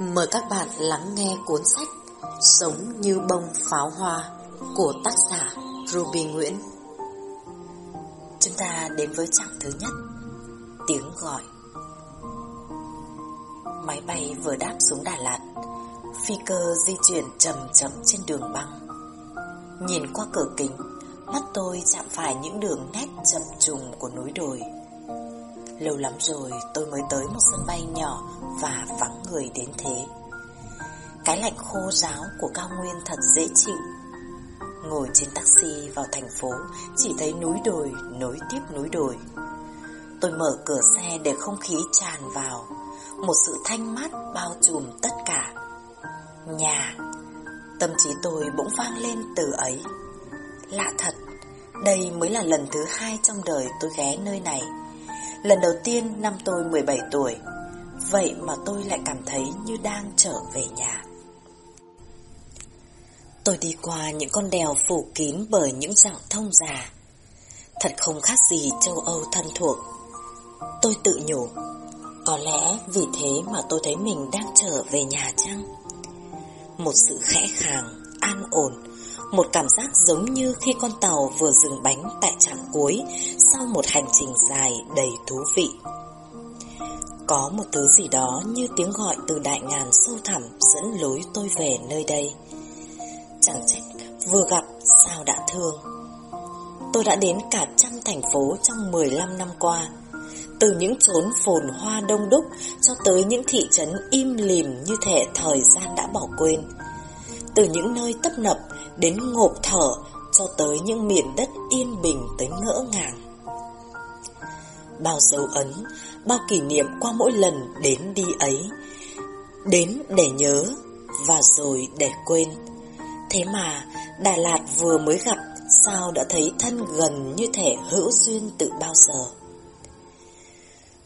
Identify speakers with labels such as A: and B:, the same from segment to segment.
A: Mời các bạn lắng nghe cuốn sách Sống như bông pháo hoa của tác giả Ruby Nguyễn. Chúng ta đến với trang thứ nhất, tiếng gọi. Máy bay vừa đáp xuống Đà Lạt, phi cơ di chuyển chậm chậm trên đường băng. Nhìn qua cửa kính, mắt tôi chạm phải những đường nét chậm trùng của núi đồi. Lâu lắm rồi tôi mới tới một sân bay nhỏ và vắng người đến thế. Cái lạnh khô ráo của cao nguyên thật dễ chịu. Ngồi trên taxi vào thành phố chỉ thấy núi đồi nối tiếp núi đồi. Tôi mở cửa xe để không khí tràn vào, một sự thanh mát bao trùm tất cả. Nhà, tâm trí tôi bỗng vang lên từ ấy. Lạ thật, đây mới là lần thứ hai trong đời tôi ghé nơi này. Lần đầu tiên năm tôi 17 tuổi. Vậy mà tôi lại cảm thấy như đang trở về nhà. Tôi đi qua những con đèo phủ kín bởi những dặng thông già. Thật không khác gì châu Âu thân thuộc. Tôi tự nhủ Có lẽ vì thế mà tôi thấy mình đang trở về nhà chăng? Một sự khẽ khàng, an ổn một cảm giác giống như khi con tàu vừa dừng bánh tại trạm cuối, Sau một hành trình dài đầy thú vị có một thứ gì đó như tiếng gọi từ đại ngàn sâu thẳm dẫn lối tôi về nơi đây. Chẳng trách vừa gặp, sao đã thương. Tôi đã đến cả trăm thành phố trong 15 năm qua. Từ những chốn phồn hoa đông đúc cho tới những thị trấn im lìm như thể thời gian đã bỏ quên. Từ những nơi tấp nập đến ngộp thở cho tới những miền đất yên bình tới ngỡ ngàng bao dấu ấn, bao kỷ niệm qua mỗi lần đến đi ấy. Đến để nhớ và rồi để quên. Thế mà Đà Lạt vừa mới gặp sao đã thấy thân gần như thể hữu duyên từ bao giờ.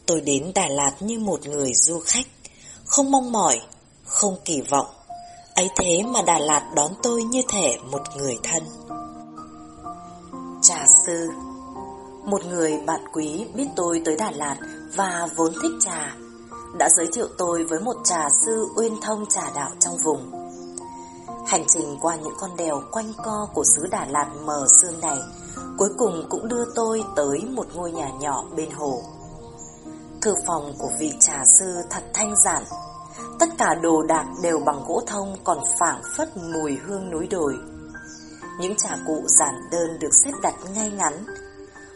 A: Tôi đến Đà Lạt như một người du khách, không mong mỏi, không kỳ vọng. Ấy thế mà Đà Lạt đón tôi như thể một người thân. Trà sư một người bạn quý biết tôi tới Đà Lạt và vốn thích trà, đã giới thiệu tôi với một trà sư uyên thông trà đạo trong vùng. Hành trình qua những con đèo quanh co của xứ Đà Lạt mờ sương này, cuối cùng cũng đưa tôi tới một ngôi nhà nhỏ bên hồ. Thư phòng của vị trà sư thật thanh giản, tất cả đồ đạc đều bằng gỗ thông còn phảng phất mùi hương núi đồi. Những trà cụ giản đơn được xếp đặt ngay ngắn,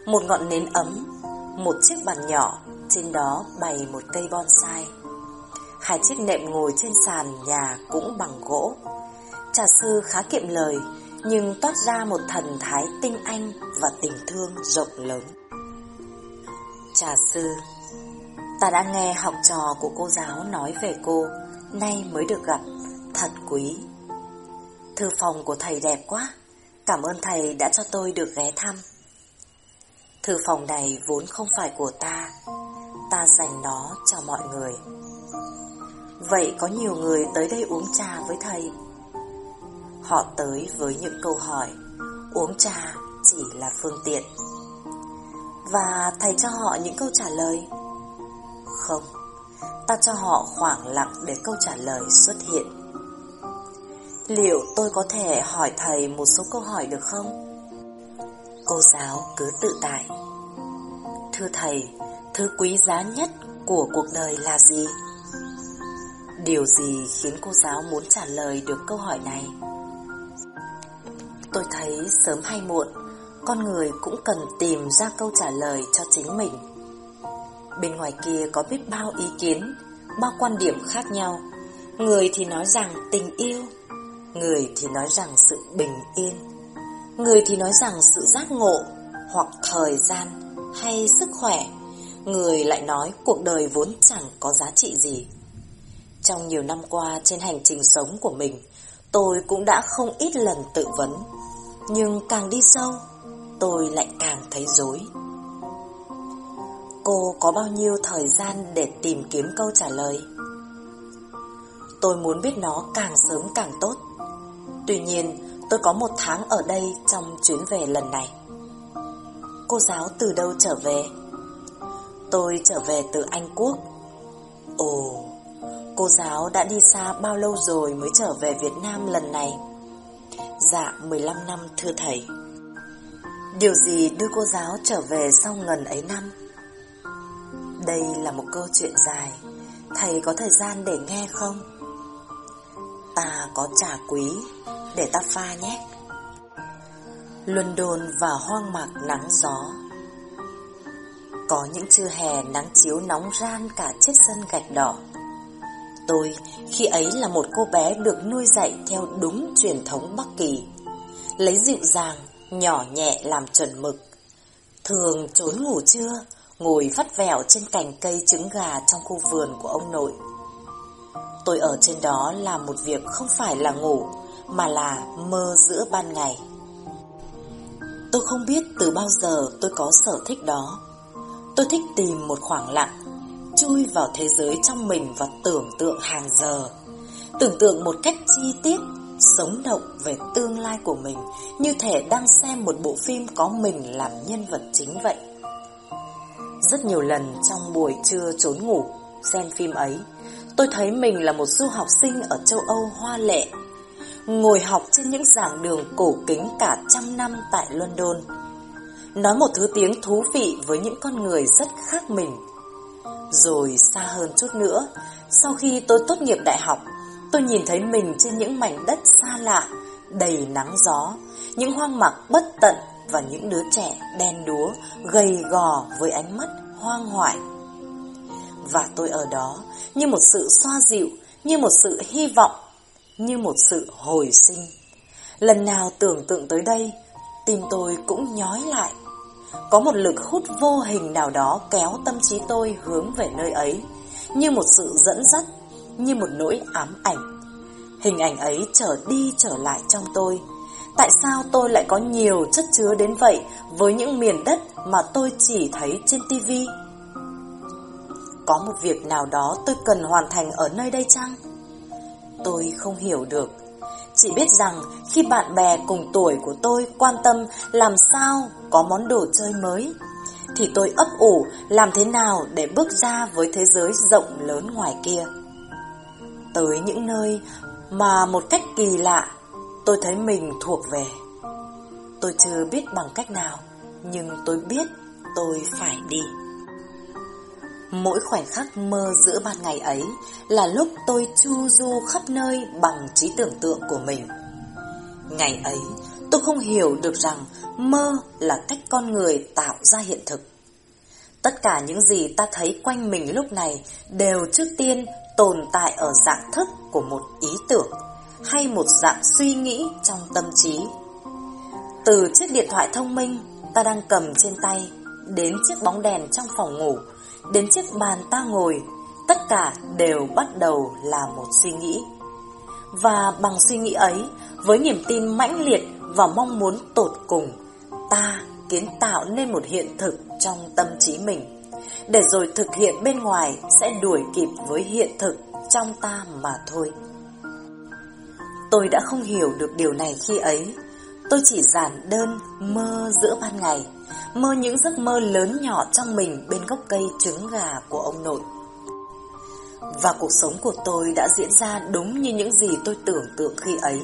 A: một ngọn nến ấm, một chiếc bàn nhỏ, trên đó bày một cây bonsai. Hai chiếc nệm ngồi trên sàn nhà cũng bằng gỗ. Trà sư khá kiệm lời, nhưng toát ra một thần thái tinh anh và tình thương rộng lớn. Trà sư Ta đã nghe học trò của cô giáo nói về cô, nay mới được gặp, thật quý. Thư phòng của thầy đẹp quá, cảm ơn thầy đã cho tôi được ghé thăm. Thư phòng này vốn không phải của ta. Ta dành nó cho mọi người. Vậy có nhiều người tới đây uống trà với thầy? Họ tới với những câu hỏi. Uống trà chỉ là phương tiện. Và thầy cho họ những câu trả lời. Không Ta cho họ khoảng lặng để câu trả lời xuất hiện Liệu tôi có thể hỏi thầy một số câu hỏi được không? Cô giáo cứ tự tại Thưa thầy, thứ quý giá nhất của cuộc đời là gì? Điều gì khiến cô giáo muốn trả lời được câu hỏi này? Tôi thấy sớm hay muộn, con người cũng cần tìm ra câu trả lời cho chính mình. Bên ngoài kia có biết bao ý kiến, bao quan điểm khác nhau. Người thì nói rằng tình yêu, người thì nói rằng sự bình yên, người thì nói rằng sự giác ngộ hoặc thời gian hay sức khỏe, người lại nói cuộc đời vốn chẳng có giá trị gì. Trong nhiều năm qua trên hành trình sống của mình, tôi cũng đã không ít lần tự vấn, nhưng càng đi sâu, tôi lại càng thấy dối. Cô có bao nhiêu thời gian để tìm kiếm câu trả lời? Tôi muốn biết nó càng sớm càng tốt. Tuy nhiên, tôi có một tháng ở đây trong chuyến về lần này. Cô giáo từ đâu trở về? Tôi trở về từ Anh Quốc. Ồ, Cô giáo đã đi xa bao lâu rồi mới trở về Việt Nam lần này? Dạ 15 năm thưa thầy Điều gì đưa cô giáo trở về sau ngần ấy năm? Đây là một câu chuyện dài. Thầy có thời gian để nghe không? Ta có trà quý Để ta pha nhé. London và hoang mạc nắng gió. Có những trưa hè nắng chiếu nóng ran cả chiếc sân gạch đỏ. Tôi khi ấy là một cô bé được nuôi dạy theo đúng truyền thống Bắc Kỳ Lấy dịu dàng, nhỏ nhẹ làm chuẩn mực. Thường trốn ngủ trưa Ngồi vắt vẻo trên cành cây trứng gà trong khu vườn của ông nội. Tôi ở trên đó làm một việc không phải là ngủ, Mà là mơ giữa ban ngày. Tôi không biết từ bao giờ tôi có sở thích đó. Tôi thích tìm một khoảng lặng, Chui vào thế giới trong mình và tưởng tượng hàng giờ. Tưởng tượng một cách chi tiết, Sống động về tương lai của mình, Như thể đang xem một bộ phim có mình làm nhân vật chính vậy. Rất nhiều lần trong buổi trưa trốn ngủ, Xem phim ấy. Tôi thấy mình là một du học sinh ở châu Âu hoa lệ, Ngồi học trên những giảng đường cổ kính cả trăm năm tại London. Nói một thứ tiếng thú vị với những con người rất khác mình. Rồi xa hơn chút nữa, Sau khi tôi tốt nghiệp đại học, Tôi nhìn thấy mình trên những mảnh đất xa lạ, Đầy nắng gió, Những hoang mạc bất tận và những đứa trẻ đen đúa Gầy gò với ánh mắt hoang hoại. Và tôi ở đó Như một sự xoa dịu, Như một sự hy vọng, Như một sự hồi sinh. Lần nào tưởng tượng tới đây, Tim tôi cũng nhói lại. Có một lực hút vô hình nào đó kéo tâm trí tôi hướng về nơi ấy, Như một sự dẫn dắt, Như một nỗi ám ảnh. Hình ảnh ấy trở đi trở lại trong tôi Tại sao tôi lại có nhiều chất chứa đến vậy Với những miền đất mà tôi chỉ thấy trên tivi Có một việc nào đó tôi cần hoàn thành ở nơi đây chăng? Tôi không hiểu được. Chỉ biết rằng khi bạn bè cùng tuổi của tôi quan tâm làm sao có món đồ chơi mới, Thì tôi ấp ủ làm thế nào để bước ra với thế giới rộng lớn ngoài kia. Tới những nơi mà một cách kỳ lạ tôi thấy mình thuộc về. Tôi chưa biết bằng cách nào, nhưng tôi biết tôi phải đi. Mỗi khoảnh khắc mơ giữa ban ngày ấy là lúc tôi chu du khắp nơi bằng trí tưởng tượng của mình. Ngày ấy, tôi không hiểu được rằng mơ là cách con người tạo ra hiện thực. Tất cả những gì ta thấy quanh mình lúc này đều trước tiên tồn tại ở dạng thức của một ý tưởng hay một dạng suy nghĩ trong tâm trí. Từ chiếc điện thoại thông minh ta đang cầm trên tay đến chiếc bóng đèn trong phòng ngủ, đến chiếc bàn ta ngồi, tất cả đều bắt đầu là một suy nghĩ. Và bằng suy nghĩ ấy, với niềm tin mãnh liệt và mong muốn tột cùng, ta kiến tạo nên một hiện thực trong tâm trí mình để rồi thực hiện bên ngoài sẽ đuổi kịp với hiện thực trong ta mà thôi. Tôi đã không hiểu được điều này khi ấy. Tôi chỉ giản đơn mơ giữa ban ngày, mơ những giấc mơ lớn nhỏ trong mình bên gốc cây trứng gà của ông nội. Và cuộc sống của tôi đã diễn ra đúng như những gì tôi tưởng tượng khi ấy.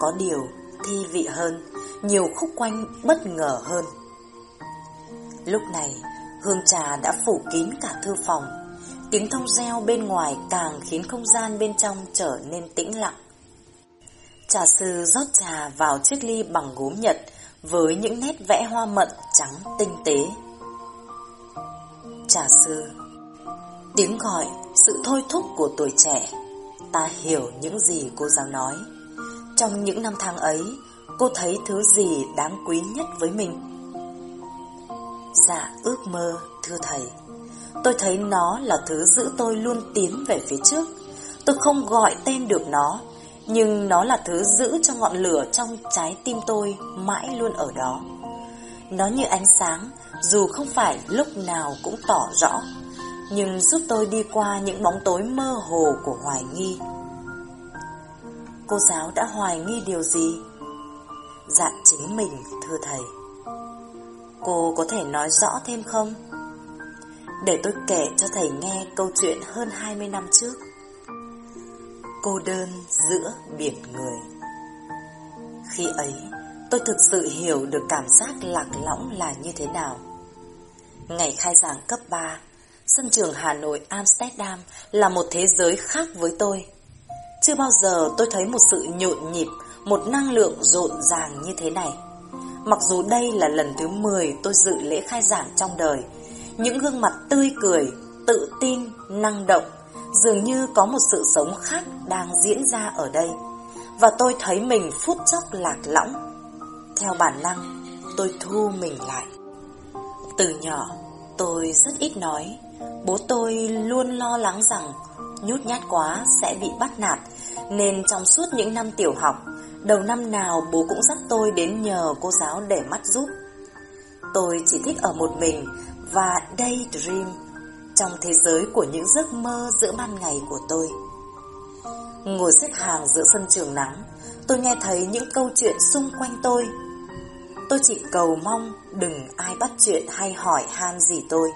A: Có điều thi vị hơn, nhiều khúc quanh bất ngờ hơn. Lúc này, Hương trà đã phủ kín cả thư phòng Tiếng thông reo bên ngoài càng khiến không gian bên trong trở nên tĩnh lặng Trà sư rót trà vào chiếc ly bằng gốm nhật Với những nét vẽ hoa mận trắng tinh tế. Trà sư Tiếng gọi, sự thôi thúc của tuổi trẻ. Ta hiểu những gì cô giáo nói. Trong những năm tháng ấy Cô thấy thứ gì đáng quý nhất với mình? Dạ ước mơ thưa thầy. Tôi thấy nó là thứ giữ tôi luôn tiến về phía trước. Tôi không gọi tên được nó. Nhưng nó là thứ giữ cho ngọn lửa trong trái tim tôi mãi luôn ở đó Nó như ánh sáng, Dù không phải lúc nào cũng tỏ rõ, Nhưng giúp tôi đi qua những bóng tối mơ hồ của hoài nghi Cô giáo đã hoài nghi điều gì? Dạ chính mình, thưa thầy Cô có thể nói rõ thêm không? Để tôi kể cho thầy nghe câu chuyện hơn 20 năm trước cô đơn giữa biển người. Khi ấy, tôi thực sự hiểu được cảm giác lạc lõng là như thế nào. Ngày khai giảng cấp 3, sân trường Hà Nội Amsterdam là một thế giới khác với tôi. Chưa bao giờ tôi thấy một sự nhộn nhịp, một năng lượng rộn ràng như thế này. Mặc dù đây là lần thứ 10 tôi dự lễ khai giảng trong đời, những gương mặt tươi cười, tự tin, năng động, dường như có một sự sống khác đang diễn ra ở đây. Và tôi thấy mình phút chốc lạc lõng. Theo bản năng, tôi thu mình lại. Từ nhỏ, tôi rất ít nói. Bố tôi luôn lo lắng rằng nhút nhát quá sẽ bị bắt nạt, nên trong suốt những năm tiểu học, đầu năm nào bố cũng dắt tôi đến nhờ cô giáo để mắt giúp. Tôi chỉ thích ở một mình và daydream trong thế giới của những giấc mơ giữa ban ngày của tôi. Ngồi xếp hàng giữa sân trường nắng, tôi nghe thấy những câu chuyện xung quanh tôi. Tôi chỉ cầu mong đừng ai bắt chuyện hay hỏi han gì tôi,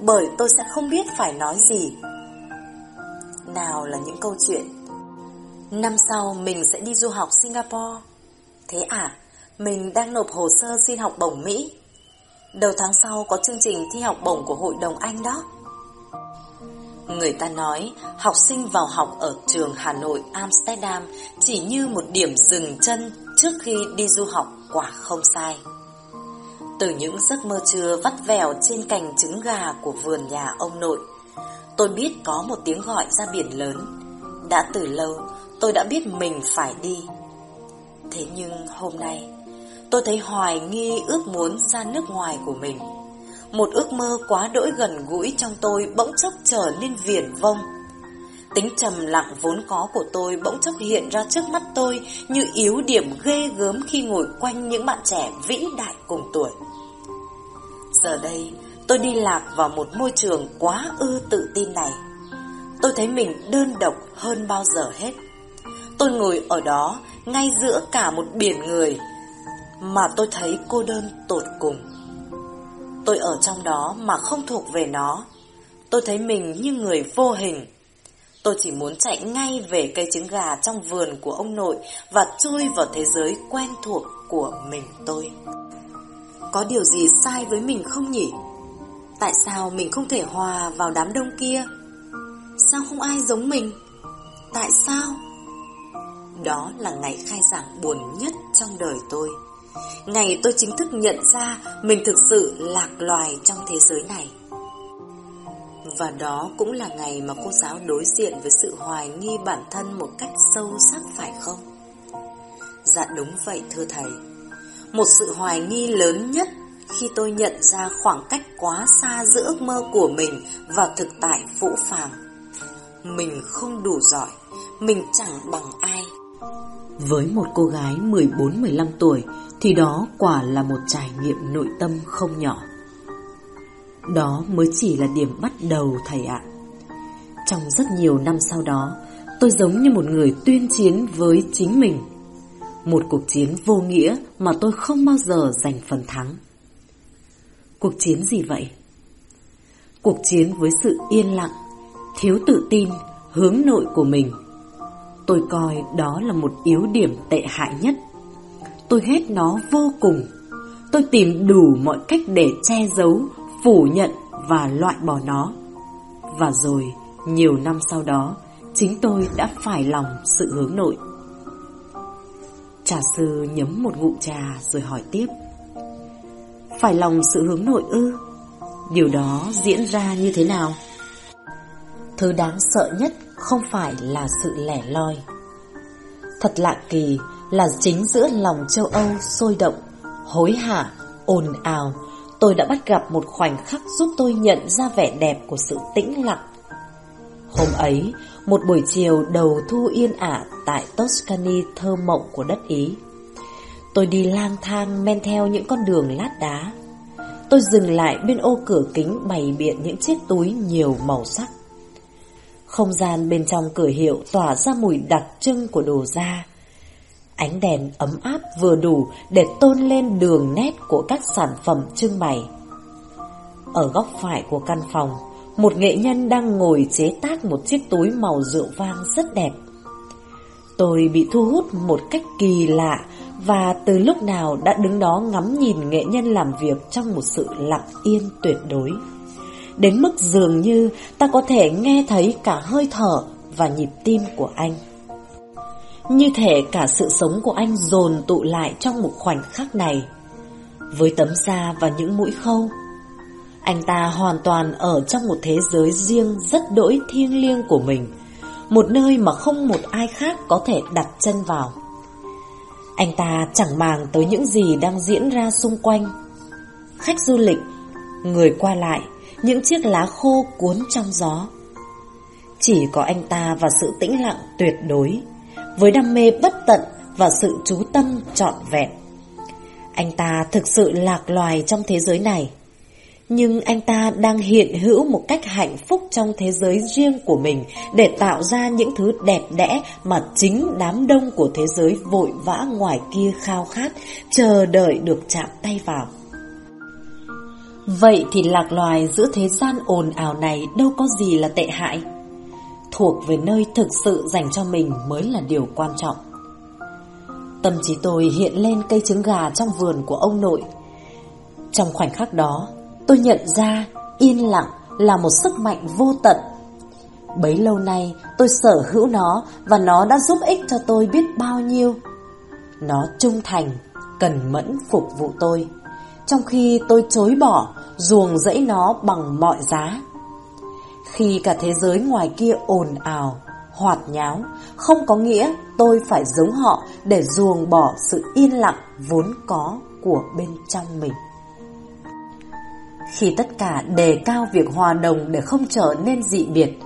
A: bởi tôi sẽ không biết phải nói gì. Nào là những câu chuyện Năm sau mình sẽ đi du học Singapore Thế à Mình đang nộp hồ sơ xin học bổng Mỹ Đầu tháng sau có chương trình thi học bổng của Hội đồng Anh đó Người ta nói học sinh vào học ở trường Hà Nội Amsterdam chỉ như một điểm dừng chân trước khi đi du học quả không sai. Từ những giấc mơ trưa vắt vẻo trên cành trứng gà của vườn nhà ông nội, tôi biết có một tiếng gọi ra biển lớn. Đã từ lâu tôi đã biết mình phải đi. Thế nhưng hôm nay, tôi thấy hoài nghi ước muốn ra nước ngoài của mình. Một ước mơ quá đỗi gần gũi trong tôi bỗng chốc trở nên viển vông. Tính trầm lặng vốn có của tôi bỗng chốc hiện ra trước mắt tôi như yếu điểm ghê gớm khi ngồi quanh những bạn trẻ vĩ đại cùng tuổi. Giờ đây, tôi đi lạc vào một môi trường quá ư tự tin này. Tôi thấy mình đơn độc hơn bao giờ hết. Tôi ngồi ở đó, ngay giữa cả một biển người, mà tôi thấy cô đơn tột cùng. Tôi ở trong đó mà không thuộc về nó. Tôi thấy mình như người vô hình. Tôi chỉ muốn chạy ngay về cây trứng gà trong vườn của ông nội và chui vào thế giới quen thuộc của mình tôi. Có điều gì sai với mình không nhỉ? Tại sao mình không thể hòa vào đám đông kia? Sao không ai giống mình? Tại sao? Đó là ngày khai giảng buồn nhất trong đời tôi. Ngày tôi chính thức nhận ra mình thực sự lạc loài trong thế giới này. Và đó cũng là ngày mà cô giáo đối diện với sự hoài nghi bản thân một cách sâu sắc phải không? Dạ đúng vậy thưa thầy. Một sự hoài nghi lớn nhất khi tôi nhận ra khoảng cách quá xa giữa ước mơ của mình và thực tại phũ phàng. Mình không đủ giỏi, mình chẳng bằng ai. Với một cô gái 14-15 tuổi thì đó quả là một trải nghiệm nội tâm không nhỏ. Đó mới chỉ là điểm bắt đầu thầy ạ. Trong rất nhiều năm sau đó, tôi giống như một người tuyên chiến với chính mình. Một cuộc chiến vô nghĩa mà tôi không bao giờ giành phần thắng. Cuộc chiến gì vậy? Cuộc chiến với sự yên lặng, thiếu tự tin, hướng nội của mình. Tôi coi đó là một yếu điểm tệ hại nhất. Tôi ghét nó vô cùng. Tôi tìm đủ mọi cách để che giấu, phủ nhận và loại bỏ nó. Và rồi, nhiều năm sau đó, chính tôi đã phải lòng sự hướng nội. Trà sư nhấm một ngụm trà rồi hỏi tiếp. Phải lòng sự hướng nội ư? Điều đó diễn ra như thế nào? Thứ đáng sợ nhất không phải là sự lẻ loi. Thật lạ kỳ là chính giữa lòng châu Âu sôi động, hối hả, ồn ào, tôi đã bắt gặp một khoảnh khắc giúp tôi nhận ra vẻ đẹp của sự tĩnh lặng. Hôm ấy, một buổi chiều đầu thu yên ả tại Toscany thơ mộng của đất Ý. Tôi đi lang thang men theo những con đường lát đá. Tôi dừng lại bên ô cửa kính bày biện những chiếc túi nhiều màu sắc. Không gian bên trong cửa hiệu tỏa ra mùi đặc trưng của đồ da. Ánh đèn ấm áp vừa đủ để tôn lên đường nét của các sản phẩm trưng bày. Ở góc phải của căn phòng, một nghệ nhân đang ngồi chế tác một chiếc túi màu rượu vang rất đẹp. Tôi bị thu hút một cách kỳ lạ và từ lúc nào đã đứng đó ngắm nhìn nghệ nhân làm việc trong một sự lặng yên tuyệt đối. Đến mức dường như ta có thể nghe thấy cả hơi thở và nhịp tim của anh. Như thể cả sự sống của anh dồn tụ lại trong một khoảnh khắc này. Với tấm da và những mũi khâu, anh ta hoàn toàn ở trong một thế giới riêng rất đỗi thiêng liêng của mình, một nơi mà không một ai khác có thể đặt chân vào. Anh ta chẳng màng tới những gì đang diễn ra xung quanh. Khách du lịch, người qua lại, những chiếc lá khô cuốn trong gió. Chỉ có anh ta và sự tĩnh lặng tuyệt đối, với đam mê bất tận và sự chú tâm trọn vẹn. Anh ta thực sự lạc loài trong thế giới này. Nhưng anh ta đang hiện hữu một cách hạnh phúc trong thế giới riêng của mình để tạo ra những thứ đẹp đẽ mà chính đám đông của thế giới vội vã ngoài kia khao khát, chờ đợi được chạm tay vào. Vậy thì lạc loài giữa thế gian ồn ào này đâu có gì là tệ hại. Thuộc về nơi thực sự dành cho mình mới là điều quan trọng. Tâm trí tôi hiện lên cây trứng gà trong vườn của ông nội. Trong khoảnh khắc đó, tôi nhận ra yên lặng là một sức mạnh vô tận. Bấy lâu nay tôi sở hữu nó và nó đã giúp ích cho tôi biết bao nhiêu. Nó trung thành, cần mẫn phục vụ tôi, trong khi tôi chối bỏ, ruồng rẫy nó bằng mọi giá. Khi cả thế giới ngoài kia ồn ào, hoạt nháo, không có nghĩa tôi phải giống họ để ruồng bỏ sự yên lặng vốn có của bên trong mình. Khi tất cả đề cao việc hòa đồng để không trở nên dị biệt,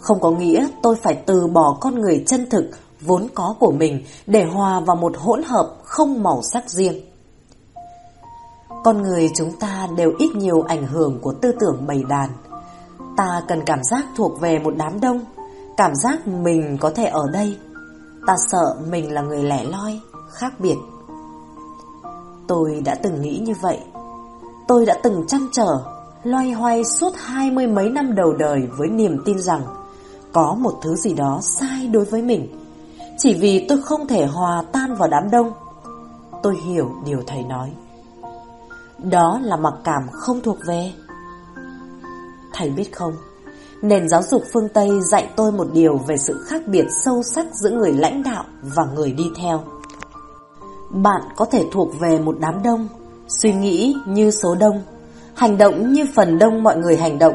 A: không có nghĩa tôi phải từ bỏ con người chân thực vốn có của mình để hòa vào một hỗn hợp không màu sắc riêng. Con người chúng ta đều ít nhiều ảnh hưởng của tư tưởng bầy đàn. Ta cần cảm giác thuộc về một đám đông, cảm giác mình có thể ở đây. Ta sợ mình là người lẻ loi, khác biệt. Tôi đã từng nghĩ như vậy. Tôi đã từng chăn trở, loay hoay suốt hai mươi mấy năm đầu đời với niềm tin rằng có một thứ gì đó sai đối với mình. Chỉ vì tôi không thể hòa tan vào đám đông. Tôi hiểu điều thầy nói. Đó là mặc cảm không thuộc về. Thầy biết không, nền giáo dục phương Tây dạy tôi một điều về sự khác biệt sâu sắc giữa người lãnh đạo và người đi theo. Bạn có thể thuộc về một đám đông, suy nghĩ như số đông, hành động như phần đông mọi người hành động,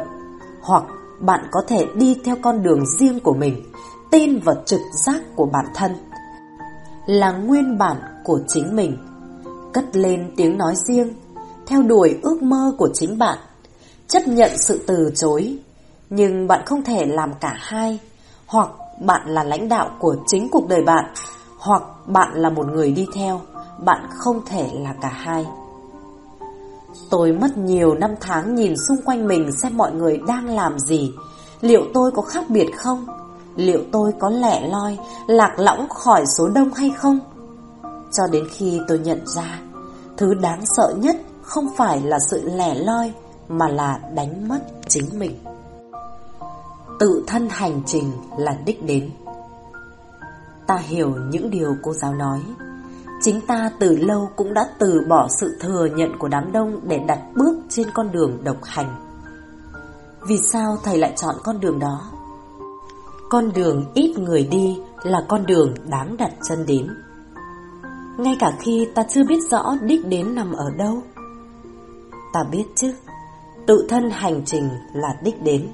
A: hoặc bạn có thể đi theo con đường riêng của mình, tin vào trực giác của bản thân, là nguyên bản của chính mình, cất lên tiếng nói riêng, theo đuổi ước mơ của chính bạn, chấp nhận sự từ chối, nhưng bạn không thể làm cả hai, hoặc bạn là lãnh đạo của chính cuộc đời bạn, hoặc bạn là một người đi theo, bạn không thể là cả hai. Tôi mất nhiều năm tháng nhìn xung quanh mình xem mọi người đang làm gì, liệu tôi có khác biệt không? Liệu tôi có lẻ loi, lạc lõng khỏi số đông hay không? Cho đến khi tôi nhận ra, thứ đáng sợ nhất không phải là sự lẻ loi, mà là đánh mất chính mình. Tự thân hành trình là đích đến. Ta hiểu những điều cô giáo nói. Chính ta từ lâu cũng đã từ bỏ sự thừa nhận của đám đông để đặt bước trên con đường độc hành. Vì sao thầy lại chọn con đường đó? Con đường ít người đi là con đường đáng đặt chân đến. Ngay cả khi ta chưa biết rõ đích đến nằm ở đâu. Ta biết chứ, tự thân hành trình là đích đến,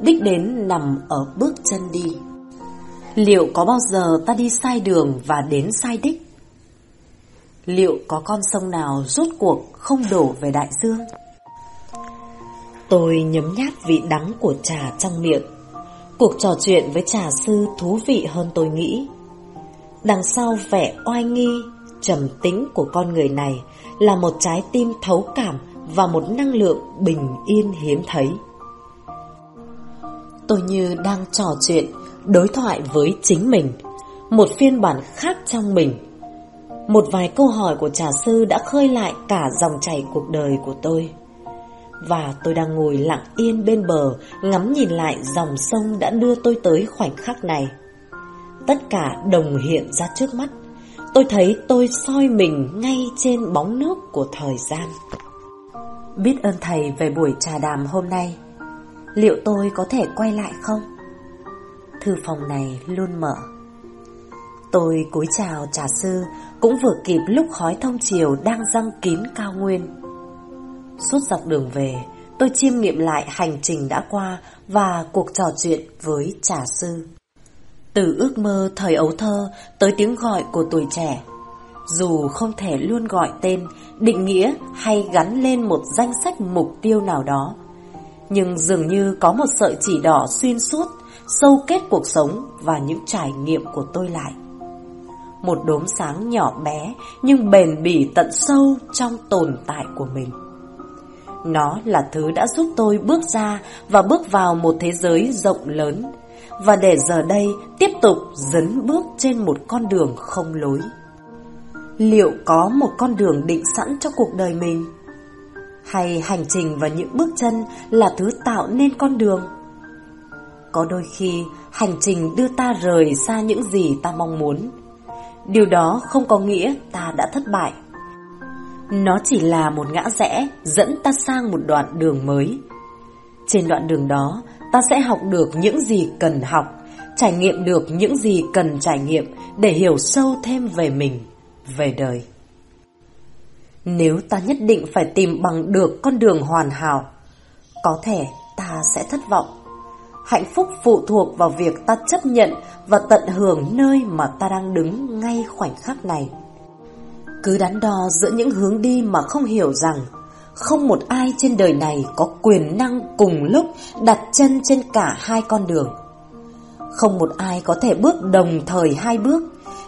A: đích đến nằm ở bước chân đi. Liệu có bao giờ ta đi sai đường và đến sai đích? Liệu có con sông nào rốt cuộc không đổ về đại dương? Tôi nhấm nháp vị đắng của trà trong miệng. Cuộc trò chuyện với trà sư thú vị hơn tôi nghĩ. Đằng sau vẻ oai nghi, trầm tĩnh của con người này là một trái tim thấu cảm và một năng lượng bình yên hiếm thấy. Tôi như đang trò chuyện, đối thoại với chính mình, một phiên bản khác trong mình. Một vài câu hỏi của trà sư đã khơi lại cả dòng chảy cuộc đời của tôi. Và tôi đang ngồi lặng yên bên bờ, ngắm nhìn lại dòng sông đã đưa tôi tới khoảnh khắc này. Tất cả đồng hiện ra trước mắt. Tôi thấy tôi soi mình ngay trên bóng nước của thời gian. Biết ơn thầy về buổi trà đàm hôm nay. Liệu tôi có thể quay lại không? Thư phòng này luôn mở. Tôi cúi chào trà sư, cũng vừa kịp lúc khói thông chiều đang răng kín cao nguyên. Suốt dọc đường về, tôi chiêm nghiệm lại hành trình đã qua và cuộc trò chuyện với trà sư. Từ ước mơ thời ấu thơ tới tiếng gọi của tuổi trẻ, dù không thể luôn gọi tên, định nghĩa hay gắn lên một danh sách mục tiêu nào đó, nhưng dường như có một sợi chỉ đỏ xuyên suốt, sâu kết cuộc sống và những trải nghiệm của tôi lại. Một đốm sáng nhỏ bé nhưng bền bỉ tận sâu trong tồn tại của mình. Nó là thứ đã giúp tôi bước ra và bước vào một thế giới rộng lớn và để giờ đây tiếp tục dấn bước trên một con đường không lối. Liệu có một con đường định sẵn cho cuộc đời mình? Hay hành trình và những bước chân là thứ tạo nên con đường? Có đôi khi hành trình đưa ta rời xa những gì ta mong muốn. Điều đó không có nghĩa ta đã thất bại. Nó chỉ là một ngã rẽ dẫn ta sang một đoạn đường mới. Trên đoạn đường đó, ta sẽ học được những gì cần học, trải nghiệm được những gì cần trải nghiệm để hiểu sâu thêm về mình, về đời. Nếu ta nhất định phải tìm bằng được con đường hoàn hảo, có thể ta sẽ thất vọng. Hạnh phúc phụ thuộc vào việc ta chấp nhận và tận hưởng nơi mà ta đang đứng ngay khoảnh khắc này. Cứ đắn đo giữa những hướng đi mà không hiểu rằng không một ai trên đời này có quyền năng cùng lúc đặt chân trên cả hai con đường. Không một ai có thể bước đồng thời hai bước,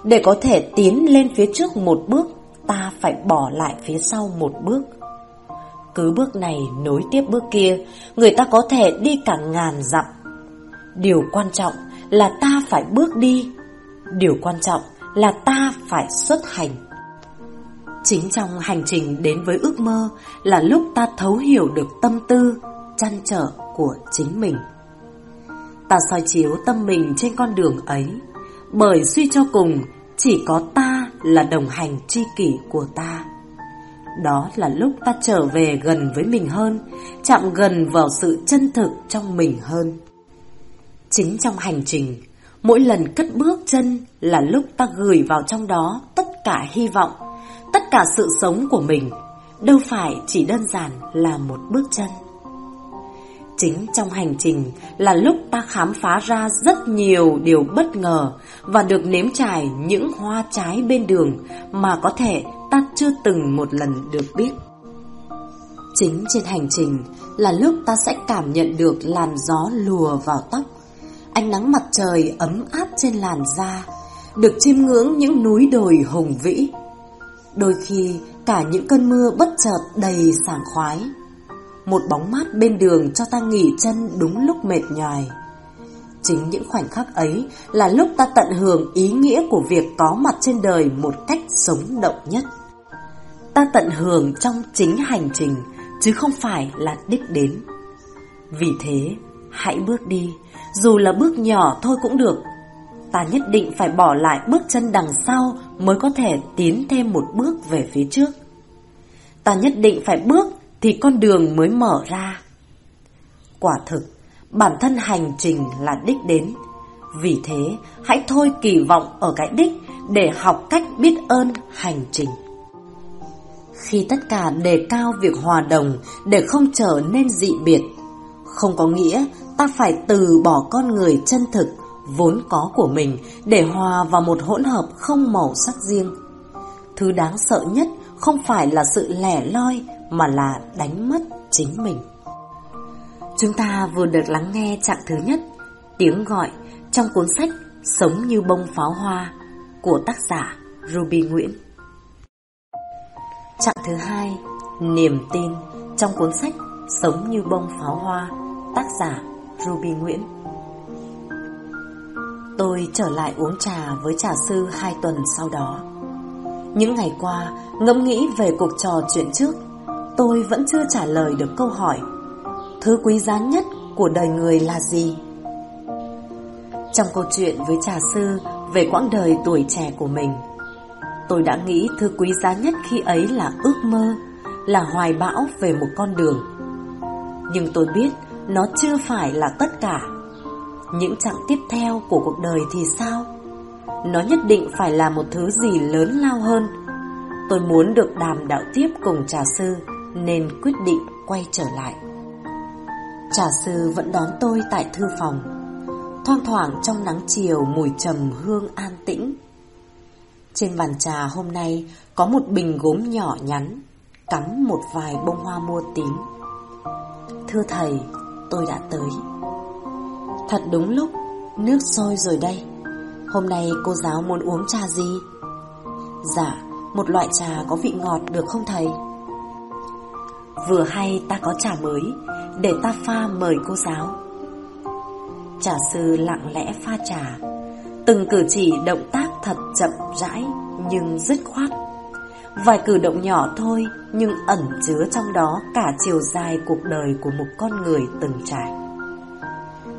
A: để có thể tiến lên phía trước một bước, ta phải bỏ lại phía sau một bước. Cứ bước này nối tiếp bước kia, người ta có thể đi cả ngàn dặm. Điều quan trọng là ta phải bước đi, điều quan trọng là ta phải xuất hành. Chính trong hành trình đến với ước mơ là lúc ta thấu hiểu được tâm tư, chăn trở của chính mình. Ta soi chiếu tâm mình trên con đường ấy, bởi suy cho cùng chỉ có ta là đồng hành tri kỷ của ta. Đó là lúc ta trở về gần với mình hơn, chạm gần vào sự chân thực trong mình hơn. Chính trong hành trình, mỗi lần cất bước chân là lúc ta gửi vào trong đó tất cả hy vọng, tất cả sự sống của mình, đâu phải chỉ đơn giản là một bước chân. Chính trong hành trình là lúc ta khám phá ra rất nhiều điều bất ngờ và được nếm trải những hoa trái bên đường mà có thể ta chưa từng một lần được biết. Chính trên hành trình là lúc ta sẽ cảm nhận được làn gió lùa vào tóc, ánh nắng mặt trời ấm áp trên làn da, được chiêm ngưỡng những núi đồi hùng vĩ Đôi khi cả những cơn mưa bất chợt đầy sảng khoái một bóng mát bên đường cho ta nghỉ chân đúng lúc mệt nhoài Chính những khoảnh khắc ấy là lúc ta tận hưởng ý nghĩa của việc có mặt trên đời một cách sống động nhất. Ta tận hưởng trong chính hành trình, chứ không phải là đích đến. Vì thế, hãy bước đi. Dù là bước nhỏ thôi cũng được. Ta nhất định phải bỏ lại bước chân đằng sau mới có thể tiến thêm một bước về phía trước. Ta nhất định phải bước thì con đường mới mở ra. Quả thực, bản thân hành trình là đích đến. Vì thế, hãy thôi kỳ vọng ở cái đích để học cách biết ơn hành trình. Khi tất cả đề cao việc hòa đồng để không trở nên dị biệt, không có nghĩa ta phải từ bỏ con người chân thực vốn có của mình để hòa vào một hỗn hợp không màu sắc riêng. Thứ đáng sợ nhất không phải là sự lẻ loi mà là đánh mất chính mình. Chúng ta vừa được lắng nghe trạng thứ nhất, tiếng gọi trong cuốn sách Sống như bông pháo hoa của tác giả Ruby Nguyễn. Trạng thứ hai, niềm tin trong cuốn sách Sống như bông pháo hoa, tác giả Ruby Nguyễn. Tôi trở lại uống trà với trà sư hai tuần sau đó. Những ngày qua, ngẫm nghĩ về cuộc trò chuyện trước, tôi vẫn chưa trả lời được câu hỏi Thứ quý giá nhất của đời người là gì? Trong câu chuyện với trà sư về quãng đời tuổi trẻ của mình. Tôi đã nghĩ thứ quý giá nhất khi ấy là ước mơ, là hoài bão về một con đường. Nhưng tôi biết nó chưa phải là tất cả. Những chặng tiếp theo của cuộc đời thì sao? Nó nhất định phải là một thứ gì lớn lao hơn. Tôi muốn được đàm đạo tiếp cùng trà sư nên quyết định quay trở lại. Trà sư vẫn đón tôi tại thư phòng. Thoang thoảng trong nắng chiều mùi trầm hương an tĩnh. Trên bàn trà hôm nay có một bình gốm nhỏ nhắn, cắm một vài bông hoa mua tím. Thưa thầy, tôi đã tới. Thật đúng lúc, nước sôi rồi đây. Hôm nay cô giáo muốn uống trà gì? Dạ, một loại trà có vị ngọt được không thầy? Vừa hay ta có trà mới, để ta pha mời cô giáo. Trà sư lặng lẽ pha trà, từng cử chỉ động tác thật chậm rãi nhưng dứt khoát. Vài cử động nhỏ thôi nhưng ẩn chứa trong đó cả chiều dài cuộc đời của một con người từng trải.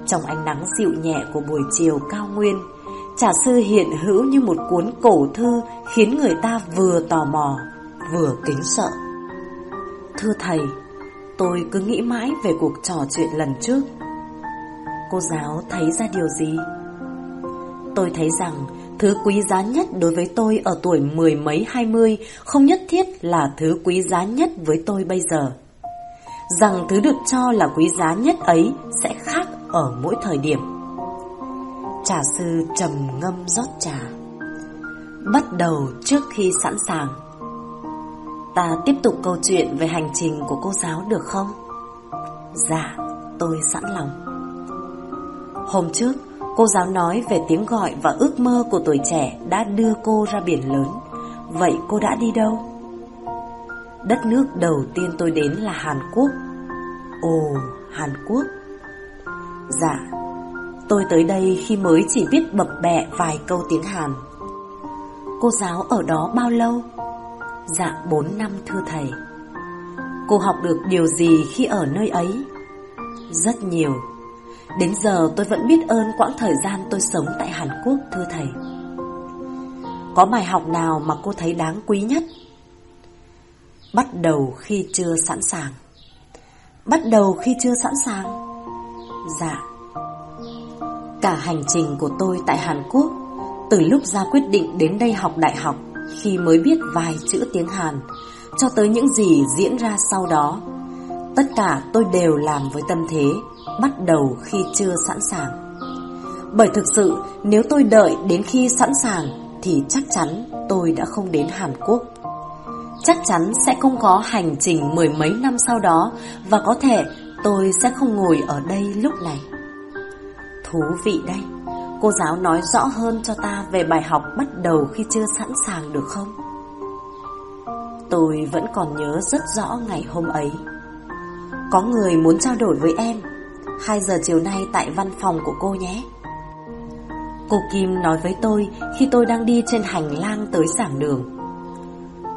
A: Trong ánh nắng dịu nhẹ của buổi chiều cao nguyên, trà sư hiện hữu như một cuốn cổ thư khiến người ta vừa tò mò, vừa kính sợ. Thưa thầy, tôi cứ nghĩ mãi về cuộc trò chuyện lần trước. Cô giáo thấy ra điều gì? Tôi thấy rằng thứ quý giá nhất đối với tôi ở tuổi mười mấy hai mươi không nhất thiết là thứ quý giá nhất với tôi bây giờ. Rằng thứ được cho là quý giá nhất ấy sẽ khác ở mỗi thời điểm. Trà sư trầm ngâm rót trà. Bắt đầu trước khi sẵn sàng. Ta tiếp tục câu chuyện về hành trình của cô giáo được không? Dạ, tôi sẵn lòng. Hôm trước, cô giáo nói về tiếng gọi và ước mơ của tuổi trẻ đã đưa cô ra biển lớn. Vậy cô đã đi đâu? Đất nước đầu tiên tôi đến là Hàn Quốc. Ồ, Hàn Quốc. Dạ, tôi tới đây khi mới chỉ biết bập bẹ vài câu tiếng Hàn. Cô giáo ở đó bao lâu? Dạ 4 năm thưa thầy. Cô học được điều gì khi ở nơi ấy? Rất nhiều. Đến giờ tôi vẫn biết ơn quãng thời gian tôi sống tại Hàn Quốc thưa thầy. Có bài học nào mà cô thấy đáng quý nhất? Bắt đầu khi chưa sẵn sàng. Bắt đầu khi chưa sẵn sàng? Dạ. Cả hành trình của tôi tại Hàn Quốc, Từ lúc ra quyết định đến đây học đại học khi mới biết vài chữ tiếng Hàn, cho tới những gì diễn ra sau đó. Tất cả tôi đều làm với tâm thế, bắt đầu khi chưa sẵn sàng. Bởi thực sự, nếu tôi đợi đến khi sẵn sàng, thì chắc chắn tôi đã không đến Hàn Quốc. Chắc chắn sẽ không có hành trình mười mấy năm sau đó, và có thể tôi sẽ không ngồi ở đây lúc này. Thú vị đây. Cô giáo nói rõ hơn cho ta về bài học bắt đầu khi chưa sẵn sàng được không? Tôi vẫn còn nhớ rất rõ ngày hôm ấy. Có người muốn trao đổi với em 2 giờ chiều nay tại văn phòng của cô nhé. Cô Kim nói với tôi khi tôi đang đi trên hành lang tới giảng đường.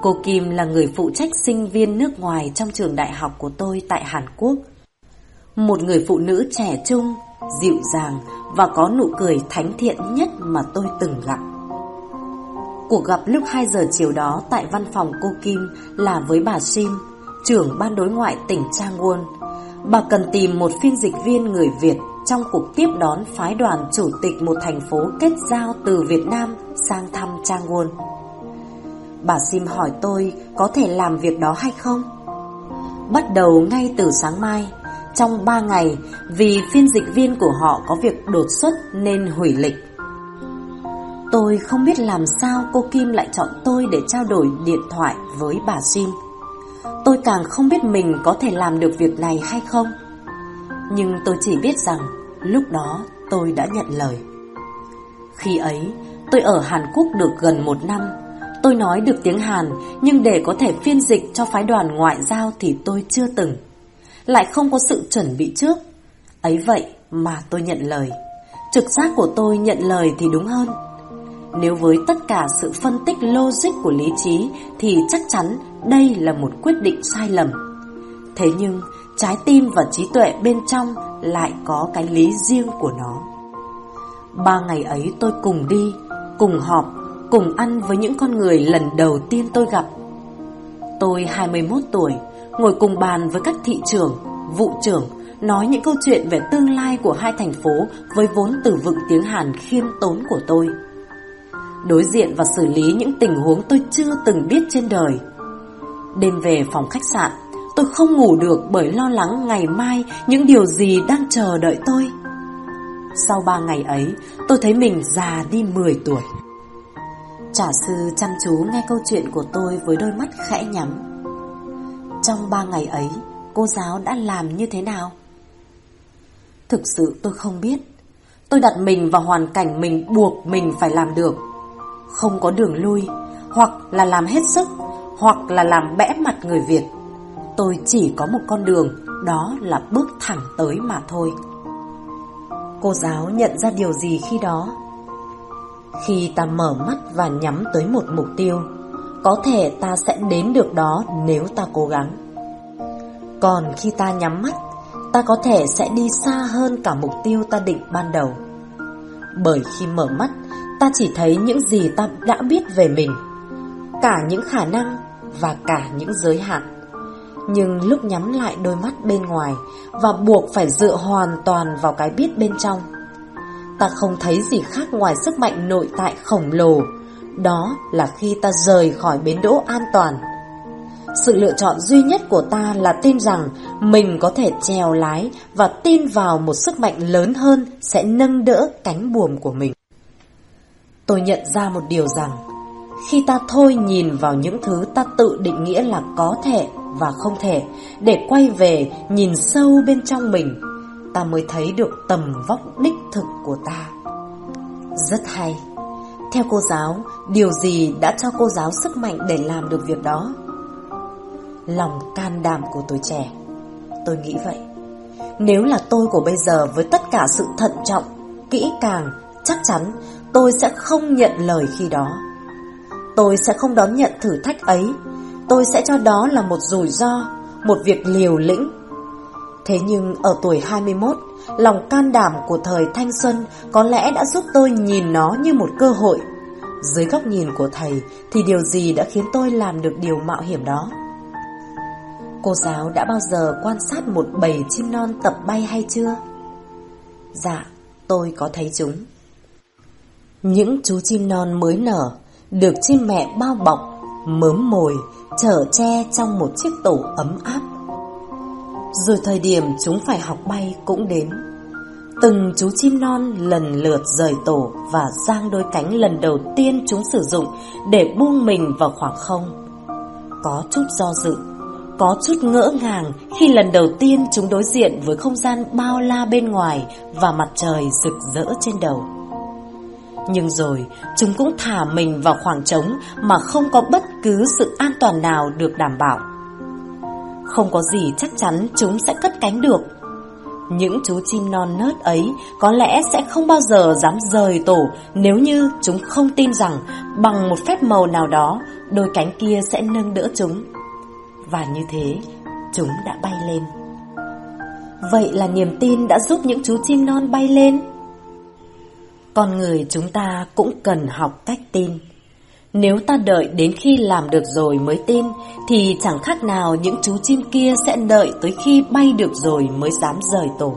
A: Cô Kim là người phụ trách sinh viên nước ngoài trong trường đại học của tôi tại Hàn Quốc. Một người phụ nữ trẻ trung, dịu dàng và có nụ cười thánh thiện nhất mà tôi từng gặp. Cuộc gặp lúc 2 giờ chiều đó tại văn phòng cô Kim là với bà Sim, trưởng ban đối ngoại tỉnh Changwon. Bà cần tìm một phiên dịch viên người Việt trong cuộc tiếp đón phái đoàn chủ tịch một thành phố kết giao từ Việt Nam sang thăm Changwon. Bà Sim hỏi tôi có thể làm việc đó hay không? Bắt đầu ngay từ sáng mai, trong 3 ngày vì phiên dịch viên của họ có việc đột xuất nên hủy lịch. Tôi không biết làm sao cô Kim lại chọn tôi để trao đổi điện thoại với bà Jin. Tôi càng không biết mình có thể làm được việc này hay không. Nhưng tôi chỉ biết rằng lúc đó tôi đã nhận lời. Khi ấy, tôi ở Hàn Quốc được gần một năm. Tôi nói được tiếng Hàn, nhưng để có thể phiên dịch cho phái đoàn ngoại giao thì tôi chưa từng lại không có sự chuẩn bị trước. Ấy vậy mà tôi nhận lời. Trực giác của tôi nhận lời thì đúng hơn. Nếu với tất cả sự phân tích logic của lý trí thì chắc chắn đây là một quyết định sai lầm. Thế nhưng trái tim và trí tuệ bên trong lại có cái lý riêng của nó. Ba ngày ấy tôi cùng đi, cùng họp, cùng ăn với những con người lần đầu tiên tôi gặp. Tôi 21 tuổi, ngồi cùng bàn với các thị trưởng, vụ trưởng, nói những câu chuyện về tương lai của hai thành phố với vốn từ vựng tiếng Hàn khiêm tốn của tôi. Đối diện và xử lý những tình huống tôi chưa từng biết trên đời. Đêm về phòng khách sạn, tôi không ngủ được bởi lo lắng ngày mai những điều gì đang chờ đợi tôi. Sau ba ngày ấy, tôi thấy mình già đi 10 tuổi. Trả sư chăm chú nghe câu chuyện của tôi với đôi mắt khẽ nhắm. Trong ba ngày ấy, cô giáo đã làm như thế nào? Thực sự tôi không biết. Tôi đặt mình vào hoàn cảnh mình buộc mình phải làm được. Không có đường lui, hoặc là làm hết sức, hoặc là làm bẽ mặt người Việt. Tôi chỉ có một con đường, đó là bước thẳng tới mà thôi. Cô giáo nhận ra điều gì khi đó? Khi ta mở mắt và nhắm tới một mục tiêu, có thể ta sẽ đến được đó nếu ta cố gắng. Còn khi ta nhắm mắt, ta có thể sẽ đi xa hơn cả mục tiêu ta định ban đầu. Bởi khi mở mắt, ta chỉ thấy những gì ta đã biết về mình, cả những khả năng và cả những giới hạn. Nhưng lúc nhắm lại đôi mắt bên ngoài và buộc phải dựa hoàn toàn vào cái biết bên trong, ta không thấy gì khác ngoài sức mạnh nội tại khổng lồ. Đó là khi ta rời khỏi bến đỗ an toàn. Sự lựa chọn duy nhất của ta là tin rằng mình có thể trèo lái và tin vào một sức mạnh lớn hơn sẽ nâng đỡ cánh buồm của mình. Tôi nhận ra một điều rằng, khi ta thôi nhìn vào những thứ ta tự định nghĩa là có thể và không thể, để quay về nhìn sâu bên trong mình, ta mới thấy được tầm vóc đích thực của ta. Rất hay. Theo cô giáo, điều gì đã cho cô giáo sức mạnh để làm được việc đó? Lòng can đảm của tuổi trẻ. Tôi nghĩ vậy. Nếu là tôi của bây giờ với tất cả sự thận trọng, kỹ càng, chắc chắn tôi sẽ không nhận lời khi đó. Tôi sẽ không đón nhận thử thách ấy. Tôi sẽ cho đó là một rủi ro, một việc liều lĩnh Thế nhưng ở tuổi 21, lòng can đảm của thời thanh xuân có lẽ đã giúp tôi nhìn nó như một cơ hội. Dưới góc nhìn của thầy thì điều gì đã khiến tôi làm được điều mạo hiểm đó? Cô giáo đã bao giờ quan sát một bầy chim non tập bay hay chưa? Dạ, tôi có thấy chúng. Những chú chim non mới nở, được chim mẹ bao bọc, mớm mồi, chở che trong một chiếc tổ ấm áp. Rồi thời điểm chúng phải học bay cũng đến. Từng chú chim non lần lượt rời tổ Và giang đôi cánh lần đầu tiên chúng sử dụng Để buông mình vào khoảng không. Có chút do dự, Có chút ngỡ ngàng Khi lần đầu tiên chúng đối diện với không gian bao la bên ngoài Và mặt trời rực rỡ trên đầu. Nhưng rồi, chúng cũng thả mình vào khoảng trống mà không có bất cứ sự an toàn nào được đảm bảo. Không có gì chắc chắn chúng sẽ cất cánh được. Những chú chim non nớt ấy Có lẽ sẽ không bao giờ dám rời tổ Nếu như chúng không tin rằng Bằng một phép màu nào đó, Đôi cánh kia sẽ nâng đỡ chúng. Và như thế, Chúng đã bay lên. Vậy là niềm tin đã giúp những chú chim non bay lên? Con người chúng ta cũng cần học cách tin nếu ta đợi đến khi làm được rồi mới tin, Thì chẳng khác nào những chú chim kia sẽ đợi tới khi bay được rồi mới dám rời tổ.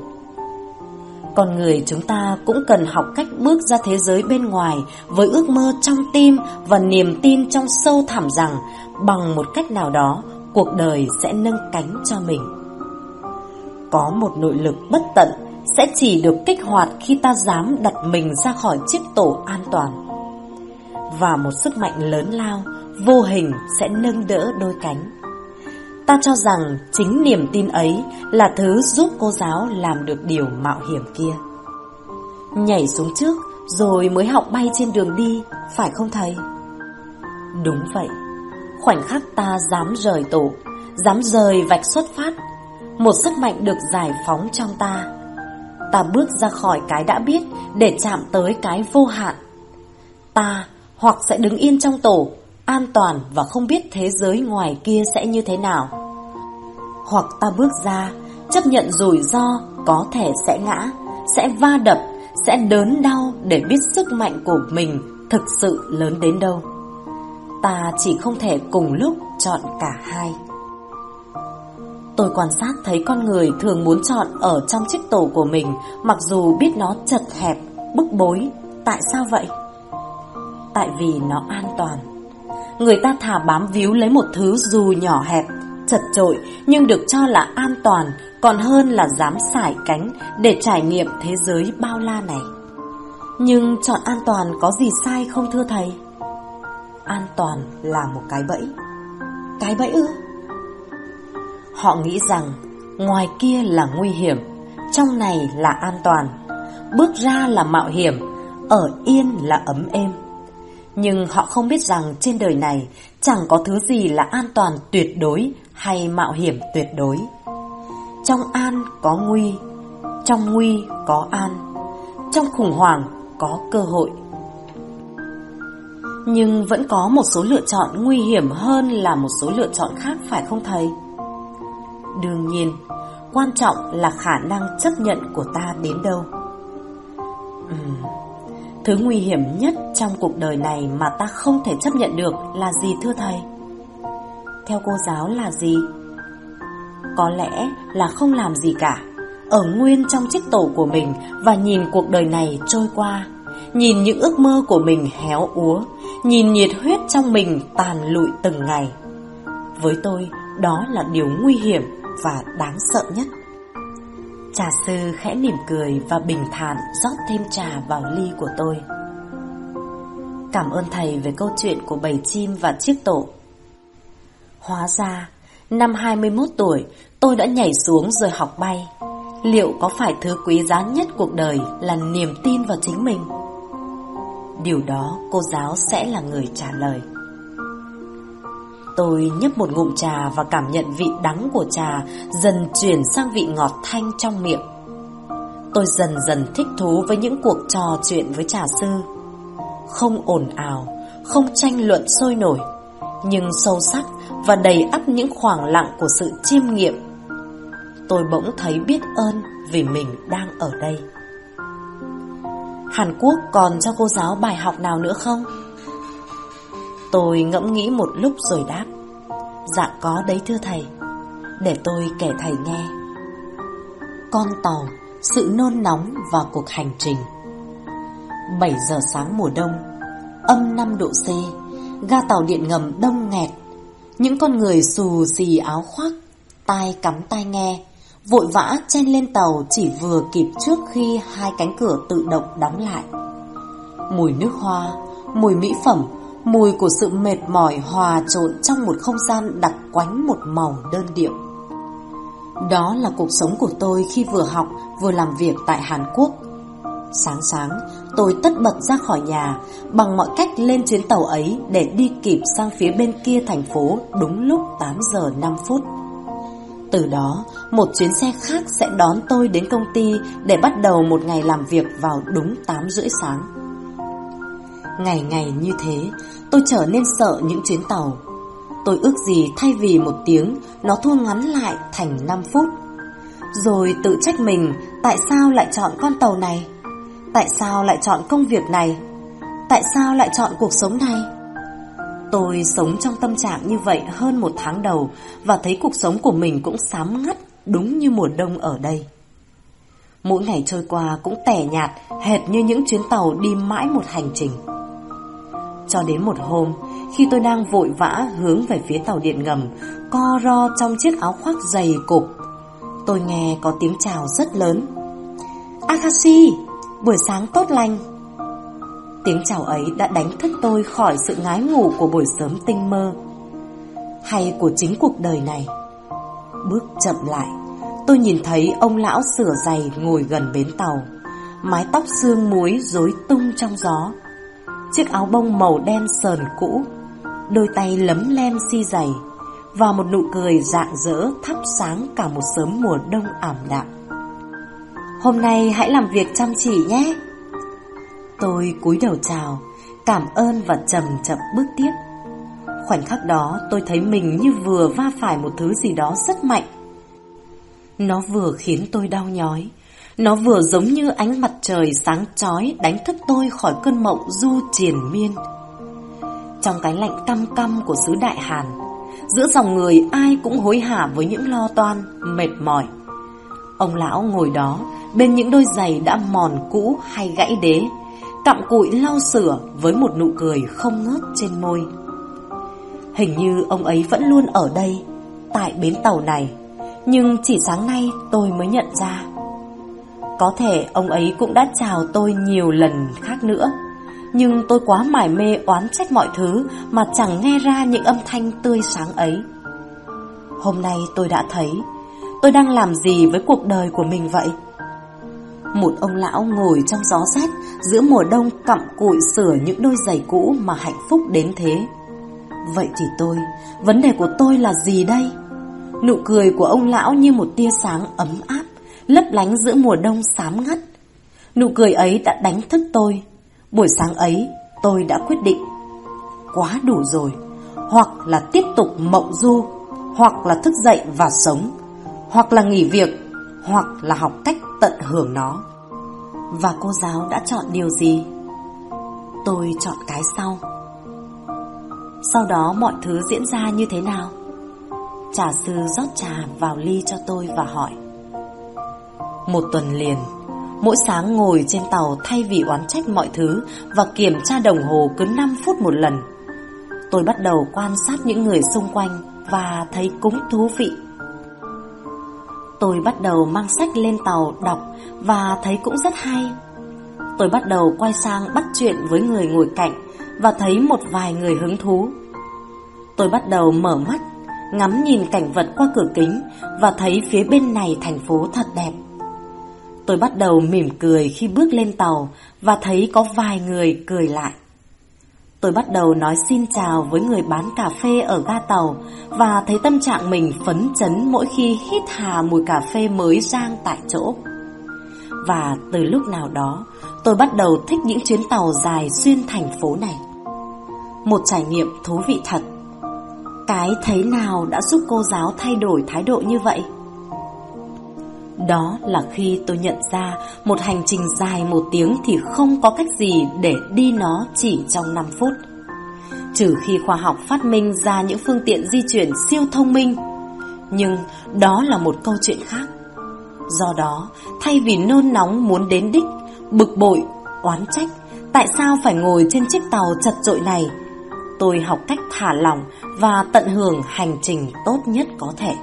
A: Con người chúng ta cũng cần học cách bước ra thế giới bên ngoài Với ước mơ trong tim và niềm tin trong sâu thẳm rằng Bằng một cách nào đó, cuộc đời sẽ nâng cánh cho mình. Có một nội lực bất tận sẽ chỉ được kích hoạt khi ta dám đặt mình ra khỏi chiếc tổ an toàn và một sức mạnh lớn lao, vô hình sẽ nâng đỡ đôi cánh. Ta cho rằng chính niềm tin ấy là thứ giúp cô giáo làm được điều mạo hiểm kia. Nhảy xuống trước rồi mới học bay trên đường đi, phải không thầy? Đúng vậy, khoảnh khắc ta dám rời tổ, dám rời vạch xuất phát, một sức mạnh được giải phóng trong ta. Ta bước ra khỏi cái đã biết để chạm tới cái vô hạn. Ta hoặc sẽ đứng yên trong tổ, an toàn và không biết thế giới ngoài kia sẽ như thế nào. Hoặc ta bước ra, chấp nhận rủi ro, có thể sẽ ngã, sẽ va đập, sẽ đớn đau để biết sức mạnh của mình thực sự lớn đến đâu. Ta chỉ không thể cùng lúc chọn cả hai. Tôi quan sát thấy con người thường muốn chọn ở trong chiếc tổ của mình mặc dù biết nó chật hẹp, bức bối. Tại sao vậy? Tại vì nó an toàn. Người ta thả bám víu lấy một thứ dù nhỏ hẹp, chật trội nhưng được cho là an toàn còn hơn là dám sải cánh để trải nghiệm thế giới bao la này. Nhưng chọn an toàn có gì sai không thưa thầy? An toàn là một cái bẫy. Cái bẫy ư? Họ nghĩ rằng ngoài kia là nguy hiểm, trong này là an toàn, bước ra là mạo hiểm, ở yên là ấm êm. Nhưng họ không biết rằng trên đời này chẳng có thứ gì là an toàn tuyệt đối hay mạo hiểm tuyệt đối. Trong an có nguy, trong nguy có an, trong khủng hoảng có cơ hội. Nhưng vẫn có một số lựa chọn nguy hiểm hơn là một số lựa chọn khác phải không thầy? Đương nhiên, quan trọng là khả năng chấp nhận của ta đến đâu. Uhm, thứ nguy hiểm nhất trong cuộc đời này mà ta không thể chấp nhận được là gì thưa thầy? Theo cô giáo là gì? Có lẽ là không làm gì cả, ở nguyên trong chiếc tổ của mình và nhìn cuộc đời này trôi qua, nhìn những ước mơ của mình héo úa, nhìn nhiệt huyết trong mình tàn lụi từng ngày. Với tôi, đó là điều nguy hiểm và đáng sợ nhất. Trà sư khẽ mỉm cười và bình thản rót thêm trà vào ly của tôi. Cảm ơn thầy về câu chuyện của bầy chim và chiếc tổ. Hóa ra, năm 21 tuổi, tôi đã nhảy xuống rồi học bay. Liệu có phải thứ quý giá nhất cuộc đời là niềm tin vào chính mình? Điều đó cô giáo sẽ là người trả lời. Tôi nhấp một ngụm trà và cảm nhận vị đắng của trà dần chuyển sang vị ngọt thanh trong miệng. Tôi dần dần thích thú với những cuộc trò chuyện với trà sư. Không ồn ào, không tranh luận sôi nổi, nhưng sâu sắc và đầy ắp những khoảng lặng của sự chiêm nghiệm. Tôi bỗng thấy biết ơn vì mình đang ở đây. Hàn Quốc còn cho cô giáo bài học nào nữa không? Tôi ngẫm nghĩ một lúc rồi đáp. Dạ có đấy thưa thầy. Để tôi kể thầy nghe. Con tàu, Sự nôn nóng và cuộc hành trình. 7 giờ sáng mùa đông, Âm 5 độ C, Ga tàu điện ngầm đông nghẹt. Những con người xù xì áo khoác, Tai cắm tai nghe, Vội vã chen lên tàu chỉ vừa kịp trước khi hai cánh cửa tự động đóng lại. Mùi nước hoa, Mùi mỹ phẩm Mùi của sự mệt mỏi hòa trộn trong một không gian đặc quánh một màu đơn điệu. Đó là cuộc sống của tôi khi vừa học vừa làm việc tại Hàn Quốc. Sáng sáng, tôi tất bật ra khỏi nhà bằng mọi cách lên chuyến tàu ấy để đi kịp sang phía bên kia thành phố đúng lúc 8 giờ 5 phút. Từ đó, một chuyến xe khác sẽ đón tôi đến công ty để bắt đầu một ngày làm việc vào đúng 8 rưỡi sáng. Ngày ngày như thế, tôi trở nên sợ những chuyến tàu. Tôi ước gì thay vì một tiếng, nó thu ngắn lại thành 5 phút. Rồi tự trách mình tại sao lại chọn con tàu này? Tại sao lại chọn công việc này? Tại sao lại chọn cuộc sống này? Tôi sống trong tâm trạng như vậy hơn một tháng đầu và thấy cuộc sống của mình cũng sám ngắt đúng như mùa đông ở đây. Mỗi ngày trôi qua cũng tẻ nhạt hệt như những chuyến tàu đi mãi một hành trình. Cho đến một hôm, khi tôi đang vội vã hướng về phía tàu điện ngầm, co ro trong chiếc áo khoác dày cục, tôi nghe có tiếng chào rất lớn. Akashi, buổi sáng tốt lành. Tiếng chào ấy đã đánh thức tôi khỏi sự ngái ngủ của buổi sớm tinh mơ, hay của chính cuộc đời này. Bước chậm lại, tôi nhìn thấy ông lão sửa giày ngồi gần bến tàu, mái tóc xương muối rối tung trong gió chiếc áo bông màu đen sờn cũ, đôi tay lấm lem si dày và một nụ cười rạng rỡ thắp sáng cả một sớm mùa đông ảm đạm. Hôm nay hãy làm việc chăm chỉ nhé. Tôi cúi đầu chào, cảm ơn và chậm chậm bước tiếp. Khoảnh khắc đó tôi thấy mình như vừa va phải một thứ gì đó rất mạnh. Nó vừa khiến tôi đau nhói, nó vừa giống như ánh mặt trời sáng chói đánh thức tôi khỏi cơn mộng du triền miên. Trong cái lạnh căm căm của xứ Đại Hàn, giữa dòng người ai cũng hối hả với những lo toan, mệt mỏi. Ông lão ngồi đó, bên những đôi giày đã mòn cũ hay gãy đế, cặm cụi lau sửa với một nụ cười không ngớt trên môi. Hình như ông ấy vẫn luôn ở đây, tại bến tàu này, nhưng chỉ sáng nay tôi mới nhận ra. Có thể ông ấy cũng đã chào tôi nhiều lần khác nữa, nhưng tôi quá mải mê oán trách mọi thứ mà chẳng nghe ra những âm thanh tươi sáng ấy. Hôm nay tôi đã thấy, tôi đang làm gì với cuộc đời của mình vậy? Một ông lão ngồi trong gió rét giữa mùa đông cặm cụi sửa những đôi giày cũ mà hạnh phúc đến thế. Vậy thì tôi, vấn đề của tôi là gì đây? Nụ cười của ông lão như một tia sáng ấm áp, lấp lánh giữa mùa đông xám ngắt. Nụ cười ấy đã đánh thức tôi. Buổi sáng ấy, tôi đã quyết định. Quá đủ rồi, hoặc là tiếp tục mộng du, hoặc là thức dậy và sống, hoặc là nghỉ việc, hoặc là học cách tận hưởng nó. Và cô giáo đã chọn điều gì? Tôi chọn cái sau. Sau đó mọi thứ diễn ra như thế nào? Trà sư rót trà vào ly cho tôi và hỏi một tuần liền. Mỗi sáng ngồi trên tàu thay vì oán trách mọi thứ Và kiểm tra đồng hồ cứ 5 phút một lần. Tôi bắt đầu quan sát những người xung quanh Và thấy cũng thú vị. Tôi bắt đầu mang sách lên tàu đọc Và thấy cũng rất hay. Tôi bắt đầu quay sang bắt chuyện với người ngồi cạnh Và thấy một vài người hứng thú. Tôi bắt đầu mở mắt, ngắm nhìn cảnh vật qua cửa kính và thấy phía bên này thành phố thật đẹp. Tôi bắt đầu mỉm cười khi bước lên tàu và thấy có vài người cười lại. Tôi bắt đầu nói xin chào với người bán cà phê ở ga tàu và thấy tâm trạng mình phấn chấn mỗi khi hít hà mùi cà phê mới rang tại chỗ. Và từ lúc nào đó, tôi bắt đầu thích những chuyến tàu dài xuyên thành phố này. Một trải nghiệm thú vị thật. Cái thấy nào đã giúp cô giáo thay đổi thái độ như vậy? Đó là khi tôi nhận ra một hành trình dài một tiếng thì không có cách gì để đi nó chỉ trong 5 phút. Trừ khi khoa học phát minh ra những phương tiện di chuyển siêu thông minh. Nhưng đó là một câu chuyện khác. Do đó, thay vì nôn nóng muốn đến đích, bực bội, oán trách, tại sao phải ngồi trên chiếc tàu chật trội này tôi học cách thả lỏng và tận hưởng hành trình tốt nhất có thể.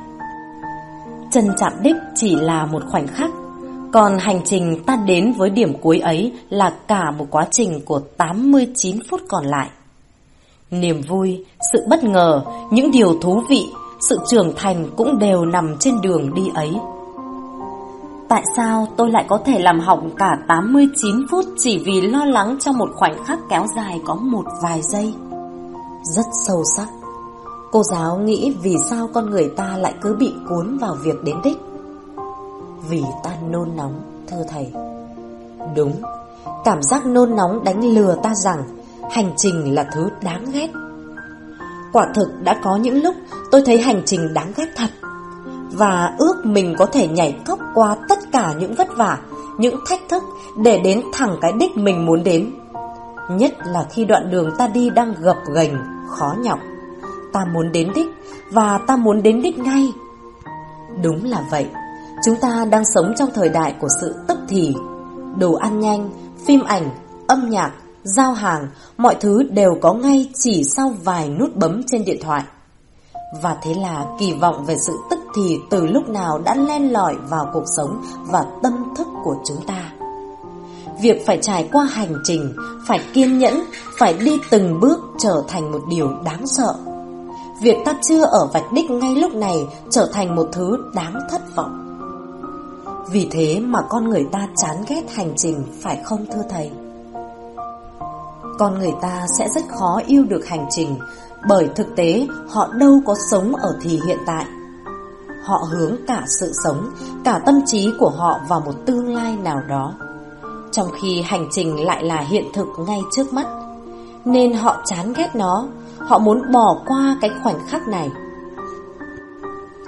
A: Chân chạm đích chỉ là một khoảnh khắc, còn hành trình ta đến với điểm cuối ấy là cả một quá trình của 89 phút còn lại. Niềm vui, sự bất ngờ, những điều thú vị, sự trưởng thành cũng đều nằm trên đường đi ấy. Tại sao tôi lại có thể làm hỏng cả 89 phút chỉ vì lo lắng trong một khoảnh khắc kéo dài có một vài giây? rất sâu sắc. Cô giáo nghĩ vì sao con người ta lại cứ bị cuốn vào việc đến đích? Vì ta nôn nóng, thưa thầy. Đúng, cảm giác nôn nóng đánh lừa ta rằng hành trình là thứ đáng ghét. Quả thực đã có những lúc tôi thấy hành trình đáng ghét thật và ước mình có thể nhảy cóc qua tất cả những vất vả, những thách thức để đến thẳng cái đích mình muốn đến. Nhất là khi đoạn đường ta đi đang gập ghềnh, khó nhọc. Ta muốn đến đích và ta muốn đến đích ngay. Đúng là vậy, chúng ta đang sống trong thời đại của sự tức thì. Đồ ăn nhanh, phim ảnh, âm nhạc, giao hàng, mọi thứ đều có ngay chỉ sau vài nút bấm trên điện thoại. Và thế là kỳ vọng về sự tức thì từ lúc nào đã len lỏi vào cuộc sống và tâm thức của chúng ta. Việc phải trải qua hành trình, phải kiên nhẫn, phải đi từng bước trở thành một điều đáng sợ. Việc ta chưa ở vạch đích ngay lúc này trở thành một thứ đáng thất vọng. Vì thế mà con người ta chán ghét hành trình phải không thưa thầy? Con người ta sẽ rất khó yêu được hành trình bởi thực tế họ đâu có sống ở thì hiện tại. Họ hướng cả sự sống, cả tâm trí của họ vào một tương lai nào đó trong khi hành trình lại là hiện thực ngay trước mắt. Nên họ chán ghét nó, họ muốn bỏ qua cái khoảnh khắc này.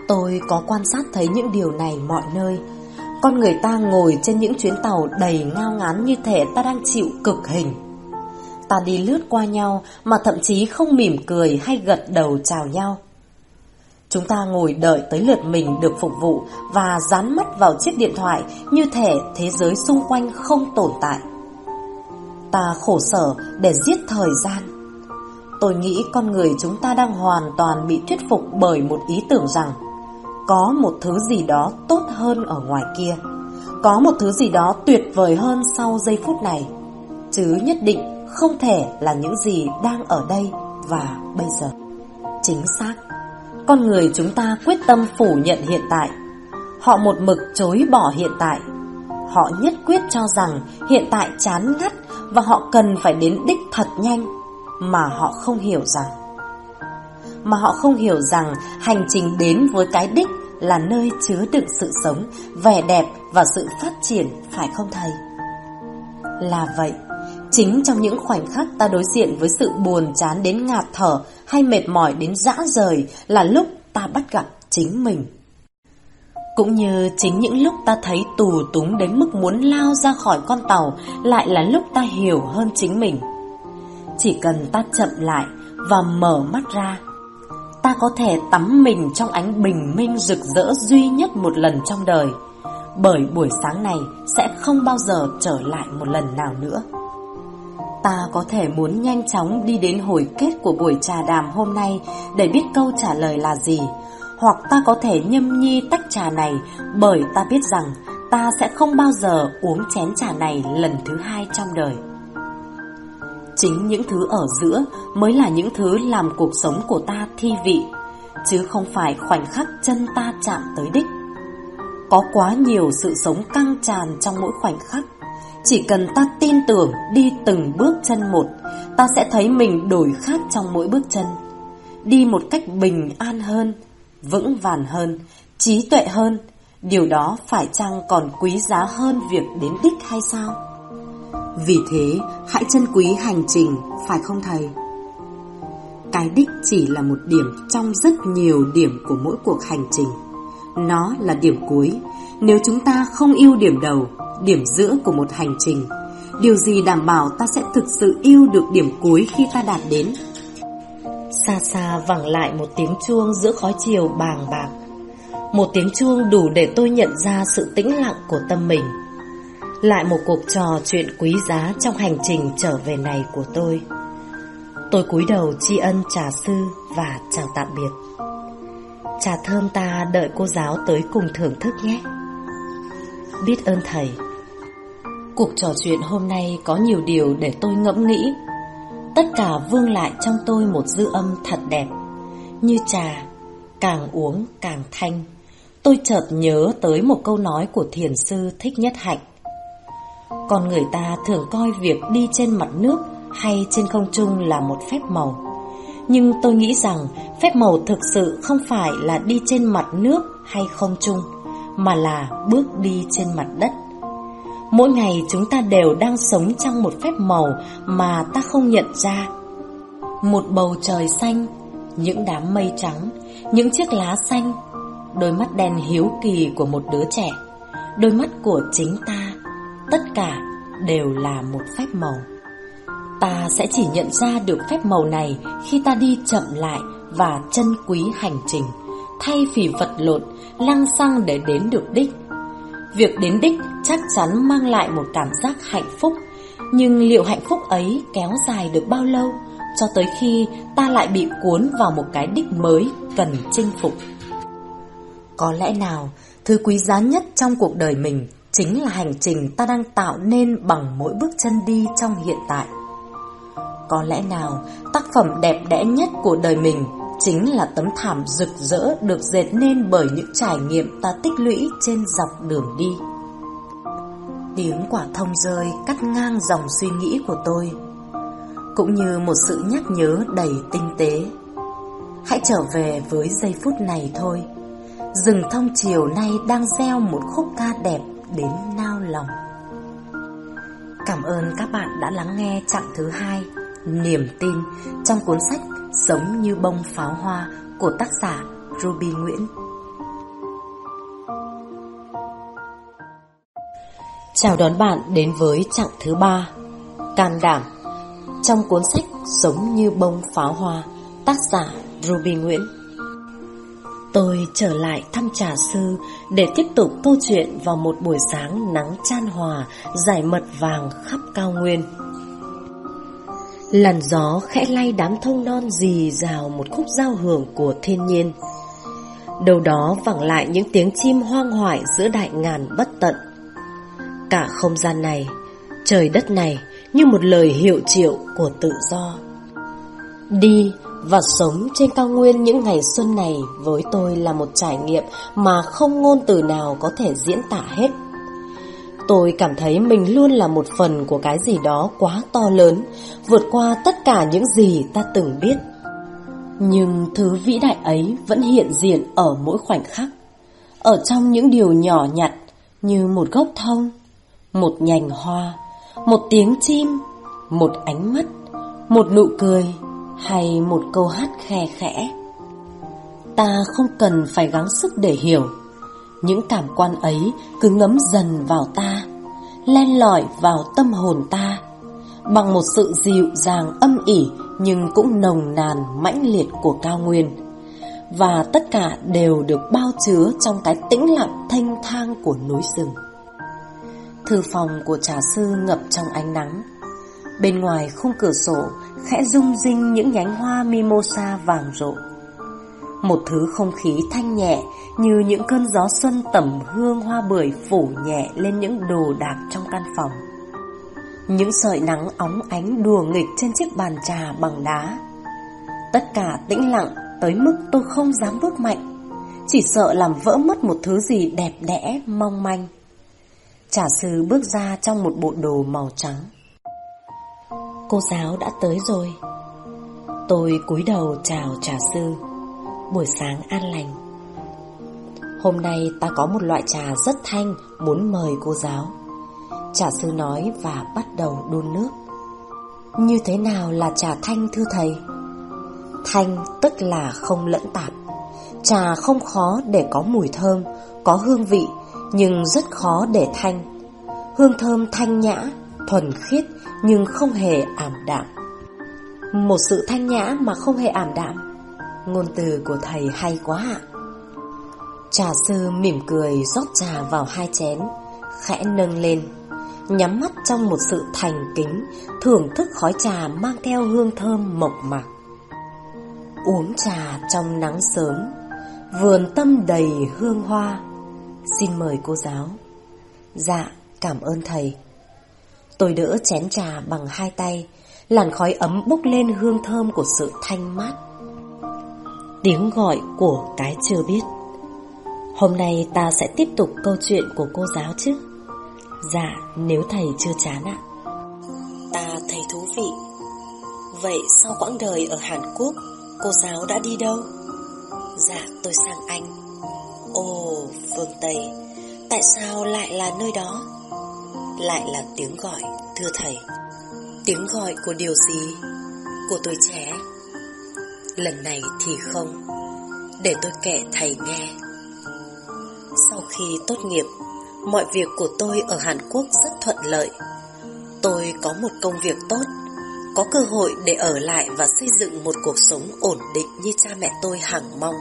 A: Tôi có quan sát thấy những điều này mọi nơi. Con người ta ngồi trên những chuyến tàu đầy ngao ngán như thể ta đang chịu cực hình. Ta đi lướt qua nhau mà thậm chí không mỉm cười hay gật đầu chào nhau. Chúng ta ngồi đợi tới lượt mình được phục vụ và dán mắt vào chiếc điện thoại như thể thế giới xung quanh không tồn tại. Ta khổ sở để giết thời gian. Tôi nghĩ con người chúng ta đang hoàn toàn bị thuyết phục bởi một ý tưởng rằng có một thứ gì đó tốt hơn ở ngoài kia. Có một thứ gì đó tuyệt vời hơn sau giây phút này. Chứ nhất định không thể là những gì đang ở đây và bây giờ. Chính xác, con người chúng ta quyết tâm phủ nhận hiện tại. Họ một mực chối bỏ hiện tại. Họ nhất quyết cho rằng hiện tại chán ngắt và họ cần phải đến đích thật nhanh mà họ không hiểu rằng mà họ không hiểu rằng hành trình đến với cái đích là nơi chứa đựng sự sống, vẻ đẹp và sự phát triển phải không thầy? Là vậy, chính trong những khoảnh khắc ta đối diện với sự buồn chán đến ngạt thở hay mệt mỏi đến dã rời là lúc ta bắt gặp chính mình. Cũng như chính những lúc ta thấy tù túng đến mức muốn lao ra khỏi con tàu lại là lúc ta hiểu hơn chính mình. Chỉ cần ta chậm lại và mở mắt ra, ta có thể tắm mình trong ánh bình minh rực rỡ duy nhất một lần trong đời, bởi buổi sáng này sẽ không bao giờ trở lại một lần nào nữa. Ta có thể muốn nhanh chóng đi đến hồi kết của buổi trà đàm hôm nay để biết câu trả lời là gì, hoặc ta có thể nhâm nhi tách trà này bởi ta biết rằng ta sẽ không bao giờ uống chén trà này lần thứ hai trong đời. Chính những thứ ở giữa mới là những thứ làm cuộc sống của ta thi vị, chứ không phải khoảnh khắc chân ta chạm tới đích. Có quá nhiều sự sống căng tràn trong mỗi khoảnh khắc chỉ cần ta tin tưởng đi từng bước chân một, ta sẽ thấy mình đổi khác trong mỗi bước chân. Đi một cách bình an hơn, vững vàn hơn, trí tuệ hơn. Điều đó phải chăng còn quý giá hơn việc đến đích hay sao? Vì thế, hãy trân quý hành trình, phải không thầy? Cái đích chỉ là một điểm trong rất nhiều điểm của mỗi cuộc hành trình. Nó là điểm cuối. Nếu chúng ta không yêu điểm đầu, điểm giữa của một hành trình. Điều gì đảm bảo ta sẽ thực sự yêu được điểm cuối khi ta đạt đến? Xa xa vẳng lại một tiếng chuông giữa khói chiều bàng bạc. Một tiếng chuông đủ để tôi nhận ra sự tĩnh lặng của tâm mình. Lại một cuộc trò chuyện quý giá trong hành trình trở về này của tôi. Tôi cúi đầu tri ân trà sư và chào tạm biệt. Trà thơm ta đợi cô giáo tới cùng thưởng thức nhé. Biết ơn thầy. Cuộc trò chuyện hôm nay có nhiều điều để tôi ngẫm nghĩ. Tất cả vương lại trong tôi một dư âm thật đẹp. Như trà, càng uống càng thanh. Tôi chợt nhớ tới một câu nói của thiền sư Thích Nhất Hạnh. Con người ta thường coi việc đi trên mặt nước hay trên không trung là một phép màu. Nhưng tôi nghĩ rằng phép màu thực sự không phải là đi trên mặt nước hay không trung, mà là bước đi trên mặt đất. Mỗi ngày chúng ta đều đang sống trong một phép màu mà ta không nhận ra. Một bầu trời xanh, những đám mây trắng, những chiếc lá xanh, đôi mắt đen hiếu kỳ của một đứa trẻ, đôi mắt của chính ta, tất cả đều là một phép màu. Ta sẽ chỉ nhận ra được phép màu này khi ta đi chậm lại và trân quý hành trình, thay vì vật lộn, lăng xăng để đến được đích. Việc đến đích chắc chắn mang lại một cảm giác hạnh phúc, nhưng liệu hạnh phúc ấy kéo dài được bao lâu cho tới khi ta lại bị cuốn vào một cái đích mới cần chinh phục? Có lẽ nào, thứ quý giá nhất trong cuộc đời mình chính là hành trình ta đang tạo nên bằng mỗi bước chân đi trong hiện tại. Có lẽ nào, tác phẩm đẹp đẽ nhất của đời mình chính là tấm thảm rực rỡ được dệt nên bởi những trải nghiệm ta tích lũy trên dọc đường đi. Tiếng quả thông rơi cắt ngang dòng suy nghĩ của tôi, cũng như một sự nhắc nhớ đầy tinh tế. Hãy trở về với giây phút này thôi. Rừng thông chiều nay đang gieo một khúc ca đẹp đến nao lòng. Cảm ơn các bạn đã lắng nghe chặng thứ hai, Niềm tin trong cuốn sách Sống như bông pháo hoa của tác giả Ruby Nguyễn. Chào đón bạn đến với chặng thứ ba Can đảm Trong cuốn sách Sống như bông pháo hoa Tác giả Ruby Nguyễn Tôi trở lại thăm trà sư Để tiếp tục câu chuyện vào một buổi sáng nắng chan hòa Giải mật vàng khắp cao nguyên. Làn gió khẽ lay đám thông non dì rào một khúc giao hưởng của thiên nhiên. Đâu đó vẳng lại những tiếng chim hoang hoại giữa đại ngàn bất tận. Cả không gian này, trời đất này như một lời hiệu triệu của tự do. Đi và sống trên cao nguyên những ngày xuân này với tôi là một trải nghiệm mà không ngôn từ nào có thể diễn tả hết. Tôi cảm thấy mình luôn là một phần của cái gì đó quá to lớn, vượt qua tất cả những gì ta từng biết. Nhưng thứ vĩ đại ấy vẫn hiện diện ở mỗi khoảnh khắc, ở trong những điều nhỏ nhặt như một gốc thông, một nhành hoa, một tiếng chim, một ánh mắt, một nụ cười hay một câu hát khe khẽ. Ta không cần phải gắng sức để hiểu, những cảm quan ấy cứ ngấm dần vào ta, len lỏi vào tâm hồn ta, bằng một sự dịu dàng âm ỉ nhưng cũng nồng nàn mãnh liệt của cao nguyên. Và tất cả đều được bao chứa trong cái tĩnh lặng thanh thang của núi rừng. Thư phòng của trà sư ngập trong ánh nắng Bên ngoài khung cửa sổ Khẽ rung rinh những nhánh hoa mimosa vàng rộ Một thứ không khí thanh nhẹ Như những cơn gió xuân tẩm hương hoa bưởi phủ nhẹ lên những đồ đạc trong căn phòng. Những sợi nắng óng ánh đùa nghịch trên chiếc bàn trà bằng đá. Tất cả tĩnh lặng tới mức tôi không dám bước mạnh Chỉ sợ làm vỡ mất một thứ gì đẹp đẽ, mong manh. Trà sư bước ra trong một bộ đồ màu trắng. Cô giáo đã tới rồi. Tôi cúi đầu chào trà sư. Buổi sáng an lành. Hôm nay ta có một loại trà rất thanh Muốn mời cô giáo. Trà sư nói và bắt đầu đun nước. Như thế nào là trà thanh thưa thầy? Thanh tức là không lẫn tạp. Trà không khó để có mùi thơm Có hương vị nhưng rất khó để thanh. Hương thơm thanh nhã, thuần khiết nhưng không hề ảm đạm. Một sự thanh nhã mà không hề ảm đạm. Ngôn từ của thầy hay quá ạ. Trà sư mỉm cười rót trà vào hai chén, khẽ nâng lên, nhắm mắt trong một sự thành kính, thưởng thức khói trà mang theo hương thơm mộc mạc. Uống trà trong nắng sớm, vườn tâm đầy hương hoa, Xin mời cô giáo Dạ cảm ơn thầy Tôi đỡ chén trà bằng hai tay Làn khói ấm bốc lên hương thơm của sự thanh mát. Tiếng gọi của cái chưa biết. Hôm nay ta sẽ tiếp tục câu chuyện của cô giáo chứ? Dạ nếu thầy chưa chán ạ.
B: Ta thấy thú vị. Vậy sau quãng đời ở Hàn Quốc Cô giáo đã đi đâu? Dạ tôi sang Anh. Ồ, phương Tây, tại sao lại là nơi đó? Lại là tiếng gọi, thưa thầy. Tiếng gọi của điều gì? Của tôi trẻ? Lần này thì không. Để tôi kể thầy nghe. Sau khi tốt nghiệp, mọi việc của tôi ở Hàn Quốc rất thuận lợi. Tôi có một công việc tốt, có cơ hội để ở lại và xây dựng một cuộc sống ổn định như cha mẹ tôi hằng mong.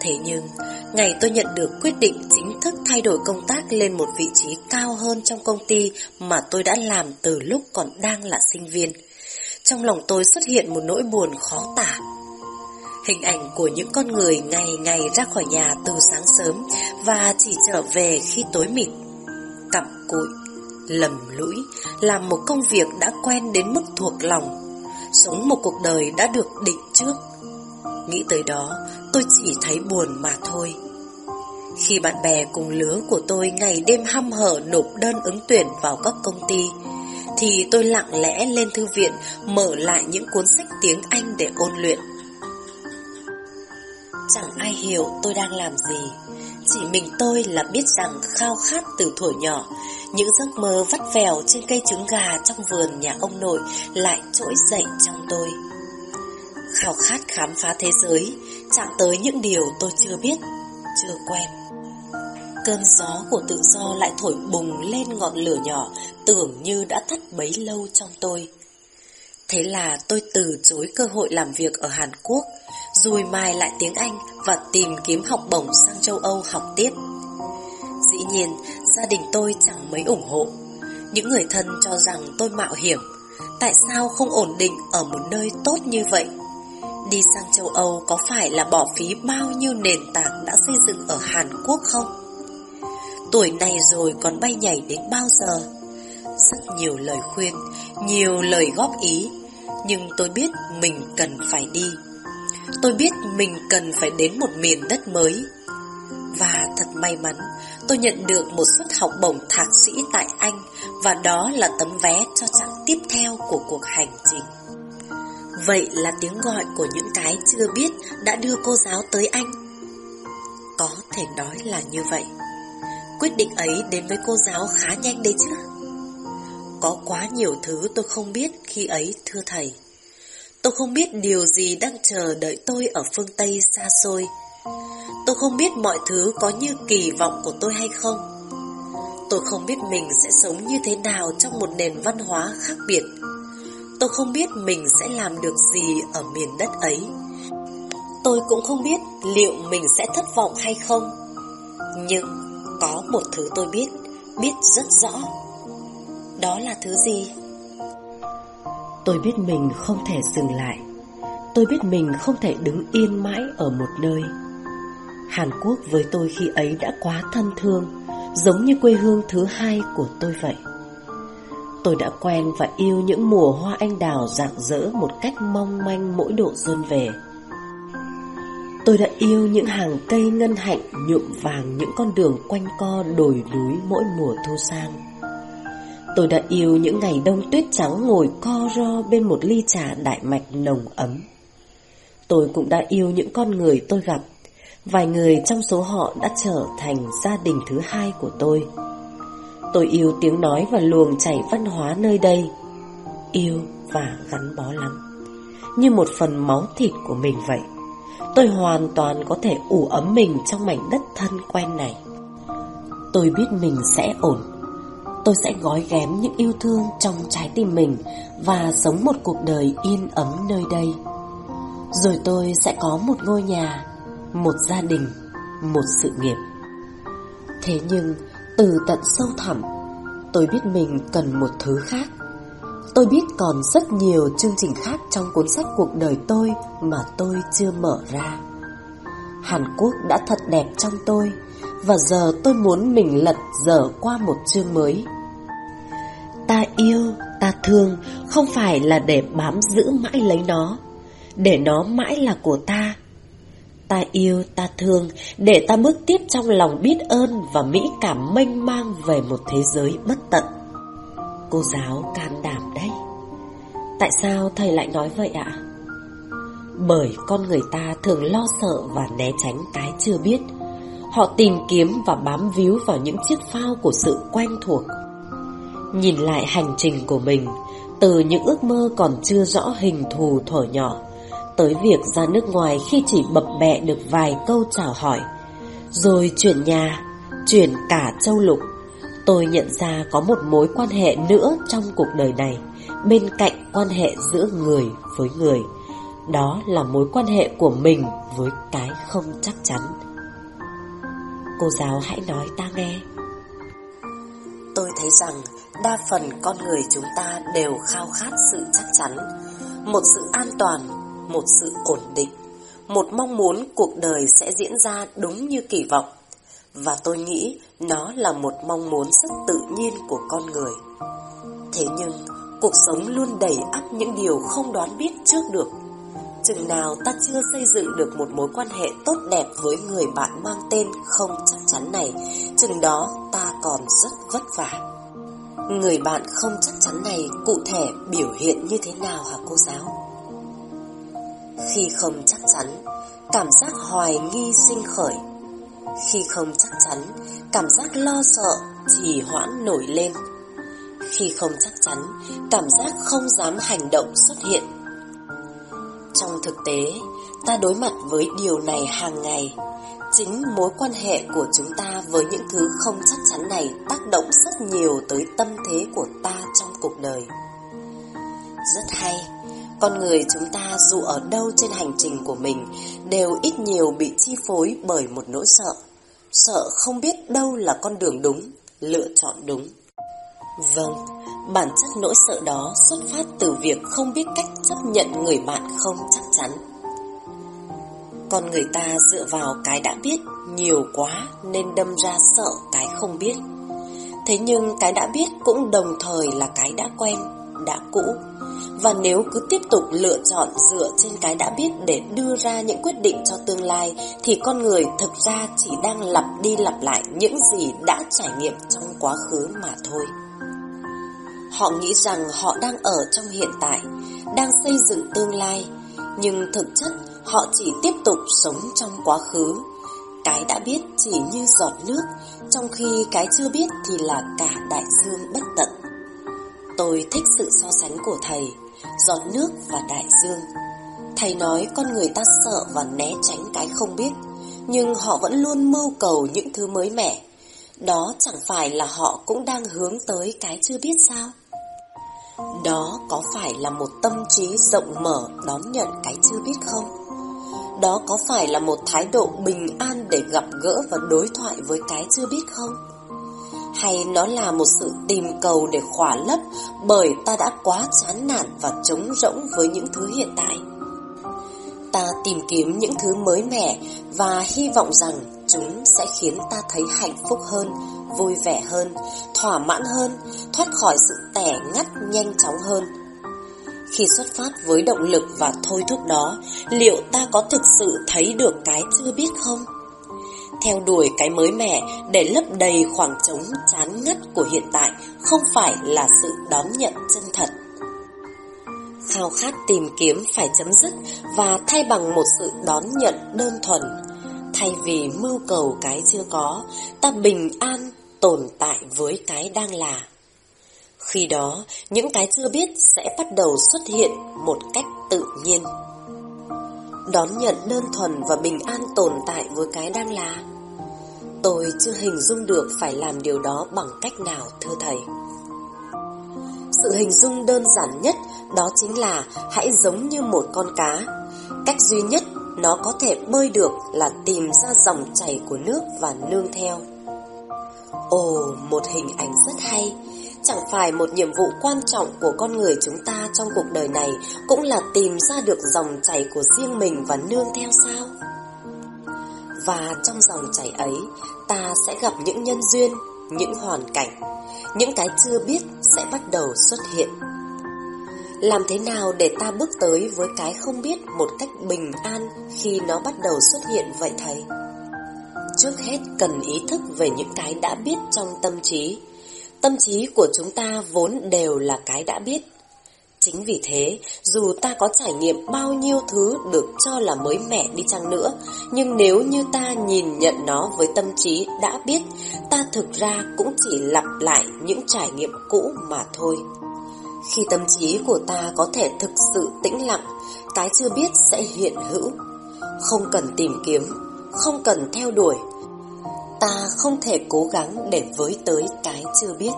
B: Thế nhưng, ngày tôi nhận được quyết định chính thức thay đổi công tác lên một vị trí cao hơn trong công ty mà tôi đã làm từ lúc còn đang là sinh viên. Trong lòng tôi xuất hiện một nỗi buồn khó tả. Hình ảnh của những con người ngày ngày ra khỏi nhà từ sáng sớm và chỉ trở về khi tối mịt. Cặm cụi, lầm lũi, làm một công việc đã quen đến mức thuộc lòng, sống một cuộc đời đã được định trước. Nghĩ tới đó, tôi chỉ thấy buồn mà thôi. Khi bạn bè cùng lứa của tôi ngày đêm hăm hở nộp đơn ứng tuyển vào các công ty, thì tôi lặng lẽ lên thư viện mở lại những cuốn sách tiếng Anh để ôn luyện. Chẳng ai hiểu tôi đang làm gì, chỉ mình tôi là biết rằng khao khát từ thuở nhỏ, những giấc mơ vắt vẻo trên cây trứng gà trong vườn nhà ông nội lại trỗi dậy trong tôi khao khát khám phá thế giới, chạm tới những điều tôi chưa biết, chưa quen.
C: cơn gió của tự do lại thổi bùng lên ngọn lửa nhỏ tưởng như đã tắt bấy lâu trong tôi. Thế là tôi từ chối cơ hội làm việc ở Hàn Quốc, rồi mai lại tiếng Anh và tìm kiếm học bổng sang châu Âu học tiếp. Dĩ nhiên, gia đình tôi chẳng mấy ủng hộ. Những người thân cho rằng tôi mạo hiểm. Tại sao không ổn định ở một nơi tốt như vậy? Đi sang châu Âu có phải là bỏ phí bao nhiêu nền tảng đã xây dựng ở Hàn Quốc không? Tuổi này rồi còn bay nhảy đến bao giờ? Rất nhiều lời khuyên, nhiều lời góp ý, nhưng tôi biết mình cần phải đi. Tôi biết mình cần phải đến một miền đất mới. Và thật may mắn, tôi nhận được một suất học bổng thạc sĩ tại Anh và đó là tấm vé cho chặng tiếp theo của cuộc hành trình. Vậy là tiếng gọi của những cái chưa biết đã đưa cô giáo tới Anh. Có thể nói là như vậy. Quyết định ấy đến với cô giáo khá nhanh đấy chứ. Có quá nhiều thứ tôi không biết khi ấy, thưa thầy. Tôi không biết điều gì đang chờ đợi tôi ở phương Tây xa xôi. Tôi không biết mọi thứ có như kỳ vọng của tôi hay không. Tôi không biết mình sẽ sống như thế nào trong một nền văn hóa khác biệt. Tôi không biết mình sẽ làm được gì ở miền đất ấy. Tôi cũng không biết liệu mình sẽ thất vọng hay không. Nhưng có một thứ tôi biết, biết rất rõ. Đó là thứ gì?
A: Tôi biết mình không thể dừng lại. Tôi biết mình không thể đứng yên mãi ở một nơi. Hàn Quốc với tôi khi ấy đã quá thân thương, giống như quê hương thứ hai của tôi vậy. Tôi đã quen và yêu những mùa hoa anh đào rạng rỡ một cách mong manh mỗi độ xuân về. Tôi đã yêu những hàng cây ngân hạnh nhuộm vàng những con đường quanh co đồi núi mỗi mùa thu sang. Tôi đã yêu những ngày đông tuyết trắng ngồi co ro bên một ly trà đại mạch nồng ấm. Tôi cũng đã yêu những con người tôi gặp, vài người trong số họ đã trở thành gia đình thứ hai của tôi. Tôi tôi yêu tiếng nói và luồng chảy văn hóa nơi đây, yêu và gắn bó lắm, như một phần máu thịt của mình vậy. Tôi hoàn toàn có thể ủ ấm mình trong mảnh đất thân quen này. Tôi biết mình sẽ ổn tôi sẽ gói ghém những yêu thương trong trái tim mình và sống một cuộc đời yên ấm nơi đây. Rồi tôi sẽ có một ngôi nhà, một gia đình, một sự nghiệp. Thế nhưng, từ tận sâu thẳm, tôi biết mình cần một thứ khác. Tôi biết còn rất nhiều chương trình khác trong cuốn sách cuộc đời tôi mà tôi chưa mở ra. Hàn Quốc đã thật đẹp trong tôi, và giờ tôi muốn mình lật dở qua một chương mới. Ta yêu, ta thương không phải là để bám giữ mãi lấy nó, để nó mãi là của ta. Ta yêu, ta thương để ta bước tiếp trong lòng biết ơn và mỹ cảm mênh mang về một thế giới bất tận. Cô giáo can đảm đấy. Tại sao thầy lại nói vậy ạ? Bởi con người ta thường lo sợ và né tránh cái chưa biết Họ tìm kiếm và bám víu vào những chiếc phao của sự quen thuộc. Nhìn lại hành trình của mình, từ những ước mơ còn chưa rõ hình thù thổi nhỏ, tới việc ra nước ngoài khi chỉ bập bẹ được vài câu chào hỏi, rồi chuyển nhà, chuyển cả châu lục, tôi nhận ra có một mối quan hệ nữa trong cuộc đời này, bên cạnh quan hệ giữa người với người. Đó là mối quan hệ của mình với cái không chắc chắn. Cô giáo hãy nói ta nghe
D: Tôi thấy rằng đa phần con người chúng ta đều khao khát sự chắc chắn Một sự an toàn, một sự ổn định Một mong muốn cuộc đời sẽ diễn ra đúng như kỳ vọng Và tôi nghĩ nó là một mong muốn rất tự nhiên của con người Thế nhưng cuộc sống luôn đầy ắp những điều không đoán biết trước được Chừng nào ta chưa xây dựng được một mối quan hệ tốt đẹp với người bạn mang tên không chắc chắn này, chừng đó ta còn rất vất vả. Người bạn không chắc chắn này cụ thể biểu hiện như thế nào hả cô giáo? Khi không chắc chắn, cảm giác hoài nghi sinh khởi. Khi không chắc chắn, cảm giác lo sợ, trì hoãn nổi lên. Khi không chắc chắn, cảm giác không dám hành động xuất hiện trong thực tế, ta đối mặt với điều này hàng ngày.
A: Chính mối quan hệ của chúng ta với những thứ không chắc chắn này tác động rất nhiều tới tâm thế của ta trong cuộc đời. Rất hay, con người chúng ta dù ở đâu trên hành trình của mình đều ít nhiều bị chi phối bởi một nỗi sợ. Sợ không biết đâu là con đường đúng, lựa chọn đúng. Vâng, bản chất nỗi sợ đó xuất phát từ việc không biết cách chấp nhận người bạn không chắc chắn. Con người ta dựa vào cái đã biết nhiều quá nên đâm ra sợ cái không biết. Thế nhưng cái đã biết cũng đồng thời là cái đã quen, đã cũ. Và nếu cứ tiếp tục lựa chọn dựa trên cái đã biết để đưa ra những quyết định cho tương lai thì con người thực ra chỉ đang lặp đi lặp lại những gì đã trải nghiệm trong quá khứ mà thôi. Họ nghĩ rằng họ đang ở trong hiện tại, đang xây dựng tương lai, nhưng thực chất họ chỉ tiếp tục sống trong quá khứ. Cái đã biết chỉ như giọt nước, trong khi cái chưa biết thì là cả đại dương bất tận. Tôi thích sự so sánh của thầy, giọt nước và đại dương. Thầy nói con người ta sợ và né tránh cái không biết, nhưng họ vẫn luôn mưu cầu những thứ mới mẻ. Đó chẳng phải là họ cũng đang hướng tới cái chưa biết sao? Đó có phải là một tâm trí rộng mở đón nhận cái chưa biết không? Đó có phải là một thái độ bình an để gặp gỡ và đối thoại với cái chưa biết không? Hay nó là một sự tìm cầu để khỏa lấp bởi ta đã quá chán nản và trống rỗng với những thứ hiện tại? Ta tìm kiếm những thứ mới mẻ và hy vọng rằng chúng sẽ khiến ta thấy hạnh phúc hơn, vui vẻ hơn, thỏa mãn hơn, thoát khỏi sự tẻ ngắt nhanh chóng hơn. Khi xuất phát với động lực và thôi thúc đó, liệu ta có thực sự thấy được cái chưa biết không? Theo đuổi cái mới mẻ để lấp đầy khoảng trống chán ngắt của hiện tại không phải là sự đón nhận chân thật. Khao khát tìm kiếm phải chấm dứt và thay bằng một sự đón nhận đơn thuần. Thay vì mưu cầu cái chưa có, ta bình an tồn tại với cái đang là. Khi đó, những cái chưa biết sẽ bắt đầu xuất hiện một cách tự nhiên. Đón nhận đơn thuần và bình an tồn tại với cái đang là. Tôi chưa hình dung được phải làm điều đó bằng cách nào thưa thầy. Sự hình dung đơn giản nhất đó chính là hãy giống như một con cá. Cách duy nhất nó có thể bơi được là tìm ra dòng chảy của nước và nương theo. Ồ, một hình ảnh rất hay. Chẳng phải một nhiệm vụ quan trọng của con người chúng ta trong cuộc đời này cũng là tìm ra được dòng chảy của riêng mình và nương theo sao? Và trong dòng chảy ấy, ta sẽ gặp những nhân duyên, những hoàn cảnh, những cái chưa biết sẽ bắt đầu xuất hiện. Làm thế nào để ta bước tới với cái không biết một cách bình an khi nó bắt đầu xuất hiện vậy thầy? Trước hết cần ý thức về những cái đã biết trong tâm trí. Tâm trí của chúng ta vốn đều là cái đã biết. Chính vì thế, dù ta có trải nghiệm bao nhiêu thứ được cho là mới mẻ đi chăng nữa, nhưng nếu như ta nhìn nhận nó với tâm trí đã biết, ta thực ra cũng chỉ lặp lại những trải nghiệm cũ mà thôi. Khi tâm trí của ta có thể thực sự tĩnh lặng, cái chưa biết sẽ hiện hữu. Không cần tìm kiếm, không cần theo đuổi. Ta không thể cố gắng để với tới cái chưa biết.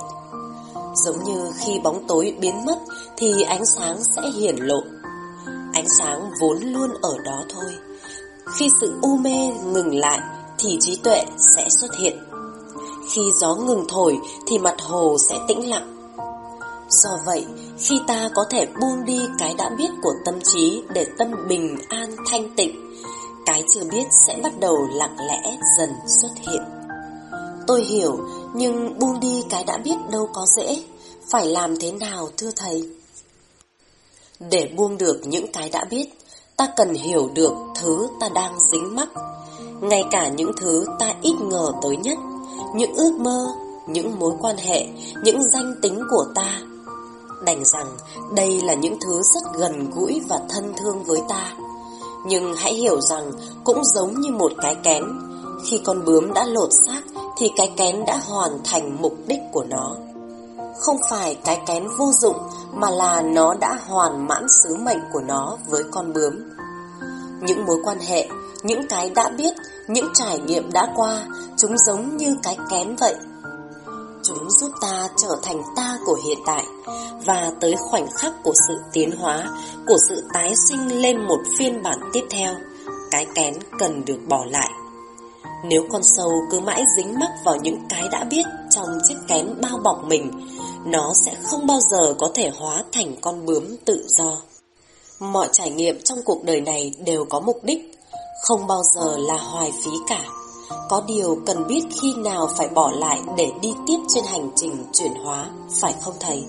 A: Giống như khi bóng tối biến mất thì ánh sáng sẽ hiển lộ. Ánh sáng vốn luôn ở đó thôi. Khi sự u mê ngừng lại thì trí tuệ sẽ xuất hiện. Khi gió ngừng thổi thì mặt hồ sẽ tĩnh lặng. Do vậy, khi ta có thể buông đi cái đã biết của tâm trí để tâm bình an thanh tịnh, cái chưa biết sẽ bắt đầu lặng lẽ dần xuất hiện. Tôi hiểu, nhưng buông đi cái đã biết đâu có dễ, phải làm thế nào thưa thầy? Để buông được những cái đã biết, ta cần hiểu được thứ ta đang dính mắc, ngay cả những thứ ta ít ngờ tới nhất, những ước mơ, những mối quan hệ, những danh tính của ta. Đành rằng đây là những thứ rất gần gũi và thân thương với ta. Nhưng hãy hiểu rằng cũng giống như một cái kén, khi con bướm đã lột xác thì cái kén đã hoàn thành mục đích của nó. Không phải cái kén vô dụng mà là nó đã hoàn mãn sứ mệnh của nó với con bướm. Những mối quan hệ, những cái đã biết, những trải nghiệm đã qua, chúng giống như cái kén vậy. Chúng giúp ta trở thành ta của hiện tại và tới khoảnh khắc của sự tiến hóa, của sự tái sinh lên một phiên bản tiếp theo. Cái kén cần được bỏ lại. Nếu con sâu cứ mãi dính mắc vào những cái đã biết trong chiếc kén bao bọc mình, nó sẽ không bao giờ có thể hóa thành con bướm tự do. Mọi trải nghiệm trong cuộc đời này đều có mục đích, không bao giờ là hoài phí cả. Có điều cần biết khi nào phải bỏ lại để đi tiếp trên hành trình chuyển hóa, phải không thầy?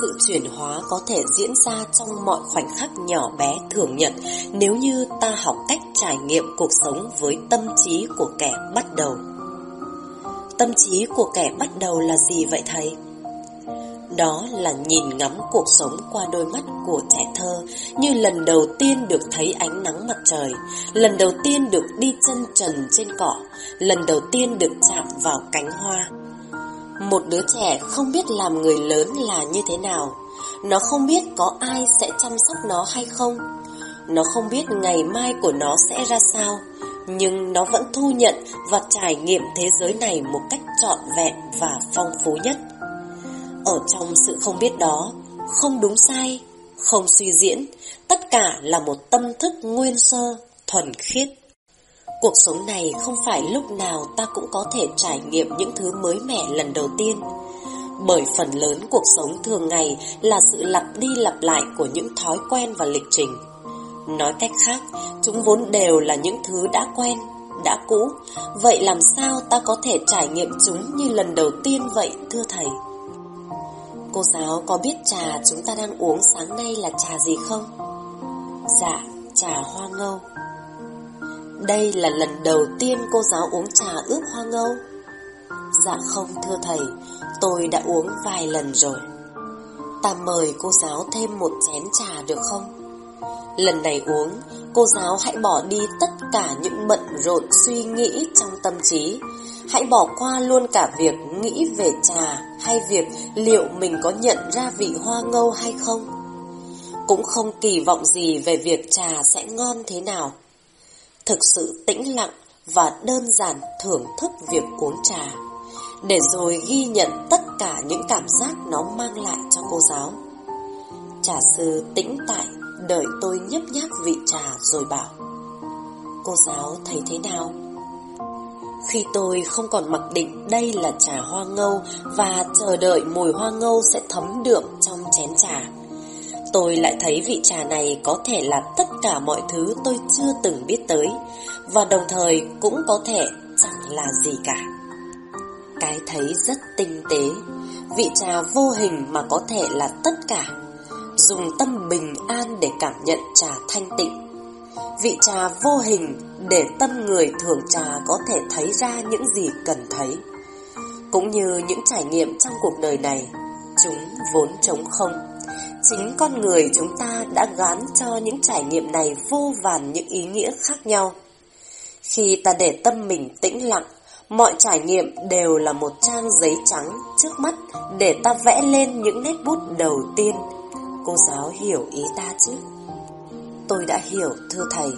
A: Sự chuyển hóa có thể diễn ra trong mọi khoảnh khắc nhỏ bé thường nhật nếu như ta học cách trải nghiệm cuộc sống với tâm trí của kẻ bắt đầu. Tâm trí của kẻ bắt đầu là gì vậy thầy? Đó là nhìn ngắm cuộc sống qua đôi mắt của trẻ thơ như lần đầu tiên được thấy ánh nắng mặt trời, lần đầu tiên được đi chân trần trên cỏ, lần đầu tiên được chạm vào cánh hoa. Một đứa trẻ không biết làm người lớn là như thế nào, nó không biết có ai sẽ chăm sóc nó hay không, nó không biết ngày mai của nó sẽ ra sao, nhưng nó vẫn thu nhận và trải nghiệm thế giới này một cách trọn vẹn và phong phú nhất. Ở trong sự không biết đó, không đúng sai, không suy diễn, tất cả là một tâm thức nguyên sơ, thuần khiết. Cuộc sống này không phải lúc nào ta cũng có thể trải nghiệm những thứ mới mẻ lần đầu tiên. Bởi phần lớn cuộc sống thường ngày là sự lặp đi lặp lại của những thói quen và lịch trình. Nói cách khác, chúng vốn đều là những thứ đã quen, đã cũ. Vậy làm sao ta có thể trải nghiệm chúng như lần đầu tiên vậy thưa thầy? Cô giáo có biết trà chúng ta đang uống sáng nay là trà gì không? Dạ, trà hoa ngâu. Đây là lần đầu tiên cô giáo uống trà ướp hoa ngâu. Dạ không thưa thầy, tôi đã uống vài lần rồi. Ta mời cô giáo thêm một chén trà được không? Lần này uống, cô giáo hãy bỏ đi tất cả những bận rộn suy nghĩ trong tâm trí. Hãy bỏ qua luôn cả việc nghĩ về trà hay việc liệu mình có nhận ra vị hoa ngâu hay không. Cũng không kỳ vọng gì về việc trà sẽ ngon thế nào. Thực sự tĩnh lặng và đơn giản thưởng thức việc uống trà, để rồi ghi nhận tất cả những cảm giác nó mang lại cho cô giáo. Trà sư tĩnh tại đợi tôi nhấp nháp vị trà rồi bảo Cô giáo thấy thế nào? Khi tôi không còn mặc định đây là trà hoa ngâu và chờ đợi mùi hoa ngâu sẽ thấm đượm trong chén trà, tôi lại thấy vị trà này có thể là tất cả mọi thứ tôi chưa từng biết tới và đồng thời cũng có thể chẳng là gì cả. Cái thấy rất tinh tế, vị trà vô hình mà có thể là tất cả dùng tâm bình an để cảm nhận trà thanh tịnh. Vị trà vô hình để tâm người thường trà có thể thấy ra những gì cần thấy. Cũng như những trải nghiệm trong cuộc đời này, chúng vốn trống không. Chính con người chúng ta đã gán cho những trải nghiệm này vô vàn những ý nghĩa khác nhau. Khi ta để tâm mình tĩnh lặng, mọi trải nghiệm đều là một trang giấy trắng trước mắt để ta vẽ lên những nét bút đầu tiên Cô giáo hiểu ý ta chứ? Tôi đã hiểu thưa thầy.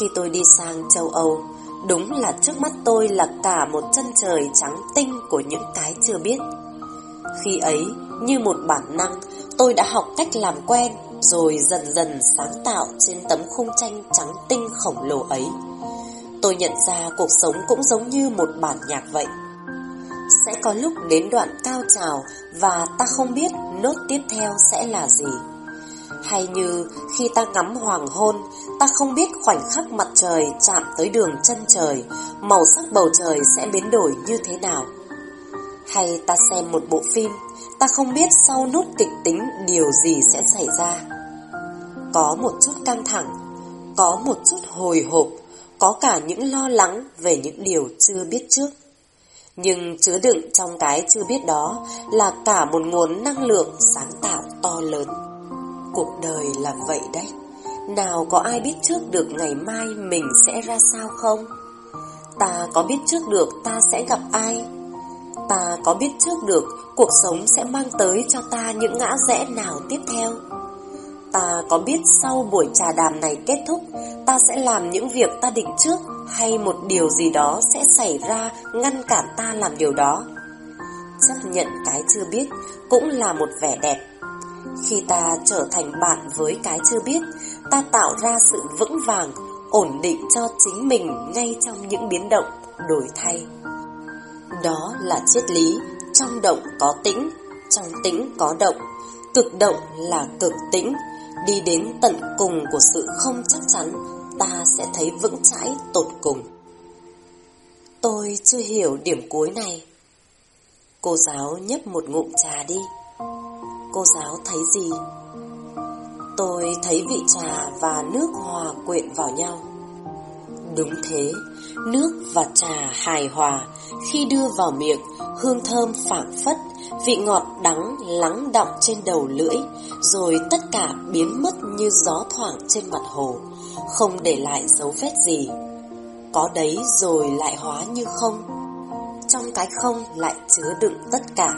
A: Khi tôi đi sang châu Âu Đúng là trước mắt tôi là cả một chân trời trắng tinh của những cái chưa biết. Khi ấy, như một bản năng, tôi đã học cách làm quen Rồi dần dần sáng tạo trên tấm khung tranh trắng tinh khổng lồ ấy. Tôi nhận ra cuộc sống cũng giống như một bản nhạc vậy. Sẽ có lúc đến đoạn cao trào và ta không biết nốt tiếp theo sẽ là gì. Hay như khi ta ngắm hoàng hôn, ta không biết khoảnh khắc mặt trời chạm tới đường chân trời, màu sắc bầu trời sẽ biến đổi như thế nào. Hay ta xem một bộ phim, ta không biết sau nút kịch tính điều gì sẽ xảy ra. Có một chút căng thẳng, có một chút hồi hộp, có cả những lo lắng về những điều chưa biết trước. Nhưng chứa đựng trong cái chưa biết đó là cả một nguồn năng lượng sáng tạo to lớn. Cuộc đời là vậy đấy. Nào có ai biết trước được ngày mai mình sẽ ra sao không? Ta có biết trước được ta sẽ gặp ai? Ta có biết trước được cuộc sống sẽ mang tới cho ta những ngã rẽ nào tiếp theo? Ta có biết sau buổi trà đàm này kết thúc, ta sẽ làm những việc ta định trước hay một điều gì đó sẽ xảy ra ngăn cản ta làm điều đó. Chấp nhận cái chưa biết cũng là một vẻ đẹp. Khi ta trở thành bạn với cái chưa biết, ta tạo ra sự vững vàng, ổn định cho chính mình ngay trong những biến động, đổi thay. Đó là triết lý, trong động có tĩnh, trong tĩnh có động, cực động là cực tĩnh, đi đến tận cùng của sự không chắc chắn, ta sẽ thấy vững chãi tột cùng. Tôi chưa hiểu điểm cuối này. Cô giáo nhấp một ngụm trà đi. Cô giáo thấy gì? Tôi thấy vị trà và nước hòa quyện vào nhau. Đúng thế, nước và trà hài hòa, khi đưa vào miệng, hương thơm phảng phất, vị ngọt đắng lắng đọng trên đầu lưỡi, rồi tất cả biến mất như gió thoảng trên mặt hồ, không để lại dấu vết gì. Có đấy rồi lại hóa như không. Trong cái không lại chứa đựng tất cả.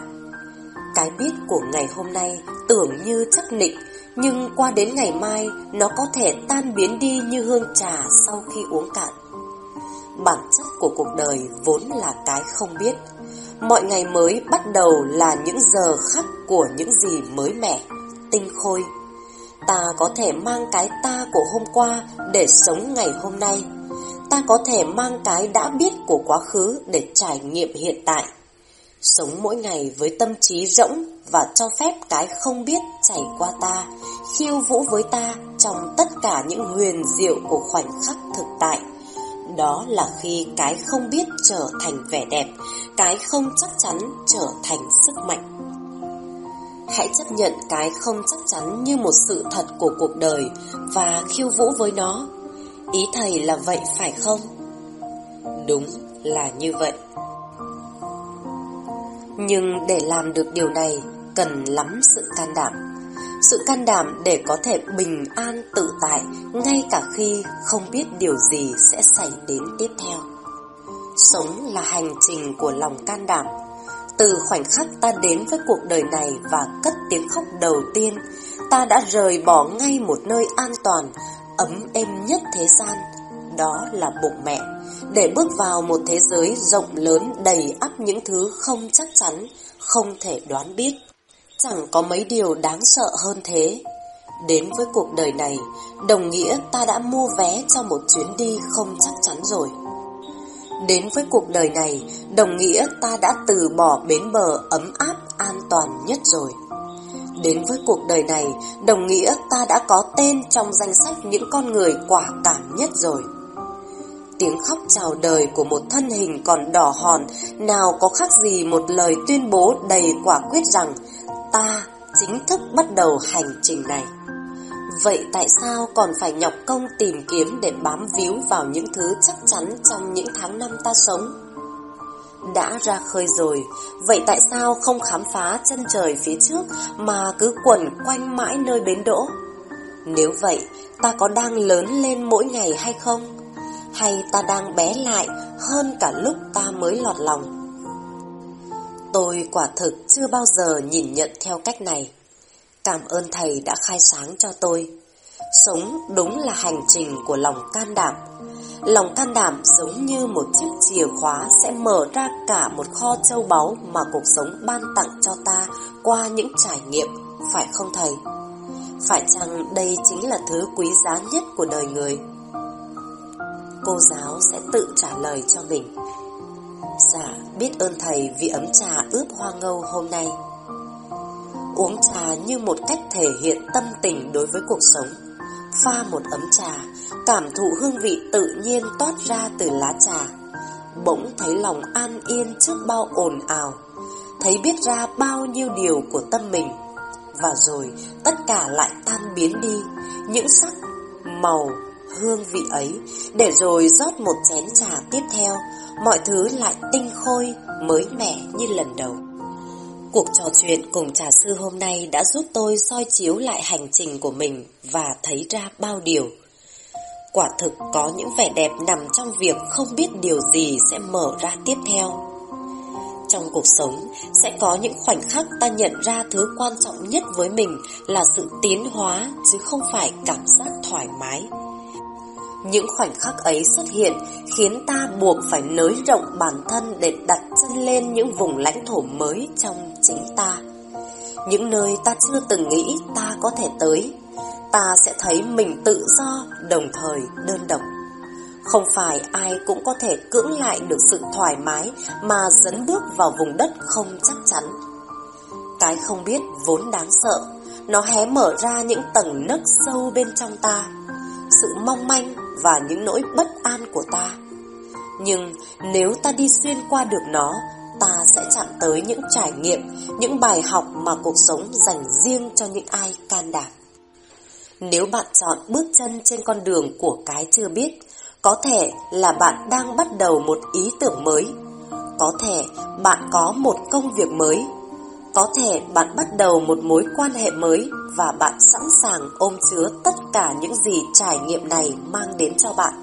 A: Cái biết của ngày hôm nay tưởng như chắc nịch, nhưng qua đến ngày mai nó có thể tan biến đi như hương trà sau khi uống cạn. Bản chất của cuộc đời vốn là cái không biết. Mọi ngày mới bắt đầu là những giờ khắc của những gì mới mẻ, tinh khôi. Ta có thể mang cái ta của hôm qua để sống ngày hôm nay. Ta có thể mang cái đã biết của quá khứ để trải nghiệm hiện tại. Sống mỗi ngày với tâm trí rỗng và cho phép cái không biết chảy qua ta, khiêu vũ với ta trong tất cả những huyền diệu của khoảnh khắc thực tại. Đó là khi cái không biết trở thành vẻ đẹp, cái không chắc chắn trở thành sức mạnh. Hãy chấp nhận cái không chắc chắn như một sự thật của cuộc đời và khiêu vũ với nó. Ý thầy là vậy phải không? Đúng là như vậy. Nhưng để làm được điều này cần lắm sự can đảm. Sự can đảm để có thể bình an tự tại ngay cả khi không biết điều gì sẽ xảy đến tiếp theo. Sống là hành trình của lòng can đảm. Từ khoảnh khắc ta đến với cuộc đời này và cất tiếng khóc đầu tiên, ta đã rời bỏ ngay một nơi an toàn, ấm êm nhất thế gian, đó là bụng mẹ, để bước vào một thế giới rộng lớn đầy ắp những thứ không chắc chắn, không thể đoán biết. Chẳng có mấy điều đáng sợ hơn thế. Đến với cuộc đời này, đồng nghĩa ta đã mua vé cho một chuyến đi không chắc chắn rồi. Đến với cuộc đời này, đồng nghĩa ta đã từ bỏ bến bờ ấm áp an toàn nhất rồi. Đến với cuộc đời này, đồng nghĩa ta đã có tên trong danh sách những con người quả cảm nhất rồi. Tiếng khóc chào đời của một thân hình còn đỏ hòn nào có khác gì một lời tuyên bố đầy quả quyết rằng ta chính thức bắt đầu hành trình này. Vậy tại sao còn phải nhọc công tìm kiếm để bám víu vào những thứ chắc chắn trong những tháng năm ta sống? Đã ra khơi rồi, vậy tại sao không khám phá chân trời phía trước mà cứ quẩn quanh mãi nơi bến đỗ? Nếu vậy, ta có đang lớn lên mỗi ngày hay không? Hay ta đang bé lại hơn cả lúc ta mới lọt lòng? Tôi quả thực chưa bao giờ nhìn nhận theo cách này. Cảm ơn thầy đã khai sáng cho tôi. Sống đúng là hành trình của lòng can đảm. Lòng can đảm giống như một chiếc chìa khóa sẽ mở ra cả một kho châu báu mà cuộc sống ban tặng cho ta qua những trải nghiệm, phải không thầy? Phải chăng đây chính là thứ quý giá nhất của đời người? Cô giáo sẽ tự trả lời cho mình. Dạ, biết ơn thầy vì ấm trà ướp hoa ngâu hôm nay. Uống trà như một cách thể hiện tâm tình đối với cuộc sống. Pha một ấm trà, cảm thụ hương vị tự nhiên toát ra từ lá trà. Bỗng thấy lòng an yên trước bao ồn ào, thấy biết ra bao nhiêu điều của tâm mình. Và rồi tất cả lại tan biến đi, những sắc, màu, hương vị ấy, để rồi rót một chén trà tiếp theo, mọi thứ lại tinh khôi, mới mẻ như lần đầu. Cuộc trò chuyện cùng trà sư hôm nay đã giúp tôi soi chiếu lại hành trình của mình và thấy ra bao điều. Quả thực có những vẻ đẹp nằm trong việc không biết điều gì sẽ mở ra tiếp theo. Trong cuộc sống sẽ có những khoảnh khắc ta nhận ra thứ quan trọng nhất với mình là sự tiến hóa chứ không phải cảm giác thoải mái. Những khoảnh khắc ấy xuất hiện khiến ta buộc phải nới rộng bản thân để đặt chân lên những vùng lãnh thổ mới trong chính ta. Những nơi ta chưa từng nghĩ ta có thể tới, ta sẽ thấy mình tự do đồng thời đơn độc. Không phải ai cũng có thể cưỡng lại được sự thoải mái mà dấn bước vào vùng đất không chắc chắn. Cái không biết vốn đáng sợ, nó hé mở ra những tầng nấc sâu bên trong ta, sự mong manh và những nỗi bất an của ta. Nhưng nếu ta đi xuyên qua được nó, ta sẽ chạm tới những trải nghiệm, những bài học mà cuộc sống dành riêng cho những ai can đảm. Nếu bạn chọn bước chân trên con đường của cái chưa biết, có thể là bạn đang bắt đầu một ý tưởng mới. Có thể bạn có một công việc mới. Có thể bạn bắt đầu một mối quan hệ mới và bạn sẵn sàng ôm chứa tất cả những gì trải nghiệm này mang đến cho bạn.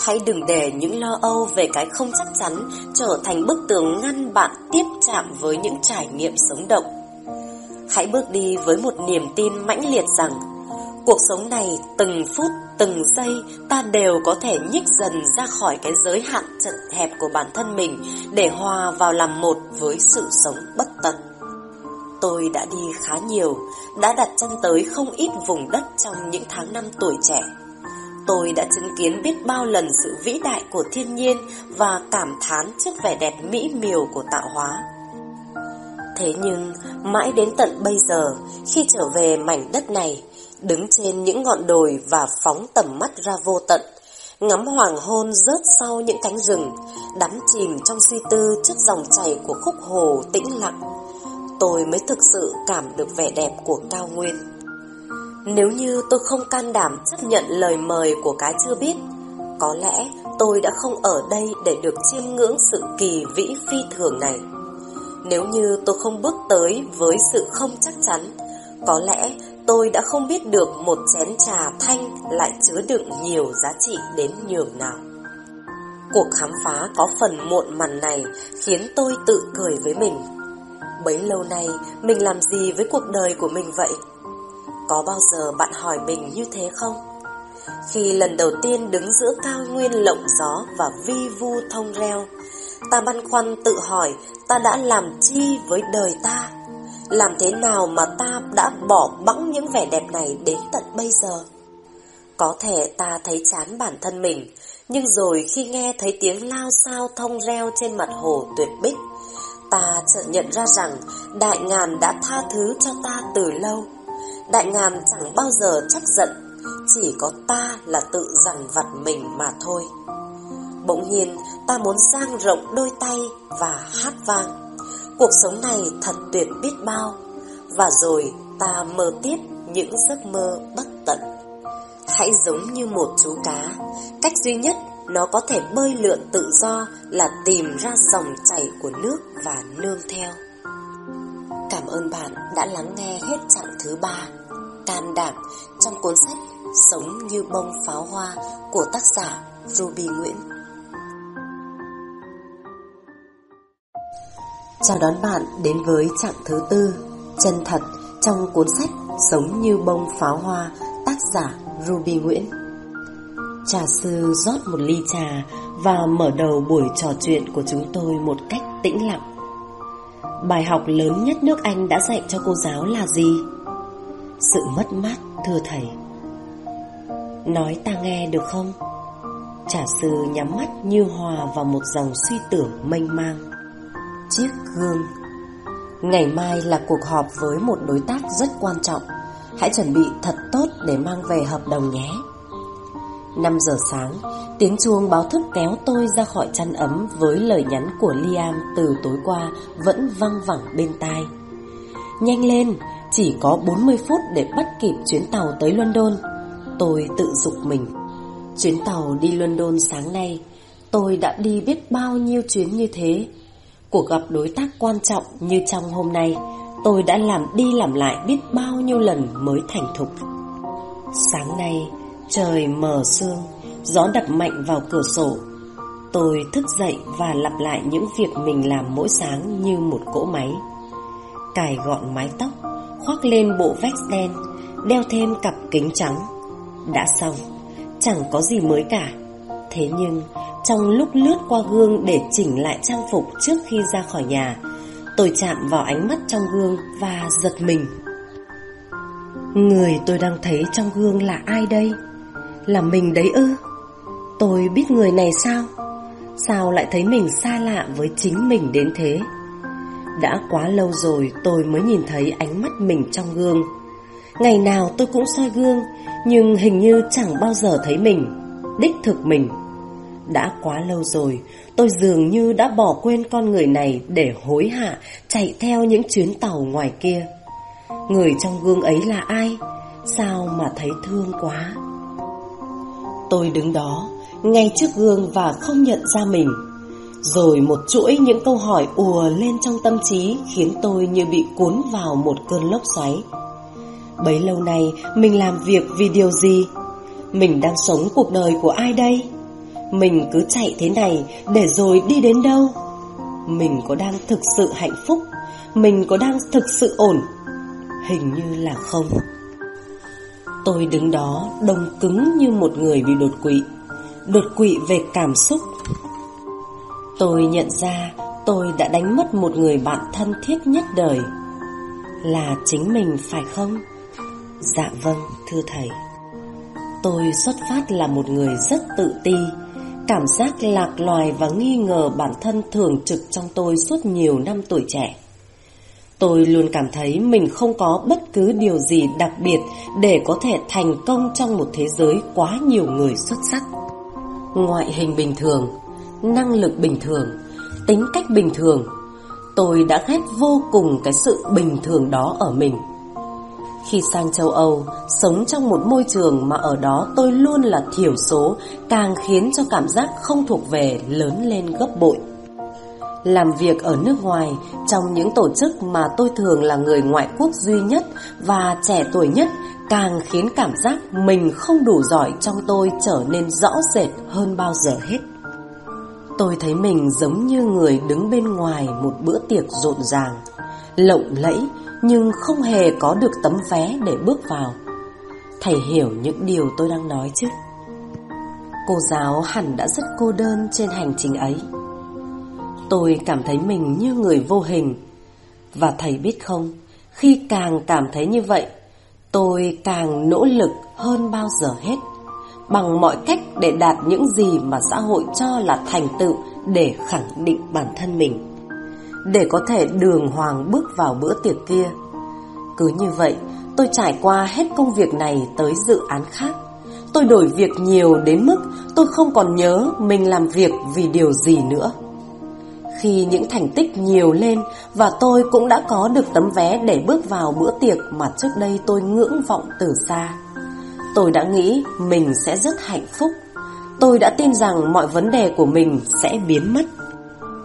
A: Hãy đừng để những lo âu về cái không chắc chắn trở thành bức tường ngăn bạn tiếp chạm với những trải nghiệm sống động. Hãy bước đi với một niềm tin mãnh liệt rằng cuộc sống này từng phút từng giây ta đều có thể nhích dần ra khỏi cái giới hạn chật hẹp của bản thân mình để hòa vào làm một với sự sống bất tận. Tôi đã đi khá nhiều, đã đặt chân tới không ít vùng đất trong những tháng năm tuổi trẻ. Tôi đã chứng kiến biết bao lần sự vĩ đại của thiên nhiên và cảm thán trước vẻ đẹp mỹ miều của tạo hóa. Thế nhưng, mãi đến tận bây giờ, khi trở về mảnh đất này, đứng trên những ngọn đồi và phóng tầm mắt ra vô tận, ngắm hoàng hôn rớt sau những cánh rừng, đắm chìm trong suy tư trước dòng chảy của khúc hồ tĩnh lặng, tôi mới thực sự cảm được vẻ đẹp của cao nguyên. Nếu như tôi không can đảm chấp nhận lời mời của cái chưa biết, có lẽ tôi đã không ở đây để được chiêm ngưỡng sự kỳ vĩ phi thường này. Nếu như tôi không bước tới với sự không chắc chắn, có lẽ tôi đã không biết được một chén trà thanh lại chứa đựng nhiều giá trị đến nhường nào. Cuộc khám phá có phần muộn màn này khiến tôi tự cười với mình. Bấy lâu nay mình làm gì với cuộc đời của mình vậy? Có bao giờ bạn hỏi mình như thế không? Khi lần đầu tiên đứng giữa cao nguyên lộng gió và vi vu thông reo, ta băn khoăn tự hỏi ta đã làm chi với đời ta? Làm thế nào mà ta đã bỏ bẵng những vẻ đẹp này đến tận bây giờ? Có thể ta thấy chán bản thân mình, nhưng rồi khi nghe thấy tiếng lao sao thông reo trên mặt hồ tuyệt bích, ta chợt nhận ra rằng đại ngàn đã tha thứ cho ta từ lâu. Đại ngàn chẳng bao giờ trách giận, chỉ có ta là tự dằn vặt mình mà thôi. Bỗng nhiên, ta muốn sang rộng đôi tay và hát vang. Cuộc sống này thật tuyệt biết bao. Và rồi ta mơ tiếp những giấc mơ bất tận. Hãy giống như một chú cá, cách duy nhất nó có thể bơi lượn tự do là tìm ra dòng chảy của nước và nương theo. Cảm ơn bạn đã lắng nghe hết chặng thứ ba, Can đảm trong cuốn sách Sống như bông pháo hoa của tác giả Ruby Nguyễn. Chào đón bạn đến với chặng thứ tư, chân thật trong cuốn sách Sống như bông pháo hoa tác giả Ruby Nguyễn. Trà sư rót một ly trà và mở đầu buổi trò chuyện của chúng tôi một cách tĩnh lặng. Bài học lớn nhất nước Anh đã dạy cho cô giáo là gì? Sự mất mát, thưa thầy. Nói ta nghe được không? Trà sư nhắm mắt như hòa vào một dòng suy tưởng mênh mang. Chiếc gương Ngày mai là cuộc họp với một đối tác rất quan trọng. Hãy chuẩn bị thật tốt để mang về hợp đồng nhé. 5 giờ sáng, tiếng chuông báo thức kéo tôi ra khỏi chăn ấm với lời nhắn của Liam từ tối qua vẫn văng vẳng bên tai. Nhanh lên, chỉ có 40 phút để bắt kịp chuyến tàu tới London. Tôi tự dục mình. Chuyến tàu đi London sáng nay, tôi đã đi biết bao nhiêu chuyến như thế. Cuộc gặp đối tác quan trọng như trong hôm nay, tôi đã làm đi làm lại biết bao nhiêu lần mới thành thục. Sáng nay, Trời mờ sương, gió đập mạnh vào cửa sổ. Tôi thức dậy và lặp lại những việc mình làm mỗi sáng như một cỗ máy. Cài gọn mái tóc, khoác lên bộ vest đen, đeo thêm cặp kính trắng. Đã xong, chẳng có gì mới cả. Thế nhưng, trong lúc lướt qua gương để chỉnh lại trang phục trước khi ra khỏi nhà, tôi chạm vào ánh mắt trong gương và giật mình. Người tôi đang thấy trong gương là ai đây? Là mình đấy ư? Tôi biết người này sao? Sao lại thấy mình xa lạ với chính mình đến thế? Đã quá lâu rồi tôi mới nhìn thấy ánh mắt mình trong gương. Ngày nào tôi cũng soi gương, nhưng hình như chẳng bao giờ thấy mình, đích thực mình. Đã quá lâu rồi, tôi dường như đã bỏ quên con người này để hối hả chạy theo những chuyến tàu ngoài kia. Người trong gương ấy là ai? Sao mà thấy thương quá? Tôi đứng đó, ngay trước gương và không nhận ra mình. Rồi một chuỗi những câu hỏi ùa lên trong tâm trí khiến tôi như bị cuốn vào một cơn lốc xoáy. Bấy lâu nay mình làm việc vì điều gì? Mình đang sống cuộc đời của ai đây? Mình cứ chạy thế này để rồi đi đến đâu? Mình có đang thực sự hạnh phúc? Mình có đang thực sự ổn? Hình như là không. Tôi đứng đó đông cứng như một người bị đột quỵ đột quỵ về cảm xúc. Tôi nhận ra tôi đã đánh mất một người bạn thân thiết nhất đời. Là chính mình phải không? Dạ vâng, thưa thầy. Tôi xuất phát là một người rất tự ti, cảm giác lạc loài và nghi ngờ bản thân thường trực trong tôi suốt nhiều năm tuổi trẻ. Tôi luôn cảm thấy mình không có bất cứ điều gì đặc biệt để có thể thành công trong một thế giới quá nhiều người xuất sắc ngoại hình bình thường, năng lực bình thường, tính cách bình thường. Tôi đã ghét vô cùng cái sự bình thường đó ở mình. Khi sang châu Âu, sống trong một môi trường mà ở đó tôi luôn là thiểu số, càng khiến cho cảm giác không thuộc về lớn lên gấp bội. Làm việc ở nước ngoài, trong những tổ chức mà tôi thường là người ngoại quốc duy nhất và trẻ tuổi nhất, càng khiến cảm giác mình không đủ giỏi trong tôi trở nên rõ rệt hơn bao giờ hết. Tôi thấy mình giống như người đứng bên ngoài một bữa tiệc rộn ràng, lộng lẫy nhưng không hề có được tấm vé để bước vào. Thầy hiểu những điều tôi đang nói chứ? Cô giáo hẳn đã rất cô đơn trên hành trình ấy. Tôi cảm thấy mình như người vô hình. Và thầy biết không, khi càng cảm thấy như vậy Tôi càng nỗ lực hơn bao giờ hết Bằng mọi cách để đạt những gì mà xã hội cho là thành tựu Để khẳng định bản thân mình để có thể đường hoàng bước vào bữa tiệc kia Cứ như vậy, tôi trải qua hết công việc này tới dự án khác Tôi đổi việc nhiều đến mức tôi không còn nhớ mình làm việc vì điều gì nữa khi những thành tích nhiều lên và tôi cũng đã có được tấm vé để bước vào bữa tiệc mà trước đây tôi ngưỡng vọng từ xa. Tôi đã nghĩ mình sẽ rất hạnh phúc. Tôi đã tin rằng mọi vấn đề của mình sẽ biến mất.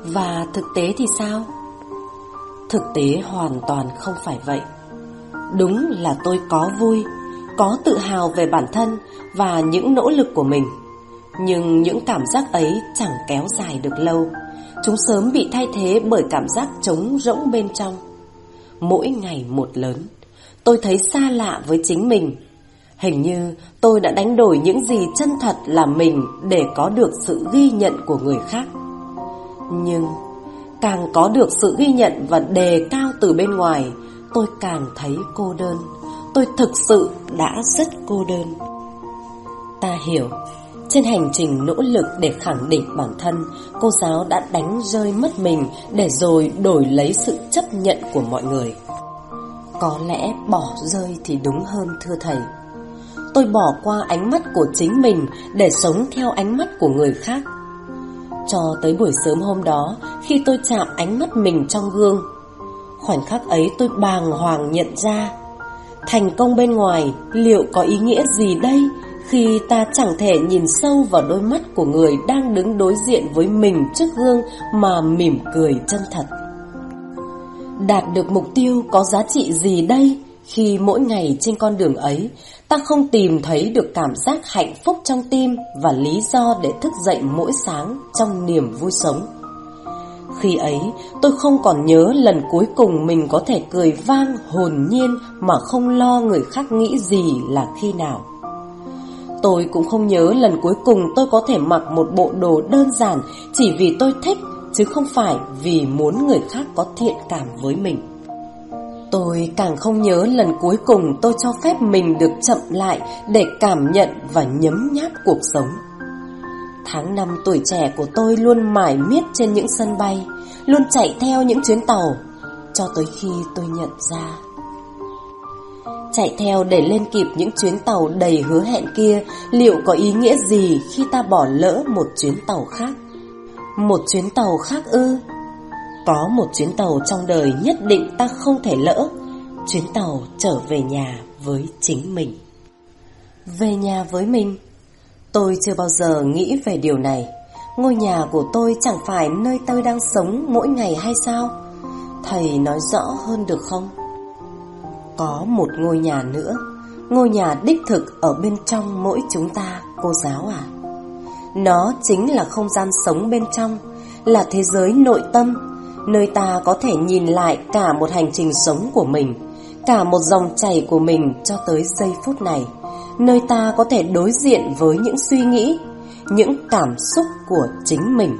A: Và thực tế thì sao? Thực tế hoàn toàn không phải vậy. Đúng là tôi có vui, có tự hào về bản thân và những nỗ lực của mình. Nhưng những cảm giác ấy chẳng kéo dài được lâu Chúng sớm bị thay thế bởi cảm giác trống rỗng bên trong Mỗi ngày một lớn Tôi thấy xa lạ với chính mình Hình như tôi đã đánh đổi những gì chân thật là mình Để có được sự ghi nhận của người khác nhưng càng có được sự ghi nhận và đề cao từ bên ngoài Tôi càng thấy cô đơn Tôi thực sự đã rất cô đơn Ta hiểu trên hành trình nỗ lực để khẳng định bản thân, cô giáo đã đánh rơi mất mình để rồi đổi lấy sự chấp nhận của mọi người. Có lẽ bỏ rơi thì đúng hơn thưa thầy. Tôi bỏ qua ánh mắt của chính mình để sống theo ánh mắt của người khác. Cho tới buổi sớm hôm đó, khi tôi chạm ánh mắt mình trong gương, khoảnh khắc ấy tôi bàng hoàng nhận ra thành công bên ngoài liệu có ý nghĩa gì đây khi ta chẳng thể nhìn sâu vào đôi mắt của người đang đứng đối diện với mình trước gương mà mỉm cười chân thật. Đạt được mục tiêu có giá trị gì đây khi mỗi ngày trên con đường ấy, ta không tìm thấy được cảm giác hạnh phúc trong tim và lý do để thức dậy mỗi sáng trong niềm vui sống. Khi ấy, tôi không còn nhớ lần cuối cùng mình có thể cười vang hồn nhiên mà không lo người khác nghĩ gì là khi nào. Tôi cũng không nhớ lần cuối cùng tôi có thể mặc một bộ đồ đơn giản chỉ vì tôi thích chứ không phải vì muốn người khác có thiện cảm với mình. Tôi càng không nhớ lần cuối cùng tôi cho phép mình được chậm lại để cảm nhận và nhấm nháp cuộc sống. Tháng năm tuổi trẻ của tôi luôn mải miết trên những sân bay, luôn chạy theo những chuyến tàu, cho tới khi tôi nhận ra. Chạy theo để lên kịp những chuyến tàu đầy hứa hẹn kia liệu có ý nghĩa gì khi ta bỏ lỡ một chuyến tàu khác? Một chuyến tàu khác ư? Có một chuyến tàu trong đời nhất định ta không thể lỡ. Chuyến tàu trở về nhà với chính mình. Về nhà với mình? Tôi chưa bao giờ nghĩ về điều này. Ngôi nhà của tôi chẳng phải nơi tôi đang sống mỗi ngày hay sao? Thầy nói rõ hơn được không? Có một ngôi nhà nữa. Ngôi nhà đích thực ở bên trong mỗi chúng ta, cô giáo à Nó chính là không gian sống bên trong Là thế giới nội tâm nơi ta có thể nhìn lại cả một hành trình sống của mình, cả một dòng chảy của mình cho tới giây phút này, nơi ta có thể đối diện với những suy nghĩ, những cảm xúc của chính mình,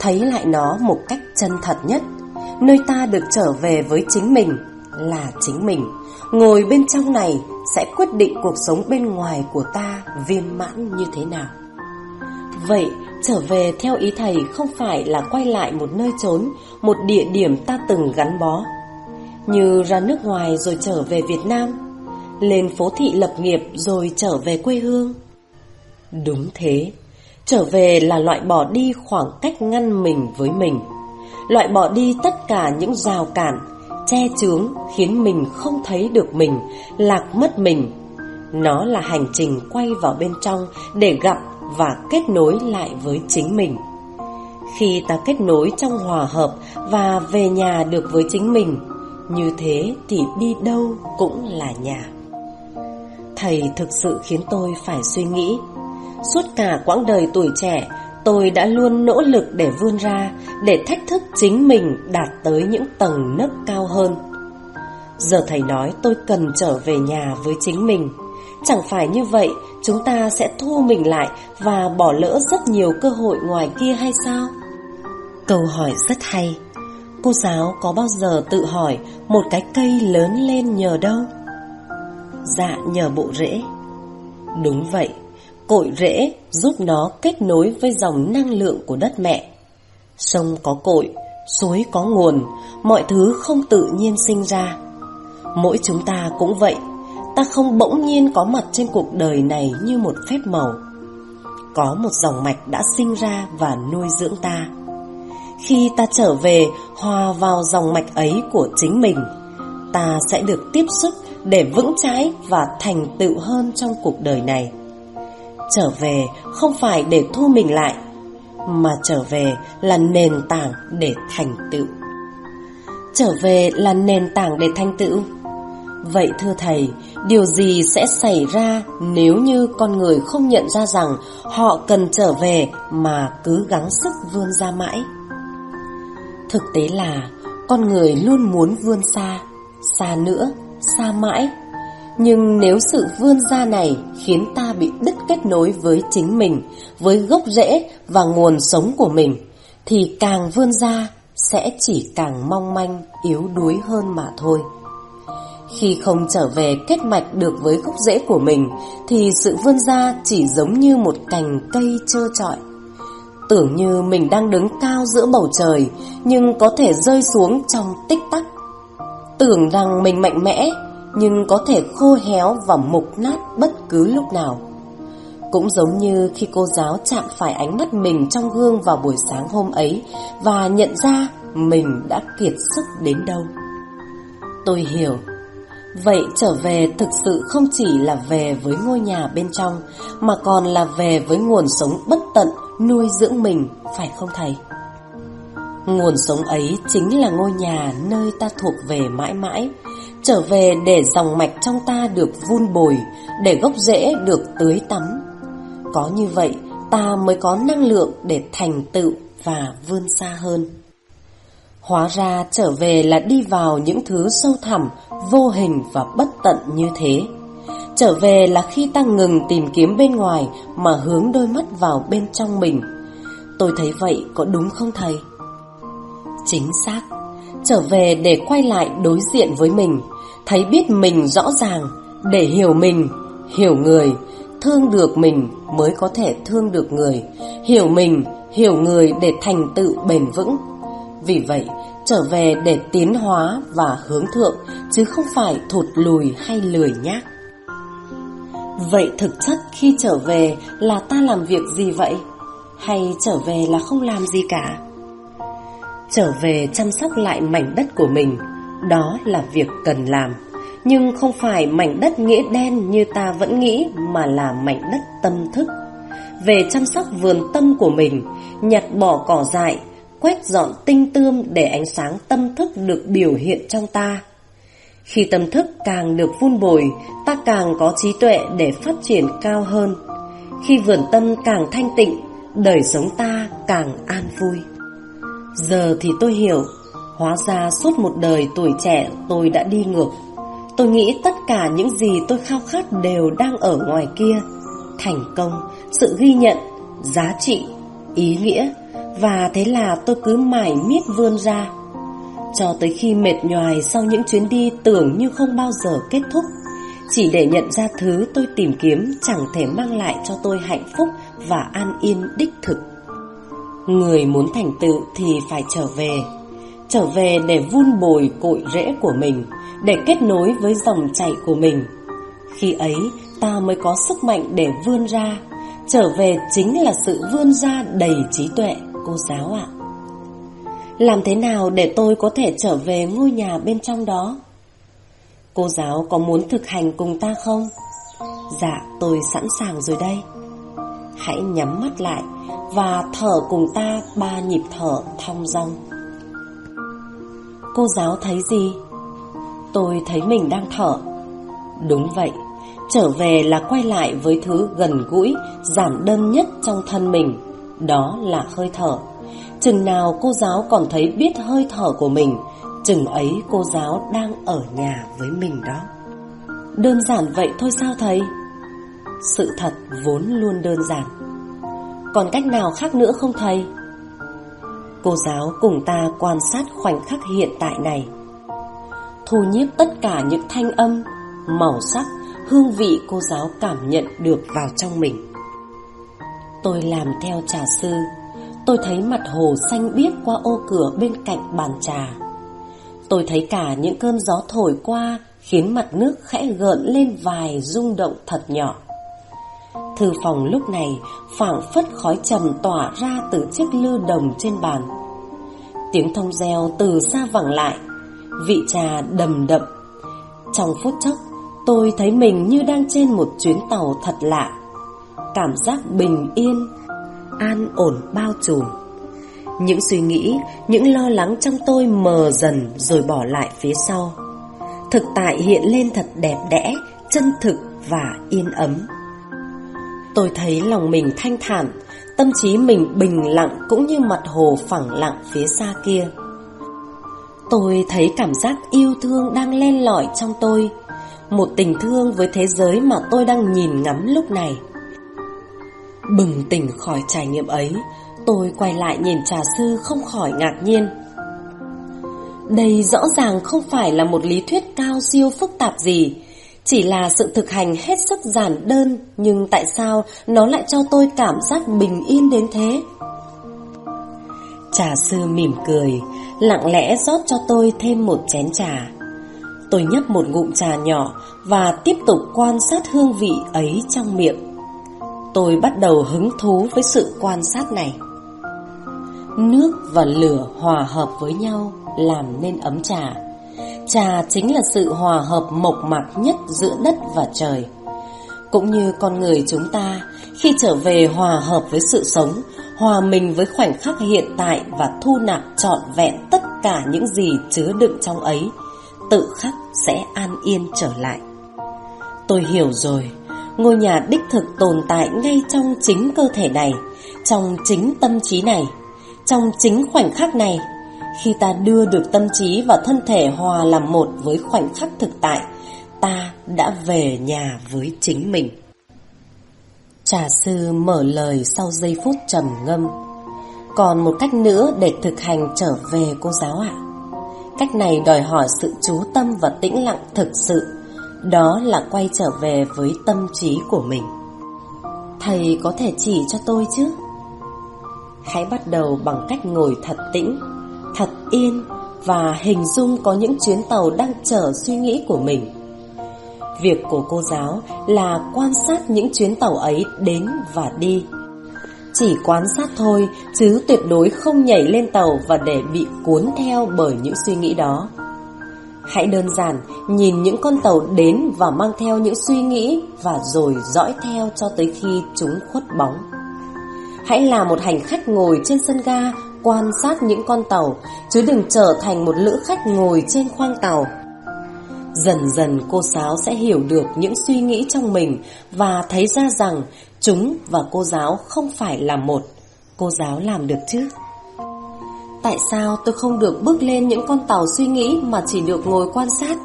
A: thấy lại nó một cách chân thật nhất, nơi ta được trở về với chính mình là chính mình, ngồi bên trong này sẽ quyết định cuộc sống bên ngoài của ta viên mãn như thế nào. Vậy Trở về theo ý thầy không phải là quay lại một nơi trốn, một địa điểm ta từng gắn bó. Như ra nước ngoài rồi trở về Việt Nam, lên phố thị lập nghiệp rồi trở về quê hương. Đúng thế, trở về là loại bỏ đi khoảng cách ngăn mình với mình, loại bỏ đi tất cả những rào cản, che chướng khiến mình không thấy được mình, lạc mất mình. Nó là hành trình quay vào bên trong để gặp và kết nối lại với chính mình. Khi ta kết nối trong hòa hợp và về nhà được với chính mình, như thế thì đi đâu cũng là nhà. Thầy thực sự khiến tôi phải suy nghĩ. Suốt cả quãng đời tuổi trẻ, tôi đã luôn nỗ lực để vươn ra, để thách thức chính mình đạt tới những tầng nấc cao hơn. Giờ thầy nói tôi cần trở về nhà với chính mình. Chẳng phải như vậy chúng ta sẽ thu mình lại và bỏ lỡ rất nhiều cơ hội ngoài kia hay sao? Câu hỏi rất hay. Cô giáo có bao giờ tự hỏi một cái cây lớn lên nhờ đâu? Dạ nhờ bộ rễ. Đúng vậy, cội rễ giúp nó kết nối với dòng năng lượng của đất mẹ. Sông có cội, suối có nguồn, mọi thứ không tự nhiên sinh ra. Mỗi chúng ta cũng vậy, ta không bỗng nhiên có mặt trên cuộc đời này như một phép màu. Có một dòng mạch đã sinh ra và nuôi dưỡng ta. Khi ta trở về hòa vào dòng mạch ấy của chính mình, ta sẽ được tiếp xúc để vững chãi và thành tựu hơn trong cuộc đời này. Trở về không phải để thu mình lại, mà trở về là nền tảng để thành tựu. Trở về là nền tảng để thành tựu. Vậy thưa Thầy, điều gì sẽ xảy ra nếu như con người không nhận ra rằng họ cần trở về mà cứ gắng sức vươn ra mãi? Thực tế là con người luôn muốn vươn xa, xa nữa, xa mãi. Nhưng nếu sự vươn ra này khiến ta bị đứt kết nối với chính mình, với gốc rễ và nguồn sống của mình, thì càng vươn ra sẽ chỉ càng mong manh, yếu đuối hơn mà thôi. Khi không trở về kết mạch được với gốc rễ của mình, Thì sự vươn ra chỉ giống như một cành cây trơ trọi. Tưởng như mình đang đứng cao giữa bầu trời, Nhưng có thể rơi xuống trong tích tắc. Tưởng rằng mình mạnh mẽ, Nhưng có thể khô héo và mục nát bất cứ lúc nào. Cũng giống như khi cô giáo chạm phải ánh mắt mình trong gương vào buổi sáng hôm ấy và nhận ra mình đã kiệt sức đến đâu. Tôi hiểu. Vậy trở về thực sự không chỉ là về với ngôi nhà bên trong Mà còn là về với nguồn sống bất tận nuôi dưỡng mình, phải không thầy? Nguồn sống ấy chính là ngôi nhà nơi ta thuộc về mãi mãi trở về để dòng mạch trong ta được vun bồi, để gốc rễ được tưới tắm. Có như vậy, ta mới có năng lượng để thành tựu và vươn xa hơn. Hóa ra trở về là đi vào những thứ sâu thẳm, vô hình và bất tận như thế. Trở về là khi ta ngừng tìm kiếm bên ngoài mà hướng đôi mắt vào bên trong mình. Tôi thấy vậy có đúng không thầy? Chính xác, trở về để quay lại đối diện với mình, thấy biết mình rõ ràng, để hiểu mình, hiểu người, thương được mình mới có thể thương được người, hiểu mình, hiểu người để thành tựu bền vững. Vì vậy, trở về để tiến hóa và hướng thượng, chứ không phải thụt lùi hay lười nhác. Vậy thực chất khi trở về là ta làm việc gì vậy? Hay trở về là không làm gì cả? Trở về chăm sóc lại mảnh đất của mình, đó là việc cần làm. Nhưng không phải mảnh đất nghĩa đen như ta vẫn nghĩ mà là mảnh đất tâm thức. Về chăm sóc vườn tâm của mình, nhặt bỏ cỏ dại, quét dọn tinh tươm để ánh sáng tâm thức được biểu hiện trong ta. Khi tâm thức càng được vun bồi, ta càng có trí tuệ để phát triển cao hơn. Khi vườn tâm càng thanh tịnh, đời sống ta càng an vui. Giờ thì tôi hiểu, hóa ra suốt một đời tuổi trẻ tôi đã đi ngược. Tôi nghĩ tất cả những gì tôi khao khát đều đang ở ngoài kia. Thành công, sự ghi nhận, giá trị, ý nghĩa, và thế là tôi cứ mải miết vươn ra. Cho tới khi mệt nhoài sau những chuyến đi tưởng như không bao giờ kết thúc, chỉ để nhận ra thứ tôi tìm kiếm chẳng thể mang lại cho tôi hạnh phúc và an yên đích thực. Người muốn thành tựu thì phải trở về Trở về để vun bồi cội rễ của mình Để kết nối với dòng chảy của mình Khi ấy ta mới có sức mạnh để vươn ra Trở về chính là sự vươn ra đầy trí tuệ cô giáo ạ Làm thế nào để tôi có thể trở về ngôi nhà bên trong đó? Cô giáo có muốn thực hành cùng ta không? Dạ tôi sẵn sàng rồi đây Hãy nhắm mắt lại và thở cùng ta ba nhịp thở thong dong. Cô giáo thấy gì? Tôi thấy mình đang thở. Đúng vậy, trở về là quay lại với thứ gần gũi, giản đơn nhất trong thân mình, đó là hơi thở. Chừng nào cô giáo còn thấy biết hơi thở của mình, chừng ấy cô giáo đang ở nhà với mình đó. Đơn giản vậy thôi sao thầy? Sự thật vốn luôn đơn giản. Còn cách nào khác nữa không thầy? Cô giáo cùng ta quan sát khoảnh khắc hiện tại này Thu nhiếp tất cả những thanh âm, màu sắc, hương vị cô giáo cảm nhận được vào trong mình Tôi làm theo trà sư Tôi thấy mặt hồ xanh biếc qua ô cửa bên cạnh bàn trà Tôi thấy cả những cơn gió thổi qua Khiến mặt nước khẽ gợn lên vài rung động thật nhỏ Thư phòng lúc này phảng phất khói trầm tỏa ra từ chiếc lư đồng trên bàn. Tiếng thông reo từ xa vẳng lại, vị trà đầm đậm. Trong phút chốc, tôi thấy mình như đang trên một chuyến tàu thật lạ. Cảm giác bình yên, an ổn bao trùm. Những suy nghĩ, những lo lắng trong tôi mờ dần rồi bỏ lại phía sau. Thực tại hiện lên thật đẹp đẽ, chân thực và yên ấm. Tôi thấy lòng mình thanh thản, tâm trí mình bình lặng cũng như mặt hồ phẳng lặng phía xa kia. Tôi thấy cảm giác yêu thương đang len lỏi trong tôi, một tình thương với thế giới mà tôi đang nhìn ngắm lúc này. Bừng tỉnh khỏi trải nghiệm ấy, tôi quay lại nhìn trà sư không khỏi ngạc nhiên. Đây rõ ràng không phải là một lý thuyết cao siêu phức tạp gì, chỉ là sự thực hành hết sức giản đơn Nhưng tại sao nó lại cho tôi cảm giác bình yên đến thế? Trà sư mỉm cười Lặng lẽ rót cho tôi thêm một chén trà. Tôi nhấp một ngụm trà nhỏ Và tiếp tục quan sát hương vị ấy trong miệng. Tôi bắt đầu hứng thú với sự quan sát này Nước và lửa hòa hợp với nhau Làm nên ấm trà Trà chính là sự hòa hợp mộc mạc nhất giữa đất và trời. Cũng như con người chúng ta, khi trở về hòa hợp với sự sống, hòa mình với khoảnh khắc hiện tại và thu nạp trọn vẹn tất cả những gì chứa đựng trong ấy, tự khắc
E: sẽ an yên trở lại. Tôi hiểu rồi, ngôi nhà đích thực tồn tại ngay trong chính cơ thể này, trong chính tâm trí này, trong chính khoảnh khắc này. Khi ta đưa được tâm trí và thân thể hòa làm một với khoảnh khắc thực tại, ta đã về nhà với chính mình. Trà sư mở lời sau giây phút trầm ngâm. Còn một cách nữa để thực hành trở về cô giáo ạ. Cách này đòi hỏi sự chú tâm và tĩnh lặng thực sự. Đó là quay trở về với tâm trí của mình. Thầy có thể chỉ cho tôi chứ? Hãy bắt đầu bằng cách ngồi thật tĩnh, thật yên và hình dung có những chuyến tàu đang chở suy nghĩ của mình Việc của cô giáo là quan sát những chuyến tàu ấy đến và đi. Chỉ quan sát thôi, chứ tuyệt đối không nhảy lên tàu và để bị cuốn theo bởi những suy nghĩ đó. Hãy đơn giản nhìn những con tàu đến và mang theo những suy nghĩ và rồi dõi theo cho tới khi chúng khuất bóng. Hãy là một hành khách ngồi trên sân ga quan sát những con tàu, chứ đừng trở thành một lữ khách ngồi trên khoang tàu Dần dần cô giáo sẽ hiểu được những suy nghĩ trong mình và thấy ra rằng chúng và cô giáo không phải là một. Cô giáo làm được chứ? Tại sao tôi không được bước lên những con tàu suy nghĩ mà chỉ được ngồi quan sát?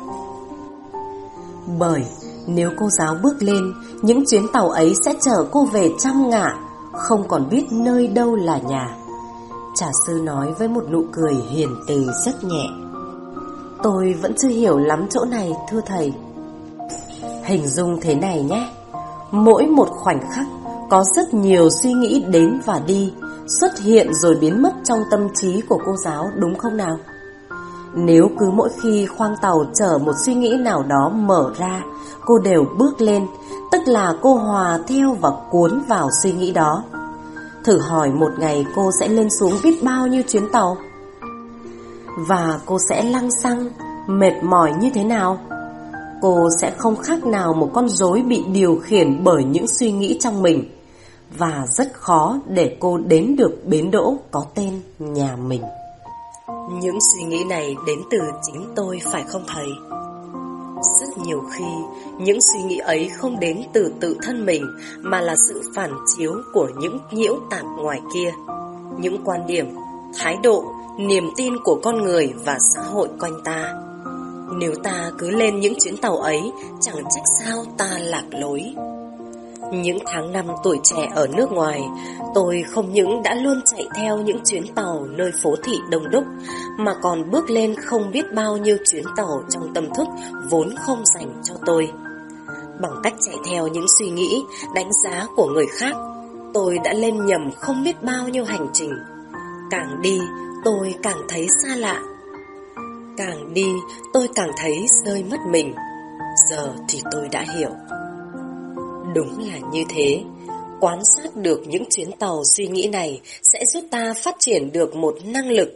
E: Bởi nếu cô giáo bước lên, những chuyến tàu ấy sẽ chở cô về trăm ngã, không còn biết nơi đâu là nhà. Trà sư nói với một nụ cười hiền từ rất nhẹ. Tôi vẫn chưa hiểu lắm chỗ này thưa thầy Hình dung thế này nhé Mỗi một khoảnh khắc Có rất nhiều suy nghĩ đến và đi Xuất hiện rồi biến mất trong tâm trí của cô giáo đúng không nào? Nếu cứ mỗi khi khoang tàu chở một suy nghĩ nào đó mở ra Cô đều bước lên Tức là cô hòa theo và cuốn vào suy nghĩ đó. Thử hỏi một ngày cô sẽ lên xuống biết bao nhiêu chuyến tàu? Và cô sẽ lăng xăng, mệt mỏi như thế nào? Cô sẽ không khác nào một con rối bị điều khiển bởi những suy nghĩ trong mình và rất khó để cô đến được bến đỗ có tên nhà mình.
A: Những suy nghĩ này đến từ chính tôi phải không thầy? Rất nhiều khi, những suy nghĩ ấy không đến từ tự thân mình mà là sự phản chiếu của những nhiễu tạp ngoài kia. Những quan điểm, thái độ niềm tin của con người và xã hội quanh ta. Nếu ta cứ lên những chuyến tàu ấy, chẳng trách sao ta lạc lối. Những tháng năm tuổi trẻ ở nước ngoài, tôi không những đã luôn chạy theo những chuyến tàu nơi phố thị đông đúc, mà còn bước lên không biết bao nhiêu chuyến tàu trong tâm thức vốn không dành cho tôi. Bằng cách chạy theo những suy nghĩ, đánh giá của người khác, tôi đã lên nhầm không biết bao nhiêu hành trình. Càng đi, tôi càng thấy xa lạ. Càng đi, tôi càng thấy rơi mất mình. Giờ thì tôi đã hiểu. Đúng là như thế. Quan sát được những chuyến tàu suy nghĩ này sẽ giúp ta phát triển được một năng lực.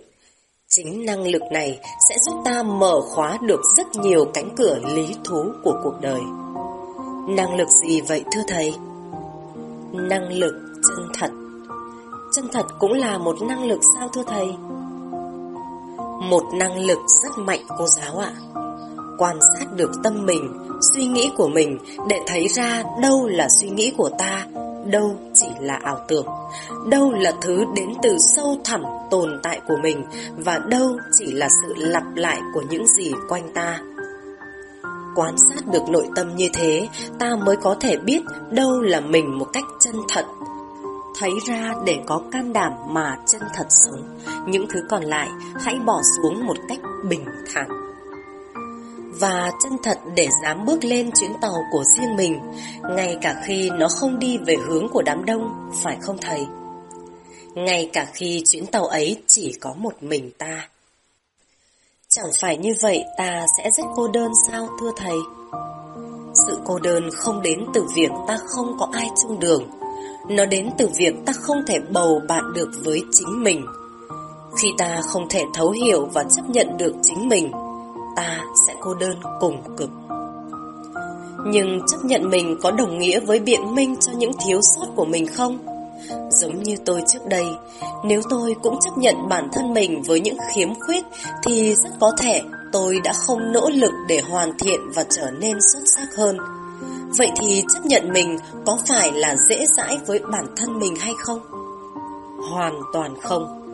A: Chính năng lực này sẽ giúp ta mở khóa được rất nhiều cánh cửa lý thú của cuộc đời. Năng lực gì vậy, thưa thầy? Năng lực chân thật. Chân thật cũng là một năng lực sao, thưa thầy? Một năng lực rất mạnh, cô giáo ạ. Quan sát được tâm mình, suy nghĩ của mình để thấy ra đâu là suy nghĩ của ta, đâu chỉ là ảo tưởng, đâu là thứ đến từ sâu thẳm tồn tại của mình và đâu chỉ là sự lặp lại của những gì quanh ta. Quan sát được nội tâm như thế, ta mới có thể biết đâu là mình một cách chân thật, thấy ra để có can đảm mà chân thật sống. Những thứ còn lại hãy bỏ xuống một cách bình thản. Và chân thật để dám bước lên chuyến tàu của riêng mình, ngay cả khi nó không đi về hướng của đám đông, phải không thầy? Ngay cả khi chuyến tàu ấy chỉ có một mình ta. Chẳng phải như vậy ta sẽ rất cô đơn sao thưa thầy? Sự cô đơn không đến từ việc ta không có ai chung đường, nó đến từ việc ta không thể bầu bạn được với chính mình. Khi ta không thể thấu hiểu và chấp nhận được chính mình, ta sẽ cô đơn cùng cực. Nhưng chấp nhận mình có đồng nghĩa với biện minh cho những thiếu sót của mình không? Giống như tôi trước đây, nếu tôi cũng chấp nhận bản thân mình với những khiếm khuyết thì rất có thể tôi đã không nỗ lực để hoàn thiện và trở nên xuất sắc hơn. Vậy thì chấp nhận mình có phải là dễ dãi với bản thân mình hay không? Hoàn toàn không.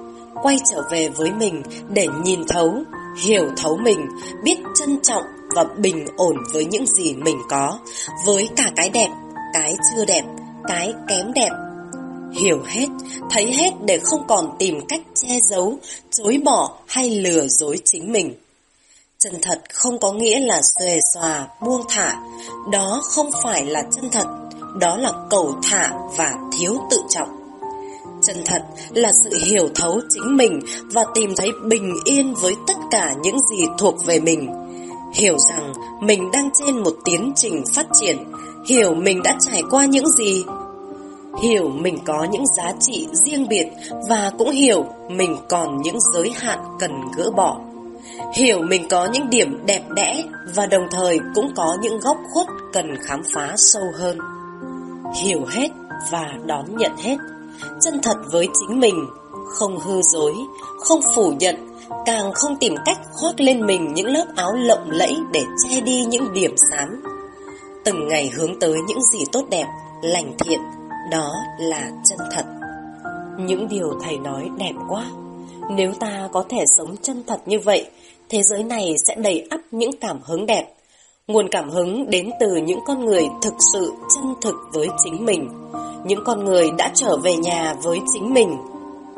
A: Quay trở về với mình để nhìn thấu, hiểu thấu mình, biết trân trọng và bình ổn với những gì mình có, với cả cái đẹp, cái chưa đẹp, cái kém đẹp. Hiểu hết, thấy hết để không còn tìm cách che giấu, chối bỏ hay lừa dối chính mình. Chân thật không có nghĩa là xuề xòa, buông thả. Đó không phải là chân thật, đó là cầu thả và thiếu tự trọng. Chân thật là sự hiểu thấu chính mình và tìm thấy bình yên với tất cả những gì thuộc về mình. Hiểu rằng mình đang trên một tiến trình phát triển, hiểu mình đã trải qua những gì. Hiểu mình có những giá trị riêng biệt và cũng hiểu mình còn những giới hạn cần gỡ bỏ. Hiểu mình có những điểm đẹp đẽ và đồng thời cũng có những góc khuất cần khám phá sâu hơn. Hiểu hết và đón nhận hết, chân thật với chính mình, không hư dối, không phủ nhận, càng không tìm cách khoác lên mình những lớp áo lộng lẫy để che đi những điểm xám. Từng ngày hướng tới những gì tốt đẹp, lành thiện, đó là chân thật. Những điều thầy nói đẹp quá. Nếu ta có thể sống chân thật như vậy, thế giới này sẽ đầy ắp những cảm hứng đẹp. Nguồn cảm hứng đến từ những con người thực sự chân thực với chính mình, những con người đã trở về nhà với chính mình,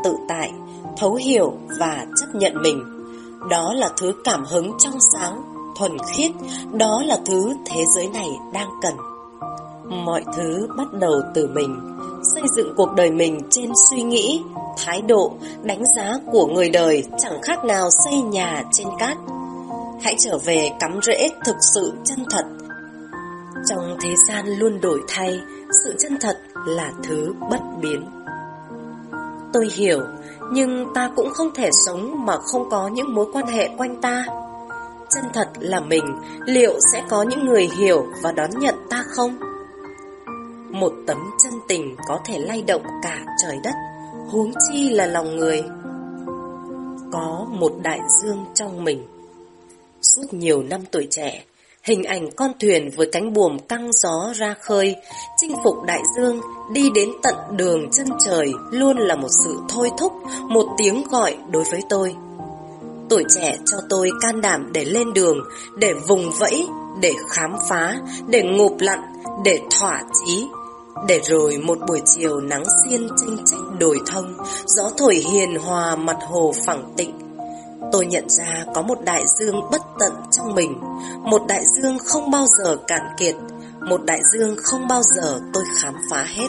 A: tự tại, thấu hiểu và chấp nhận mình. Đó là thứ cảm hứng trong sáng, thuần khiết, đó là thứ thế giới này đang cần. Mọi thứ bắt đầu từ mình, xây dựng cuộc đời mình trên suy nghĩ, thái độ, đánh giá của người đời chẳng khác nào xây nhà trên cát. Hãy trở về cắm rễ thực sự chân thật. Trong thế gian luôn đổi thay, sự chân thật là thứ bất biến. Tôi hiểu, nhưng ta cũng không thể sống mà không có những mối quan hệ quanh ta. Chân thật là mình, liệu sẽ có những người hiểu và đón nhận ta không? Một tấm chân tình có thể lay động cả trời đất, huống chi là lòng người. Có một đại dương trong mình. Suốt nhiều năm tuổi trẻ, hình ảnh con thuyền với cánh buồm căng gió ra khơi, chinh phục đại dương, đi đến tận đường chân trời luôn là một sự thôi thúc, một tiếng gọi đối với tôi. Tuổi trẻ cho tôi can đảm để lên đường, để vùng vẫy, để khám phá, để ngụp lặn, để thỏa chí, để rồi một buổi chiều nắng xiên chênh trách đồi thông, gió thổi hiền hòa mặt hồ phẳng tịnh. Tôi nhận ra có một đại dương bất tận trong mình, một đại dương không bao giờ cạn kiệt, một đại dương không bao giờ tôi khám phá hết.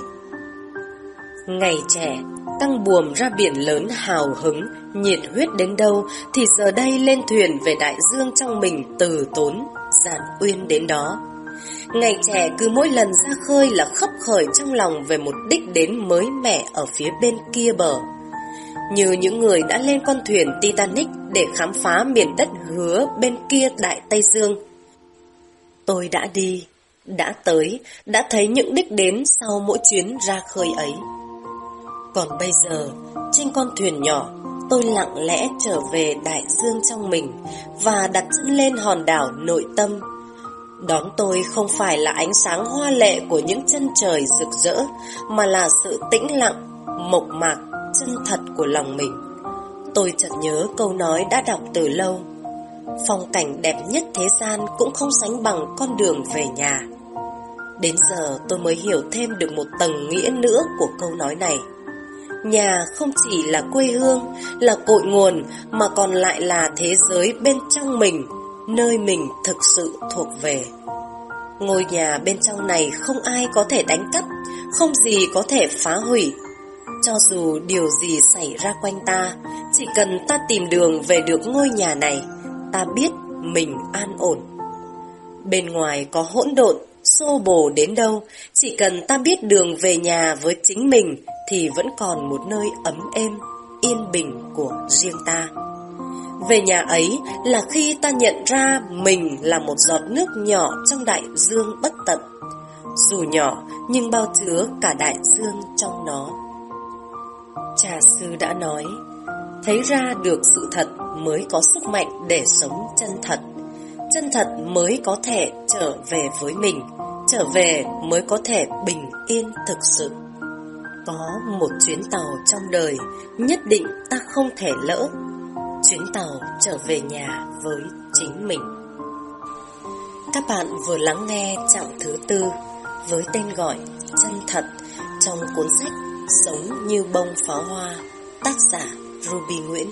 A: Ngày trẻ, căng buồm ra biển lớn hào hứng, nhiệt huyết đến đâu thì giờ đây lên thuyền về đại dương trong mình từ tốn, giản uyên đến đó. Ngày trẻ cứ mỗi lần ra khơi là khấp khởi trong lòng về một đích đến mới mẻ ở phía bên kia bờ. Như những người đã lên con thuyền Titanic để khám phá miền đất hứa bên kia Đại Tây Dương. Tôi đã đi, đã tới, đã thấy những đích đến sau mỗi chuyến ra khơi ấy. Còn bây giờ, trên con thuyền nhỏ, tôi lặng lẽ trở về đại dương trong mình và đặt chân lên hòn đảo nội tâm Đón tôi không phải là ánh sáng hoa lệ của những chân trời rực rỡ, mà là sự tĩnh lặng, mộc mạc, chân thật của lòng mình. Tôi chợt nhớ câu nói đã đọc từ lâu. Phong cảnh đẹp nhất thế gian cũng không sánh bằng con đường về nhà. Đến giờ tôi mới hiểu thêm được một tầng nghĩa nữa của câu nói này. Nhà không chỉ là quê hương, là cội nguồn, mà còn lại là thế giới bên trong mình, nơi mình thực sự thuộc về. Ngôi nhà bên trong này không ai có thể đánh cắp, không gì có thể phá hủy. Cho dù điều gì xảy ra quanh ta, chỉ cần ta tìm đường về được ngôi nhà này, ta biết mình an ổn. Bên ngoài có hỗn độn, xô bồ đến đâu, chỉ cần ta biết đường về nhà với chính mình thì vẫn còn một nơi ấm êm, yên bình của riêng ta. Về nhà ấy là khi ta nhận ra mình là một giọt nước nhỏ trong đại dương bất tận. Dù nhỏ nhưng bao chứa cả đại dương trong nó. Trà sư đã nói,
F: Thấy ra được sự thật mới có sức mạnh để sống chân thật. Chân thật mới có thể trở về với mình, trở về mới có thể bình yên thực sự. Có một chuyến tàu trong đời nhất định ta không thể lỡ. Chuyến tàu trở về nhà với chính mình. Các bạn vừa lắng nghe chặng thứ tư với tên gọi Chân thật trong cuốn sách Sống như bông pháo hoa, tác giả Ruby Nguyễn.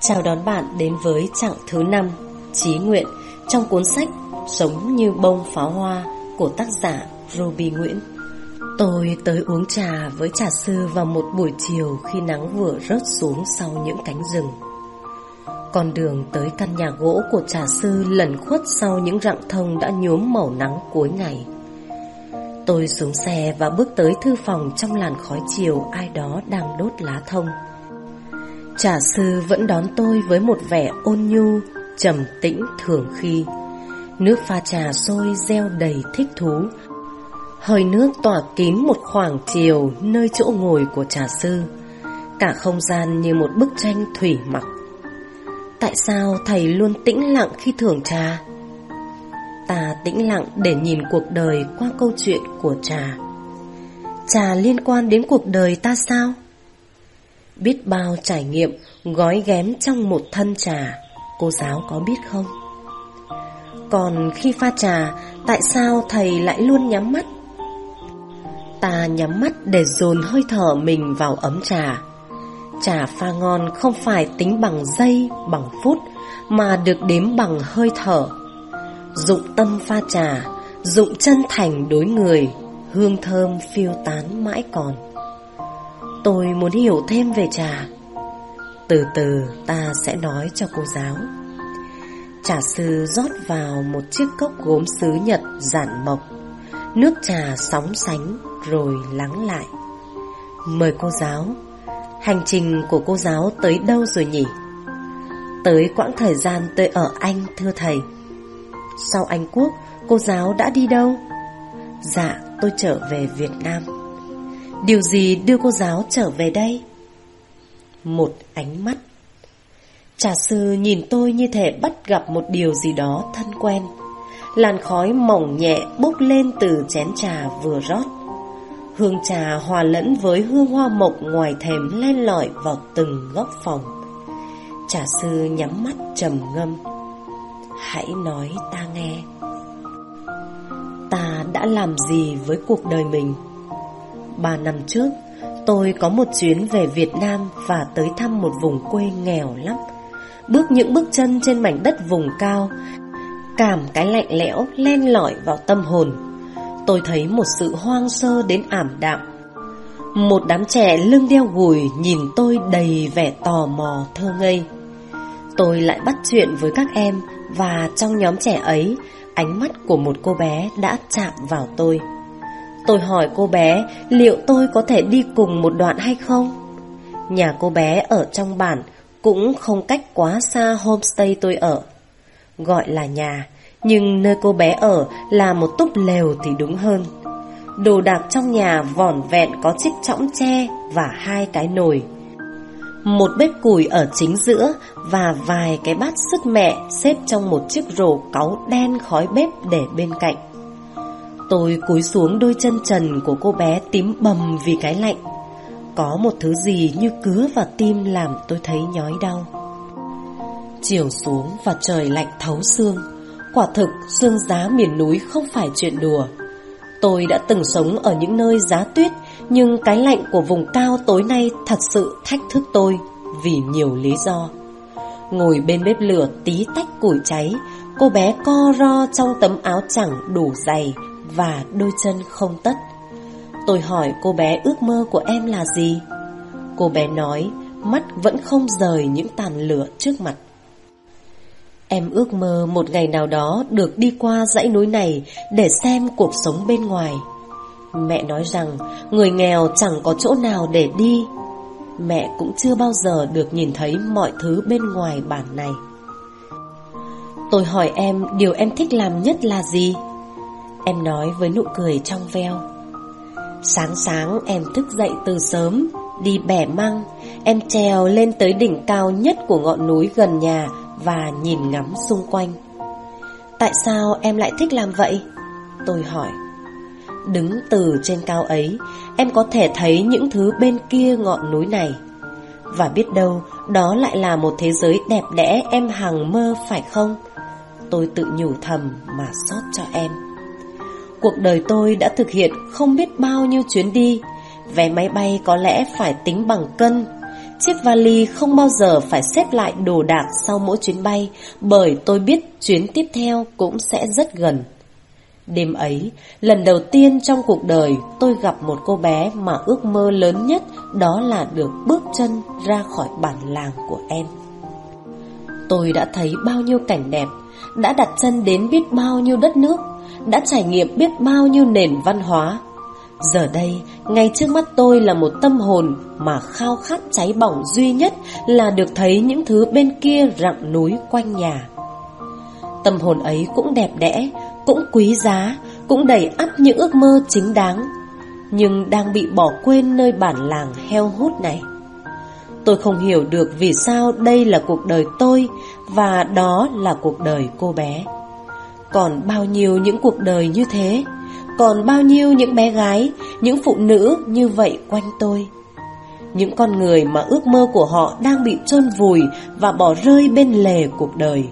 A: Chào đón bạn đến với chặng thứ năm Chí Nguyện, trong cuốn sách Sống như bông pháo hoa của tác giả Ruby Nguyễn. Tôi tới uống trà với trà sư vào một buổi chiều khi nắng vừa rớt xuống sau những cánh rừng. Con đường tới căn nhà gỗ của trà sư lẩn khuất sau những rặng thông đã nhuốm màu nắng cuối ngày. Tôi xuống xe và bước tới thư phòng trong làn khói chiều ai đó đang đốt lá thông. Trà sư vẫn đón tôi với một vẻ ôn nhu, trầm tĩnh thường khi. Nước pha trà sôi reo đầy thích thú. Hơi nước tỏa kín một khoảng chiều nơi chỗ ngồi của trà sư. Cả không gian như một bức tranh thủy mặc. Tại sao thầy luôn tĩnh lặng khi thưởng trà? Ta tĩnh lặng để nhìn cuộc đời qua câu chuyện của trà. Trà liên quan đến cuộc đời ta sao? Biết bao trải nghiệm gói ghém trong một thân trà, cô giáo có biết không? Còn khi pha trà, tại sao thầy lại luôn nhắm mắt? Ta nhắm mắt để dồn hơi thở mình vào ấm trà. Trà pha ngon không phải tính bằng giây, bằng phút, mà được đếm bằng hơi thở. Dụng tâm pha trà, dụng chân thành đối người, hương thơm phiêu tán mãi còn. Tôi muốn hiểu thêm về trà. Từ từ ta sẽ nói cho cô giáo. Trà sư rót vào một chiếc cốc gốm sứ Nhật giản mộc. Nước trà sóng sánh rồi lắng lại. Mời cô giáo. Hành trình của cô giáo tới đâu rồi nhỉ? Tới quãng thời gian tôi ở Anh thưa thầy. Sau Anh Quốc, cô giáo đã đi đâu? Dạ, tôi trở về Việt Nam. Điều gì đưa cô giáo trở về đây? Một ánh mắt. Trà sư nhìn tôi như thể bắt gặp một điều gì đó thân quen. Làn khói mỏng nhẹ bốc lên từ chén trà vừa rót. Hương trà hòa lẫn với hương hoa mộc ngoài thềm len lỏi vào từng góc phòng. Trà sư nhắm mắt trầm ngâm. Hãy nói ta nghe. Ta đã làm gì với cuộc đời mình? Ba năm trước, tôi có một chuyến về Việt Nam và tới thăm một vùng quê nghèo lắm. Bước những bước chân trên mảnh đất vùng cao, cảm cái lạnh lẽo len lỏi vào tâm hồn. Tôi thấy một sự hoang sơ đến ảm đạm. Một đám trẻ lưng đeo gùi nhìn tôi đầy vẻ tò mò thơ ngây. Tôi lại bắt chuyện với các em và trong nhóm trẻ ấy, ánh mắt của một cô bé đã chạm vào tôi. Tôi hỏi cô bé liệu tôi có thể đi cùng một đoạn hay không? Nhà cô bé ở trong bản cũng không cách quá xa homestay tôi ở. Gọi là nhà, nhưng nơi cô bé ở là một túp lều thì đúng hơn. Đồ đạc trong nhà vỏn vẹn có chiếc chõng tre và hai cái nồi. Một bếp củi ở chính giữa và vài cái bát sứt mẹ xếp trong một chiếc rổ cáu đen khói bếp để bên cạnh. Tôi cúi xuống đôi chân trần của cô bé tím bầm vì cái lạnh. Có một thứ gì như cứa vào tim làm tôi thấy nhói đau. Chiều xuống và trời lạnh thấu xương. Quả thực, xương giá miền núi không phải chuyện đùa. Tôi đã từng sống ở những nơi giá tuyết, nhưng cái lạnh của vùng cao tối nay thật sự thách thức tôi vì nhiều lý do. Ngồi bên bếp lửa tí tách củi cháy, cô bé co ro trong tấm áo chẳng đủ dày và đôi chân không tất. Tôi hỏi cô bé ước mơ của em là gì? Cô bé nói, mắt vẫn không rời những tàn lửa trước mặt. Em ước mơ một ngày nào đó được đi qua dãy núi này để xem cuộc sống bên ngoài. Mẹ nói rằng, người nghèo chẳng có chỗ nào để đi. Mẹ cũng chưa bao giờ được nhìn thấy mọi thứ bên ngoài bản này. Tôi hỏi em, điều em thích làm nhất là gì? Em nói với nụ cười trong veo Sáng sáng em thức dậy từ sớm, Đi bẻ măng, Em trèo lên tới đỉnh cao nhất của ngọn núi gần nhà và nhìn ngắm xung quanh. Tại sao em lại thích làm vậy? Tôi hỏi. Đứng từ trên cao ấy, Em có thể thấy những thứ bên kia ngọn núi này. Và biết đâu, Đó lại là một thế giới đẹp đẽ Em hằng mơ, phải không? Tôi tự nhủ thầm mà xót cho em. Cuộc đời tôi đã thực hiện không biết bao nhiêu chuyến đi. Vé máy bay có lẽ phải tính bằng cân. Chiếc vali không bao giờ phải xếp lại đồ đạc sau mỗi chuyến bay Bởi tôi biết chuyến tiếp theo cũng sẽ rất gần Đêm ấy, lần đầu tiên trong cuộc đời tôi gặp một cô bé mà ước mơ lớn nhất đó là được bước chân ra khỏi bản làng của em. Tôi đã thấy bao nhiêu cảnh đẹp, đã đặt chân đến biết bao nhiêu đất nước, đã trải nghiệm biết bao nhiêu nền văn hóa. Giờ đây, ngay trước mắt tôi là một tâm hồn mà khao khát cháy bỏng duy nhất là được thấy những thứ bên kia rặng núi quanh nhà. Tâm hồn ấy cũng đẹp đẽ, cũng quý giá, cũng đầy ắp những ước mơ chính đáng, nhưng đang bị bỏ quên nơi bản làng heo hút này. Tôi không hiểu được vì sao đây là cuộc đời tôi và đó là cuộc đời cô bé. Còn bao nhiêu những cuộc đời như thế, còn bao nhiêu những bé gái, những phụ nữ như vậy quanh tôi. Những con người mà ước mơ của họ đang bị chôn vùi và bỏ rơi bên lề cuộc đời.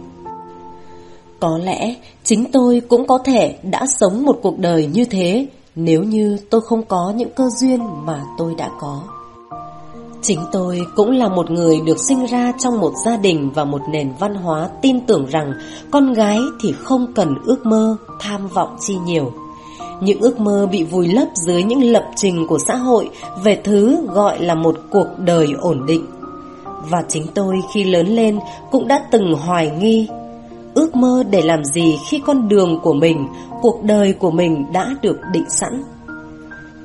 A: Có lẽ chính tôi cũng có thể đã sống một cuộc đời như thế nếu như tôi không có những cơ duyên mà tôi đã có. Chính tôi cũng là một người được sinh ra trong một gia đình và một nền văn hóa tin tưởng rằng con gái thì không cần ước mơ, tham vọng chi nhiều. Những ước mơ bị vùi lấp dưới những lập trình của xã hội về thứ gọi là một cuộc đời ổn định. Và chính tôi khi lớn lên cũng đã từng hoài nghi ước mơ để làm gì khi con đường của mình, cuộc đời của mình đã được định sẵn.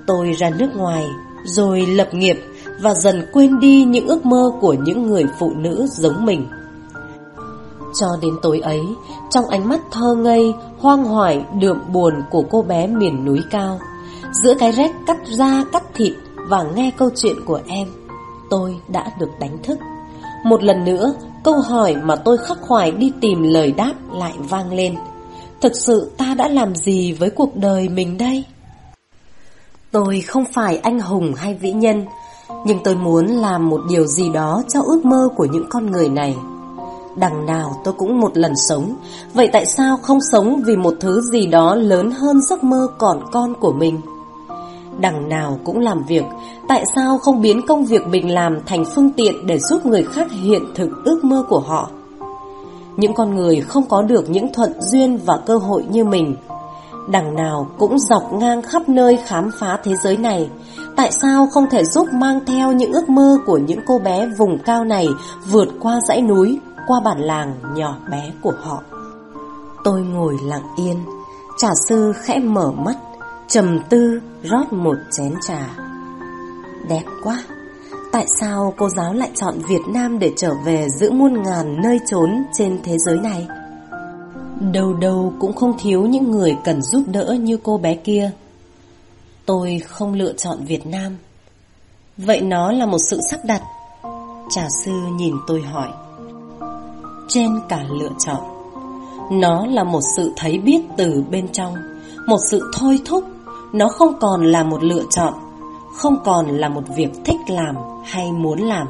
A: Tôi ra nước ngoài, rồi lập nghiệp và dần quên đi những ước mơ của những người phụ nữ giống mình. Cho đến tối ấy, trong ánh mắt thơ ngây, hoang hoải, đượm buồn của cô bé miền núi cao, giữa cái rét cắt da cắt thịt và nghe câu chuyện của em, tôi đã được đánh thức. Một lần nữa, câu hỏi mà tôi khắc khoải đi tìm lời đáp lại vang lên. Thực sự ta đã làm gì với cuộc đời mình đây? Tôi không phải anh hùng hay vĩ nhân, nhưng tôi muốn làm một điều gì đó cho ước mơ của những con người này. Đằng nào tôi cũng một lần sống, vậy tại sao không sống vì một thứ gì đó lớn hơn giấc mơ còn con của mình? đằng nào cũng làm việc, tại sao không biến công việc mình làm thành phương tiện để giúp người khác hiện thực ước mơ của họ? Những con người không có được những thuận duyên và cơ hội như mình, đằng nào cũng dọc ngang khắp nơi khám phá thế giới này, tại sao không thể giúp mang theo những ước mơ của những cô bé vùng cao này vượt qua dãy núi, qua bản làng nhỏ bé của họ? Tôi ngồi lặng yên, trà sư khẽ mở mắt trầm tư rót một chén trà. Đẹp quá! Tại sao cô giáo lại chọn Việt Nam để trở về giữa muôn ngàn nơi trốn trên thế giới này? Đầu đầu cũng không thiếu những người cần giúp đỡ như cô bé kia. Tôi không lựa chọn Việt Nam. Vậy nó là một sự sắp đặt. Trà sư nhìn tôi hỏi. Trên cả lựa chọn, nó là một sự thấy biết từ bên trong, một sự thôi thúc nó không còn là một lựa chọn, không còn là một việc thích làm hay muốn làm.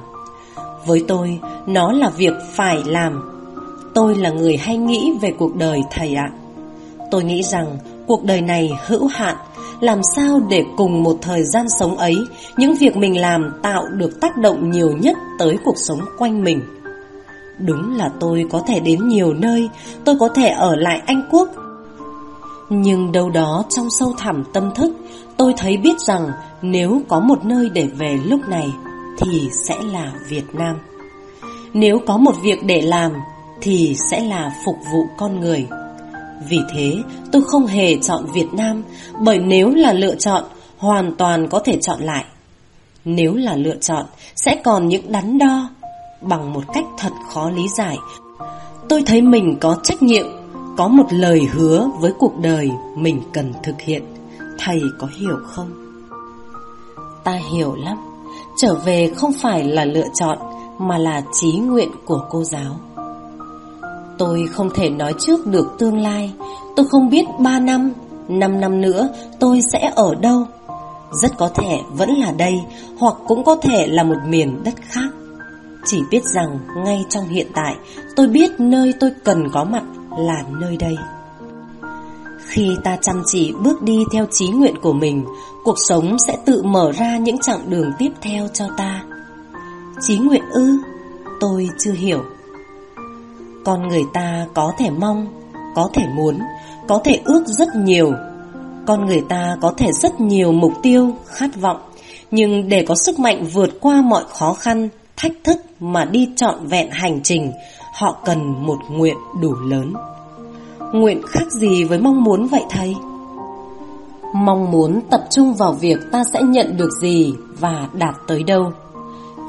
A: Với tôi, nó là việc phải làm. Tôi là người hay nghĩ về cuộc đời thầy ạ. Tôi nghĩ rằng cuộc đời này hữu hạn, làm sao để cùng một thời gian sống ấy, những việc mình làm tạo được tác động nhiều nhất tới cuộc sống quanh mình. Đúng là tôi có thể đến nhiều nơi, tôi có thể ở lại Anh Quốc, nhưng đâu đó trong sâu thẳm tâm thức Tôi thấy biết rằng Nếu có một nơi để về lúc này Thì sẽ là Việt Nam. Nếu có một việc để làm Thì sẽ là phục vụ con người. Vì thế tôi không hề chọn Việt Nam Bởi nếu là lựa chọn Hoàn toàn có thể chọn lại. Nếu là lựa chọn Sẽ còn những đắn đo Bằng một cách thật khó lý giải Tôi thấy mình có trách nhiệm
G: có một lời hứa với cuộc đời mình cần thực hiện. Thầy có hiểu không?
A: Ta hiểu lắm. Trở về không phải là lựa chọn mà là trí nguyện của cô giáo. Tôi không thể nói trước được tương lai, tôi không biết 3 năm, 5 năm nữa tôi sẽ ở đâu. Rất có thể vẫn là đây, hoặc cũng có thể là một miền đất khác. Chỉ biết rằng ngay trong hiện tại, tôi biết nơi tôi cần có mặt là nơi đây. Khi ta chăm chỉ bước đi theo chí nguyện của mình, cuộc sống sẽ tự mở ra những chặng đường tiếp theo cho ta. Chí nguyện ư? Tôi chưa hiểu. Con người ta có thể mong, có thể muốn, có thể ước rất nhiều. Con người ta có thể rất nhiều mục tiêu, khát vọng, nhưng để có sức mạnh vượt qua mọi khó khăn, thách thức mà đi trọn vẹn hành trình, họ cần một nguyện đủ lớn. Nguyện khác gì với mong muốn vậy thầy? Mong muốn tập trung vào việc ta sẽ nhận được gì và đạt tới đâu.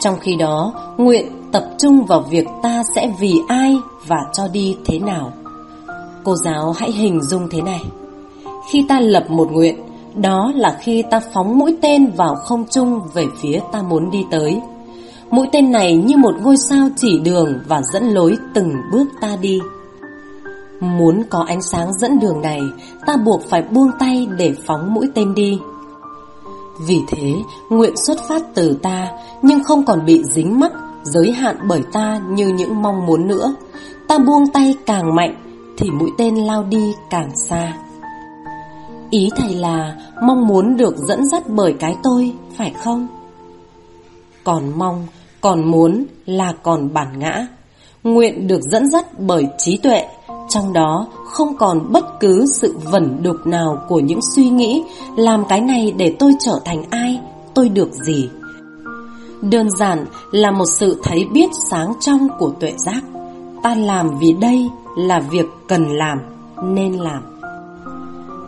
A: Trong khi đó, nguyện tập trung vào việc ta sẽ vì ai và cho đi thế nào. Cô giáo hãy hình dung thế này. Khi ta lập một nguyện, đó là khi ta phóng mũi tên vào không trung về phía ta muốn đi tới. Mũi tên này như một ngôi sao chỉ đường và dẫn lối từng bước ta đi. Muốn có ánh sáng dẫn đường này, ta buộc phải buông tay để phóng mũi tên đi. Vì thế, nguyện xuất phát từ ta, nhưng không còn bị dính mắc, giới hạn bởi ta như những mong muốn nữa. Ta buông tay càng mạnh, thì mũi tên lao đi càng xa. Ý thầy là mong muốn được dẫn dắt bởi cái tôi, phải không? Còn mong, còn muốn là còn bản ngã. Nguyện được dẫn dắt bởi trí tuệ, trong đó không còn bất cứ sự vẩn đục nào của những suy nghĩ làm cái này để tôi trở thành ai, tôi được gì. Đơn giản là một sự thấy biết sáng trong của tuệ giác. Ta làm vì đây là việc cần làm, nên làm.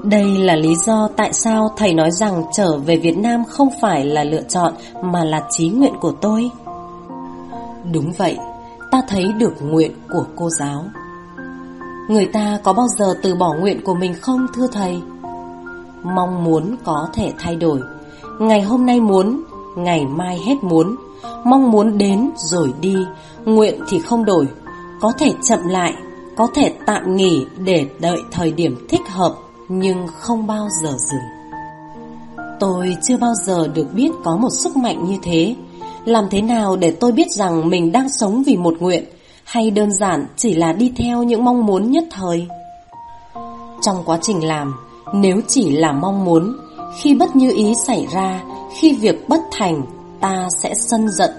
A: Đây là lý do tại sao thầy nói rằng trở về Việt Nam không phải là lựa chọn mà là trí nguyện của tôi. Đúng vậy, ta thấy được nguyện của cô giáo. Người ta có bao giờ từ bỏ nguyện của mình không thưa thầy? Mong muốn có thể thay đổi. Ngày hôm nay muốn, ngày mai hết muốn. Mong muốn đến rồi đi, nguyện thì không đổi. Có thể chậm lại, có thể tạm nghỉ để đợi thời điểm thích hợp, nhưng không bao giờ dừng. Tôi chưa bao giờ được biết có một sức mạnh như thế. Làm thế nào để tôi biết rằng mình đang sống vì một nguyện, hay đơn giản chỉ là đi theo những mong muốn nhất thời. Trong quá trình làm, nếu chỉ là mong muốn, khi bất như ý xảy ra, khi việc bất thành, ta sẽ sân giận.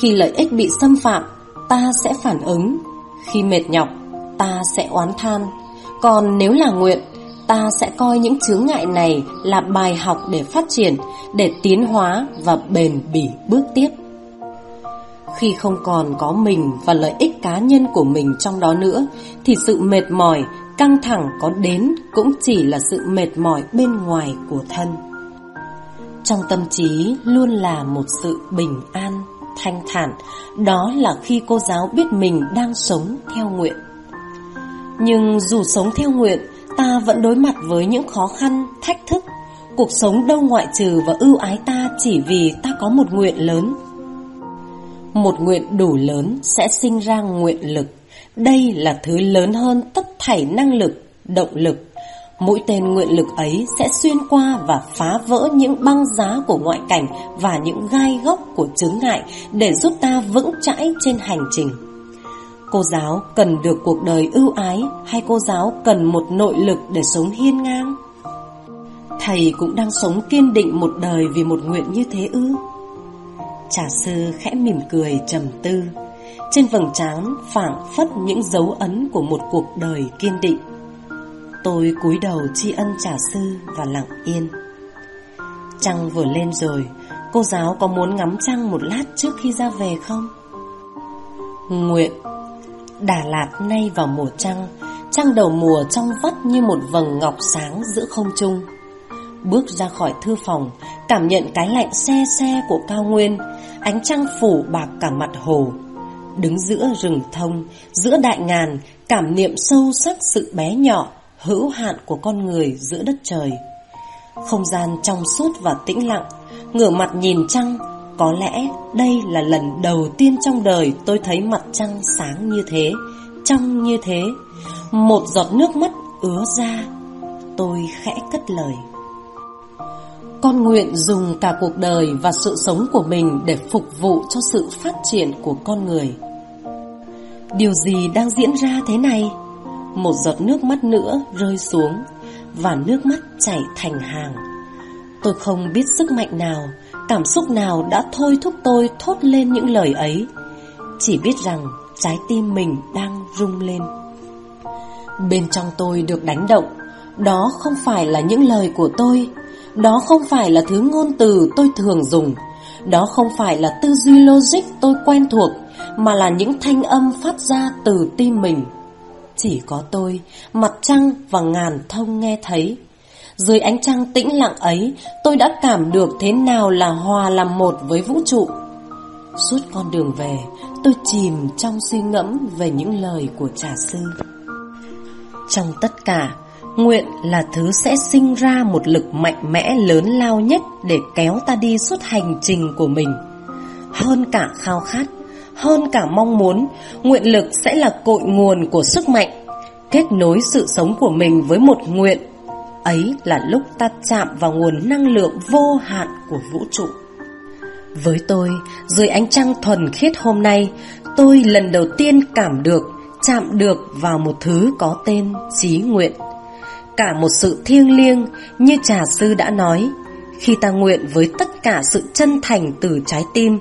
A: Khi lợi ích bị xâm phạm, ta sẽ phản ứng. Khi mệt nhọc, ta sẽ oán than. Còn nếu là nguyện, ta sẽ coi những chướng ngại này là bài học để phát triển, để tiến hóa và bền bỉ bước tiếp. Khi không còn có mình và lợi ích cá nhân của mình trong đó nữa, thì sự mệt mỏi, căng thẳng có đến cũng chỉ là sự mệt mỏi bên ngoài của thân. Trong tâm trí luôn là một sự bình an, thanh thản, đó là khi cô giáo biết mình đang sống theo nguyện. Nhưng dù sống theo nguyện, ta vẫn đối mặt với những khó khăn, thách thức. Cuộc sống đâu ngoại trừ và ưu ái ta chỉ vì ta có một nguyện lớn. Một nguyện đủ lớn sẽ sinh ra nguyện lực. Đây là thứ lớn hơn tất thảy năng lực, động lực. Mũi tên nguyện lực ấy sẽ xuyên qua và phá vỡ những băng giá của ngoại cảnh và những gai góc của chướng ngại để giúp ta vững chãi trên hành trình. Cô giáo cần được cuộc đời ưu ái hay cô giáo cần một nội lực để sống hiên ngang? Thầy cũng đang sống kiên định một đời vì một nguyện như thế ư? Trà sư khẽ mỉm cười trầm tư Trên vầng trán phảng phất những dấu ấn của một cuộc đời kiên định Tôi cúi đầu tri ân trà sư và lặng yên Trăng vừa lên rồi, Cô giáo có muốn ngắm trăng một lát trước khi ra về không? Nguyện Đà Lạt nay vào mùa trăng Trăng đầu mùa trong vắt như một vầng ngọc sáng giữa không trung Bước ra khỏi thư phòng Cảm nhận cái lạnh xe xe của cao nguyên Ánh trăng phủ bạc cả mặt hồ đứng giữa rừng thông, giữa đại ngàn, cảm niệm sâu sắc sự bé nhỏ, hữu hạn của con người giữa đất trời. Không gian trong suốt và tĩnh lặng, ngửa mặt nhìn trăng, có lẽ đây là lần đầu tiên trong đời tôi thấy mặt trăng sáng như thế, trong như thế. Một giọt nước mắt ứa ra, tôi khẽ cất lời. Con nguyện dùng cả cuộc đời và sự sống của mình để phục vụ cho sự phát triển của con người. Điều gì đang diễn ra thế này? Một giọt nước mắt nữa rơi xuống và nước mắt chảy thành hàng. Tôi không biết sức mạnh nào, cảm xúc nào đã thôi thúc tôi thốt lên những lời ấy. Chỉ biết rằng trái tim mình đang rung lên. Bên trong tôi được đánh động, đó không phải là những lời của tôi, đó không phải là thứ ngôn từ tôi thường dùng Đó không phải là tư duy logic tôi quen thuộc Mà là những thanh âm phát ra từ tim mình Chỉ có tôi, mặt trăng và ngàn thông nghe thấy dưới ánh trăng tĩnh lặng ấy Tôi đã cảm được thế nào là hòa làm một với vũ trụ Suốt con đường về Tôi chìm trong suy ngẫm về những lời của trà sư Trong tất cả Nguyện là thứ sẽ sinh ra một lực mạnh mẽ lớn lao nhất để kéo ta đi suốt hành trình của mình. Hơn cả khao khát, hơn cả mong muốn, nguyện lực sẽ là cội nguồn của sức mạnh, kết nối sự sống của mình với một nguyện. Ấy là lúc ta chạm vào nguồn năng lượng vô hạn của vũ trụ. Với tôi, dưới ánh trăng thuần khiết hôm nay, tôi lần đầu tiên cảm được, chạm được vào một thứ có tên trí nguyện cả một sự thiêng liêng như trà sư đã nói khi ta nguyện với tất cả sự chân thành từ trái tim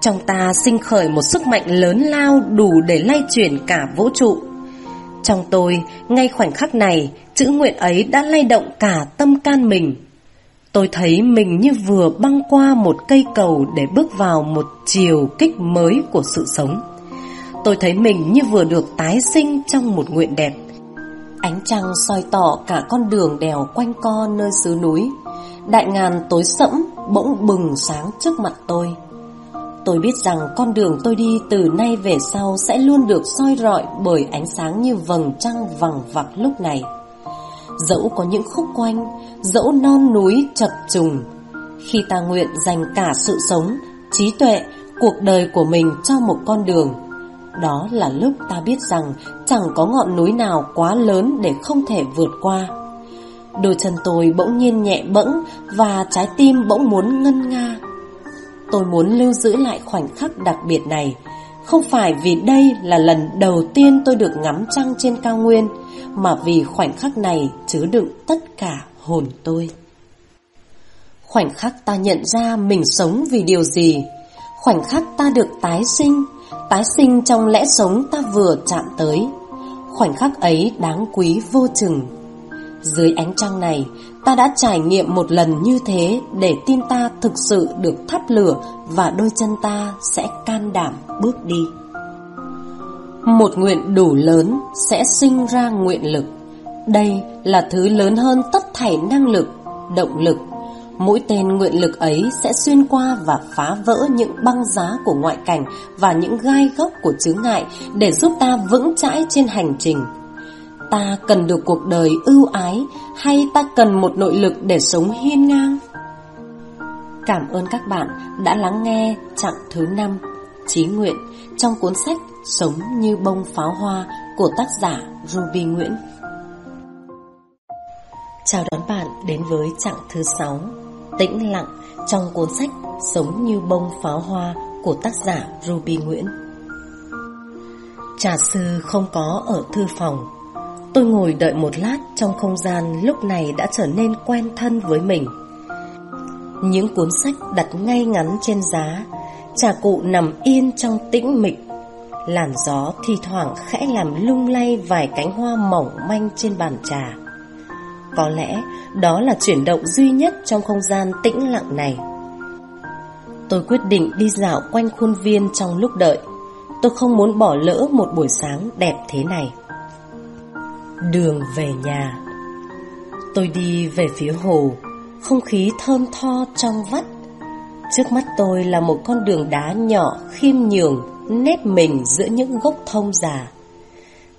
A: trong ta sinh khởi một sức mạnh lớn lao đủ để lay chuyển cả vũ trụ trong tôi ngay khoảnh khắc này chữ nguyện ấy đã lay động cả tâm can mình. Tôi thấy mình như vừa băng qua một cây cầu để bước vào một chiều kích mới của sự sống. Tôi thấy mình như vừa được tái sinh trong một nguyện đẹp. Ánh trăng soi tỏ cả con đường đèo quanh co nơi xứ núi. Đại ngàn tối sẫm bỗng bừng sáng trước mặt tôi. Tôi biết rằng con đường tôi đi từ nay về sau sẽ luôn được soi rọi bởi ánh sáng như vầng trăng vằng vặc lúc này. Dẫu có những khúc quanh, dẫu non núi chập trùng, khi ta nguyện dành cả sự sống, trí tuệ, cuộc đời của mình cho một con đường, đó là lúc ta biết rằng chẳng có ngọn núi nào quá lớn để không thể vượt qua. Đôi chân tôi bỗng nhiên nhẹ bẫng và trái tim bỗng muốn ngân nga. Tôi muốn lưu giữ lại khoảnh khắc đặc biệt này, không phải vì đây là lần đầu tiên tôi được ngắm trăng trên cao nguyên, mà vì khoảnh khắc này chứa đựng tất cả hồn tôi. Khoảnh khắc ta nhận ra mình sống vì điều gì, khoảnh khắc ta được tái sinh, tái sinh trong lẽ sống ta vừa chạm tới. Khoảnh khắc ấy đáng quý vô chừng. Dưới ánh trăng này, ta đã trải nghiệm một lần như thế để tim ta thực sự được thắp lửa và đôi chân ta sẽ can đảm bước đi. Một nguyện đủ lớn sẽ sinh ra nguyện lực. Đây là thứ lớn hơn tất thảy năng lực, động lực Mũi tên nguyện lực ấy sẽ xuyên qua và phá vỡ những băng giá của ngoại cảnh và những gai góc của chướng ngại để giúp ta vững chãi trên hành trình. Ta cần được cuộc đời ưu ái hay ta cần một nội lực để sống hiên ngang? Cảm ơn các bạn đã lắng nghe chặng thứ 5 Chí Nguyện trong cuốn sách Sống như bông pháo hoa của tác giả Ruby Nguyễn. Chào đón bạn đến với chặng thứ 6 tĩnh lặng trong cuốn sách Sống như bông pháo hoa của tác giả Ruby Nguyễn. Trà sư không có ở thư phòng. Tôi ngồi đợi một lát trong không gian lúc này đã trở nên quen thân với mình. Những cuốn sách đặt ngay ngắn trên giá, trà cụ nằm yên trong tĩnh mịch. Làn gió thi thoảng khẽ làm lung lay vài cánh hoa mỏng manh trên bàn trà. Có lẽ đó là chuyển động duy nhất trong không gian tĩnh lặng này. Tôi quyết định đi dạo quanh khuôn viên trong lúc đợi. Tôi không muốn bỏ lỡ một buổi sáng đẹp thế này. Đường về nhà Tôi đi về phía hồ, không khí thơm tho trong vắt. Trước mắt tôi là một con đường đá nhỏ khiêm nhường, nép mình giữa những gốc thông già.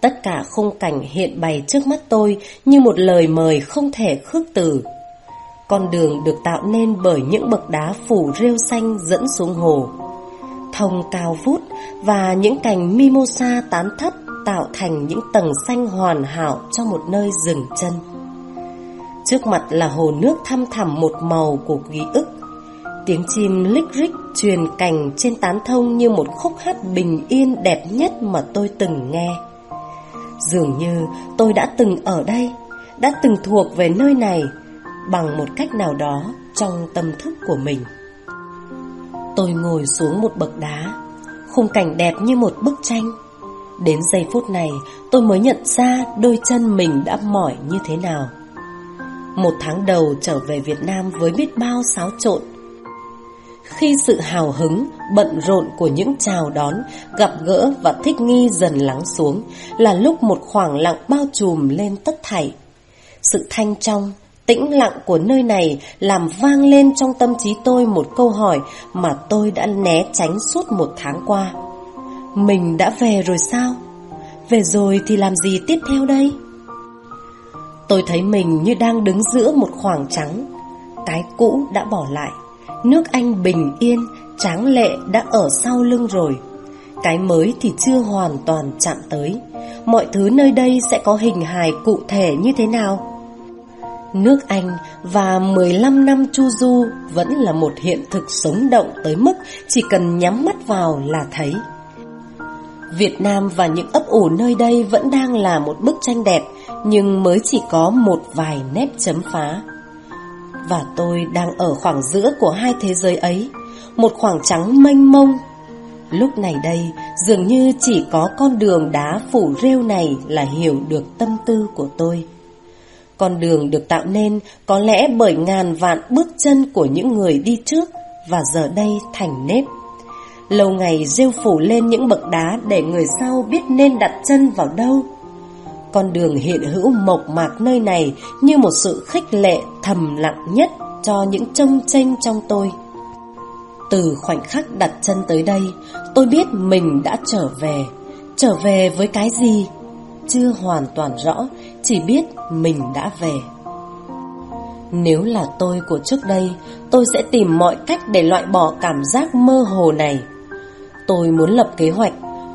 A: Tất cả khung cảnh hiện bày trước mắt tôi như một lời mời không thể khước từ. Con đường được tạo nên bởi những bậc đá phủ rêu xanh dẫn xuống hồ. Thông cao vút và những cành mimosa tán thấp tạo thành những tầng xanh hoàn hảo cho một nơi dừng chân. Trước mặt là hồ nước thăm thẳm một màu của ký ức. Tiếng chim lích rích truyền cành trên tán thông như một khúc hát bình yên đẹp nhất mà tôi từng nghe. Dường như tôi đã từng ở đây, đã từng thuộc về nơi này bằng một cách nào đó trong tâm thức của mình. Tôi ngồi xuống một bậc đá, khung cảnh đẹp như một bức tranh. Đến giây phút này tôi mới nhận ra đôi chân mình đã mỏi như thế nào. Một tháng đầu trở về Việt Nam với biết bao xáo trộn. Khi sự hào hứng, bận rộn của những chào đón, gặp gỡ và thích nghi dần lắng xuống, là lúc một khoảng lặng bao trùm lên tất thảy. Sự thanh trong, tĩnh lặng của nơi này làm vang lên trong tâm trí tôi một câu hỏi mà tôi đã né tránh suốt một tháng qua. Mình đã về rồi sao? Về rồi thì làm gì tiếp theo đây? Tôi thấy mình như đang đứng giữa một khoảng trắng Cái cũ đã bỏ lại Nước Anh bình yên, tráng lệ đã ở sau lưng rồi Cái mới thì chưa hoàn toàn chạm tới Mọi thứ nơi đây sẽ có hình hài cụ thể như thế nào? Nước Anh và 15 năm Chu Du vẫn là một hiện thực sống động tới mức chỉ cần nhắm mắt vào là thấy. Việt Nam và những ấp ủ nơi đây vẫn đang là một bức tranh đẹp nhưng mới chỉ có một vài nét chấm phá. Và tôi đang ở khoảng giữa của hai thế giới ấy, một khoảng trắng mênh mông. Lúc này đây, dường như chỉ có con đường đá phủ rêu này là hiểu được tâm tư của tôi. Con đường được tạo nên có lẽ bởi ngàn vạn bước chân của những người đi trước và giờ đây thành nếp. Lâu ngày rêu phủ lên những bậc đá để người sau biết nên đặt chân vào đâu con đường hiện hữu mộc mạc nơi này như một sự khích lệ thầm lặng nhất cho những trông tranh trong tôi. Từ khoảnh khắc đặt chân tới đây, tôi biết mình đã trở về. Trở về với cái gì? Chưa hoàn toàn rõ, chỉ biết mình đã về. Nếu là tôi của trước đây, tôi sẽ tìm mọi cách để loại bỏ cảm giác mơ hồ này. Tôi muốn lập kế hoạch,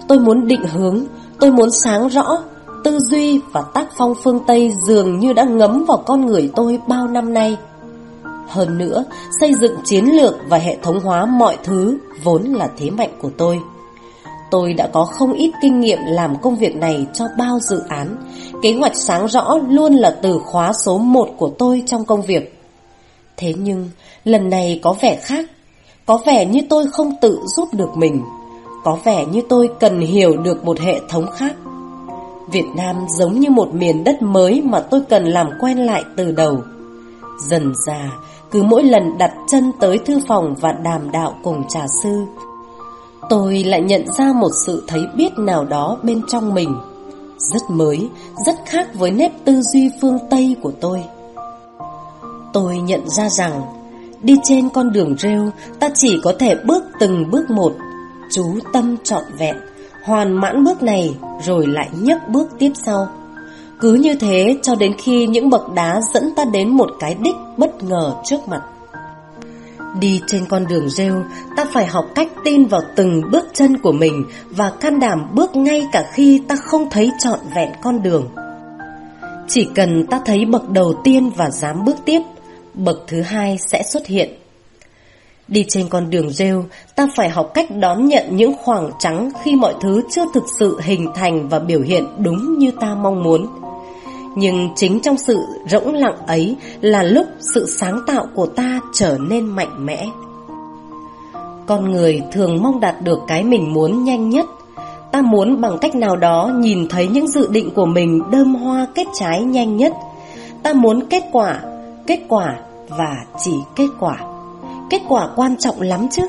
A: tôi muốn định hướng, tôi muốn sáng rõ, tư duy và tác phong phương Tây dường như đã ngấm vào con người tôi bao năm nay. Hơn nữa, xây dựng chiến lược và hệ thống hóa mọi thứ vốn là thế mạnh của tôi. Tôi đã có không ít kinh nghiệm làm công việc này cho bao dự án. Kế hoạch sáng rõ luôn là từ khóa số 1 của tôi trong công việc. Thế nhưng, lần này có vẻ khác. Có vẻ như tôi không tự giúp được mình. Có vẻ như tôi cần hiểu được một hệ thống khác. Việt Nam giống như một miền đất mới mà tôi cần làm quen lại từ đầu. Dần già, cứ mỗi lần đặt chân tới thư phòng và đàm đạo cùng trà sư, tôi lại nhận ra một sự thấy biết nào đó bên trong mình. Rất mới, rất khác với nếp tư duy phương Tây của tôi. Tôi nhận ra rằng, đi trên con đường rêu, ta chỉ có thể bước từng bước một, chú tâm trọn vẹn, hoàn mãn bước này rồi lại nhấc bước tiếp sau. Cứ như thế cho đến khi những bậc đá dẫn ta đến một cái đích bất ngờ trước mặt. Đi trên con đường rêu, ta phải học cách tin vào từng bước chân của mình và can đảm bước ngay cả khi ta không thấy trọn vẹn con đường. Chỉ cần ta thấy bậc đầu tiên và dám bước tiếp, bậc thứ hai sẽ xuất hiện. Đi trên con đường rêu, ta phải học cách đón nhận những khoảng trắng khi mọi thứ chưa thực sự hình thành và biểu hiện đúng như ta mong muốn. Nhưng chính trong sự rỗng lặng ấy là lúc sự sáng tạo của ta trở nên mạnh mẽ. Con người thường mong đạt được cái mình muốn nhanh nhất. Ta muốn bằng cách nào đó nhìn thấy những dự định của mình đơm hoa kết trái nhanh nhất. Ta muốn kết quả, kết quả và chỉ kết quả kết quả quan trọng lắm chứ.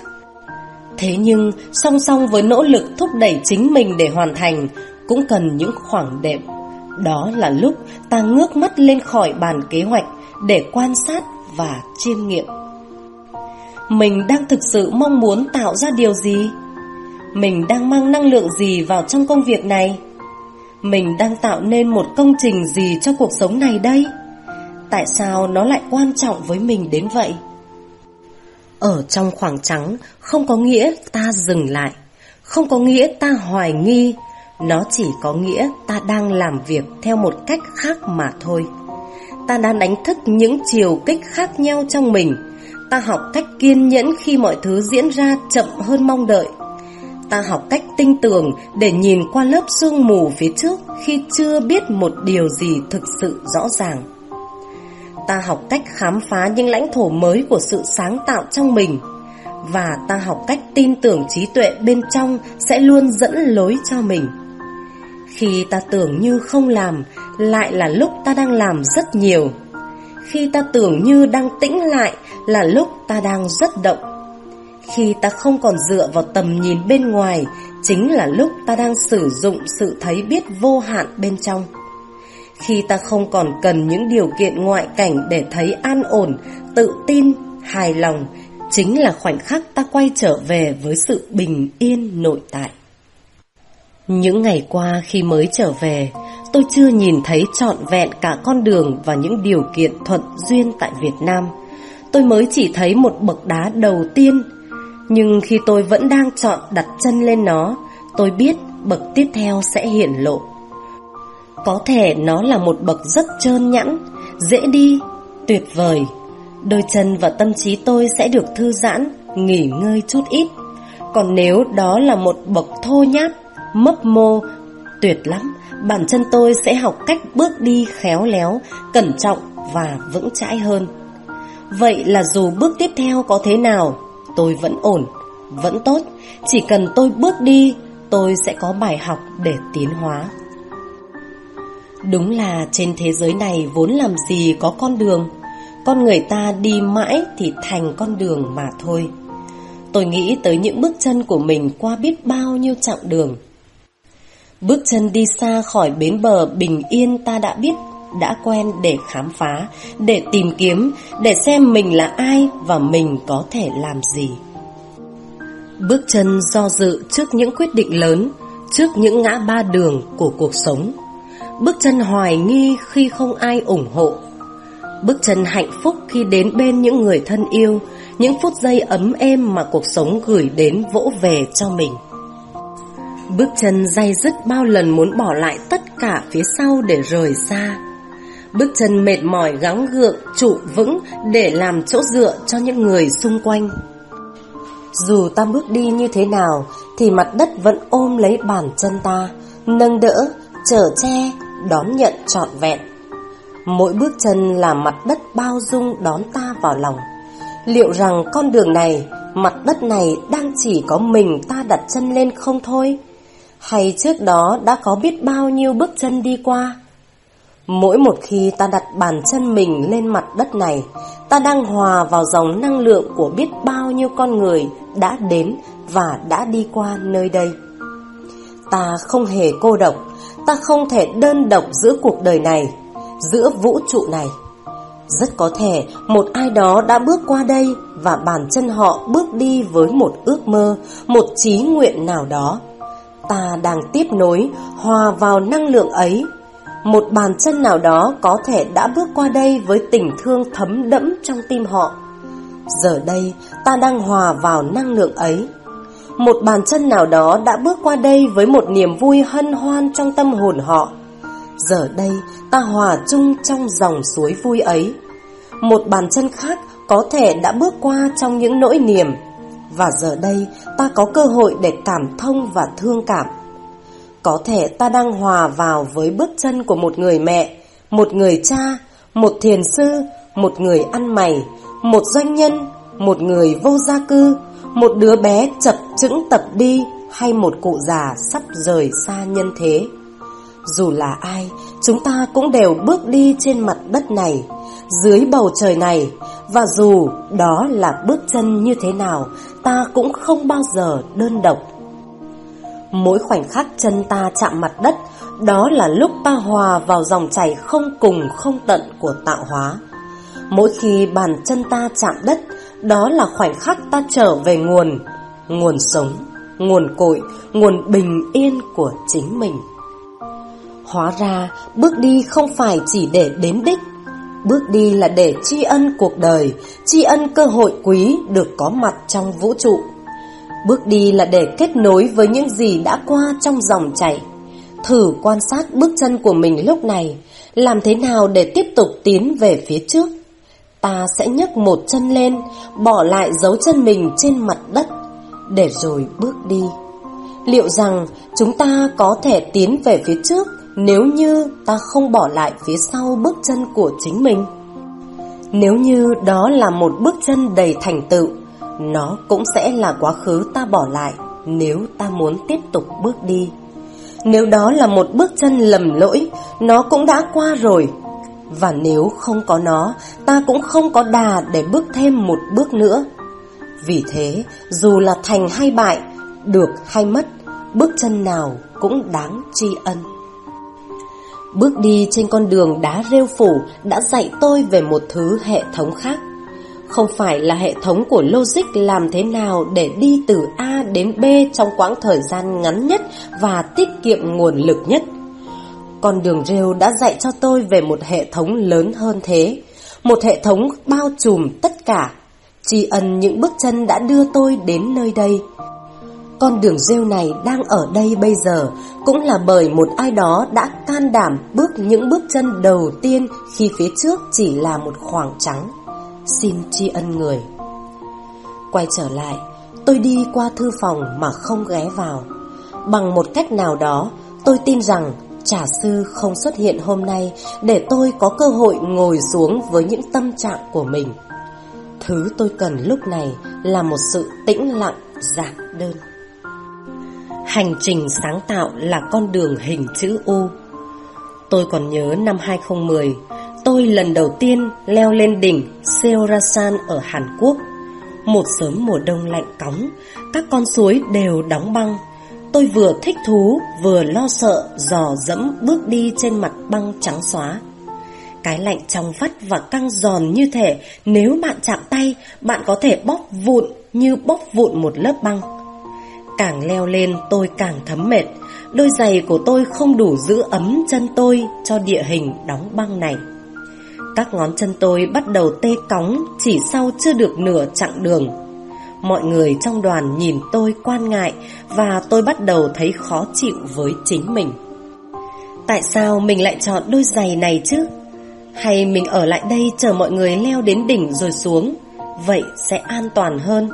A: Thế nhưng, song song với nỗ lực thúc đẩy chính mình để hoàn thành, cũng cần những khoảng đệm. Đó là lúc ta ngước mắt lên khỏi bàn kế hoạch để quan sát và chiêm nghiệm. Mình đang thực sự mong muốn tạo ra điều gì? Mình đang mang năng lượng gì vào trong công việc này? Mình đang tạo nên một công trình gì cho cuộc sống này đây? Tại sao nó lại quan trọng với mình đến vậy? Ở trong khoảng trắng không có nghĩa ta dừng lại, không có nghĩa ta hoài nghi, nó chỉ có nghĩa ta đang làm việc theo một cách khác mà thôi. Ta đang đánh thức những chiều kích khác nhau trong mình. Ta học cách kiên nhẫn khi mọi thứ diễn ra chậm hơn mong đợi. Ta học cách tinh tường để nhìn qua lớp sương mù phía trước khi chưa biết một điều gì thực sự rõ ràng. Ta học cách khám phá những lãnh thổ mới của sự sáng tạo trong mình và ta học cách tin tưởng trí tuệ bên trong sẽ luôn dẫn lối cho mình. Khi ta tưởng như không làm, lại là lúc ta đang làm rất nhiều. Khi ta tưởng như đang tĩnh lại, là lúc ta đang rất động. Khi ta không còn dựa vào tầm nhìn bên ngoài, chính là lúc ta đang sử dụng sự thấy biết vô hạn bên trong. Khi ta không còn cần những điều kiện ngoại cảnh để thấy an ổn, tự tin, hài lòng, chính là khoảnh khắc ta quay trở về với sự bình yên nội tại. Những ngày qua khi mới trở về, tôi chưa nhìn thấy trọn vẹn cả con đường và những điều kiện thuận duyên tại Việt Nam. Tôi mới chỉ thấy một bậc đá đầu tiên, nhưng khi tôi vẫn đang chọn đặt chân lên nó, tôi biết bậc tiếp theo sẽ hiển lộ. Có thể nó là một bậc rất trơn nhẵn, dễ đi, tuyệt vời. Đôi chân và tâm trí tôi sẽ được thư giãn, nghỉ ngơi chút ít. Còn nếu đó là một bậc thô nhát, mấp mô, tuyệt lắm, bản chân tôi sẽ học cách bước đi khéo léo, cẩn trọng và vững chãi hơn. Vậy là dù bước tiếp theo có thế nào, tôi vẫn ổn, vẫn tốt, chỉ cần tôi bước đi, tôi sẽ có bài học để tiến hóa. Đúng là trên thế giới này vốn làm gì có con đường, con người ta đi mãi thì thành con đường mà thôi. Tôi nghĩ tới những bước chân của mình qua biết bao nhiêu chặng đường. Bước chân đi xa khỏi bến bờ bình yên ta đã biết, đã quen để khám phá, để tìm kiếm, để xem mình là ai và mình có thể làm gì. Bước chân do dự trước những quyết định lớn, trước những ngã ba đường của cuộc sống. Bước chân hoài nghi khi không ai ủng hộ. Bước chân hạnh phúc khi đến bên những người thân yêu, những phút giây ấm êm mà cuộc sống gửi đến vỗ về cho mình. Bước chân day dứt bao lần muốn bỏ lại tất cả phía sau để rời xa. Bước chân mệt mỏi gắng gượng, trụ vững để làm chỗ dựa cho những người xung quanh. Dù ta bước đi như thế nào thì mặt đất vẫn ôm lấy bàn chân ta, nâng đỡ, chở che, đón nhận trọn vẹn. Mỗi bước chân là mặt đất bao dung đón ta vào lòng. Liệu rằng con đường này, mặt đất này đang chỉ có mình ta đặt chân lên không thôi? hay trước đó đã có biết bao nhiêu bước chân đi qua. Mỗi một khi ta đặt bàn chân mình lên mặt đất này, ta đang hòa vào dòng năng lượng của biết bao nhiêu con người đã đến và đã đi qua nơi đây. Ta không hề cô độc, ta không thể đơn độc giữa cuộc đời này, giữa vũ trụ này. Rất có thể một ai đó đã bước qua đây và bàn chân họ bước đi với một ước mơ, một trí nguyện nào đó ta đang tiếp nối, hòa vào năng lượng ấy. Một bàn chân nào đó có thể đã bước qua đây với tình thương thấm đẫm trong tim họ. Giờ đây, ta đang hòa vào năng lượng ấy. Một bàn chân nào đó đã bước qua đây với một niềm vui hân hoan trong tâm hồn họ. Giờ đây, ta hòa chung trong dòng suối vui ấy. Một bàn chân khác có thể đã bước qua trong những nỗi niềm, và giờ đây ta có cơ hội để cảm thông và thương cảm. Có thể ta đang hòa vào với bước chân của một người mẹ, một người cha, một thiền sư, một người ăn mày, một doanh nhân, một người vô gia cư, một đứa bé chập chững tập đi hay một cụ già sắp rời xa nhân thế. Dù là ai, chúng ta cũng đều bước đi trên mặt đất này, dưới bầu trời này, và dù đó là bước chân như thế nào, ta cũng không bao giờ đơn độc. Mỗi khoảnh khắc chân ta chạm mặt đất, đó là lúc ta hòa vào dòng chảy không cùng không tận của tạo hóa. Mỗi khi bàn chân ta chạm đất, đó là khoảnh khắc ta trở về nguồn, nguồn sống,
H: nguồn cội, nguồn bình yên của chính mình. Hóa ra, bước đi không phải chỉ để đến đích, bước đi là để tri ân cuộc đời, tri ân cơ hội quý được có mặt trong vũ trụ. Bước đi là để kết nối với những gì đã qua trong dòng chảy. Thử quan sát bước chân của mình lúc này, làm thế nào để tiếp tục tiến về phía trước. Ta sẽ nhấc một chân lên, bỏ lại dấu chân mình trên mặt đất, để rồi bước đi. Liệu rằng chúng ta có thể tiến về phía trước nếu như ta không bỏ lại phía sau bước chân của chính mình? Nếu như đó là một bước chân đầy thành tựu, nó cũng sẽ là quá khứ ta bỏ lại nếu ta muốn tiếp tục bước đi. Nếu đó là một bước chân lầm lỗi, nó cũng đã qua rồi. Và nếu không có nó, ta cũng không có đà để bước thêm một bước nữa. Vì thế, dù là thành hay bại, được hay mất, bước chân nào cũng đáng tri ân. Bước đi trên con đường đá rêu phủ đã dạy tôi về một thứ hệ thống khác. Không phải là hệ thống của logic làm thế nào để đi từ A đến B trong quãng thời gian ngắn nhất và tiết kiệm nguồn lực nhất. Con đường rêu đã dạy cho tôi về một hệ thống lớn hơn thế, một hệ thống bao trùm tất cả, tri ân những bước chân đã đưa tôi đến nơi đây. Con đường rêu này đang ở đây bây giờ cũng là bởi một ai đó đã can đảm bước những bước chân đầu tiên khi phía trước chỉ là một khoảng trắng xin tri ân người. Quay trở lại, tôi đi qua thư phòng mà không ghé vào. Bằng một cách nào đó, tôi tin rằng trả sư không xuất hiện hôm nay để tôi có cơ hội ngồi xuống với những tâm trạng của mình. Thứ tôi cần lúc này là một sự tĩnh lặng giản đơn. Hành trình sáng tạo là con đường hình chữ U. Tôi còn nhớ năm 2010, Tôi lần đầu tiên leo lên đỉnh Seorasan ở Hàn Quốc. Một sớm mùa đông lạnh cóng, các con suối đều đóng băng. Tôi vừa thích thú, vừa lo sợ, dò dẫm bước đi trên mặt băng trắng xóa. Cái lạnh trong vắt và căng giòn như thể nếu bạn chạm tay, bạn có thể bóc vụn như bóc vụn một lớp băng. Càng leo lên tôi càng thấm mệt, đôi giày của tôi không đủ giữ ấm chân tôi cho địa hình đóng băng này. Các ngón chân tôi bắt đầu tê cóng chỉ sau chưa được nửa chặng đường. Mọi người trong đoàn nhìn tôi quan ngại và tôi bắt đầu thấy khó chịu với chính mình. Tại sao mình lại chọn đôi giày này chứ? Hay mình ở lại đây chờ mọi người leo đến đỉnh rồi xuống, vậy sẽ an toàn hơn.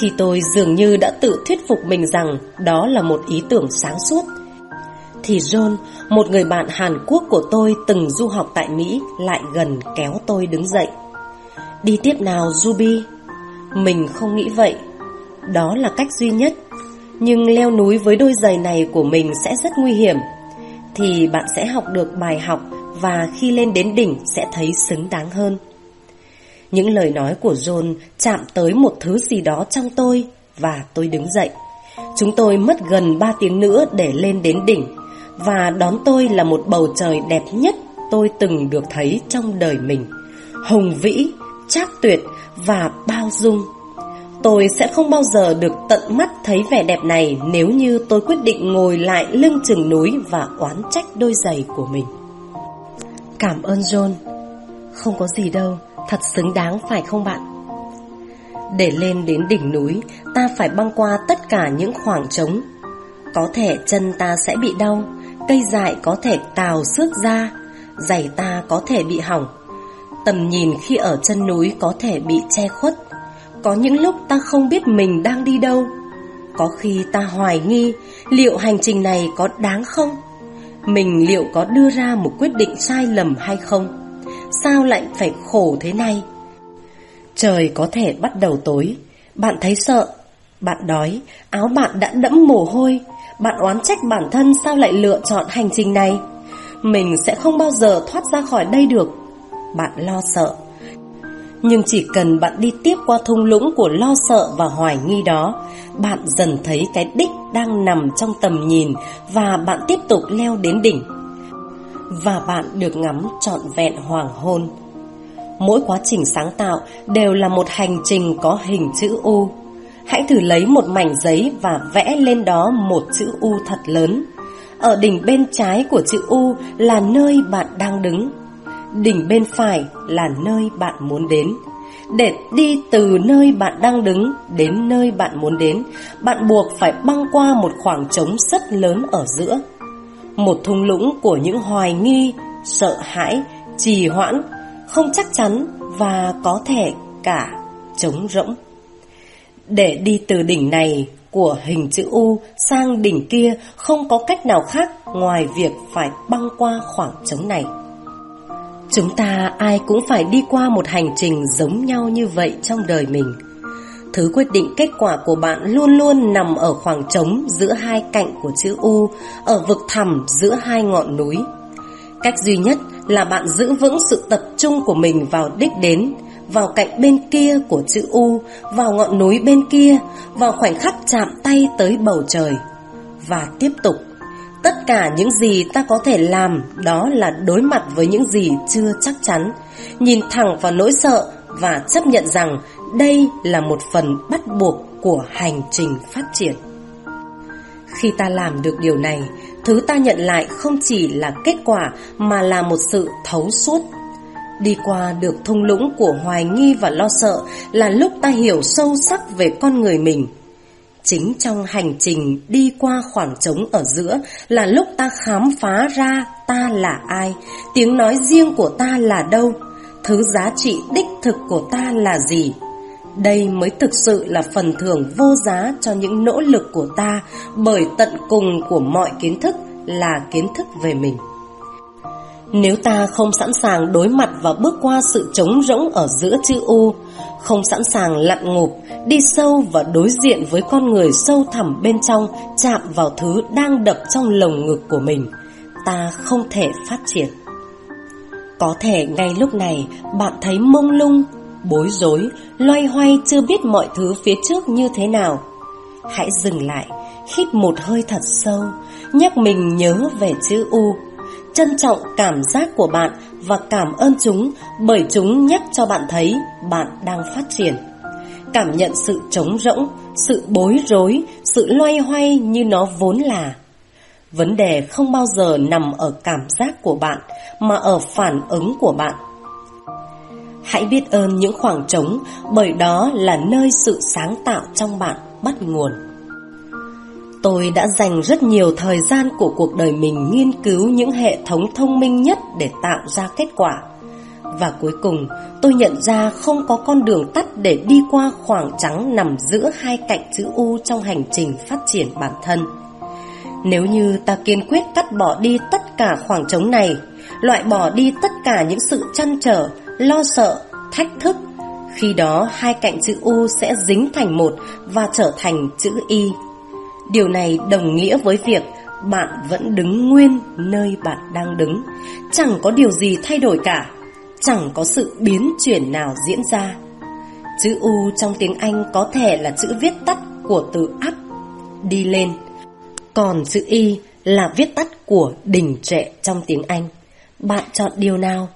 H: Khi tôi dường như đã tự thuyết phục mình rằng đó là một ý tưởng sáng suốt, thì John, một người bạn Hàn Quốc của tôi từng du học tại Mỹ, lại gần kéo tôi đứng dậy. Đi tiếp nào Ruby? Mình không nghĩ vậy. Đó là cách duy nhất. Nhưng leo núi với đôi giày này của mình sẽ rất nguy hiểm. Thì bạn sẽ học được bài học và khi lên đến đỉnh sẽ thấy xứng đáng hơn. Những lời nói của John chạm tới một thứ gì đó trong tôi và tôi đứng dậy. Chúng tôi mất gần 3 tiếng nữa để lên đến đỉnh và đón tôi là một bầu trời đẹp nhất tôi từng được thấy trong đời mình. Hùng vĩ, trác tuyệt và bao dung. Tôi sẽ không bao giờ được tận mắt thấy vẻ đẹp này nếu như tôi quyết định ngồi lại lưng chừng núi và oán trách đôi giày của mình. Cảm ơn John. Không có gì đâu, thật xứng đáng phải không bạn? Để lên đến đỉnh núi, ta phải băng qua tất cả những khoảng trống. Có thể chân ta sẽ bị đau, Cây dại có thể tào xước ra Giày ta có thể bị hỏng Tầm nhìn khi ở chân núi có thể bị che khuất. Có những lúc ta không biết mình đang đi đâu. Có khi ta hoài nghi Liệu hành trình này có đáng không? Mình liệu có đưa ra một quyết định sai lầm hay không? Sao lại phải khổ thế này? Trời có thể bắt đầu tối. Bạn thấy sợ. Bạn đói. Áo bạn đã đẫm mồ hôi. Bạn oán trách bản thân sao lại lựa chọn hành trình này? Mình sẽ không bao giờ thoát ra khỏi đây được. Bạn lo sợ Nhưng chỉ cần bạn đi tiếp qua thung lũng của lo sợ và hoài nghi đó, Bạn dần thấy cái đích đang nằm trong tầm nhìn Và bạn tiếp tục leo đến đỉnh Và bạn được ngắm trọn vẹn hoàng hôn Mỗi quá trình sáng tạo đều là một hành trình có hình chữ U hãy thử lấy một mảnh giấy và vẽ lên đó một chữ U thật lớn. Ở đỉnh bên trái của chữ U là nơi bạn đang đứng. Đỉnh bên phải là nơi bạn muốn đến. Để đi từ nơi bạn đang đứng đến nơi bạn muốn đến, bạn buộc phải băng qua một khoảng trống rất lớn ở giữa. Một thung lũng của những hoài nghi, sợ hãi, trì hoãn, không chắc chắn và có thể cả trống rỗng. Để đi từ đỉnh này của hình chữ U sang đỉnh kia không có cách nào khác ngoài việc phải băng qua khoảng trống này. Chúng ta ai cũng phải đi qua một hành trình giống nhau như vậy trong đời mình. Thứ quyết định kết quả của bạn luôn luôn nằm ở khoảng trống giữa hai cạnh của chữ U, ở vực thẳm giữa hai ngọn núi. Cách duy nhất là bạn giữ vững sự tập trung của mình vào đích đến, vào cạnh bên kia của chữ U, vào ngọn núi bên kia, vào khoảnh khắc chạm tay tới bầu trời. Và tiếp tục Tất cả những gì ta có thể làm đó là đối mặt với những gì chưa chắc chắn, nhìn thẳng vào nỗi sợ và chấp nhận rằng đây là một phần bắt buộc của hành trình phát triển. Khi ta làm được điều này, thứ ta nhận lại không chỉ là kết quả mà là một sự thấu suốt. Đi qua được thung lũng của hoài nghi và lo sợ là lúc ta hiểu sâu sắc về con người mình Chính trong hành trình đi qua khoảng trống ở giữa là lúc ta khám phá ra ta là ai, tiếng nói riêng của ta là đâu, thứ giá trị đích thực của ta là gì. Đây mới thực sự là phần thưởng vô giá cho những nỗ lực của ta bởi tận cùng của mọi kiến thức là kiến thức về mình. Nếu ta không sẵn sàng đối mặt và bước qua sự trống rỗng ở giữa chữ U, không sẵn sàng lặn ngụp, đi sâu và đối diện với con người sâu thẳm bên trong, chạm vào thứ đang đập trong lồng ngực của mình, ta không thể phát triển. Có thể ngay lúc này bạn thấy mông lung, bối rối, loay hoay chưa biết mọi thứ phía trước như thế nào. Hãy dừng lại, hít một hơi thật sâu, nhắc mình nhớ về chữ U Trân trọng cảm giác của bạn và cảm ơn chúng bởi chúng nhắc cho bạn thấy bạn đang phát triển. Cảm nhận sự trống rỗng, sự bối rối, sự loay hoay như nó vốn là. Vấn đề không bao giờ nằm ở cảm giác của bạn mà ở phản ứng của bạn. Hãy biết ơn những khoảng trống bởi đó là nơi sự sáng tạo trong bạn bắt nguồn. Tôi đã dành rất nhiều thời gian của cuộc đời mình nghiên cứu những hệ thống thông minh nhất để tạo ra kết quả. Và cuối cùng, tôi nhận ra không có con đường tắt để đi qua khoảng trắng nằm giữa hai cạnh chữ U trong hành trình phát triển bản thân. Nếu như ta kiên quyết cắt bỏ đi tất cả khoảng trống này, loại bỏ đi tất cả những sự chăn trở, lo sợ, thách thức, khi đó hai cạnh chữ U sẽ dính thành một và trở thành chữ Y. Điều này đồng nghĩa với việc bạn vẫn đứng nguyên nơi bạn đang đứng. Chẳng có điều gì thay đổi cả. Chẳng có sự biến chuyển nào diễn ra. Chữ U trong tiếng Anh có thể là chữ viết tắt của từ up, đi lên. Còn chữ Y là viết tắt của đình trệ trong tiếng Anh. Bạn chọn điều nào?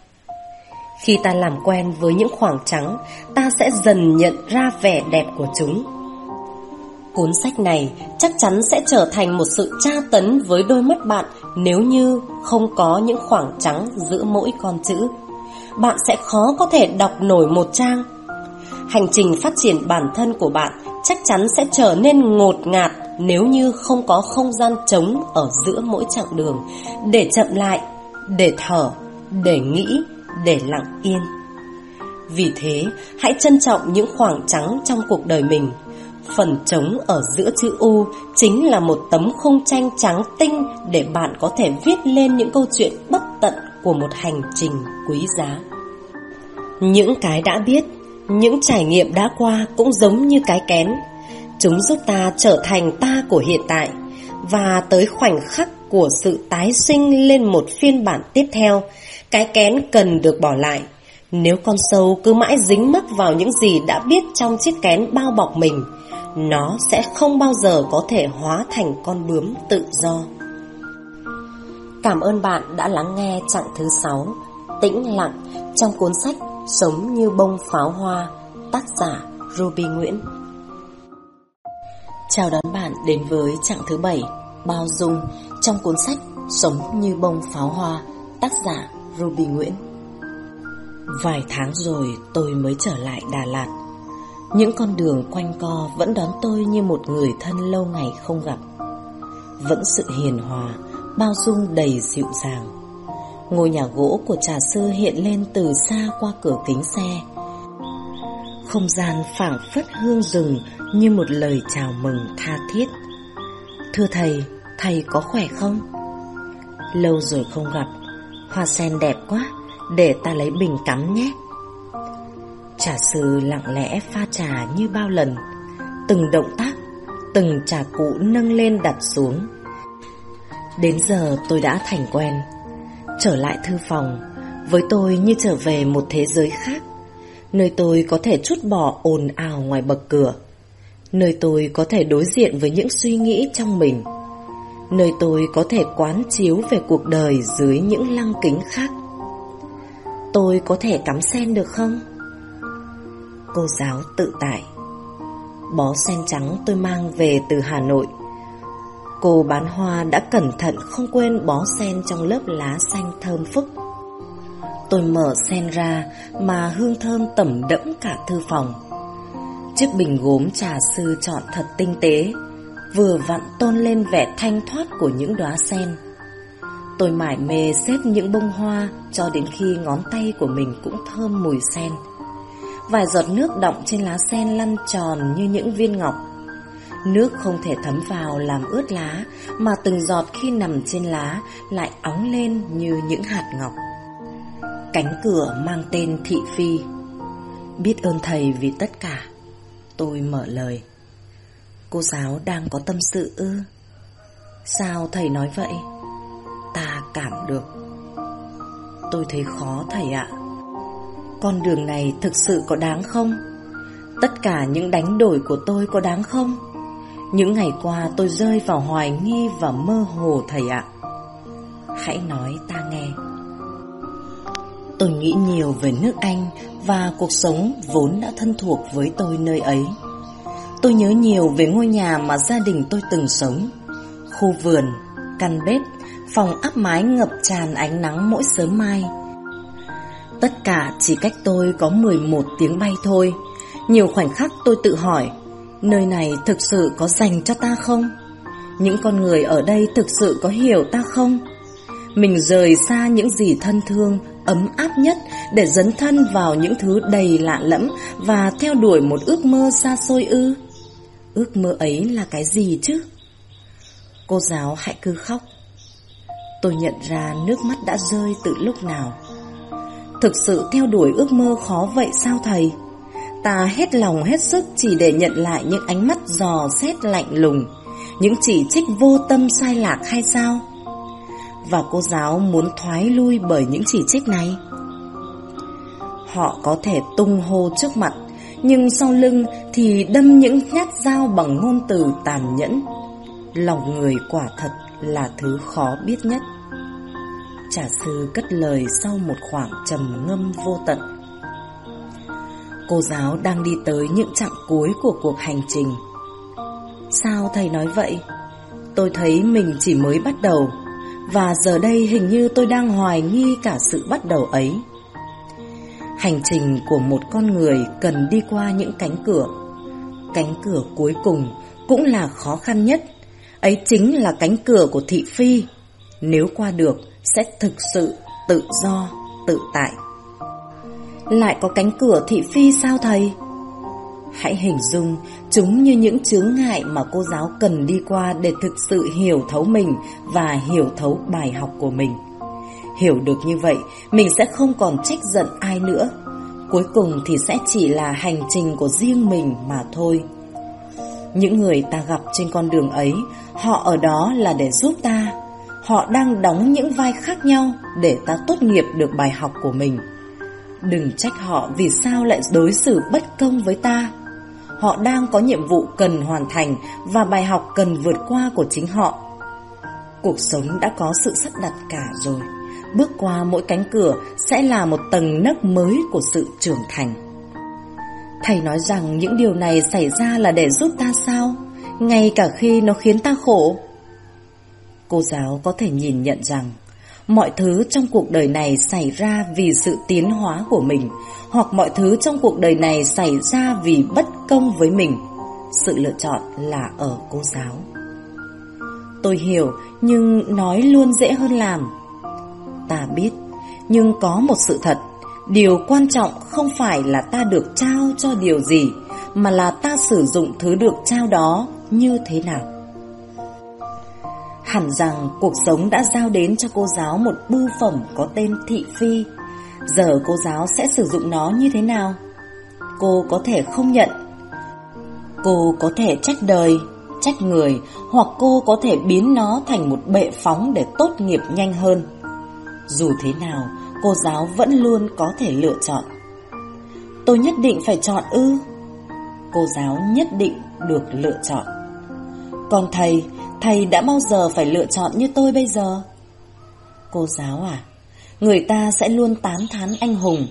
H: Khi ta làm quen với những khoảng trắng, ta sẽ dần nhận ra vẻ đẹp của chúng. Cuốn sách này chắc chắn sẽ trở thành một sự tra tấn với đôi mắt bạn nếu như không có những khoảng trắng giữa mỗi con chữ. Bạn sẽ khó có thể đọc nổi một trang. Hành trình phát triển bản thân của bạn chắc chắn sẽ trở nên ngột ngạt nếu như không có không gian trống ở giữa mỗi chặng đường để chậm lại, để thở, để nghĩ, để lặng yên. Vì thế, hãy trân trọng những khoảng trắng trong cuộc đời mình Phần trống ở giữa chữ U chính là một tấm khung tranh trắng tinh để bạn có thể viết lên những câu chuyện bất tận của một hành trình quý giá. Những cái đã biết, những trải nghiệm đã qua cũng giống như cái kén. Chúng giúp ta trở thành ta của hiện tại và tới khoảnh khắc của sự tái sinh lên một phiên bản tiếp theo, cái kén cần được bỏ lại. Nếu con sâu cứ mãi dính mắc vào những gì đã biết trong chiếc kén bao bọc mình, nó sẽ không bao giờ có thể hóa thành con bướm tự do. Cảm ơn bạn đã lắng nghe chặng thứ 6, Tĩnh lặng trong cuốn sách Sống như bông pháo hoa, tác giả Ruby Nguyễn.
A: Chào đón bạn đến với trạng thứ 7 Bao dung trong cuốn sách Sống như bông pháo hoa Tác giả Ruby Nguyễn Vài tháng rồi tôi mới trở lại Đà Lạt những con đường quanh co vẫn đón tôi như một người thân lâu ngày không gặp Vẫn sự hiền hòa, bao dung đầy dịu dàng Ngôi nhà gỗ của trà sư hiện lên từ xa qua cửa kính xe Không gian phảng phất hương rừng như một lời chào mừng tha thiết. Thưa thầy, thầy có khỏe không? Lâu rồi không gặp, hoa sen đẹp quá, để ta lấy bình cắm nhé. Trà sư lặng lẽ pha trà như bao lần, từng động tác, từng trà cụ nâng lên đặt xuống. Đến giờ tôi đã thành quen, trở lại thư phòng, với tôi như trở về một thế giới khác, nơi tôi có thể chút bỏ ồn ào ngoài bậc cửa nơi tôi có thể đối diện với những suy nghĩ trong mình, nơi tôi có thể quán chiếu về cuộc đời dưới những lăng kính khác. Tôi có thể cắm sen được không? Cô giáo tự tại Bó sen trắng tôi mang về từ Hà Nội Cô bán hoa đã cẩn thận không quên bó sen trong lớp lá xanh thơm phức Tôi mở sen ra mà hương thơm tẩm đẫm cả thư phòng Chiếc bình gốm trà sư chọn thật tinh tế, vừa vặn tôn lên vẻ thanh thoát của những đóa sen. Tôi mải mê xếp những bông hoa cho đến khi ngón tay của mình cũng thơm mùi sen. Vài giọt nước đọng trên lá sen lăn tròn như những viên ngọc. Nước không thể thấm vào làm ướt lá, mà từng giọt khi nằm trên lá lại óng lên như những hạt ngọc. Cánh cửa mang tên Thị Phi. Biết ơn thầy vì tất cả. Tôi mở lời Cô giáo đang có tâm sự ư Sao thầy nói vậy Ta cảm được Tôi thấy khó thầy ạ con đường này thực sự có đáng không Tất cả những đánh đổi của tôi có đáng không Những ngày qua tôi rơi vào hoài nghi và mơ hồ thầy ạ Hãy nói ta nghe Tôi nghĩ nhiều về nước Anh và cuộc sống vốn đã thân thuộc với tôi nơi ấy. Tôi nhớ nhiều về ngôi nhà mà gia đình tôi từng sống. Khu vườn, căn bếp, phòng áp mái ngập tràn ánh nắng mỗi sớm mai. Tất cả chỉ cách tôi có 11 tiếng bay thôi. Nhiều khoảnh khắc tôi tự hỏi, nơi này thực sự có dành cho ta không? Những con người ở đây thực sự có hiểu ta không? Mình rời xa những gì thân thương, ấm áp nhất để dấn thân vào những thứ đầy lạ lẫm và theo đuổi một ước mơ xa xôi ư. Ước mơ ấy là cái gì chứ? Cô giáo hãy cứ khóc. Tôi nhận ra nước mắt đã rơi từ lúc nào. Thực sự theo đuổi ước mơ khó vậy sao thầy? Ta hết lòng hết sức chỉ để nhận lại những ánh mắt giò xét lạnh lùng, những chỉ trích vô tâm sai lạc hay sao? và cô giáo muốn thoái lui bởi những chỉ trích này. Họ có thể tung hô trước mặt, nhưng sau lưng thì đâm những nhát dao bằng ngôn từ tàn nhẫn. Lòng người quả thật là thứ khó biết nhất. Trả sư cất lời sau một khoảng trầm ngâm vô tận. Cô giáo đang đi tới những chặng cuối của cuộc hành trình. Sao thầy nói vậy? Tôi thấy mình chỉ mới bắt đầu, và giờ đây hình như tôi đang hoài nghi cả sự bắt đầu ấy Hành trình của một con người cần đi qua những cánh cửa Cánh cửa cuối cùng cũng là khó khăn nhất Ấy chính là cánh cửa của thị phi Nếu qua được sẽ thực sự tự do, tự tại Lại có cánh cửa thị phi sao thầy? Hãy hình dung chúng như những chướng ngại mà cô giáo cần đi qua để thực sự hiểu thấu mình và hiểu thấu bài học của mình. Hiểu được như vậy, mình sẽ không còn trách giận ai nữa. Cuối cùng thì sẽ chỉ là hành trình của riêng mình mà thôi. Những người ta gặp trên con đường ấy, họ ở đó là để giúp ta. Họ đang đóng những vai khác nhau để ta tốt nghiệp được bài học của mình. Đừng trách họ vì sao lại đối xử bất công với ta họ đang có nhiệm vụ cần hoàn thành và bài học cần vượt qua của chính họ. Cuộc sống đã có sự sắp đặt cả rồi. Bước qua mỗi cánh cửa sẽ là một tầng nấc mới của sự trưởng thành. Thầy nói rằng những điều này xảy ra là để giúp ta sao? ngay cả khi nó khiến ta khổ. Cô giáo có thể nhìn nhận rằng mọi thứ trong cuộc đời này xảy ra vì sự tiến hóa của mình hoặc mọi thứ trong cuộc đời này xảy ra vì bất công với mình. Sự lựa chọn là ở cô giáo. Tôi hiểu nhưng nói luôn dễ hơn làm. Ta biết, nhưng có một sự thật, điều quan trọng không phải là ta được trao cho điều gì, mà là ta sử dụng thứ được trao đó như thế nào. Hẳn rằng cuộc sống đã giao đến cho cô giáo một bưu phẩm có tên thị phi. Giờ cô giáo sẽ sử dụng nó như thế nào? Cô có thể không nhận. Cô có thể trách đời, trách người, hoặc cô có thể biến nó thành một bệ phóng để tốt nghiệp nhanh hơn. Dù thế nào, cô giáo vẫn luôn có thể lựa chọn. Tôi nhất định phải chọn ư? Cô giáo nhất định được lựa chọn. Còn thầy, thầy đã bao giờ phải lựa chọn như tôi bây giờ? Cô giáo à, người ta sẽ luôn tán thán anh hùng,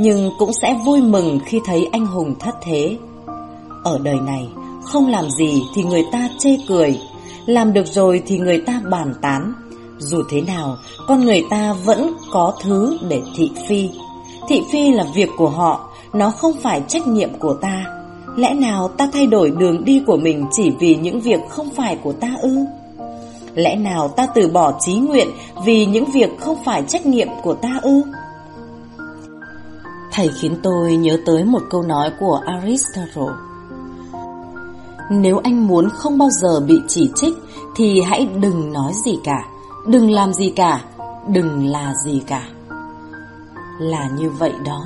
A: nhưng cũng sẽ vui mừng khi thấy anh hùng thất thế. Ở đời này, không làm gì thì người ta chê cười, làm được rồi thì người ta bàn tán. Dù thế nào, con người ta vẫn có thứ để thị phi. Thị phi là việc của họ, nó không phải trách nhiệm của ta. Lẽ nào ta thay đổi đường đi của mình chỉ vì những việc không phải của ta ư? Lẽ nào ta từ bỏ trí nguyện vì những việc không phải trách nhiệm của ta ư? Thầy khiến tôi nhớ tới một câu nói của Aristotle. Nếu anh muốn không bao giờ bị chỉ trích thì hãy đừng nói gì cả, đừng làm gì cả, đừng là gì cả. Là như vậy đó.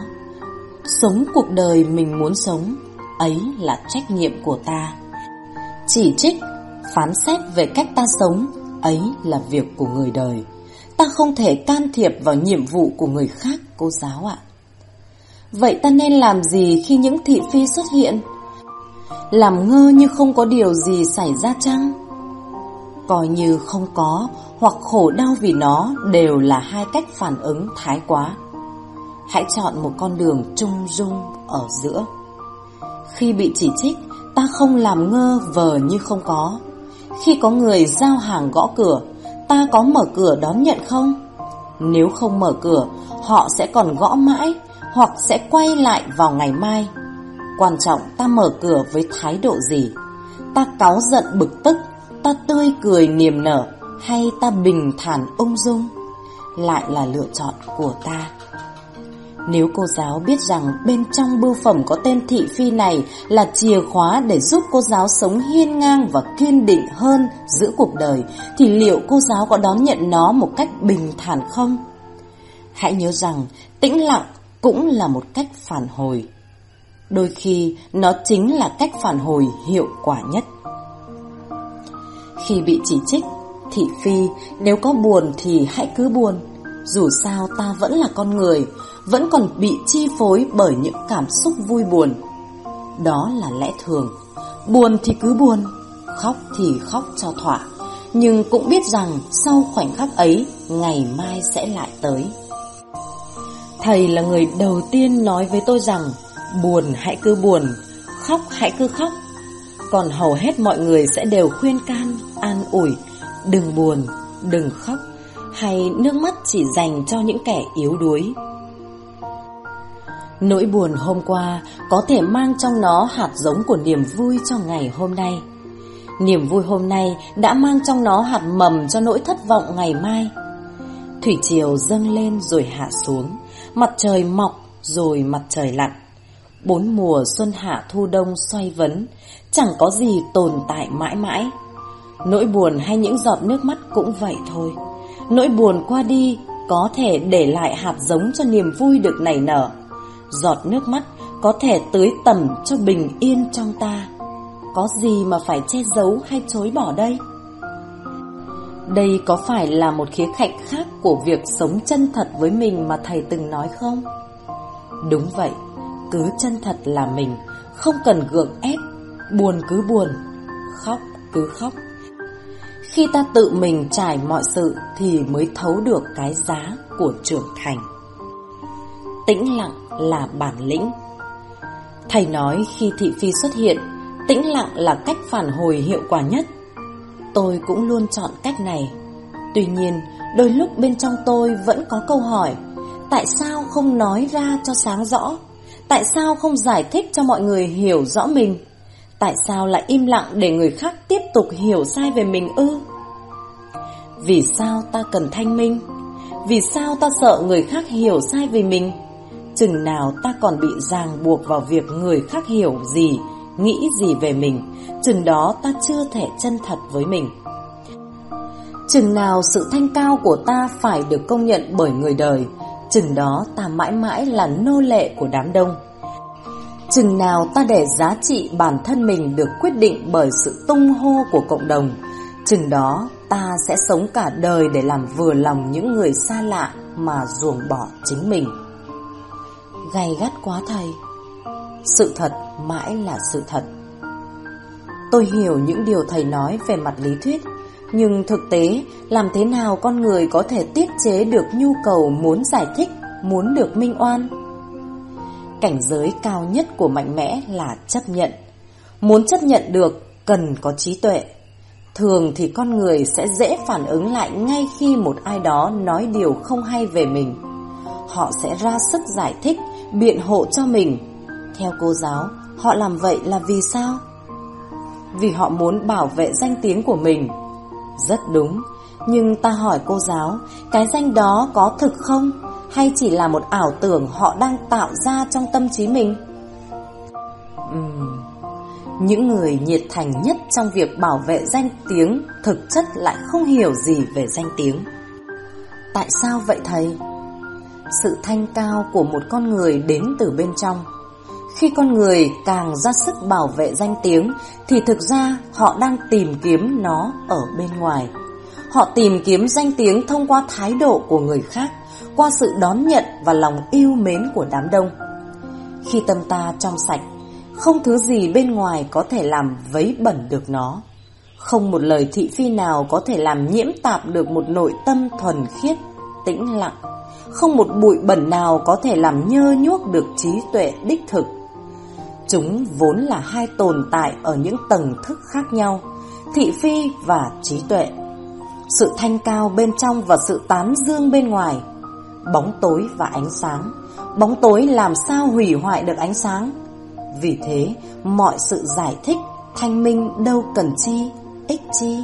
A: Sống cuộc đời mình muốn sống ấy là trách nhiệm của ta. Chỉ trích, phán xét về cách ta sống, ấy là việc của người đời. Ta không thể can thiệp vào nhiệm vụ của người khác, cô giáo ạ. Vậy ta nên làm gì khi những thị phi xuất hiện? Làm ngơ như không có điều gì xảy ra chăng? Coi như không có hoặc khổ đau vì nó đều là hai cách phản ứng thái quá. Hãy chọn một con đường trung dung ở giữa. Khi bị chỉ trích, ta không làm ngơ vờ như không có. Khi có người giao hàng gõ cửa, ta có mở cửa đón nhận không? Nếu không mở cửa, họ sẽ còn gõ mãi hoặc sẽ quay lại vào ngày mai. Quan trọng ta mở cửa với thái độ gì? Ta cáu giận bực tức, ta tươi cười niềm nở hay ta bình thản ung dung? Lại là lựa chọn của ta. Nếu cô giáo biết rằng bên trong bưu phẩm có tên thị phi này là chìa khóa để giúp cô giáo sống hiên ngang và kiên định hơn giữa cuộc đời, thì liệu cô giáo có đón nhận nó một cách bình thản không? Hãy nhớ rằng tĩnh lặng cũng là một cách phản hồi. Đôi khi nó chính là cách phản hồi hiệu quả nhất. Khi bị chỉ trích, thị phi, nếu có buồn thì hãy cứ buồn. Dù sao ta vẫn là con người, vẫn còn bị chi phối bởi những cảm xúc vui buồn. Đó là lẽ thường. Buồn thì cứ buồn, khóc thì khóc cho thỏa. Nhưng cũng biết rằng sau khoảnh khắc ấy, ngày mai sẽ lại tới. Thầy là người đầu tiên nói với tôi rằng buồn hãy cứ buồn, khóc hãy cứ khóc. Còn hầu hết mọi người sẽ đều khuyên can, an ủi, đừng buồn, đừng khóc, hay nước mắt chỉ dành cho những kẻ yếu đuối. Nỗi buồn hôm qua có thể mang trong nó hạt giống của niềm vui cho ngày hôm nay. Niềm vui hôm nay đã mang trong nó hạt mầm cho nỗi thất vọng ngày mai. Thủy triều dâng lên rồi hạ xuống, mặt trời mọc rồi mặt trời lặn. Bốn mùa xuân hạ thu đông xoay vấn, chẳng có gì tồn tại mãi mãi. Nỗi buồn hay những giọt nước mắt cũng vậy thôi. Nỗi buồn qua đi có thể để lại hạt giống cho niềm vui được nảy nở. Giọt nước mắt có thể tưới tẩm cho bình yên trong ta. Có gì mà phải che giấu hay chối bỏ đây? Đây có phải là một khía cạnh khác của việc sống chân thật với mình mà thầy từng nói không? Đúng vậy, cứ chân thật là mình, không cần gượng ép, buồn cứ buồn, khóc cứ khóc. Khi ta tự mình trải mọi sự thì mới thấu được cái giá của trưởng thành. Tĩnh lặng là bản lĩnh. Thầy nói khi thị phi xuất hiện, tĩnh lặng là cách phản hồi hiệu quả nhất. Tôi cũng luôn chọn cách này. Tuy nhiên, đôi lúc bên trong tôi vẫn có câu hỏi, tại sao không nói ra cho sáng rõ? Tại sao không giải thích cho mọi người hiểu rõ mình? Tại sao lại im lặng để người khác tiếp tục hiểu sai về mình ư? Vì sao ta cần thanh minh? Vì sao ta sợ người khác hiểu sai về mình? Chừng nào ta còn bị ràng buộc vào việc người khác hiểu gì, nghĩ gì về mình, chừng đó ta chưa thể chân thật với mình. Chừng nào sự thanh cao của ta phải được công nhận bởi người đời, chừng đó ta mãi mãi là nô lệ của đám đông. Chừng nào ta để giá trị bản thân mình được quyết định bởi sự tung hô của cộng đồng, chừng đó ta sẽ sống cả đời để làm vừa lòng những người xa lạ mà ruồng bỏ chính mình. Gay gắt quá thầy. Sự thật mãi là sự thật. Tôi hiểu những điều thầy nói về mặt lý thuyết, nhưng thực tế làm thế nào con người có thể tiết chế được nhu cầu muốn giải thích, muốn được minh oan? Cảnh giới cao nhất của mạnh mẽ là chấp nhận. Muốn chấp nhận được cần có trí tuệ. Thường thì con người sẽ dễ phản ứng lại ngay khi một ai đó nói điều không hay về mình. Họ sẽ ra sức giải thích, biện hộ cho mình. Theo cô giáo, họ làm vậy là vì sao? Vì họ muốn bảo vệ danh tiếng của mình. Rất đúng, nhưng ta hỏi cô giáo, cái danh đó có thực không? Hay chỉ là một ảo tưởng họ đang tạo ra trong tâm trí mình? Uhm, những người nhiệt thành nhất trong việc bảo vệ danh tiếng thực chất lại không hiểu gì về danh tiếng. Tại sao vậy thầy? Sự thanh cao của một con người đến từ bên trong. Khi con người càng ra sức bảo vệ danh tiếng thì thực ra họ đang tìm kiếm nó ở bên ngoài. Họ tìm kiếm danh tiếng thông qua thái độ của người khác, qua sự đón nhận và lòng yêu mến của đám đông. Khi tâm ta trong sạch, không thứ gì bên ngoài có thể làm vấy bẩn được nó. Không một lời thị phi nào có thể làm nhiễm tạp được một nội tâm thuần khiết, tĩnh lặng. Không một bụi bẩn nào có thể làm nhơ nhuốc được trí tuệ đích thực. Chúng vốn là hai tồn tại ở những tầng thức khác nhau, thị phi và trí tuệ. Sự thanh cao bên trong và sự tán dương bên ngoài. Bóng tối và ánh sáng. Bóng tối làm sao hủy hoại được ánh sáng? Vì thế, mọi sự giải thích, thanh minh đâu cần chi, ích chi.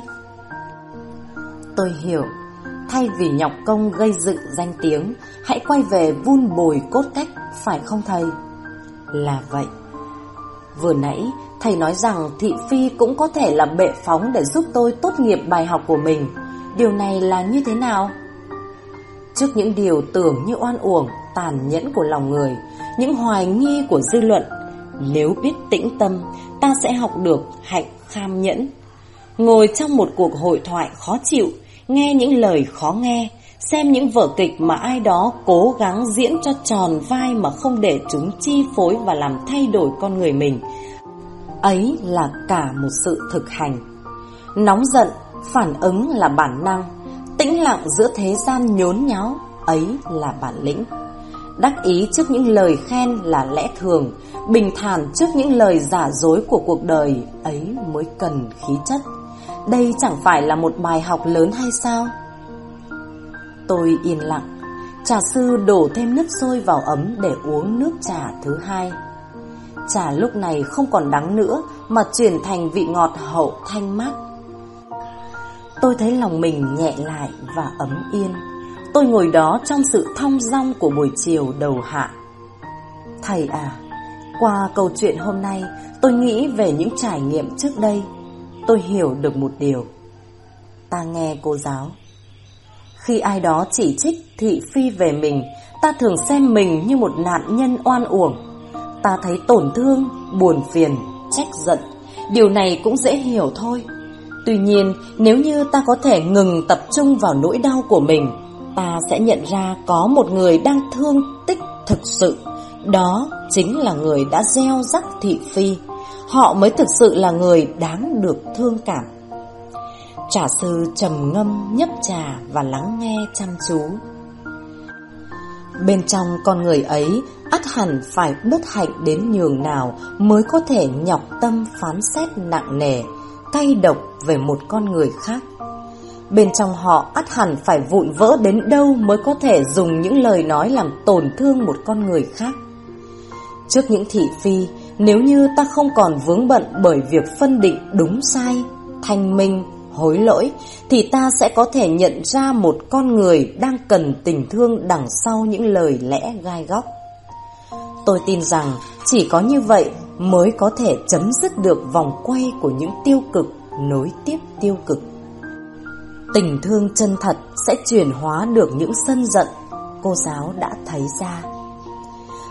A: Tôi hiểu, thay vì nhọc công gây dựng danh tiếng, hãy quay về vun bồi cốt cách, phải không thầy? Là vậy. Vừa nãy, thầy nói rằng thị phi cũng có thể là bệ phóng để giúp tôi tốt nghiệp bài học của mình. Điều này là như thế nào? Trước những điều tưởng như oan uổng, tàn nhẫn của lòng người, những hoài nghi của dư luận, nếu biết tĩnh tâm, ta sẽ học được hạnh kham nhẫn. Ngồi trong một cuộc hội thoại khó chịu, nghe những lời khó nghe, xem những vở kịch mà ai đó cố gắng diễn cho tròn vai mà không để chúng chi phối và làm thay đổi con người mình. Ấy là cả một sự thực hành. Nóng giận, phản ứng là bản năng, tĩnh lặng giữa thế gian nhốn nháo, ấy là bản lĩnh. Đắc ý trước những lời khen là lẽ thường, bình thản trước những lời giả dối của cuộc đời ấy mới cần khí chất. Đây chẳng phải là một bài học lớn hay sao? Tôi yên lặng, trà sư đổ thêm nước sôi vào ấm để uống nước trà thứ hai. Trà lúc này không còn đắng nữa mà chuyển thành vị ngọt hậu thanh mát. Tôi thấy lòng mình nhẹ lại và ấm yên. Tôi ngồi đó trong sự thong dong của buổi chiều đầu hạ. Thầy à, qua câu chuyện hôm nay, tôi nghĩ về những trải nghiệm trước đây. Tôi hiểu được một điều. Ta nghe cô giáo. Khi ai đó chỉ trích thị phi về mình, ta thường xem mình như một nạn nhân oan uổng. Ta thấy tổn thương, buồn phiền, trách giận. Điều này cũng dễ hiểu thôi. Tuy nhiên, nếu như ta có thể ngừng tập trung vào nỗi đau của mình, ta sẽ nhận ra có một người đang thương tích thực sự. Đó chính là người đã gieo rắc thị phi. Họ mới thực sự là người đáng được thương cảm. Trả sư trầm ngâm nhấp trà và lắng nghe chăm chú. Bên trong con người ấy ắt hẳn phải bất hạnh đến nhường nào mới có thể nhọc tâm phán xét nặng nề, cay độc về một con người khác. Bên trong họ ắt hẳn phải vụn vỡ đến đâu mới có thể dùng những lời nói làm tổn thương một con người khác. Trước những thị phi, nếu như ta không còn vướng bận bởi việc phân định đúng sai, thanh minh, hối lỗi, thì ta sẽ có thể nhận ra một con người đang cần tình thương đằng sau những lời lẽ gai góc. Tôi tin rằng chỉ có như vậy mới có thể chấm dứt được vòng quay của những tiêu cực nối tiếp tiêu cực. Tình thương chân thật sẽ chuyển hóa được những sân giận, cô giáo đã thấy ra.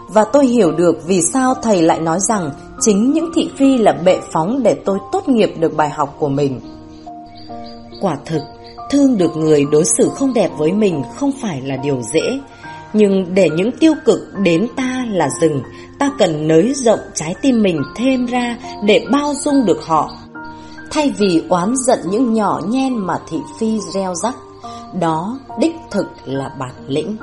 A: Và tôi hiểu được vì sao thầy lại nói rằng chính những thị phi là bệ phóng để tôi tốt nghiệp được bài học của mình. Quả thực, thương được người đối xử không đẹp với mình không phải là điều dễ. Nhưng để những tiêu cực đến ta là rừng, ta cần nới rộng trái tim mình thêm ra để bao dung được họ. Thay vì oán giận những nhỏ nhen mà thị phi gieo rắc, đó đích thực là bản lĩnh.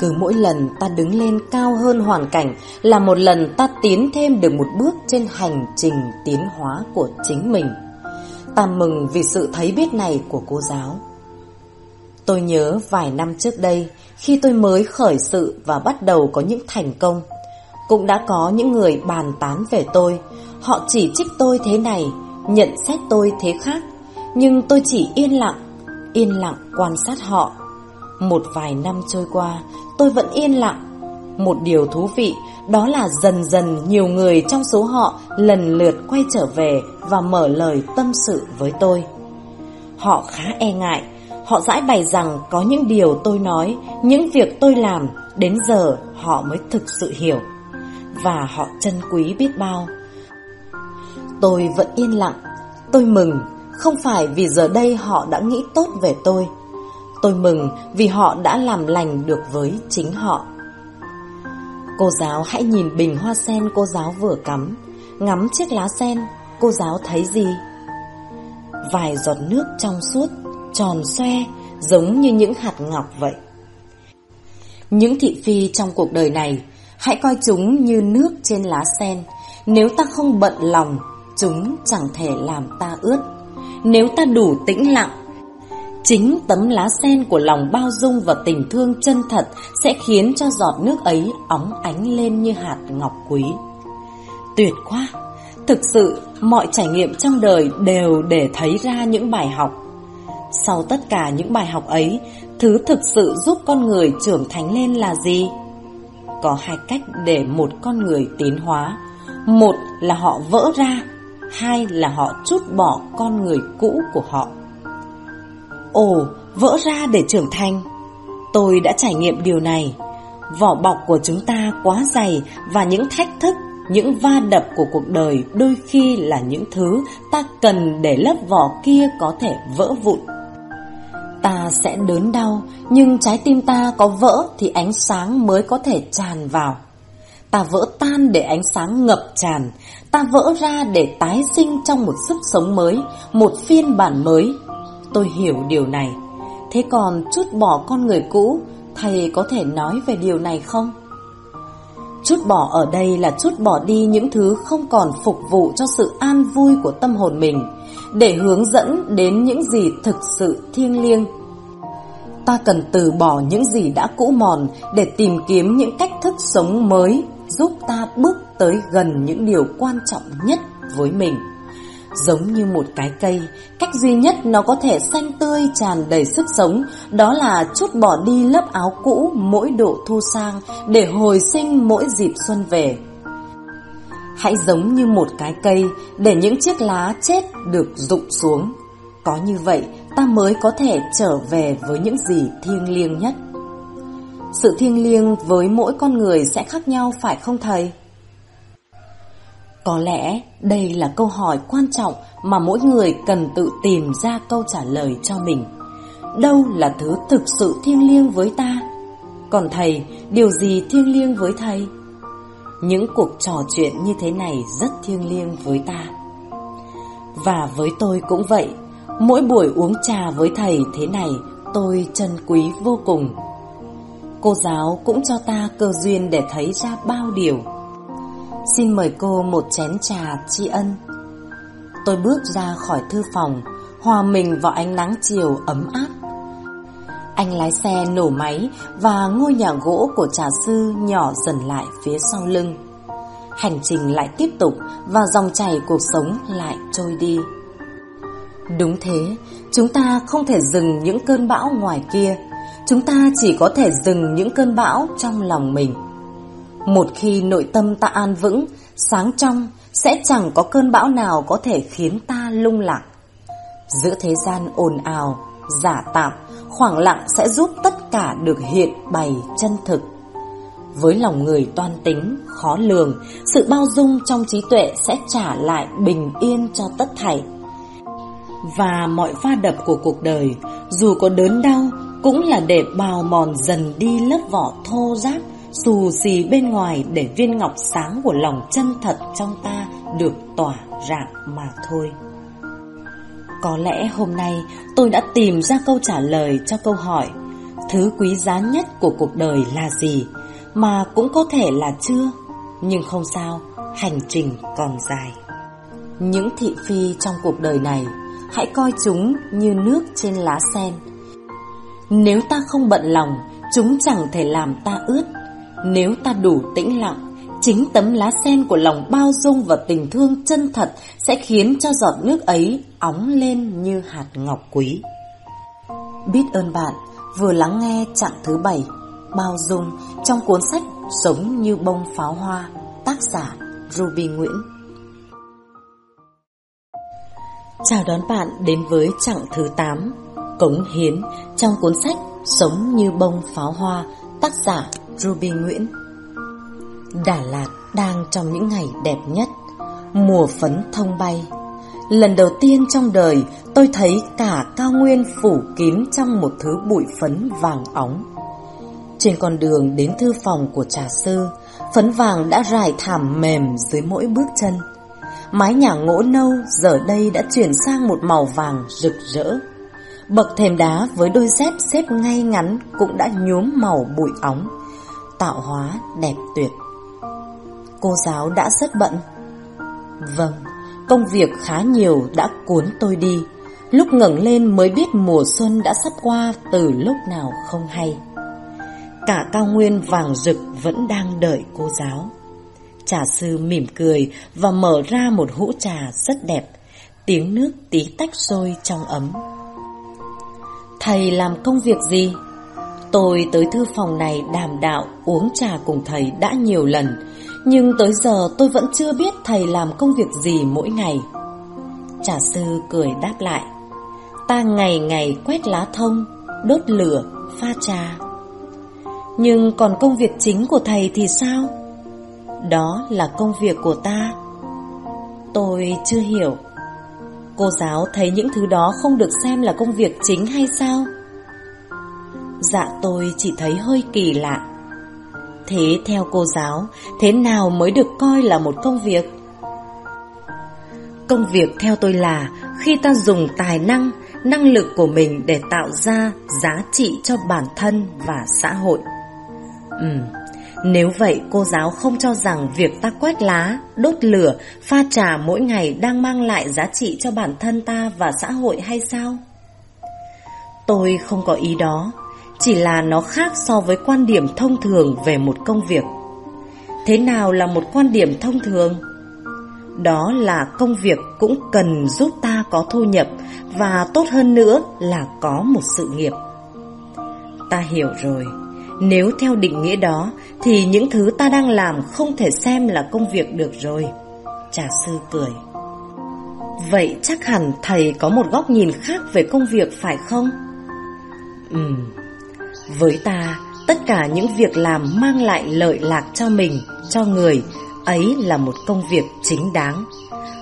A: Cứ mỗi lần ta đứng lên cao hơn hoàn cảnh là một lần ta tiến thêm được một bước trên hành trình tiến hóa của chính mình. Ta mừng vì sự thấy biết này của cô giáo. Tôi nhớ vài năm trước đây, khi tôi mới khởi sự và bắt đầu có những thành công, cũng đã có những người bàn tán về tôi. Họ chỉ trích tôi thế này, nhận xét tôi thế khác, nhưng tôi chỉ yên lặng, yên lặng quan sát họ. Một vài năm trôi qua, tôi vẫn yên lặng. Một điều thú vị đó là dần dần nhiều người trong số họ lần lượt quay trở về và mở lời tâm sự với tôi. Họ khá e ngại, họ giải bày rằng có những điều tôi nói, những việc tôi làm, đến giờ họ mới thực sự hiểu. Và họ trân quý biết bao. Tôi vẫn yên lặng, tôi mừng, không phải vì giờ đây họ đã nghĩ tốt về tôi. Tôi mừng vì họ đã làm lành được với chính họ. Cô giáo hãy nhìn bình hoa sen cô giáo vừa cắm, ngắm chiếc lá sen, cô giáo thấy gì? Vài giọt nước trong suốt, tròn xoe, giống như những hạt ngọc vậy. Những thị phi trong cuộc đời này, hãy coi chúng như nước trên lá sen. Nếu ta không bận lòng, chúng chẳng thể làm ta ướt. Nếu ta đủ tĩnh lặng, Chính tấm lá sen của lòng bao dung và tình thương chân thật sẽ khiến cho giọt nước ấy óng ánh lên như hạt ngọc quý. Tuyệt quá! Thực sự, mọi trải nghiệm trong đời đều để thấy ra những bài học. Sau tất cả những bài học ấy, thứ thực sự giúp con người trưởng thành lên là gì? Có hai cách để một con người tiến hóa. Một là họ vỡ ra, hai là họ chút bỏ con người cũ của họ. Ồ, vỡ ra để trưởng thành. Tôi đã trải nghiệm điều này. Vỏ bọc của chúng ta quá dày và những thách thức, những va đập của cuộc đời đôi khi là những thứ ta cần để lớp vỏ kia có thể vỡ vụn. Ta sẽ đớn đau, nhưng trái tim ta có vỡ thì ánh sáng mới có thể tràn vào. Ta vỡ tan để ánh sáng ngập tràn, ta vỡ ra để tái sinh trong một sức sống mới, một phiên bản mới, Tôi hiểu điều này. Thế còn chút bỏ con người cũ, thầy có thể nói về điều này không? Chút bỏ ở đây là chút bỏ đi những thứ không còn phục vụ cho sự an vui của tâm hồn mình, để hướng dẫn đến những gì thực sự thiêng liêng. Ta cần từ bỏ những gì đã cũ mòn để tìm kiếm những cách thức sống mới giúp ta bước tới gần những điều quan trọng nhất với mình. Giống như một cái cây, cách duy nhất nó có thể xanh tươi tràn đầy sức sống, đó là chút bỏ đi lớp áo cũ mỗi độ thu sang để hồi sinh mỗi dịp xuân về. Hãy giống như một cái cây để những chiếc lá chết được rụng xuống. Có như vậy ta mới có thể trở về với những gì thiêng liêng nhất. Sự thiêng liêng với mỗi con người sẽ khác nhau phải không thầy? Có lẽ đây là câu hỏi quan trọng mà mỗi người cần tự tìm ra câu trả lời cho mình. Đâu là thứ thực sự thiêng liêng với ta? Còn thầy, điều gì thiêng liêng với thầy? Những cuộc trò chuyện như thế này rất thiêng liêng với ta. Và với tôi cũng vậy, mỗi buổi uống trà với thầy thế này tôi trân quý vô cùng. Cô giáo cũng cho ta cơ duyên để thấy ra bao điều Xin mời cô một chén trà tri ân Tôi bước ra khỏi thư phòng Hòa mình vào ánh nắng chiều ấm áp anh lái xe nổ máy Và ngôi nhà gỗ của trà sư nhỏ dần lại phía sau lưng. Hành trình lại tiếp tục Và dòng chảy cuộc sống lại trôi đi. Đúng thế, chúng ta không thể dừng những cơn bão ngoài kia. Chúng ta chỉ có thể dừng những cơn bão trong lòng mình. Một khi nội tâm ta an vững, sáng trong Sẽ chẳng có cơn bão nào có thể khiến ta lung lạc. Giữa thế gian ồn ào, giả tạm Khoảng lặng sẽ giúp tất cả được hiện bày chân thực với lòng người toan tính, khó lường, sự bao dung trong trí tuệ sẽ trả lại bình yên cho tất thảy. Và mọi pha đập của cuộc đời, dù có đớn đau, cũng là để bào mòn dần đi lớp vỏ thô ráp, xù xì bên ngoài để viên ngọc sáng của lòng chân thật trong ta được tỏa rạng mà thôi. Có lẽ hôm nay tôi đã tìm ra câu trả lời cho câu hỏi Thứ quý giá nhất của cuộc đời là gì? Mà cũng có thể là chưa Nhưng không sao, hành trình còn dài Những thị phi trong cuộc đời này Hãy coi chúng như nước trên lá sen Nếu ta không bận lòng Chúng chẳng thể làm ta ướt Nếu ta đủ tĩnh lặng Chính tấm lá sen của lòng bao dung và tình thương chân thật Sẽ khiến cho giọt nước ấy óng lên như hạt ngọc quý. Biết ơn bạn, vừa lắng nghe chặng thứ bảy, Bao dung, trong cuốn sách Sống như bông pháo hoa, Tác giả Ruby Nguyễn. Chào đón bạn đến với chặng thứ 8 Cống hiến, trong cuốn sách Sống như bông pháo hoa, Tác giả Ruby Nguyễn. Đà Lạt đang trong những ngày đẹp nhất Mùa phấn thông bay Lần đầu tiên trong đời tôi thấy cả cao nguyên phủ kín trong một thứ bụi phấn vàng óng trên con đường đến thư phòng của trà sư, phấn vàng đã rải thảm mềm dưới mỗi bước chân. Mái nhà ngỗ nâu giờ đây đã chuyển sang một màu vàng rực rỡ. Bậc thềm đá với đôi dép xếp ngay ngắn cũng đã nhuốm màu bụi óng, tạo hóa đẹp tuyệt. Cô giáo đã rất bận. Vâng, công việc khá nhiều đã cuốn tôi đi. Lúc ngẩng lên mới biết mùa xuân đã sắp qua từ lúc nào không hay. Cả cao nguyên vàng rực vẫn đang đợi cô giáo. Trà sư mỉm cười và mở ra một hũ trà rất đẹp, tiếng nước tí tách sôi trong ấm. Thầy làm công việc gì? Tôi tới thư phòng này đàm đạo uống trà cùng thầy đã nhiều lần, nhưng tới giờ tôi vẫn chưa biết thầy làm công việc gì mỗi ngày. trả sư cười đáp lại, ta ngày ngày quét lá thông, đốt lửa, pha trà. Nhưng còn công việc chính của thầy thì sao? Đó là công việc của ta. Tôi chưa hiểu. Cô giáo thấy những thứ đó không được xem là công việc chính hay sao? Dạ tôi chỉ thấy hơi kỳ lạ. Thế theo cô giáo, thế nào mới được coi là một công việc? Công việc theo tôi là khi ta dùng tài năng, năng lực của mình để tạo ra giá trị cho bản thân và xã hội. Ừm, nếu vậy cô giáo không cho rằng việc ta quét lá, đốt lửa, pha trà mỗi ngày đang mang lại giá trị cho bản thân ta và xã hội hay sao? Tôi không có ý đó, chỉ là nó khác so với quan điểm thông thường về một công việc. Thế nào là một quan điểm thông thường? Đó là công việc cũng cần giúp ta có thu nhập và tốt hơn nữa là có một sự nghiệp. Ta hiểu rồi. Nếu theo định nghĩa đó, Thì những thứ ta đang làm không thể xem là công việc được rồi Trà sư cười Vậy chắc hẳn thầy có một góc nhìn khác về công việc phải không? Ừm với ta Tất cả những việc làm mang lại lợi lạc cho mình, cho người Ấy là một công việc chính đáng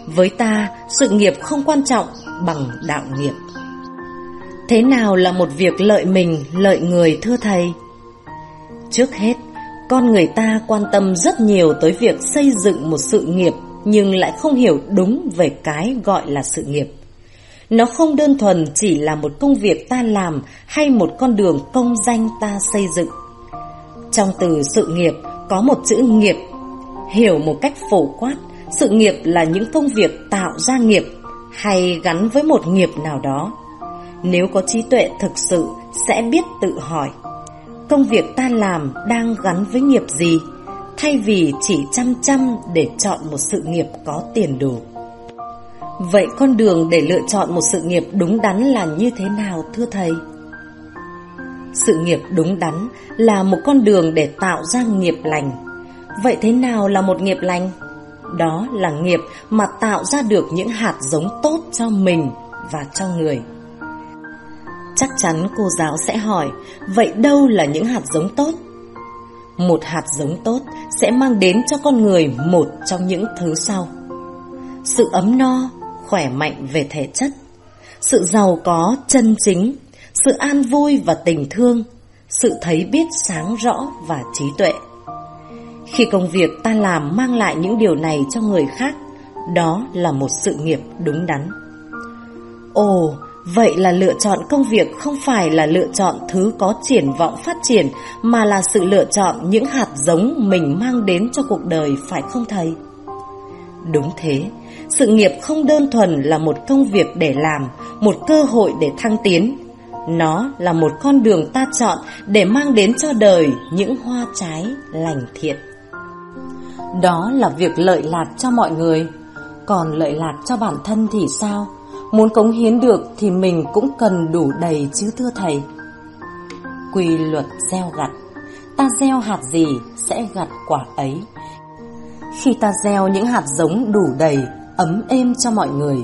A: Với ta, sự nghiệp không quan trọng bằng đạo nghiệp Thế nào là một việc lợi mình, lợi người thưa thầy? Trước hết, con người ta quan tâm rất nhiều tới việc xây dựng một sự nghiệp nhưng lại không hiểu đúng về cái gọi là sự nghiệp. Nó không đơn thuần chỉ là một công việc ta làm hay một con đường công danh ta xây dựng. Trong từ sự nghiệp có một chữ nghiệp, hiểu một cách phổ quát, sự nghiệp là những công việc tạo ra nghiệp hay gắn với một nghiệp nào đó. Nếu có trí tuệ thực sự sẽ biết tự hỏi, công việc ta làm đang gắn với nghiệp gì, thay vì chỉ chăm chăm để chọn một sự nghiệp có tiền đồ. Vậy con đường để lựa chọn một sự nghiệp đúng đắn là như thế nào thưa thầy? Sự nghiệp đúng đắn là một con đường để tạo ra nghiệp lành. Vậy thế nào là một nghiệp lành? Đó là nghiệp mà tạo ra được những hạt giống tốt cho mình và cho người. Chắc chắn cô giáo sẽ hỏi, vậy đâu là những hạt giống tốt? Một hạt giống tốt sẽ mang đến cho con người một trong những thứ sau. Sự ấm no, khỏe mạnh về thể chất, sự giàu có chân chính, sự an vui và tình thương, sự thấy biết sáng rõ và trí tuệ. Khi công việc ta làm mang lại những điều này cho người khác, đó là một sự nghiệp đúng đắn. Ồ, vậy là lựa chọn công việc không phải là lựa chọn thứ có triển vọng phát triển, mà là sự lựa chọn những hạt giống mình mang đến cho cuộc đời phải không thầy? Đúng thế, sự nghiệp không đơn thuần là một công việc để làm, một cơ hội để thăng tiến. Nó là một con đường ta chọn để mang đến cho đời những hoa trái lành thiện. Đó là việc lợi lạc cho mọi người. Còn lợi lạc cho bản thân thì sao? Muốn cống hiến được thì mình cũng cần đủ đầy chứ thưa thầy. Quy luật gieo gặt. Ta gieo hạt gì sẽ gặt quả ấy. Khi ta gieo những hạt giống đủ đầy, ấm êm cho mọi người,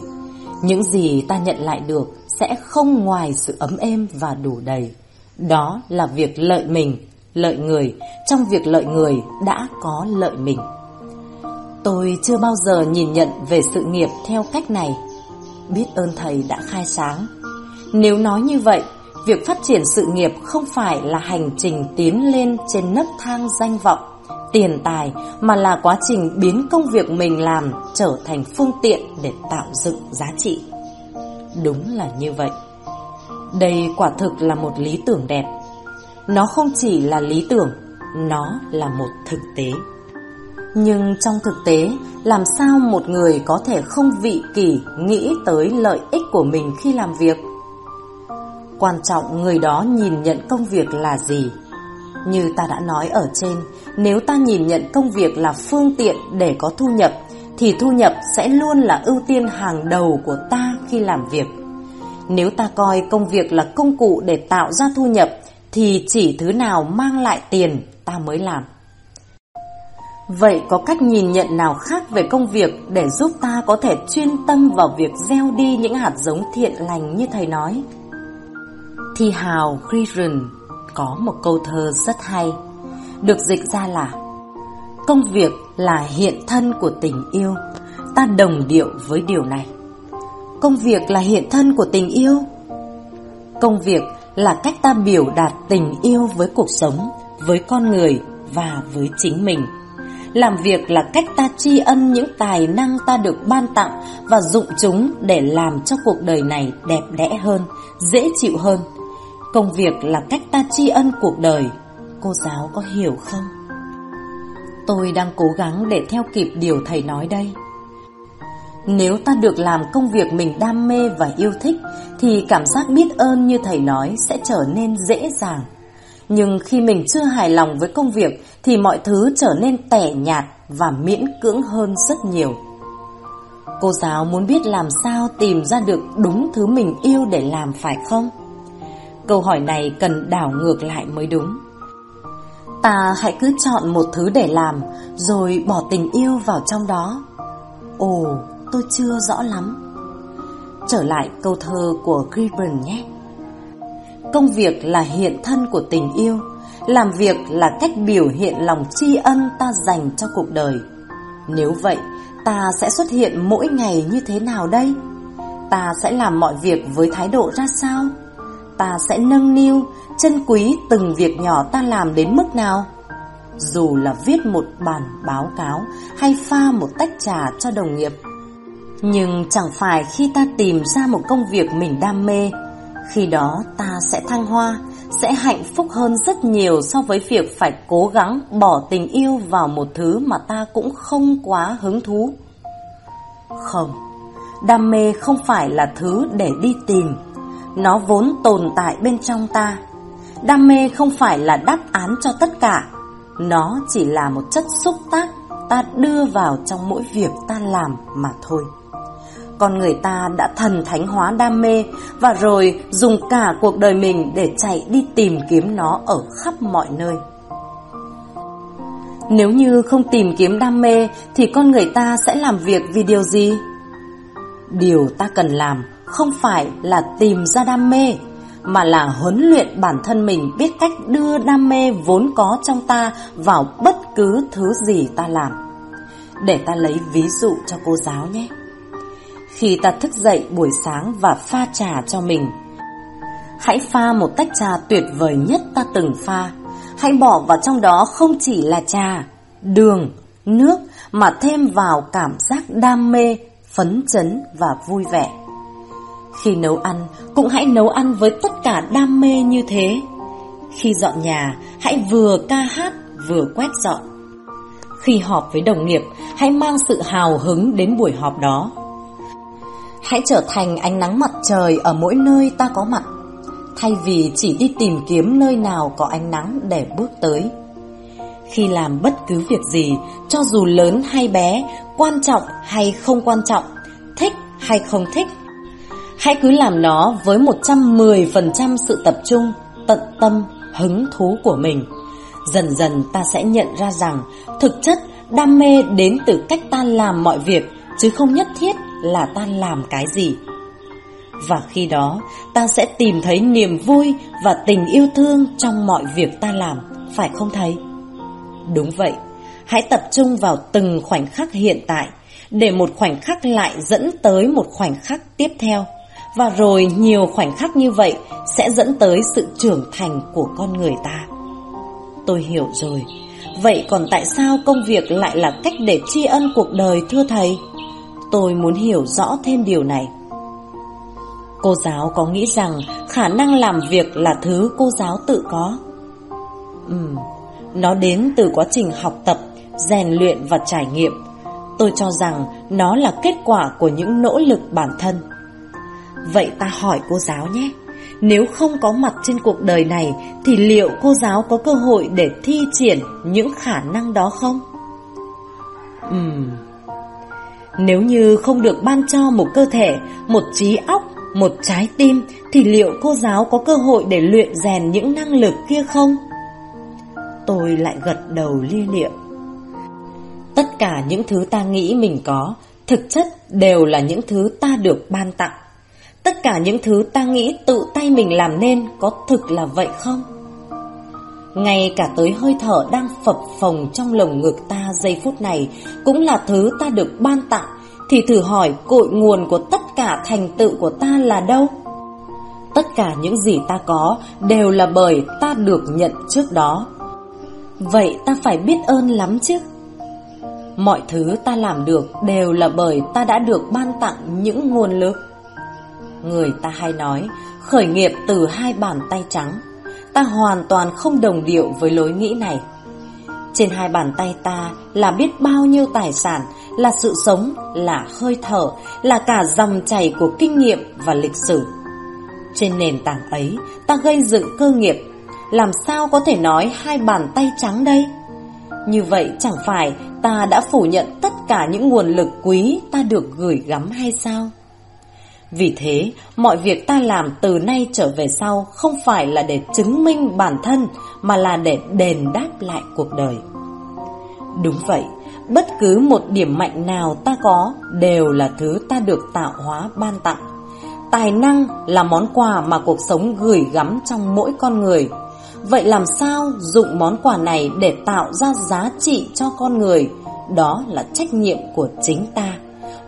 A: những gì ta nhận lại được sẽ không ngoài sự ấm êm và đủ đầy. Đó là việc lợi mình, lợi người, trong việc lợi người đã có lợi mình. Tôi chưa bao giờ nhìn nhận về sự nghiệp theo cách này. Biết ơn thầy đã khai sáng. Nếu nói như vậy, việc phát triển sự nghiệp không phải là hành trình tiến lên trên nấc thang danh vọng, tiền tài, mà là quá trình biến công việc mình làm trở thành phương tiện để tạo dựng giá trị. Đúng là như vậy. Đây quả thực là một lý tưởng đẹp. Nó không chỉ là lý tưởng, nó là một thực tế. Nhưng trong thực tế, làm sao một người có thể không vị kỷ nghĩ tới lợi ích của mình khi làm việc? Quan trọng người đó nhìn nhận công việc là gì? Như ta đã nói ở trên, nếu ta nhìn nhận công việc là phương tiện để có thu nhập, thì thu nhập sẽ luôn là ưu tiên hàng đầu của ta khi làm việc. Nếu ta coi công việc là công cụ để tạo ra thu nhập, thì chỉ thứ nào mang lại tiền ta mới làm. Vậy có cách nhìn nhận nào khác về công việc để giúp ta có thể chuyên tâm vào việc gieo đi những hạt giống thiện lành như thầy nói? Thi hào christian có một câu thơ rất hay, được dịch ra là Công việc là hiện thân của tình yêu, ta đồng điệu với điều này. Công việc là hiện thân của tình yêu. Công việc là cách ta biểu đạt tình yêu với cuộc sống, với con người và với chính mình. Làm việc là cách ta tri ân những tài năng ta được ban tặng và dụng chúng để làm cho cuộc đời này đẹp đẽ hơn, dễ chịu hơn. Công việc là cách ta tri ân cuộc đời. Cô giáo có hiểu không? Tôi đang cố gắng để theo kịp điều thầy nói đây. Nếu ta được làm công việc mình đam mê và yêu thích, thì cảm giác biết ơn như thầy nói sẽ trở nên dễ dàng. Nhưng khi mình chưa hài lòng với công việc, thì mọi thứ trở nên tẻ nhạt và miễn cưỡng hơn rất nhiều. Cô giáo muốn biết làm sao tìm ra được đúng thứ mình yêu để làm, phải không? Câu hỏi này cần đảo ngược lại mới đúng. Ta hãy cứ chọn một thứ để làm rồi bỏ tình yêu vào trong đó. Ồ, tôi chưa rõ lắm. Trở lại câu thơ của Gibbon nhé. Công việc là hiện thân của tình yêu, làm việc là cách biểu hiện lòng tri ân ta dành cho cuộc đời. Nếu vậy, ta sẽ xuất hiện mỗi ngày như thế nào đây? Ta sẽ làm mọi việc với thái độ ra sao? Ta sẽ nâng niu, chân quý từng việc nhỏ ta làm đến mức nào? Dù là viết một bản báo cáo hay pha một tách trà cho đồng nghiệp. Nhưng chẳng phải khi ta tìm ra một công việc mình đam mê khi đó ta sẽ thăng hoa, sẽ hạnh phúc hơn rất nhiều so với việc phải cố gắng bỏ tình yêu vào một thứ mà ta cũng không quá hứng thú. Không, đam mê không phải là thứ để đi tìm, nó vốn tồn tại bên trong ta. Đam mê không phải là đáp án cho tất cả, nó chỉ là một chất xúc tác ta đưa vào trong mỗi việc ta làm mà thôi. Con người ta đã thần thánh hóa đam mê và rồi dùng cả cuộc đời mình để chạy đi tìm kiếm nó ở khắp mọi nơi. Nếu như không tìm kiếm đam mê thì con người ta sẽ làm việc vì điều gì? Điều ta cần làm không phải là tìm ra đam mê mà là huấn luyện bản thân mình biết cách đưa đam mê vốn có trong ta vào bất cứ thứ gì ta làm. Để ta lấy ví dụ cho cô giáo nhé. Khi ta thức dậy buổi sáng và pha trà cho mình, hãy pha một tách trà tuyệt vời nhất ta từng pha. Hãy bỏ vào trong đó không chỉ là trà, đường, nước mà thêm vào cảm giác đam mê, phấn chấn và vui vẻ. Khi nấu ăn, cũng hãy nấu ăn với tất cả đam mê như thế. Khi dọn nhà, hãy vừa ca hát vừa quét dọn. Khi họp với đồng nghiệp, hãy mang sự hào hứng đến buổi họp đó. Hãy trở thành ánh nắng mặt trời ở mỗi nơi ta có mặt, thay vì chỉ đi tìm kiếm nơi nào có ánh nắng để bước tới. Khi làm bất cứ việc gì, cho dù lớn hay bé, quan trọng hay không quan trọng, thích hay không thích, hãy cứ làm nó với 110% sự tập trung, tận tâm, hứng thú của mình. Dần dần ta sẽ nhận ra rằng thực chất đam mê đến từ cách ta làm mọi việc chứ không nhất thiết là ta làm cái gì. Và khi đó, ta sẽ tìm thấy niềm vui và tình yêu thương trong mọi việc ta làm, phải không thầy? Đúng vậy, hãy tập trung vào từng khoảnh khắc hiện tại, để một khoảnh khắc lại dẫn tới một khoảnh khắc tiếp theo. Và rồi nhiều khoảnh khắc như vậy sẽ dẫn tới sự trưởng thành của con người ta. Tôi hiểu rồi. Vậy còn tại sao công việc lại là cách để tri ân cuộc đời thưa thầy? Tôi muốn hiểu rõ thêm điều này. Cô giáo có nghĩ rằng khả năng làm việc là thứ cô giáo tự có? Ừm, nó đến từ quá trình học tập, rèn luyện và trải nghiệm. Tôi cho rằng nó là kết quả của những nỗ lực bản thân. Vậy ta hỏi cô giáo nhé, nếu không có mặt trên cuộc đời này thì liệu cô giáo có cơ hội để thi triển những khả năng đó không? Ừm, nếu như không được ban cho một cơ thể, một trí óc, một trái tim thì liệu cô giáo có cơ hội để luyện rèn những năng lực kia không? Tôi lại gật đầu lia lịa. Tất cả những thứ ta nghĩ mình có, thực chất đều là những thứ ta được ban tặng. Tất cả những thứ ta nghĩ tự tay mình làm nên có thực là vậy không? Ngay cả tới hơi thở đang phập phồng trong lồng ngực ta giây phút này cũng là thứ ta được ban tặng, thì thử hỏi cội nguồn của tất cả thành tựu của ta là đâu? Tất cả những gì ta có đều là bởi ta được nhận trước đó. Vậy ta phải biết ơn lắm chứ. Mọi thứ ta làm được đều là bởi ta đã được ban tặng những nguồn lực. Người ta hay nói, khởi nghiệp từ hai bàn tay trắng. Ta hoàn toàn không đồng điệu với lối nghĩ này. Trên hai bàn tay ta là biết bao nhiêu tài sản, là sự sống, là hơi thở, là cả dòng chảy của kinh nghiệm và lịch sử. Trên nền tảng ấy, ta gây dựng cơ nghiệp, làm sao có thể nói hai bàn tay trắng đây? Như vậy chẳng phải ta đã phủ nhận tất cả những nguồn lực quý ta được gửi gắm hay sao? Vì thế, mọi việc ta làm từ nay trở về sau không phải là để chứng minh bản thân mà là để đền đáp lại cuộc đời. Đúng vậy, bất cứ một điểm mạnh nào ta có đều là thứ ta được tạo hóa ban tặng. Tài năng là món quà mà cuộc sống gửi gắm trong mỗi con người. Vậy làm sao dụng món quà này để tạo ra giá trị cho con người? Đó là trách nhiệm của chính ta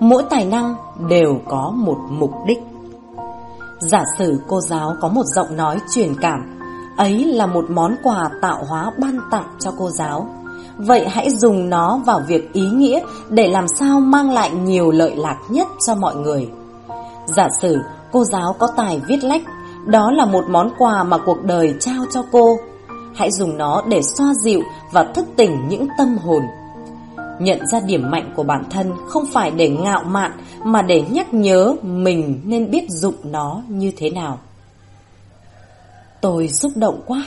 A: mỗi tài năng đều có một mục đích. Giả sử cô giáo có một giọng nói truyền cảm, ấy là một món quà tạo hóa ban tặng cho cô giáo. Vậy hãy dùng nó vào việc ý nghĩa để làm sao mang lại nhiều lợi lạc nhất cho mọi người. Giả sử cô giáo có tài viết lách, đó là một món quà mà cuộc đời trao cho cô. Hãy dùng nó để xoa dịu và thức tỉnh những tâm hồn. Nhận ra điểm mạnh của bản thân không phải để ngạo mạn mà để nhắc nhớ mình nên biết dụng nó như thế nào. Tôi xúc động quá.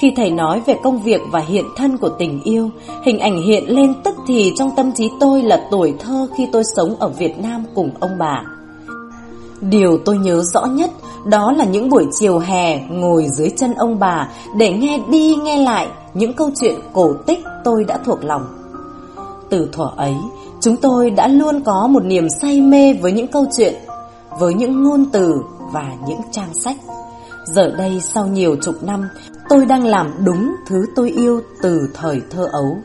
A: Khi thầy nói về công việc và hiện thân của tình yêu, hình ảnh hiện lên tức thì trong tâm trí tôi là tuổi thơ khi tôi sống ở Việt Nam cùng ông bà. Điều tôi nhớ rõ nhất đó là những buổi chiều hè ngồi dưới chân ông bà để nghe đi nghe lại những câu chuyện cổ tích tôi đã thuộc lòng. Từ thuở ấy, chúng tôi đã luôn có một niềm say mê với những câu chuyện, với những ngôn từ và những trang sách. Giờ đây sau nhiều chục năm, tôi đang làm đúng thứ tôi yêu từ thời thơ ấu.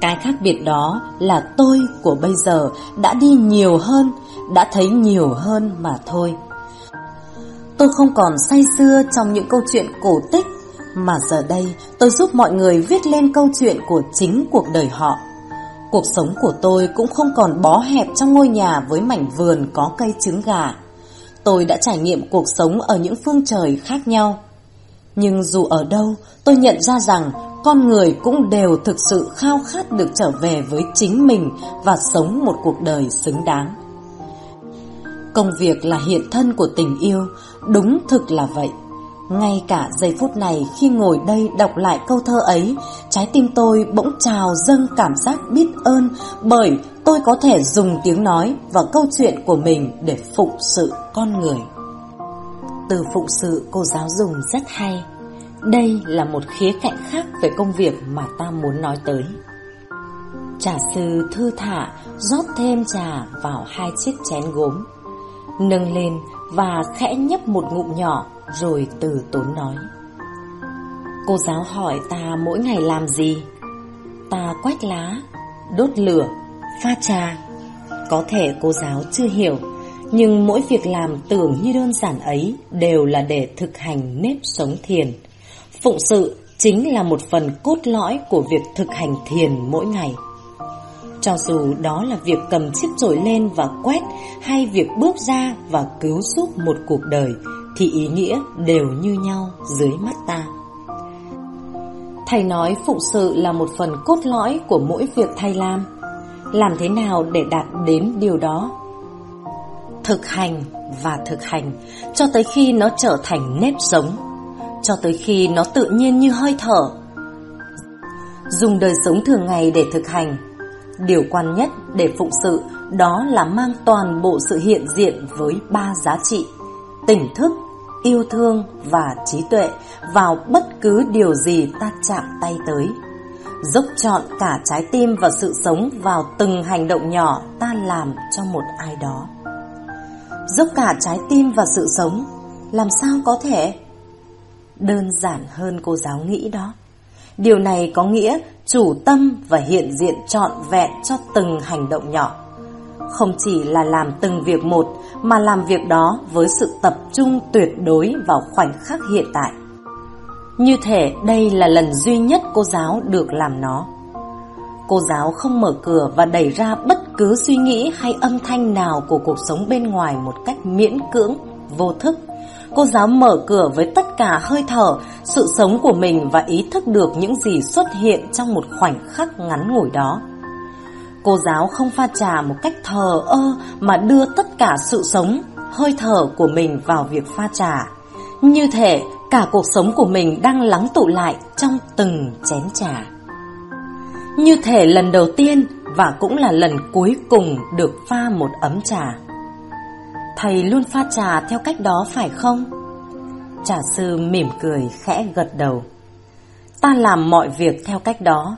A: Cái khác biệt đó là tôi của bây giờ đã đi nhiều hơn, đã thấy nhiều hơn mà thôi. Tôi không còn say xưa trong những câu chuyện cổ tích, mà giờ đây tôi giúp mọi người viết lên câu chuyện của chính cuộc đời họ. Cuộc sống của tôi cũng không còn bó hẹp trong ngôi nhà với mảnh vườn có cây trứng gà. Tôi đã trải nghiệm cuộc sống ở những phương trời khác nhau. Nhưng dù ở đâu, tôi nhận ra rằng con người cũng đều thực sự khao khát được trở về với chính mình và sống một cuộc đời xứng đáng. Công việc là hiện thân của tình yêu, đúng thực là vậy. Ngay cả giây phút này khi ngồi đây đọc lại câu thơ ấy, trái tim tôi bỗng trào dâng cảm giác biết ơn bởi tôi có thể dùng tiếng nói và câu chuyện của mình để phụng sự con người. Từ phụng sự cô giáo dùng rất hay. Đây là một khía cạnh khác về công việc mà ta muốn nói tới. Trà sư thư thả rót thêm trà vào hai chiếc chén gốm. Nâng lên và khẽ nhấp một ngụm nhỏ rồi từ tốn nói. Cô giáo hỏi ta mỗi ngày làm gì? Ta quét lá, đốt lửa, pha trà. Có thể cô giáo chưa hiểu, nhưng mỗi việc làm tưởng như đơn giản ấy đều là để thực hành nếp sống thiền. Phụng sự chính là một phần cốt lõi của việc thực hành thiền mỗi ngày. Cho dù đó là việc cầm chiếc chổi lên và quét hay việc bước ra và cứu giúp một cuộc đời thì ý nghĩa đều như nhau dưới mắt ta. Thầy nói phụng sự là một phần cốt lõi của mỗi việc thầy làm. Làm thế nào để đạt đến điều đó? Thực hành và thực hành cho tới khi nó trở thành nếp sống, cho tới khi nó tự nhiên như hơi thở. Dùng đời sống thường ngày để thực hành Điều quan nhất để phụng sự đó là mang toàn bộ sự hiện diện với ba giá trị tỉnh thức, yêu thương và trí tuệ vào bất cứ điều gì ta chạm tay tới. Dốc chọn cả trái tim và sự sống vào từng hành động nhỏ ta làm cho một ai đó. Dốc cả trái tim và sự sống, làm sao có thể? Đơn giản hơn cô giáo nghĩ đó. Điều này có nghĩa chủ tâm và hiện diện trọn vẹn cho từng hành động nhỏ. Không chỉ là làm từng việc một mà làm việc đó với sự tập trung tuyệt đối vào khoảnh khắc hiện tại. Như thể đây là lần duy nhất cô giáo được làm nó. Cô giáo không mở cửa và đẩy ra bất cứ suy nghĩ hay âm thanh nào của cuộc sống bên ngoài một cách miễn cưỡng, vô thức cô giáo mở cửa với tất cả hơi thở, sự sống của mình và ý thức được những gì xuất hiện trong một khoảnh khắc ngắn ngủi đó. Cô giáo không pha trà một cách thờ ơ mà đưa tất cả sự sống, hơi thở của mình vào việc pha trà. Như thể cả cuộc sống của mình đang lắng tụ lại trong từng chén trà. Như thể lần đầu tiên và cũng là lần cuối cùng được pha một ấm trà. Thầy luôn pha trà theo cách đó phải không? Trà sư mỉm cười khẽ gật đầu. Ta làm mọi việc theo cách đó.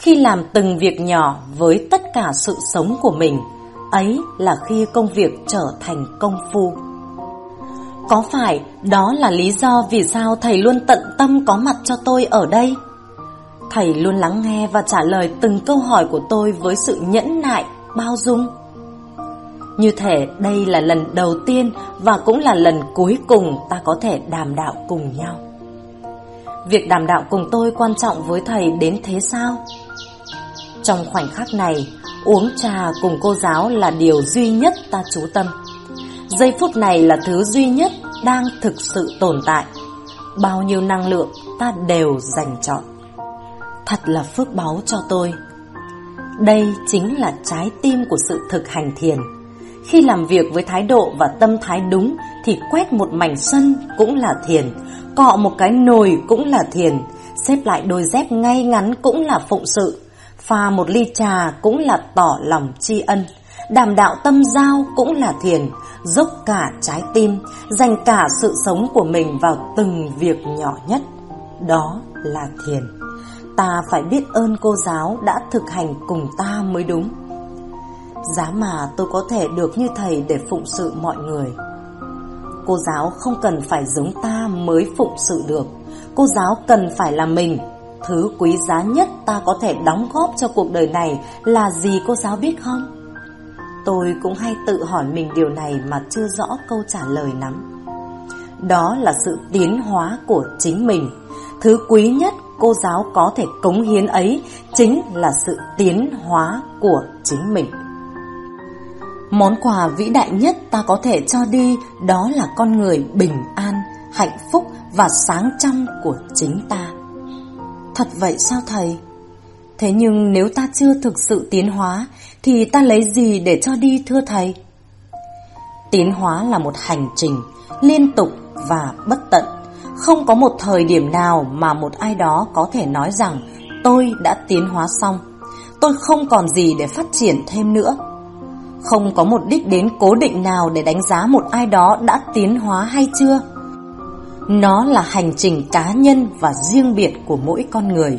A: Khi làm từng việc nhỏ với tất cả sự sống của mình, ấy là khi công việc trở thành công phu. Có phải đó là lý do vì sao thầy luôn tận tâm có mặt cho tôi ở đây? Thầy luôn lắng nghe và trả lời từng câu hỏi của tôi với sự nhẫn nại, bao dung. Như thể đây là lần đầu tiên và cũng là lần cuối cùng ta có thể đàm đạo cùng nhau. Việc đàm đạo cùng tôi quan trọng với thầy đến thế sao? Trong khoảnh khắc này, uống trà cùng cô giáo là điều duy nhất ta chú tâm. Giây phút này là thứ duy nhất đang thực sự tồn tại. Bao nhiêu năng lượng ta đều dành chọn. Thật là phước báu cho tôi. Đây chính là trái tim của sự thực hành thiền. Khi làm việc với thái độ và tâm thái đúng thì quét một mảnh sân cũng là thiền, cọ một cái nồi cũng là thiền, xếp lại đôi dép ngay ngắn cũng là phụng sự, pha một ly trà cũng là tỏ lòng tri ân, đàm đạo tâm giao cũng là thiền, dốc cả trái tim, dành cả sự sống của mình vào từng việc nhỏ nhất. Đó là thiền. Ta phải biết ơn cô giáo đã thực hành cùng ta mới đúng. Giá mà tôi có thể được như thầy để phụng sự mọi người. Cô giáo không cần phải giống ta mới phụng sự được. Cô giáo cần phải là mình. Thứ quý giá nhất ta có thể đóng góp cho cuộc đời này là gì cô giáo biết không? Tôi cũng hay tự hỏi mình điều này mà chưa rõ câu trả lời lắm. Đó là sự tiến hóa của chính mình. Thứ quý nhất cô giáo có thể cống hiến ấy chính là sự tiến hóa của chính mình. Món quà vĩ đại nhất ta có thể cho đi đó là con người bình an, hạnh phúc và sáng trong của chính ta. Thật vậy sao thầy? Thế nhưng nếu ta chưa thực sự tiến hóa, thì ta lấy gì để cho đi, thưa thầy? Tiến hóa là một hành trình liên tục và bất tận. Không có một thời điểm nào mà một ai đó có thể nói rằng, tôi đã tiến hóa xong. Tôi không còn gì để phát triển thêm nữa. Không có một đích đến cố định nào để đánh giá một ai đó đã tiến hóa hay chưa. Nó là hành trình cá nhân và riêng biệt của mỗi con người.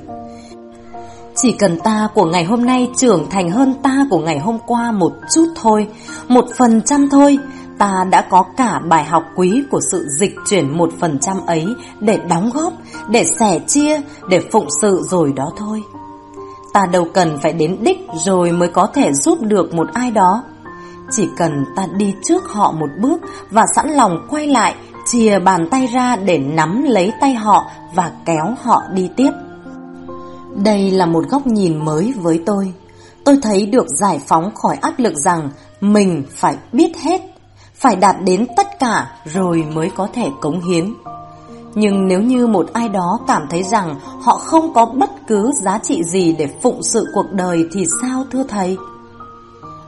A: Chỉ cần ta của ngày hôm nay trưởng thành hơn ta của ngày hôm qua một chút thôi, một phần trăm thôi, ta đã có cả bài học quý của sự dịch chuyển một phần trăm ấy để đóng góp, để sẻ chia, để phụng sự rồi đó thôi. Ta đâu cần phải đến đích rồi mới có thể giúp được một ai đó. Chỉ cần ta đi trước họ một bước và sẵn lòng quay lại, chìa bàn tay ra để nắm lấy tay họ và kéo họ đi tiếp. Đây là một góc nhìn mới với tôi. Tôi thấy được giải phóng khỏi áp lực rằng mình phải biết hết, phải đạt đến tất cả rồi mới có thể cống hiến. Nhưng nếu như một ai đó cảm thấy rằng họ không có bất cứ giá trị gì để phụng sự cuộc đời thì sao thưa thầy?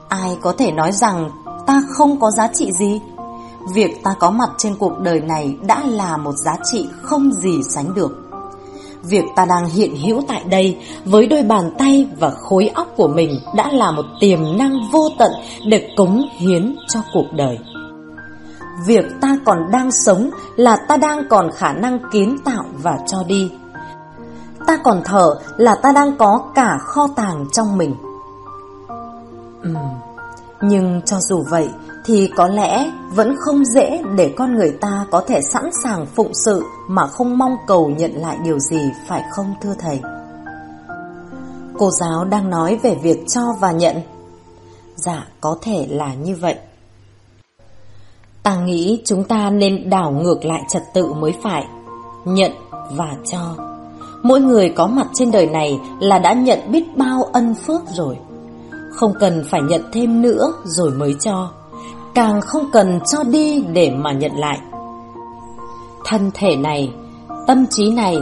A: Ai có thể nói rằng ta không có giá trị gì? Việc ta có mặt trên cuộc đời này đã là một giá trị không gì sánh được. Việc ta đang hiện hữu tại đây với đôi bàn tay và khối óc của mình đã là một tiềm năng vô tận để cống hiến cho cuộc đời. Việc ta còn đang sống là ta đang còn khả năng kiến tạo và cho đi. Ta còn thở là ta đang có cả kho tàng trong mình. Uhm, nhưng cho dù vậy thì có lẽ vẫn không dễ để con người ta có thể sẵn sàng phụng sự mà không mong cầu nhận lại điều gì phải không thưa thầy? Cô giáo đang nói về việc cho và nhận. Dạ, có thể là như vậy. Ta nghĩ chúng ta nên đảo ngược lại trật tự mới phải. Nhận và cho. Mỗi người có mặt trên đời này là đã nhận biết bao ân phước rồi. Không cần phải nhận thêm nữa rồi mới cho càng không cần cho đi để mà nhận lại. Thân thể này, tâm trí này,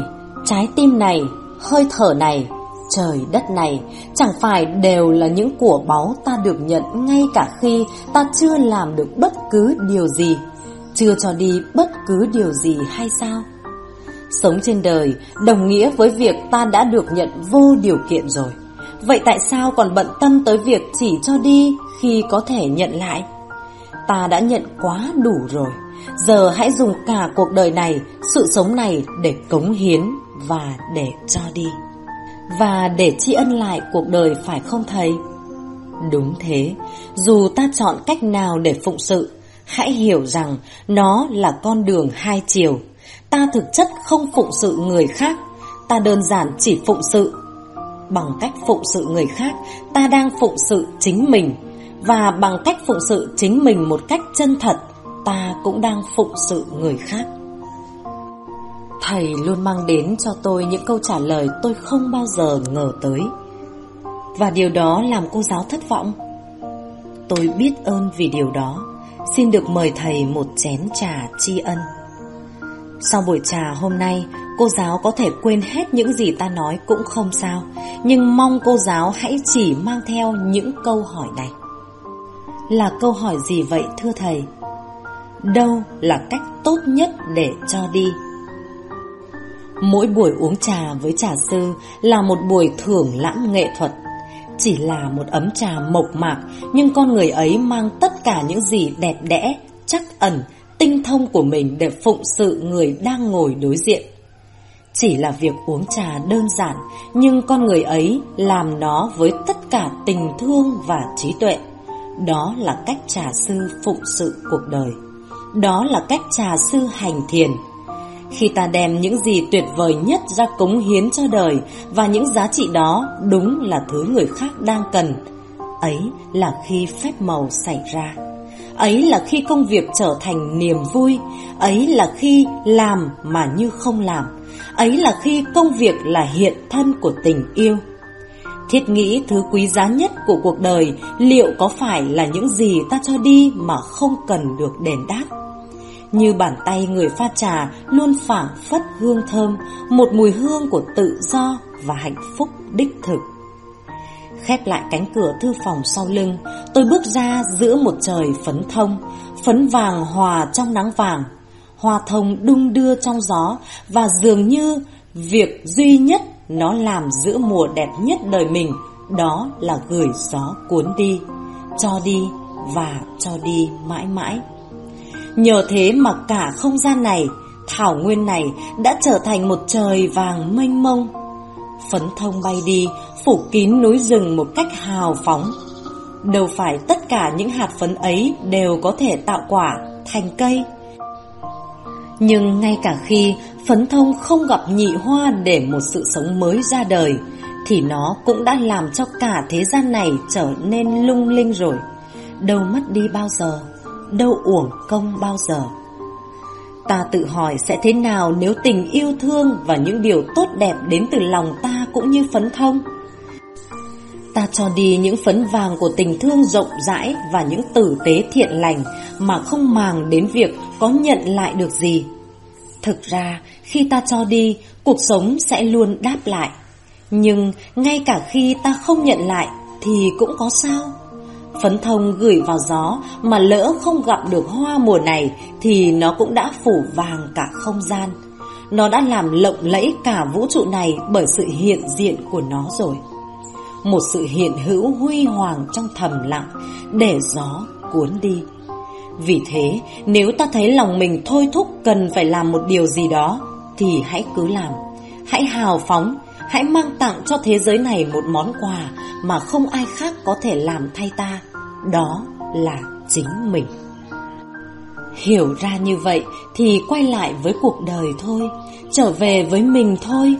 A: trái tim này, hơi thở này, trời đất này chẳng phải đều là những của báu ta được nhận ngay cả khi ta chưa làm được bất cứ điều gì, chưa cho đi bất cứ điều gì hay sao? Sống trên đời đồng nghĩa với việc ta đã được nhận vô điều kiện rồi. Vậy tại sao còn bận tâm tới việc chỉ cho đi khi có thể nhận lại? Ta đã nhận quá đủ rồi. Giờ hãy dùng cả cuộc đời này, sự sống này để cống hiến và để cho đi. Và để tri ân lại cuộc đời phải không thầy? Đúng thế, dù ta chọn cách nào để phụng sự, hãy hiểu rằng nó là con đường hai chiều. Ta thực chất không phụng sự người khác, ta đơn giản chỉ phụng sự. Bằng cách phụng sự người khác, ta đang phụng sự chính mình và bằng cách phụng sự chính mình một cách chân thật, ta cũng đang phụng sự người khác. Thầy luôn mang đến cho tôi những câu trả lời tôi không bao giờ ngờ tới. Và điều đó làm cô giáo thất vọng. Tôi biết ơn vì điều đó. xin được mời thầy một chén trà tri ân. Sau buổi trà hôm nay, cô giáo có thể quên hết những gì ta nói cũng không sao, nhưng mong cô giáo hãy chỉ mang theo những câu hỏi này. Là câu hỏi gì vậy thưa thầy? Đâu là cách tốt nhất để cho đi? Mỗi buổi uống trà với trà sư là một buổi thưởng lãm nghệ thuật. Chỉ là một ấm trà mộc mạc, nhưng con người ấy mang tất cả những gì đẹp đẽ, chắc ẩn, tinh thông của mình để phụng sự người đang ngồi đối diện. Chỉ là việc uống trà đơn giản, nhưng con người ấy làm nó với tất cả tình thương và trí tuệ. Đó là cách trà sư phụng sự cuộc đời. Đó là cách trà sư hành thiền. Khi ta đem những gì tuyệt vời nhất ra cống hiến cho đời và những giá trị đó đúng là thứ người khác đang cần, ấy là khi phép màu xảy ra. Ấy là khi công việc trở thành niềm vui, ấy là khi làm mà như không làm, ấy là khi công việc là hiện thân của tình yêu. Thiết nghĩ thứ quý giá nhất của cuộc đời liệu có phải là những gì ta cho đi mà không cần được đền đáp? Như bàn tay người pha trà luôn phảng phất hương thơm, một mùi hương của tự do và hạnh phúc đích thực. Khép lại cánh cửa thư phòng sau lưng, tôi bước ra giữa một trời phấn thông, phấn vàng hòa trong nắng vàng. Hoa thông đung đưa trong gió và dường như việc duy nhất nó làm giữa mùa đẹp nhất đời mình đó là gửi gió cuốn đi, cho đi và cho đi mãi mãi. Nhờ thế mà cả không gian này, thảo nguyên này đã trở thành một trời vàng mênh mông. Phấn thông bay đi, phủ kín núi rừng một cách hào phóng. Đâu phải tất cả những hạt phấn ấy đều có thể tạo quả thành cây. Nhưng ngay cả khi phấn thông không gặp nhị hoa để một sự sống mới ra đời, thì nó cũng đã làm cho cả thế gian này trở nên lung linh rồi. Đâu mất đi bao giờ đâu uổng công bao giờ. Ta tự hỏi sẽ thế nào nếu tình yêu thương và những điều tốt đẹp đến từ lòng ta cũng như phấn thông? Ta cho đi những phấn vàng của tình thương rộng rãi và những tử tế thiện lành mà không màng đến việc có nhận lại được gì. Thực ra, khi ta cho đi, cuộc sống sẽ luôn đáp lại. Nhưng ngay cả khi ta không nhận lại thì cũng có sao? Phấn thông gửi vào gió mà lỡ không gặp được hoa mùa này thì nó cũng đã phủ vàng cả không gian. Nó đã làm lộng lẫy cả vũ trụ này bởi sự hiện diện của nó rồi. Một sự hiện hữu huy hoàng trong thầm lặng để gió cuốn đi. Vì thế, nếu ta thấy lòng mình thôi thúc cần phải làm một điều gì đó, thì hãy cứ làm. Hãy hào phóng, hãy mang tặng cho thế giới này một món quà mà không ai khác có thể làm thay ta đó là chính mình. Hiểu ra như vậy thì quay lại với cuộc đời thôi, trở về với mình thôi,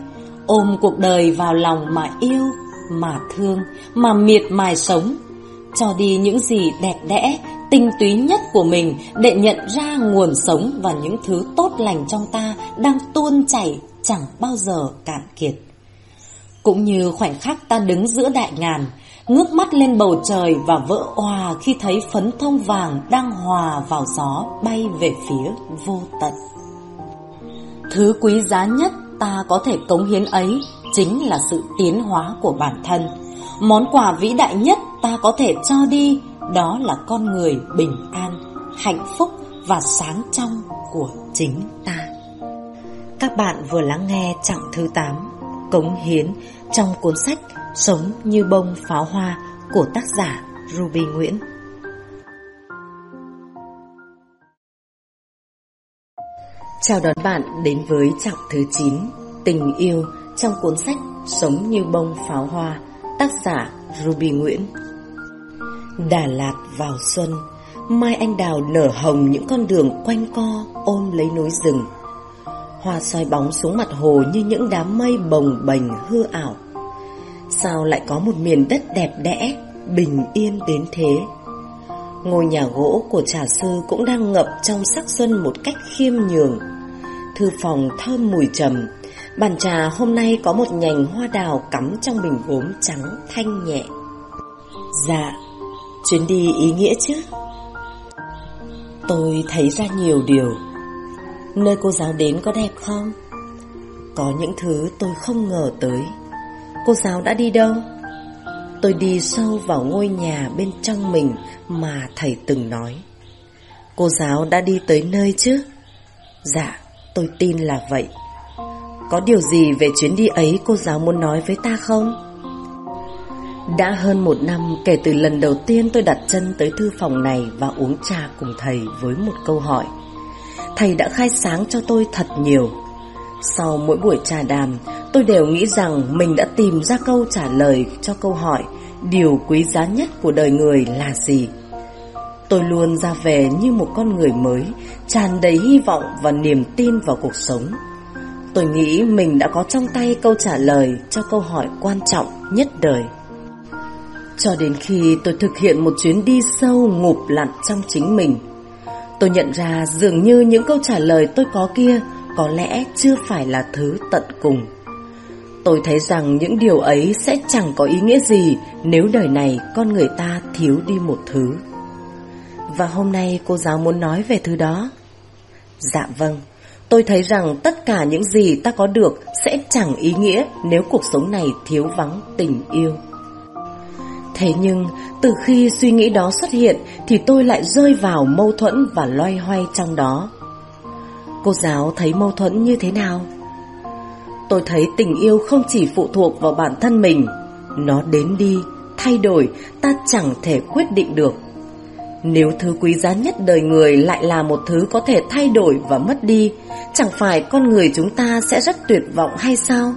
A: ôm cuộc đời vào lòng mà yêu, mà thương, mà miệt mài sống, cho đi những gì đẹp đẽ, tinh túy nhất của mình để nhận ra nguồn sống và những thứ tốt lành trong ta đang tuôn chảy chẳng bao giờ cạn kiệt. Cũng như khoảnh khắc ta đứng giữa đại ngàn, ngước mắt lên bầu trời và vỡ òa khi thấy phấn thông vàng đang hòa vào gió bay về phía vô tận. Thứ quý giá nhất ta có thể cống hiến ấy chính là sự tiến hóa của bản thân. Món quà vĩ đại nhất ta có thể cho đi đó là con người bình an, hạnh phúc và sáng trong của chính ta. Các bạn vừa lắng nghe trọng thứ 8 Cống hiến trong cuốn sách Sống như bông pháo hoa của tác giả Ruby Nguyễn. Chào đón bạn đến với trọng thứ 9 Tình yêu trong cuốn sách Sống như bông pháo hoa tác giả Ruby Nguyễn. Đà Lạt vào xuân, mai anh đào nở hồng những con đường quanh co ôm lấy núi rừng. Hoa soi bóng xuống mặt hồ như những đám mây bồng bềnh hư ảo. Sao lại có một miền đất đẹp đẽ, bình yên đến thế? Ngôi nhà gỗ của trà sư cũng đang ngập trong sắc xuân một cách khiêm nhường. Thư phòng thơm mùi trầm, bàn trà hôm nay có một nhành hoa đào cắm trong bình gốm trắng thanh nhẹ. Dạ, chuyến đi ý nghĩa chứ? Tôi thấy ra nhiều điều Nơi cô giáo đến có đẹp không? Có những thứ tôi không ngờ tới Cô giáo đã đi đâu? Tôi đi sâu vào ngôi nhà bên trong mình mà thầy từng nói Cô giáo đã đi tới nơi chứ? Dạ, tôi tin là vậy Có điều gì về chuyến đi ấy cô giáo muốn nói với ta không? Đã hơn một năm kể từ lần đầu tiên tôi đặt chân tới thư phòng này và uống trà cùng thầy với một câu hỏi. Thầy đã khai sáng cho tôi thật nhiều. Sau mỗi buổi trà đàm, tôi đều nghĩ rằng mình đã tìm ra câu trả lời cho câu hỏi điều quý giá nhất của đời người là gì. Tôi luôn ra về như một con người mới, tràn đầy hy vọng và niềm tin vào cuộc sống. Tôi nghĩ mình đã có trong tay câu trả lời cho câu hỏi quan trọng nhất đời. Cho đến khi tôi thực hiện một chuyến đi sâu ngụp lặn trong chính mình, Tôi nhận ra dường như những câu trả lời tôi có kia Có lẽ chưa phải là thứ tận cùng. Tôi thấy rằng những điều ấy sẽ chẳng có ý nghĩa gì Nếu đời này con người ta thiếu đi một thứ. Và hôm nay cô giáo muốn nói về thứ đó. Dạ vâng Tôi thấy rằng tất cả những gì ta có được sẽ chẳng ý nghĩa nếu cuộc sống này thiếu vắng tình yêu. Thế nhưng, từ khi suy nghĩ đó xuất hiện thì tôi lại rơi vào mâu thuẫn và loay hoay trong đó. Cô giáo thấy mâu thuẫn như thế nào? Tôi thấy tình yêu không chỉ phụ thuộc vào bản thân mình, nó đến đi, thay đổi, ta chẳng thể quyết định được. Nếu thứ quý giá nhất đời người lại là một thứ có thể thay đổi và mất đi, chẳng phải con người chúng ta sẽ rất tuyệt vọng hay sao?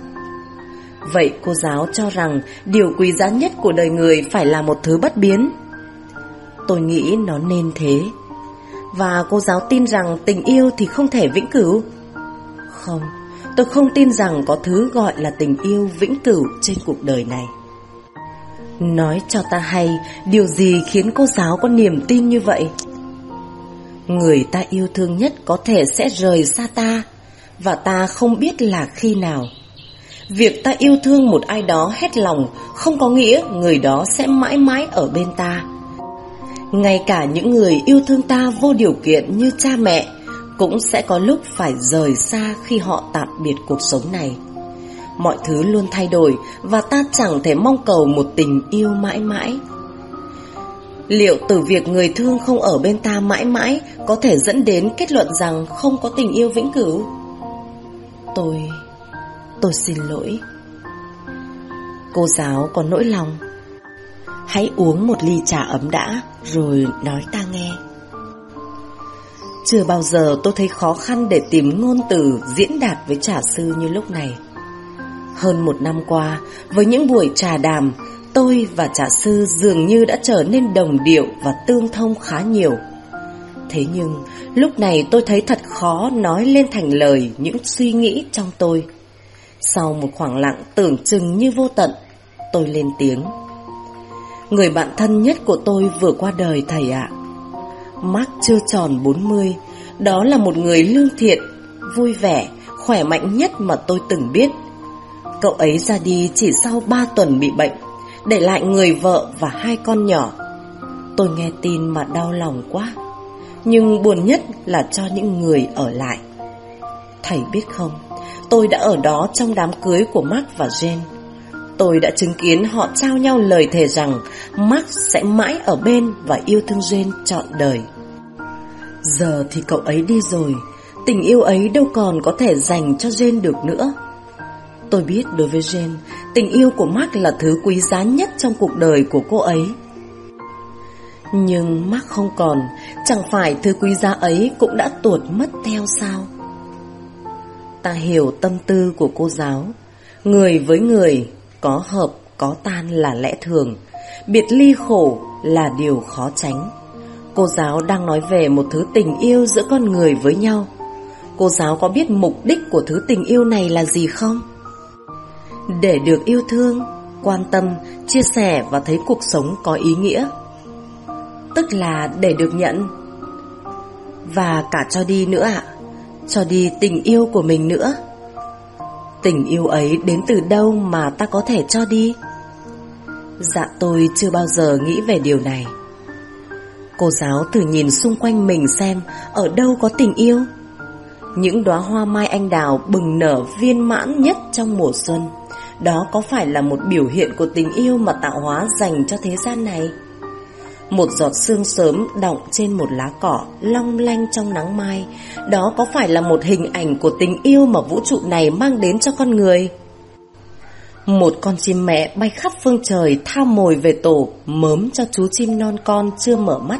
A: Vậy cô giáo cho rằng điều quý giá nhất của đời người phải là một thứ bất biến. Tôi nghĩ nó nên thế. Và cô giáo tin rằng tình yêu thì không thể vĩnh cửu. Không, tôi không tin rằng có thứ gọi là tình yêu vĩnh cửu trên cuộc đời này. Nói cho ta hay điều gì khiến cô giáo có niềm tin như vậy? Người ta yêu thương nhất có thể sẽ rời xa ta và ta không biết là khi nào. Việc ta yêu thương một ai đó hết lòng, không có nghĩa người đó sẽ mãi mãi ở bên ta. Ngay cả những người yêu thương ta vô điều kiện như cha mẹ cũng sẽ có lúc phải rời xa khi họ tạm biệt cuộc sống này. Mọi thứ luôn thay đổi và ta chẳng thể mong cầu một tình yêu mãi mãi. Liệu từ việc người thương không ở bên ta mãi mãi có thể dẫn đến kết luận rằng không có tình yêu vĩnh cửu? Tôi Tôi xin lỗi. Cô giáo có nỗi lòng. Hãy uống một ly trà ấm đã Rồi nói ta nghe. Chưa bao giờ tôi thấy khó khăn để tìm ngôn từ diễn đạt với trà sư như lúc này. Hơn một năm qua, với những buổi trà đàm Tôi và trà sư dường như đã trở nên đồng điệu và tương thông khá nhiều. Thế nhưng, lúc này tôi thấy thật khó nói lên thành lời những suy nghĩ trong tôi sau một khoảng lặng tưởng chừng như vô tận, tôi lên tiếng. Người bạn thân nhất của tôi vừa qua đời thầy ạ. Mark chưa tròn 40, đó là một người lương thiện, vui vẻ, khỏe mạnh nhất mà tôi từng biết. Cậu ấy ra đi chỉ sau 3 tuần bị bệnh, để lại người vợ và hai con nhỏ. Tôi nghe tin mà đau lòng quá, nhưng buồn nhất là cho những người ở lại. Thầy biết không, Tôi đã ở đó trong đám cưới của Mark và Jen. Tôi đã chứng kiến họ trao nhau lời thề rằng Mark sẽ mãi ở bên và yêu thương Jen trọn đời. Giờ thì cậu ấy đi rồi, tình yêu ấy đâu còn có thể dành cho Jen được nữa. Tôi biết đối với Jen, tình yêu của Mark là thứ quý giá nhất trong cuộc đời của cô ấy. Nhưng Mark không còn, chẳng phải thứ quý giá ấy cũng đã tuột mất theo sao? Ta hiểu tâm tư của cô giáo. Người với người, có hợp, có tan là lẽ thường. Biệt ly khổ là điều khó tránh. Cô giáo đang nói về một thứ tình yêu giữa con người với nhau. Cô giáo có biết mục đích của thứ tình yêu này là gì không? Để được yêu thương, quan tâm, chia sẻ và thấy cuộc sống có ý nghĩa. Tức là để được nhận. Và cả cho đi nữa ạ cho đi tình yêu của mình nữa. Tình yêu ấy đến từ đâu mà ta có thể cho đi? Dạ tôi chưa bao giờ nghĩ về điều này. Cô giáo thử nhìn xung quanh mình xem, ở đâu có tình yêu. Những đóa hoa mai anh đào bừng nở viên mãn nhất trong mùa xuân. Đó có phải là một biểu hiện của tình yêu mà tạo hóa dành cho thế gian này? Một giọt sương sớm đọng trên một lá cỏ long lanh trong nắng mai. Đó có phải là một hình ảnh của tình yêu mà vũ trụ này mang đến cho con người? Một con chim mẹ bay khắp phương trời tha mồi về tổ, Mớm cho chú chim non con chưa mở mắt.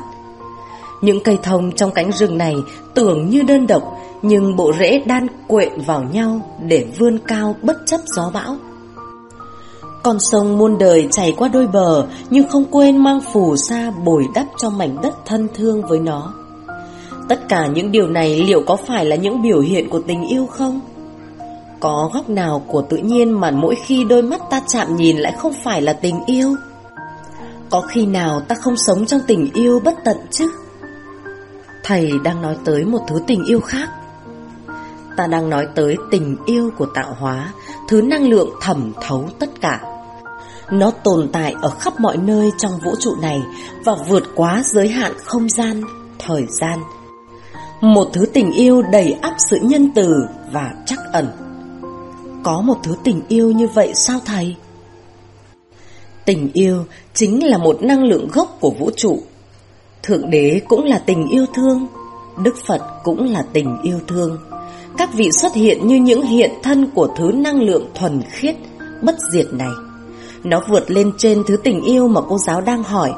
A: Những cây thông trong cánh rừng này tưởng như đơn độc, Nhưng bộ rễ đan quện vào nhau để vươn cao bất chấp gió bão con sông muôn đời chảy qua đôi bờ, Nhưng không quên mang phù sa bồi đắp cho mảnh đất thân thương với nó Tất cả những điều này liệu có phải là những biểu hiện của tình yêu không? Có góc nào của tự nhiên mà mỗi khi đôi mắt ta chạm nhìn lại không phải là tình yêu? Có khi nào ta không sống trong tình yêu bất tận chứ? Thầy đang nói tới một thứ tình yêu khác Ta đang nói tới tình yêu của tạo hóa, Thứ năng lượng thẩm thấu tất cả nó tồn tại ở khắp mọi nơi trong vũ trụ này và vượt quá giới hạn không gian, thời gian. Một thứ tình yêu đầy ắp sự nhân từ và chắc ẩn. Có một thứ tình yêu như vậy sao thầy? Tình yêu chính là một năng lượng gốc của vũ trụ. Thượng đế cũng là tình yêu thương, Đức Phật cũng là tình yêu thương. Các vị xuất hiện như những hiện thân của thứ năng lượng thuần khiết, bất diệt này. Nó vượt lên trên thứ tình yêu mà cô giáo đang hỏi.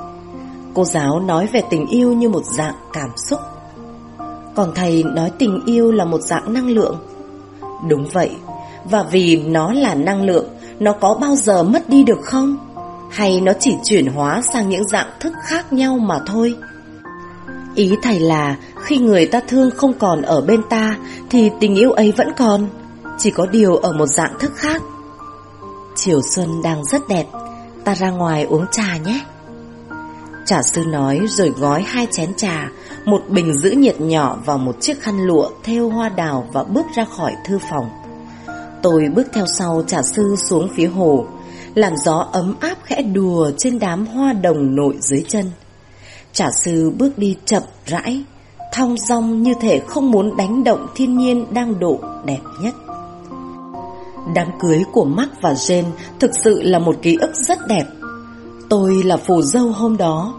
A: Cô giáo nói về tình yêu như một dạng cảm xúc. Còn thầy nói tình yêu là một dạng năng lượng. Đúng vậy. Và vì nó là năng lượng, Nó có bao giờ mất đi được không? Hay nó chỉ chuyển hóa sang những dạng thức khác nhau mà thôi? Ý thầy là, khi người ta thương không còn ở bên ta, Thì tình yêu ấy vẫn còn. Chỉ có điều ở một dạng thức khác. Chiều xuân đang rất đẹp. Ta ra ngoài uống trà nhé. Trà sư nói rồi gói hai chén trà, Một bình giữ nhiệt nhỏ vào một chiếc khăn lụa Theo hoa đào và bước ra khỏi thư phòng. Tôi bước theo sau trà sư xuống phía hồ. Làn gió ấm áp khẽ đùa trên đám hoa đồng nổi dưới chân. Trà sư bước đi chậm rãi, Thong dong như thể không muốn đánh động thiên nhiên đang độ đẹp nhất. Đám cưới của Mark và Jane thực sự là một ký ức rất đẹp. Tôi là phù dâu hôm đó.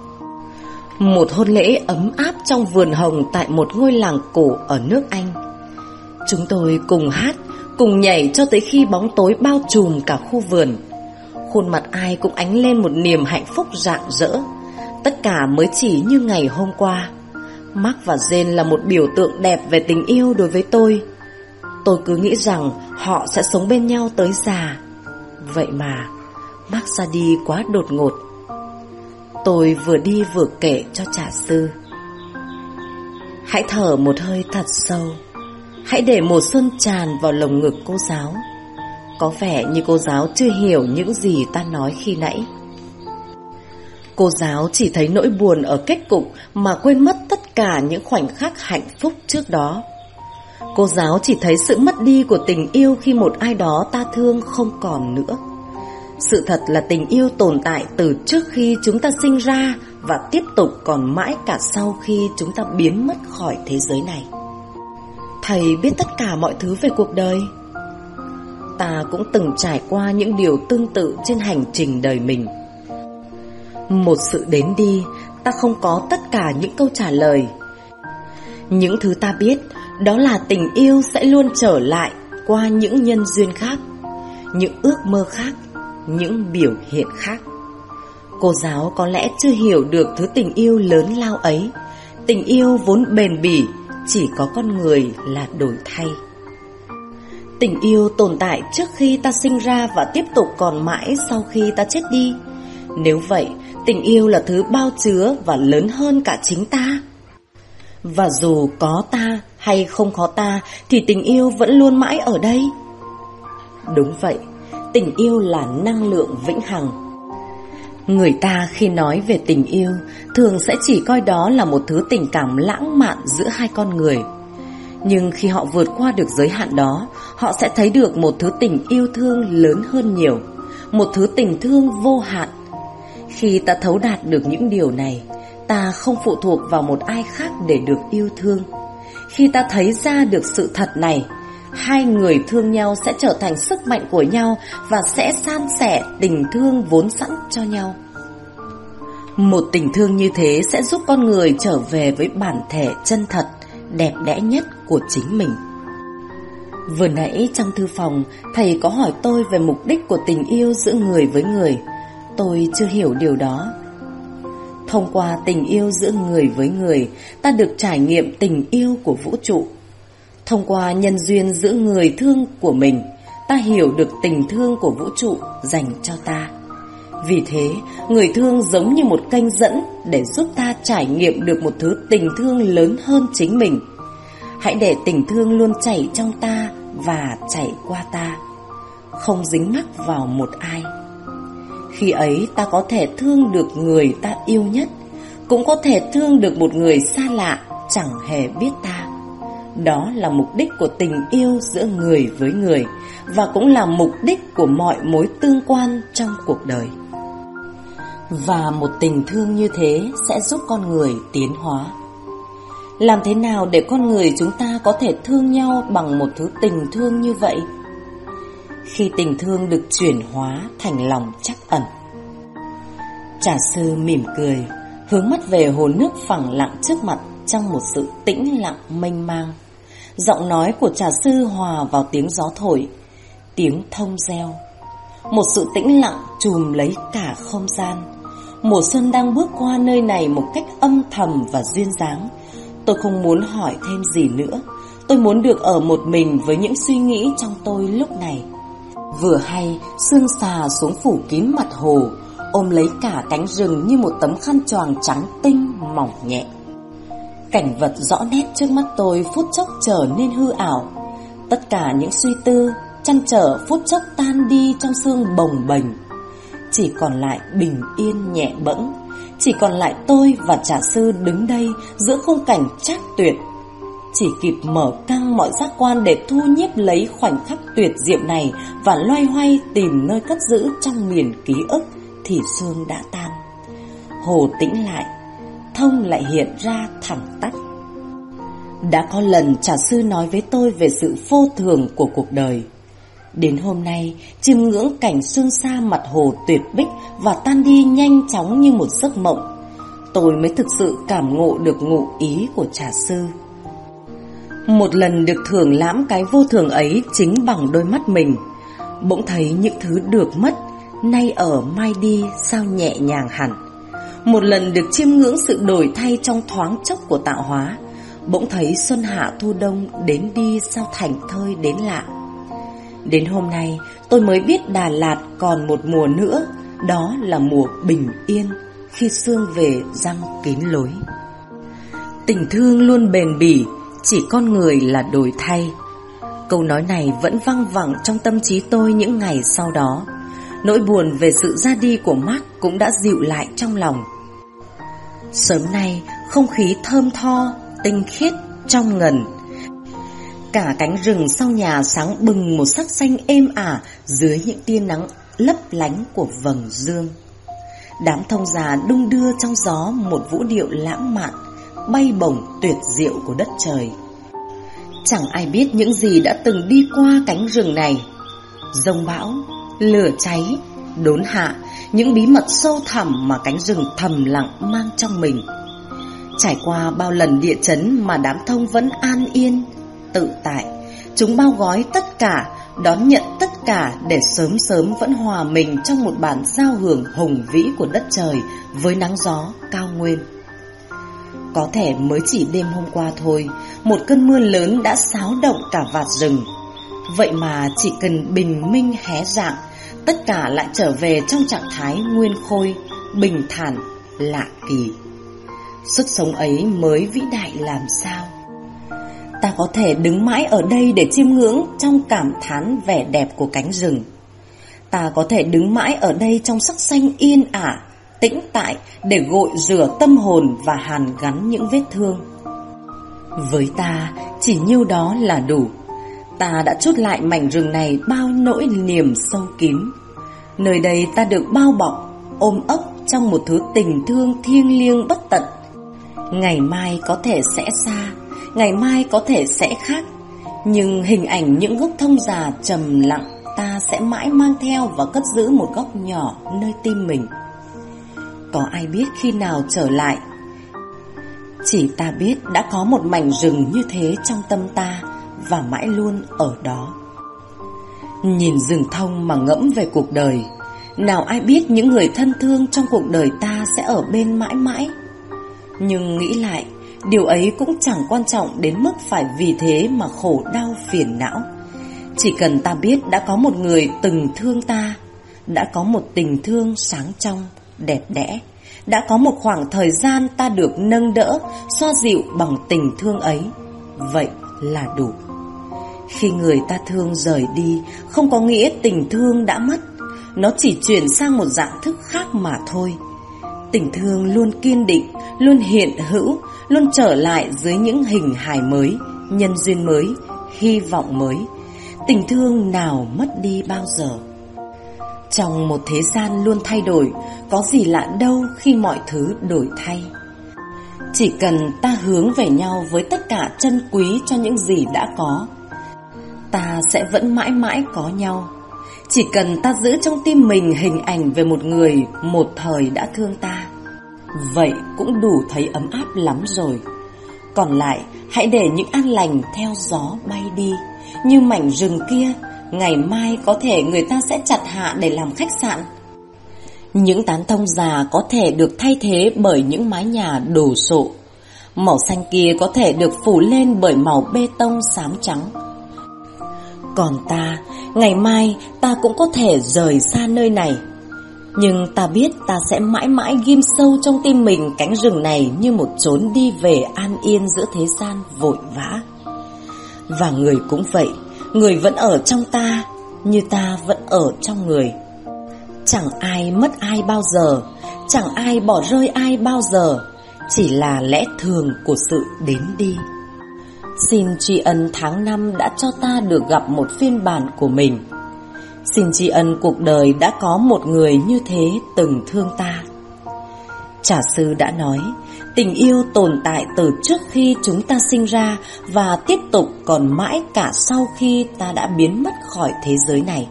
A: Một hôn lễ ấm áp trong vườn hồng tại một ngôi làng cổ ở nước Anh. Chúng tôi cùng hát, cùng nhảy cho tới khi bóng tối bao trùm cả khu vườn. Khuôn mặt ai cũng ánh lên một niềm hạnh phúc rạng rỡ. Tất cả mới chỉ như ngày hôm qua. Mark và Jane là một biểu tượng đẹp về tình yêu đối với tôi. Tôi cứ nghĩ rằng họ sẽ sống bên nhau tới già. Vậy mà, Mark ra đi quá đột ngột. Tôi vừa đi vừa kể cho trả sư. Hãy thở một hơi thật sâu. Hãy để mùa xuân tràn vào lồng ngực cô giáo. Có vẻ như cô giáo chưa hiểu những gì ta nói khi nãy. Cô giáo chỉ thấy nỗi buồn ở kết cục Mà quên mất tất cả những khoảnh khắc hạnh phúc trước đó. Cô giáo chỉ thấy sự mất đi của tình yêu khi một ai đó ta thương không còn nữa. Sự thật là tình yêu tồn tại từ trước khi chúng ta sinh ra và tiếp tục còn mãi cả sau khi chúng ta biến mất khỏi thế giới này. Thầy biết tất cả mọi thứ về cuộc đời. Ta cũng từng trải qua những điều tương tự trên hành trình đời mình. Một sự đến đi, ta không có tất cả những câu trả lời. Những thứ ta biết đó là tình yêu sẽ luôn trở lại qua những nhân duyên khác, những ước mơ khác, những biểu hiện khác. Cô giáo có lẽ chưa hiểu được thứ tình yêu lớn lao ấy. Tình yêu vốn bền bỉ, chỉ có con người là đổi thay. Tình yêu tồn tại trước khi ta sinh ra và tiếp tục còn mãi sau khi ta chết đi. Nếu vậy, tình yêu là thứ bao chứa và lớn hơn cả chính ta. Và dù có ta hay không có ta thì tình yêu vẫn luôn mãi ở đây. Đúng vậy, tình yêu là năng lượng vĩnh hằng. Người ta khi nói về tình yêu thường sẽ chỉ coi đó là một thứ tình cảm lãng mạn giữa hai con người. Nhưng khi họ vượt qua được giới hạn đó, họ sẽ thấy được một thứ tình yêu thương lớn hơn nhiều, một thứ tình thương vô hạn. Khi ta thấu đạt được những điều này, ta không phụ thuộc vào một ai khác để được yêu thương. Khi ta thấy ra được sự thật này, hai người thương nhau sẽ trở thành sức mạnh của nhau và sẽ san sẻ tình thương vốn sẵn cho nhau. Một tình thương như thế sẽ giúp con người trở về với bản thể chân thật, đẹp đẽ nhất của chính mình. Vừa nãy trong thư phòng, thầy có hỏi tôi về mục đích của tình yêu giữa người với người. Tôi chưa hiểu điều đó. Thông qua tình yêu giữa người với người, ta được trải nghiệm tình yêu của vũ trụ. Thông qua nhân duyên giữa người thương của mình, ta hiểu được tình thương của vũ trụ dành cho ta. Vì thế, người thương giống như một kênh dẫn để giúp ta trải nghiệm được một thứ tình thương lớn hơn chính mình. Hãy để tình thương luôn chảy trong ta và chảy qua ta, không dính mắc vào một ai. Khi ấy ta có thể thương được người ta yêu nhất, cũng có thể thương được một người xa lạ chẳng hề biết ta. Đó là mục đích của tình yêu giữa người với người và cũng là mục đích của mọi mối tương quan trong cuộc đời. Và một tình thương như thế sẽ giúp con người tiến hóa. Làm thế nào để con người chúng ta có thể thương nhau bằng một thứ tình thương như vậy? Khi tình thương được chuyển hóa thành lòng chắc ẩn. Trà sư mỉm cười, hướng mắt về hồ nước phẳng lặng trước mặt trong một sự tĩnh lặng mênh mang. Giọng nói của trà sư hòa vào tiếng gió thổi, tiếng thông reo. Một sự tĩnh lặng trùm lấy cả không gian. Mùa xuân đang bước qua nơi này một cách âm thầm và duyên dáng. Tôi không muốn hỏi thêm gì nữa. Tôi muốn được ở một mình với những suy nghĩ trong tôi lúc này. Vừa hay, sương xà xuống phủ kín mặt hồ, ôm lấy cả cánh rừng như một tấm khăn choàng trắng tinh mỏng nhẹ. Cảnh vật rõ nét trước mắt tôi phút chốc trở nên hư ảo. Tất cả những suy tư, chăn trở phút chốc tan đi trong sương bồng bềnh. Chỉ còn lại bình yên nhẹ bẫng, chỉ còn lại tôi và trà sư đứng đây giữa khung cảnh trác tuyệt. Chỉ kịp mở căng mọi giác quan để thu nhiếp lấy khoảnh khắc tuyệt diệu này và loay hoay tìm nơi cất giữ trong miền ký ức thì sương đã tan. Hồ tĩnh lại, thông lại hiện ra thẳng tắp. Đã có lần trà sư nói với tôi về sự vô thường của cuộc đời. Đến hôm nay, chiêm ngưỡng cảnh xuân xa mặt hồ tuyệt bích và tan đi nhanh chóng như một giấc mộng. Tôi mới thực sự cảm ngộ được ngụ ý của trà sư. Một lần được thưởng lãm cái vô thường ấy chính bằng đôi mắt mình. Bỗng thấy những thứ được mất, nay ở mai đi sao nhẹ nhàng hẳn. Một lần được chiêm ngưỡng sự đổi thay trong thoáng chốc của tạo hóa, bỗng thấy xuân hạ thu đông đến đi sao thành thơi đến lạ. Đến hôm nay, tôi mới biết Đà Lạt còn một mùa nữa, đó là mùa bình yên, khi sương về răng kín lối. Tình thương luôn bền bỉ, chỉ con người là đổi thay. Câu nói này vẫn văng vẳng trong tâm trí tôi những ngày sau đó. Nỗi buồn về sự ra đi của Mark cũng đã dịu lại trong lòng. Sớm nay, không khí thơm tho, tinh khiết, trong ngần. Cả cánh rừng sau nhà sáng bừng một sắc xanh êm ả dưới những tia nắng lấp lánh của vầng dương. Đám thông già đung đưa trong gió một vũ điệu lãng mạn, bay bổng tuyệt diệu của đất trời. Chẳng ai biết những gì đã từng đi qua cánh rừng này. Rông bão, lửa cháy, đốn hạ, những bí mật sâu thẳm mà cánh rừng thầm lặng mang trong mình. Trải qua bao lần địa chấn mà đám thông vẫn an yên, tự tại, chúng bao gói tất cả, đón nhận tất cả để sớm sớm vẫn hòa mình trong một bản giao hưởng hùng vĩ của đất trời với nắng gió cao nguyên. Có thể mới chỉ đêm hôm qua thôi, một cơn mưa lớn đã xáo động cả vạt rừng. Vậy mà chỉ cần bình minh hé dạng, tất cả lại trở về trong trạng thái nguyên khôi, bình thản, lạ kỳ. Sức sống ấy mới vĩ đại làm sao? Ta có thể đứng mãi ở đây để chiêm ngưỡng trong cảm thán vẻ đẹp của cánh rừng. Ta có thể đứng mãi ở đây trong sắc xanh yên ả, tĩnh tại để gội rửa tâm hồn và hàn gắn những vết thương. Với ta, chỉ nhiêu đó là đủ. Ta đã chút lại mảnh rừng này bao nỗi niềm sâu kín. Nơi đây ta được bao bọc, ôm ấp trong một thứ tình thương thiêng liêng bất tận Ngày mai có thể sẽ xa, ngày mai có thể sẽ khác, nhưng hình ảnh những gốc thông già trầm lặng ta sẽ mãi mang theo và cất giữ một góc nhỏ nơi tim mình. Có ai biết khi nào trở lại? Chỉ ta biết đã có một mảnh rừng như thế trong tâm ta và mãi luôn ở đó. Nhìn rừng thông mà ngẫm về cuộc đời, nào ai biết những người thân thương trong cuộc đời ta sẽ ở bên mãi mãi. Nhưng nghĩ lại, điều ấy cũng chẳng quan trọng đến mức phải vì thế mà khổ đau phiền não. Chỉ cần ta biết đã có một người từng thương ta, đã có một tình thương sáng trong, đẹp đẽ, đã có một khoảng thời gian ta được nâng đỡ, xoa dịu bằng tình thương ấy. Vậy là đủ. Khi người ta thương rời đi, không có nghĩa tình thương đã mất, nó chỉ chuyển sang một dạng thức khác mà thôi. Tình thương luôn kiên định, luôn hiện hữu, luôn trở lại dưới những hình hài mới, nhân duyên mới, hy vọng mới. Tình thương nào mất đi bao giờ. Trong một thế gian luôn thay đổi, có gì lạ đâu khi mọi thứ đổi thay. Chỉ cần ta hướng về nhau với tất cả chân quý cho những gì đã có, ta sẽ vẫn mãi mãi có nhau. Chỉ cần ta giữ trong tim mình hình ảnh về một người một thời đã thương ta, vậy cũng đủ thấy ấm áp lắm rồi. Còn lại, hãy để những an lành theo gió bay đi, như mảnh rừng kia, ngày mai có thể người ta sẽ chặt hạ để làm khách sạn. Những tán thông già có thể được thay thế bởi những mái nhà đổ sộ. Màu xanh kia có thể được phủ lên bởi màu bê tông xám trắng. Còn ta, ngày mai ta cũng có thể rời xa nơi này. Nhưng ta biết ta sẽ mãi mãi ghim sâu trong tim mình cánh rừng này như một chốn đi về an yên giữa thế gian vội vã. Và người cũng vậy, người vẫn ở trong ta, như ta vẫn ở trong người. Chẳng ai mất ai bao giờ, chẳng ai bỏ rơi ai bao giờ, chỉ là lẽ thường của sự đến đi. Xin tri ân tháng năm đã cho ta được gặp một phiên bản của mình. Xin tri ân cuộc đời đã có một người như thế từng thương ta. Trả sư đã nói, tình yêu tồn tại từ trước khi chúng ta sinh ra và tiếp tục còn mãi cả sau khi ta đã biến mất khỏi thế giới này.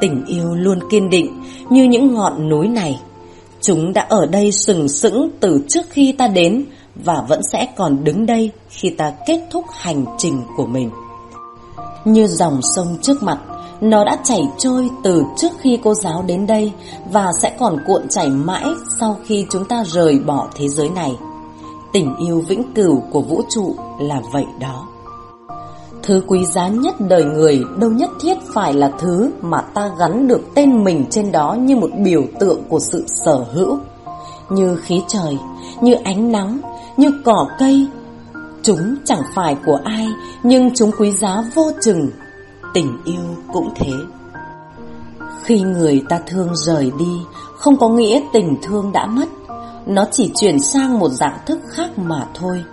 A: Tình yêu luôn kiên định như những ngọn núi này. Chúng đã ở đây sừng sững từ trước khi ta đến và vẫn sẽ còn đứng đây khi ta kết thúc hành trình của mình. Như dòng sông trước mặt, nó đã chảy trôi từ trước khi cô giáo đến đây và sẽ còn cuộn chảy mãi sau khi chúng ta rời bỏ thế giới này. Tình yêu vĩnh cửu của vũ trụ là vậy đó. Thứ quý giá nhất đời người đâu nhất thiết phải là thứ mà ta gắn được tên mình trên đó như một biểu tượng của sự sở hữu. Như khí trời, như ánh nắng, như cỏ cây. Chúng chẳng phải của ai, nhưng chúng quý giá vô chừng. Tình yêu cũng thế. Khi người ta thương rời đi, không có nghĩa tình thương đã mất. Nó chỉ chuyển sang một dạng thức khác mà thôi.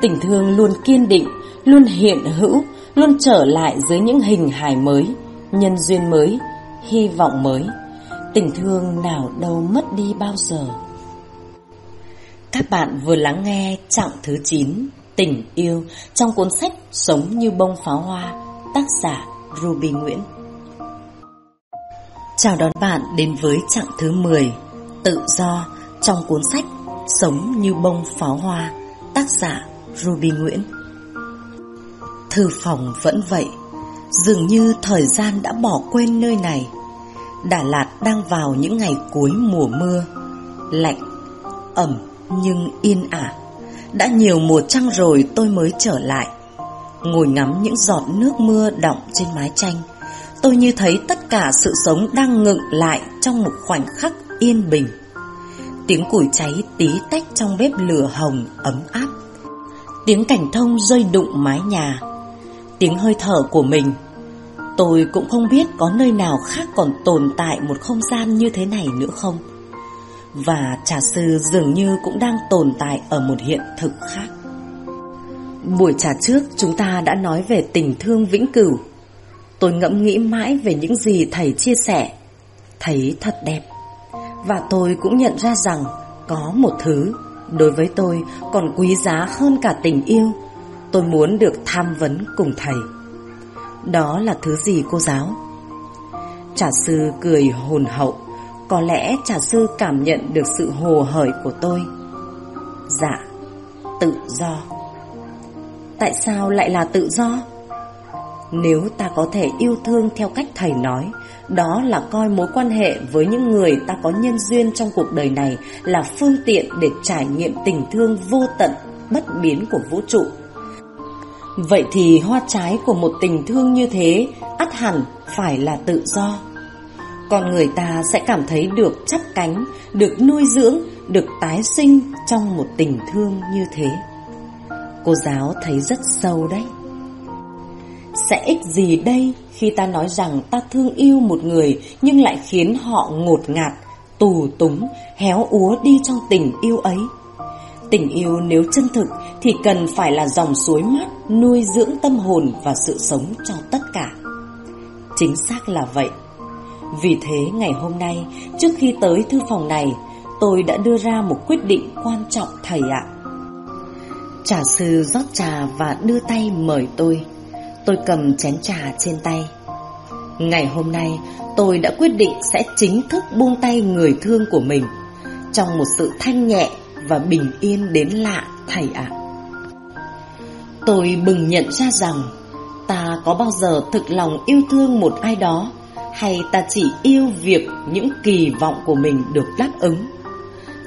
A: Tình thương luôn kiên định, luôn hiện hữu, luôn trở lại dưới những hình hài mới, nhân duyên mới, hy vọng mới. Tình thương nào đâu mất đi bao giờ. Các bạn vừa lắng nghe trọng thứ 9 Tình yêu trong cuốn sách Sống như bông pháo hoa Tác giả Ruby Nguyễn Chào đón bạn đến với chặng thứ 10 Tự do trong cuốn sách Sống như bông pháo hoa Tác giả Ruby Nguyễn Thư phòng vẫn vậy Dường như thời gian đã bỏ quên nơi này Đà Lạt đang vào những ngày cuối mùa mưa Lạnh, ẩm nhưng yên ả. Đã nhiều mùa trăng rồi tôi mới trở lại. Ngồi ngắm những giọt nước mưa đọng trên mái tranh, tôi như thấy tất cả sự sống đang ngừng lại trong một khoảnh khắc yên bình. Tiếng củi cháy tí tách trong bếp lửa hồng ấm áp. Tiếng cảnh thông rơi đụng mái nhà. Tiếng hơi thở của mình. Tôi cũng không biết có nơi nào khác còn tồn tại một không gian như thế này nữa không. Và trà sư dường như cũng đang tồn tại ở một hiện thực khác Buổi trà trước chúng ta đã nói về tình thương vĩnh cửu Tôi ngẫm nghĩ mãi về những gì thầy chia sẻ Thấy thật đẹp Và tôi cũng nhận ra rằng có một thứ đối với tôi còn quý giá hơn cả tình yêu. Tôi muốn được tham vấn cùng thầy. Đó là thứ gì cô giáo? Trà sư cười hồn hậu. Có lẽ trà sư cảm nhận được sự hồ hởi của tôi. Dạ, tự do. Tại sao lại là tự do? Nếu ta có thể yêu thương theo cách thầy nói, đó là coi mối quan hệ với những người ta có nhân duyên trong cuộc đời này là phương tiện để trải nghiệm tình thương vô tận, bất biến của vũ trụ. Vậy thì hoa trái của một tình thương như thế ắt hẳn phải là tự do. Con người ta sẽ cảm thấy được chắp cánh, được nuôi dưỡng, được tái sinh trong một tình thương như thế. Cô giáo thấy rất sâu đấy. Sẽ ích gì đây khi ta nói rằng ta thương yêu một người nhưng lại khiến họ ngột ngạt, tù túng, héo úa đi trong tình yêu ấy? Tình yêu nếu chân thực thì cần phải là dòng suối mát nuôi dưỡng tâm hồn và sự sống cho tất cả. Chính xác là vậy. Vì thế ngày hôm nay, trước khi tới thư phòng này, tôi đã đưa ra một quyết định quan trọng thầy ạ. Trà sư rót trà và đưa tay mời tôi. Tôi cầm chén trà trên tay. Ngày hôm nay, tôi đã quyết định sẽ chính thức buông tay người thương của mình trong một sự thanh nhẹ và bình yên đến lạ thầy ạ. Tôi bừng nhận ra rằng ta có bao giờ thực lòng yêu thương một ai đó hay ta chỉ yêu việc những kỳ vọng của mình được đáp ứng.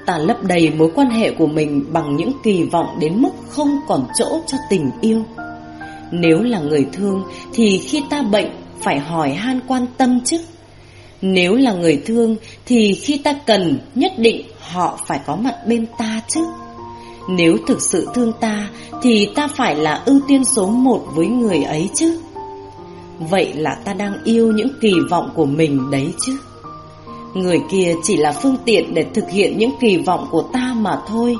A: Ta lấp đầy mối quan hệ của mình bằng những kỳ vọng đến mức không còn chỗ cho tình yêu. Nếu là người thương, thì khi ta bệnh, phải hỏi han quan tâm chứ. Nếu là người thương, thì khi ta cần, nhất định họ phải có mặt bên ta chứ. Nếu thực sự thương ta, thì ta phải là ưu tiên số một với người ấy chứ. Vậy là ta đang yêu những kỳ vọng của mình đấy chứ. Người kia chỉ là phương tiện để thực hiện những kỳ vọng của ta mà thôi.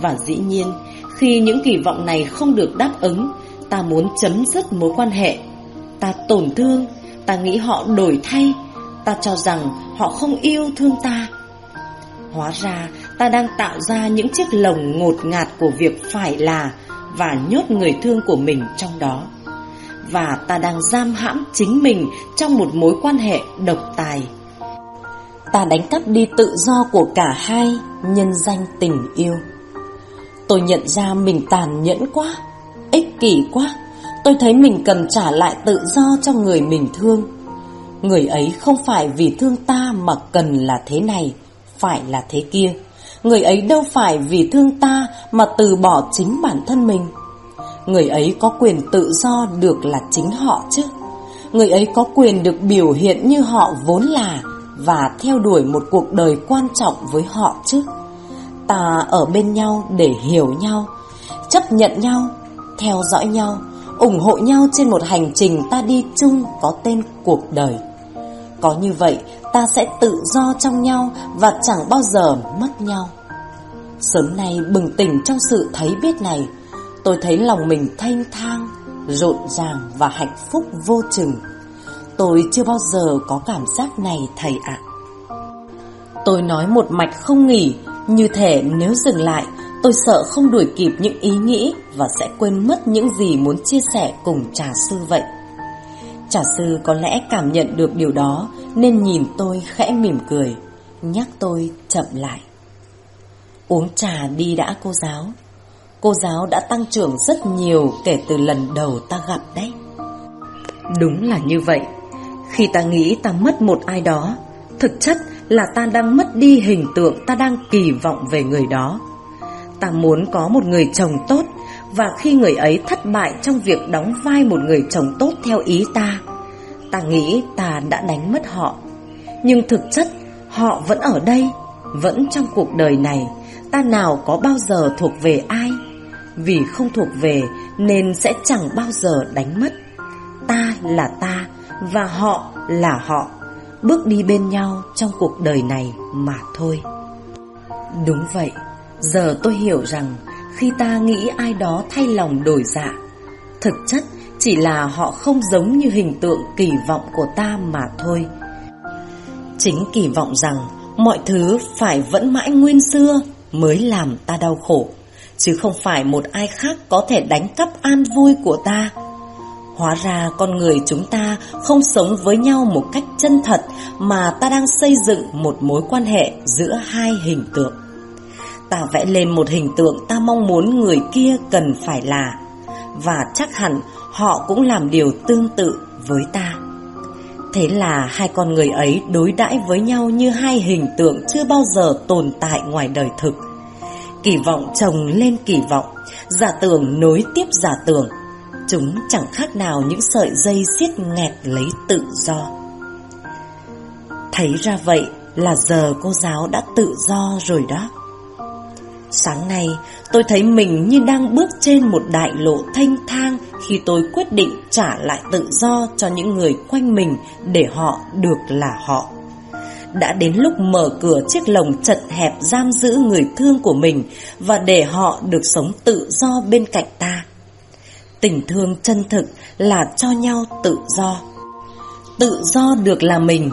A: Và dĩ nhiên, khi những kỳ vọng này không được đáp ứng, ta muốn chấm dứt mối quan hệ. Ta tổn thương, ta nghĩ họ đổi thay, ta cho rằng họ không yêu thương ta. Hóa ra ta đang tạo ra những chiếc lồng ngột ngạt của việc phải là và nhốt người thương của mình trong đó. Và ta đang giam hãm chính mình trong một mối quan hệ độc tài. Ta đánh cắp đi tự do của cả hai nhân danh tình yêu. Tôi nhận ra mình tàn nhẫn quá, ích kỷ quá. Tôi thấy mình cần trả lại tự do cho người mình thương. Người ấy không phải vì thương ta mà cần là thế này, phải là thế kia. Người ấy đâu phải vì thương ta mà từ bỏ chính bản thân mình. Người ấy có quyền tự do được là chính họ chứ. Người ấy có quyền được biểu hiện như họ vốn là và theo đuổi một cuộc đời quan trọng với họ chứ. Ta ở bên nhau để hiểu nhau, chấp nhận nhau, theo dõi nhau, ủng hộ nhau trên một hành trình ta đi chung có tên cuộc đời. Có như vậy, ta sẽ tự do trong nhau và chẳng bao giờ mất nhau. Sớm nay bừng tỉnh trong sự thấy biết này, tôi thấy lòng mình thanh thang, rộn ràng và hạnh phúc vô chừng. Tôi chưa bao giờ có cảm giác này thầy ạ. Tôi nói một mạch không nghỉ, như thể nếu dừng lại, tôi sợ không đuổi kịp những ý nghĩ và sẽ quên mất những gì muốn chia sẻ cùng trà sư vậy. Trà sư có lẽ cảm nhận được điều đó nên nhìn tôi khẽ mỉm cười, nhắc tôi chậm lại. Uống trà đi đã cô giáo. Cô giáo đã tăng trưởng rất nhiều kể từ lần đầu ta gặp đấy. Đúng là như vậy. Khi ta nghĩ ta mất một ai đó, thực chất là ta đang mất đi hình tượng ta đang kỳ vọng về người đó. Ta muốn có một người chồng tốt và khi người ấy thất bại trong việc đóng vai một người chồng tốt theo ý ta, ta nghĩ ta đã đánh mất họ. Nhưng thực chất họ vẫn ở đây, vẫn trong cuộc đời này, ta nào có bao giờ thuộc về ai? Vì không thuộc về nên sẽ chẳng bao giờ đánh mất. Ta là ta và họ là họ, bước đi bên nhau trong cuộc đời này mà thôi. Đúng vậy, giờ tôi hiểu rằng khi ta nghĩ ai đó thay lòng đổi dạ, thực chất chỉ là họ không giống như hình tượng kỳ vọng của ta mà thôi. Chính kỳ vọng rằng mọi thứ phải vẫn mãi nguyên xưa
H: mới làm ta đau khổ, chứ không phải một ai khác có thể đánh cắp an vui của ta. Hóa ra con người chúng ta không sống với nhau một cách chân thật mà ta đang xây dựng một mối quan hệ giữa hai hình tượng. Ta vẽ lên một hình tượng ta mong muốn người kia cần phải là và chắc hẳn họ cũng làm điều tương tự với ta. Thế là hai con người ấy đối đãi với nhau như hai hình tượng chưa bao giờ tồn tại ngoài đời thực. Kỳ vọng chồng lên kỳ vọng, giả tưởng nối tiếp giả tưởng. Chúng chẳng khác nào những sợi dây siết nghẹt lấy tự do. Thấy ra vậy là giờ cô giáo đã tự do rồi đó. Sáng nay, tôi thấy mình như đang bước trên một đại lộ thanh thang khi tôi quyết định trả lại tự do cho những người quanh mình để họ được là họ. Đã đến lúc mở cửa chiếc lồng chật hẹp giam giữ người thương của mình và để họ được sống tự do bên cạnh ta. Tình thương chân thực là cho nhau tự do. Tự do được là mình,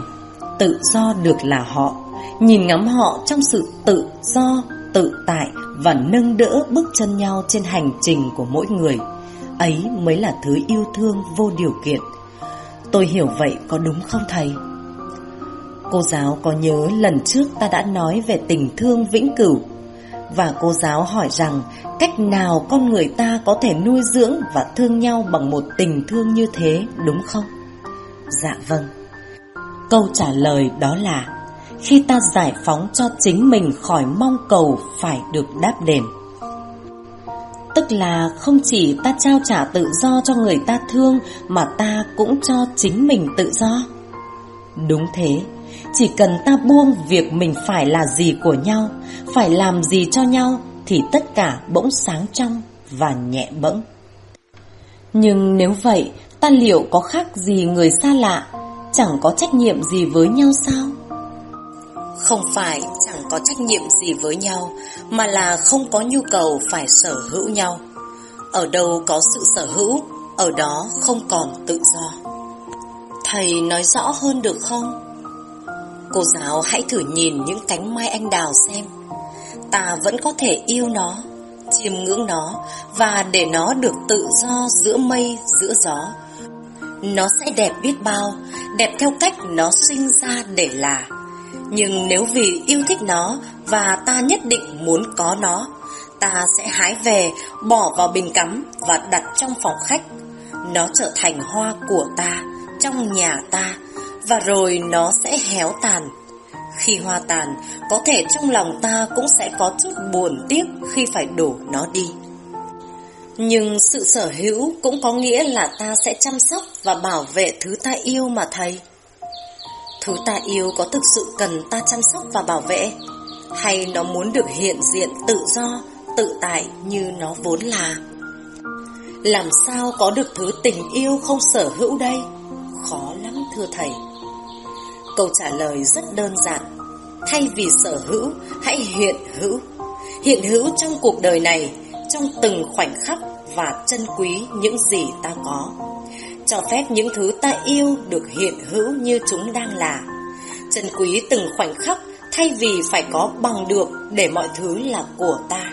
H: tự do được là họ. Nhìn ngắm họ trong sự tự do, tự tại và nâng đỡ bước chân nhau trên hành trình của mỗi người. Ấy mới là thứ yêu thương vô điều kiện. Tôi hiểu vậy có đúng không thầy? Cô giáo có nhớ lần trước ta đã nói về tình thương vĩnh cửu và cô giáo hỏi rằng cách nào con người ta có thể nuôi dưỡng và thương nhau bằng một tình thương như thế đúng không? Dạ vâng. Câu trả lời đó là khi ta giải phóng cho chính mình khỏi mong cầu phải được đáp đền. Tức là không chỉ ta trao trả tự do cho người ta thương mà ta cũng cho chính mình tự do. Đúng thế, chỉ cần ta buông việc mình phải là gì của nhau, phải làm gì cho nhau thì tất cả bỗng sáng trong và nhẹ bẫng. Nhưng nếu vậy, ta liệu có khác gì người xa lạ, chẳng có trách nhiệm gì với nhau sao?
A: Không phải chẳng có trách nhiệm gì với nhau Mà là không có nhu cầu phải sở hữu nhau Ở đâu có sự sở hữu Ở đó không còn tự do Thầy nói rõ hơn được không? Cô giáo hãy thử nhìn những cánh mai anh đào xem. Ta vẫn có thể yêu nó Chiêm ngưỡng nó Và để nó được tự do giữa mây giữa gió. Nó sẽ đẹp biết bao Đẹp theo cách nó sinh ra để là. Nhưng nếu vì yêu thích nó và ta nhất định muốn có nó, ta sẽ hái về, bỏ vào bình cắm và đặt trong phòng khách. Nó trở thành hoa của ta, trong nhà ta, và rồi nó sẽ héo tàn. Khi hoa tàn, có thể trong lòng ta cũng sẽ có chút buồn tiếc khi phải đổ nó đi. Nhưng sự sở hữu cũng có nghĩa là ta sẽ chăm sóc và bảo vệ thứ ta yêu mà thầy. Thứ ta yêu có thực sự cần ta chăm sóc và bảo vệ Hay nó muốn được hiện diện tự do, tự tại như nó vốn là Làm sao có được thứ tình yêu không sở hữu đây? Khó lắm thưa thầy Câu trả lời rất đơn giản Thay vì sở hữu, hãy hiện hữu Hiện hữu trong cuộc đời này Trong từng khoảnh khắc và trân quý những gì ta có cho phép những thứ ta yêu được hiện hữu như chúng đang là. Trân quý từng khoảnh khắc thay vì phải có bằng được để mọi thứ là của ta.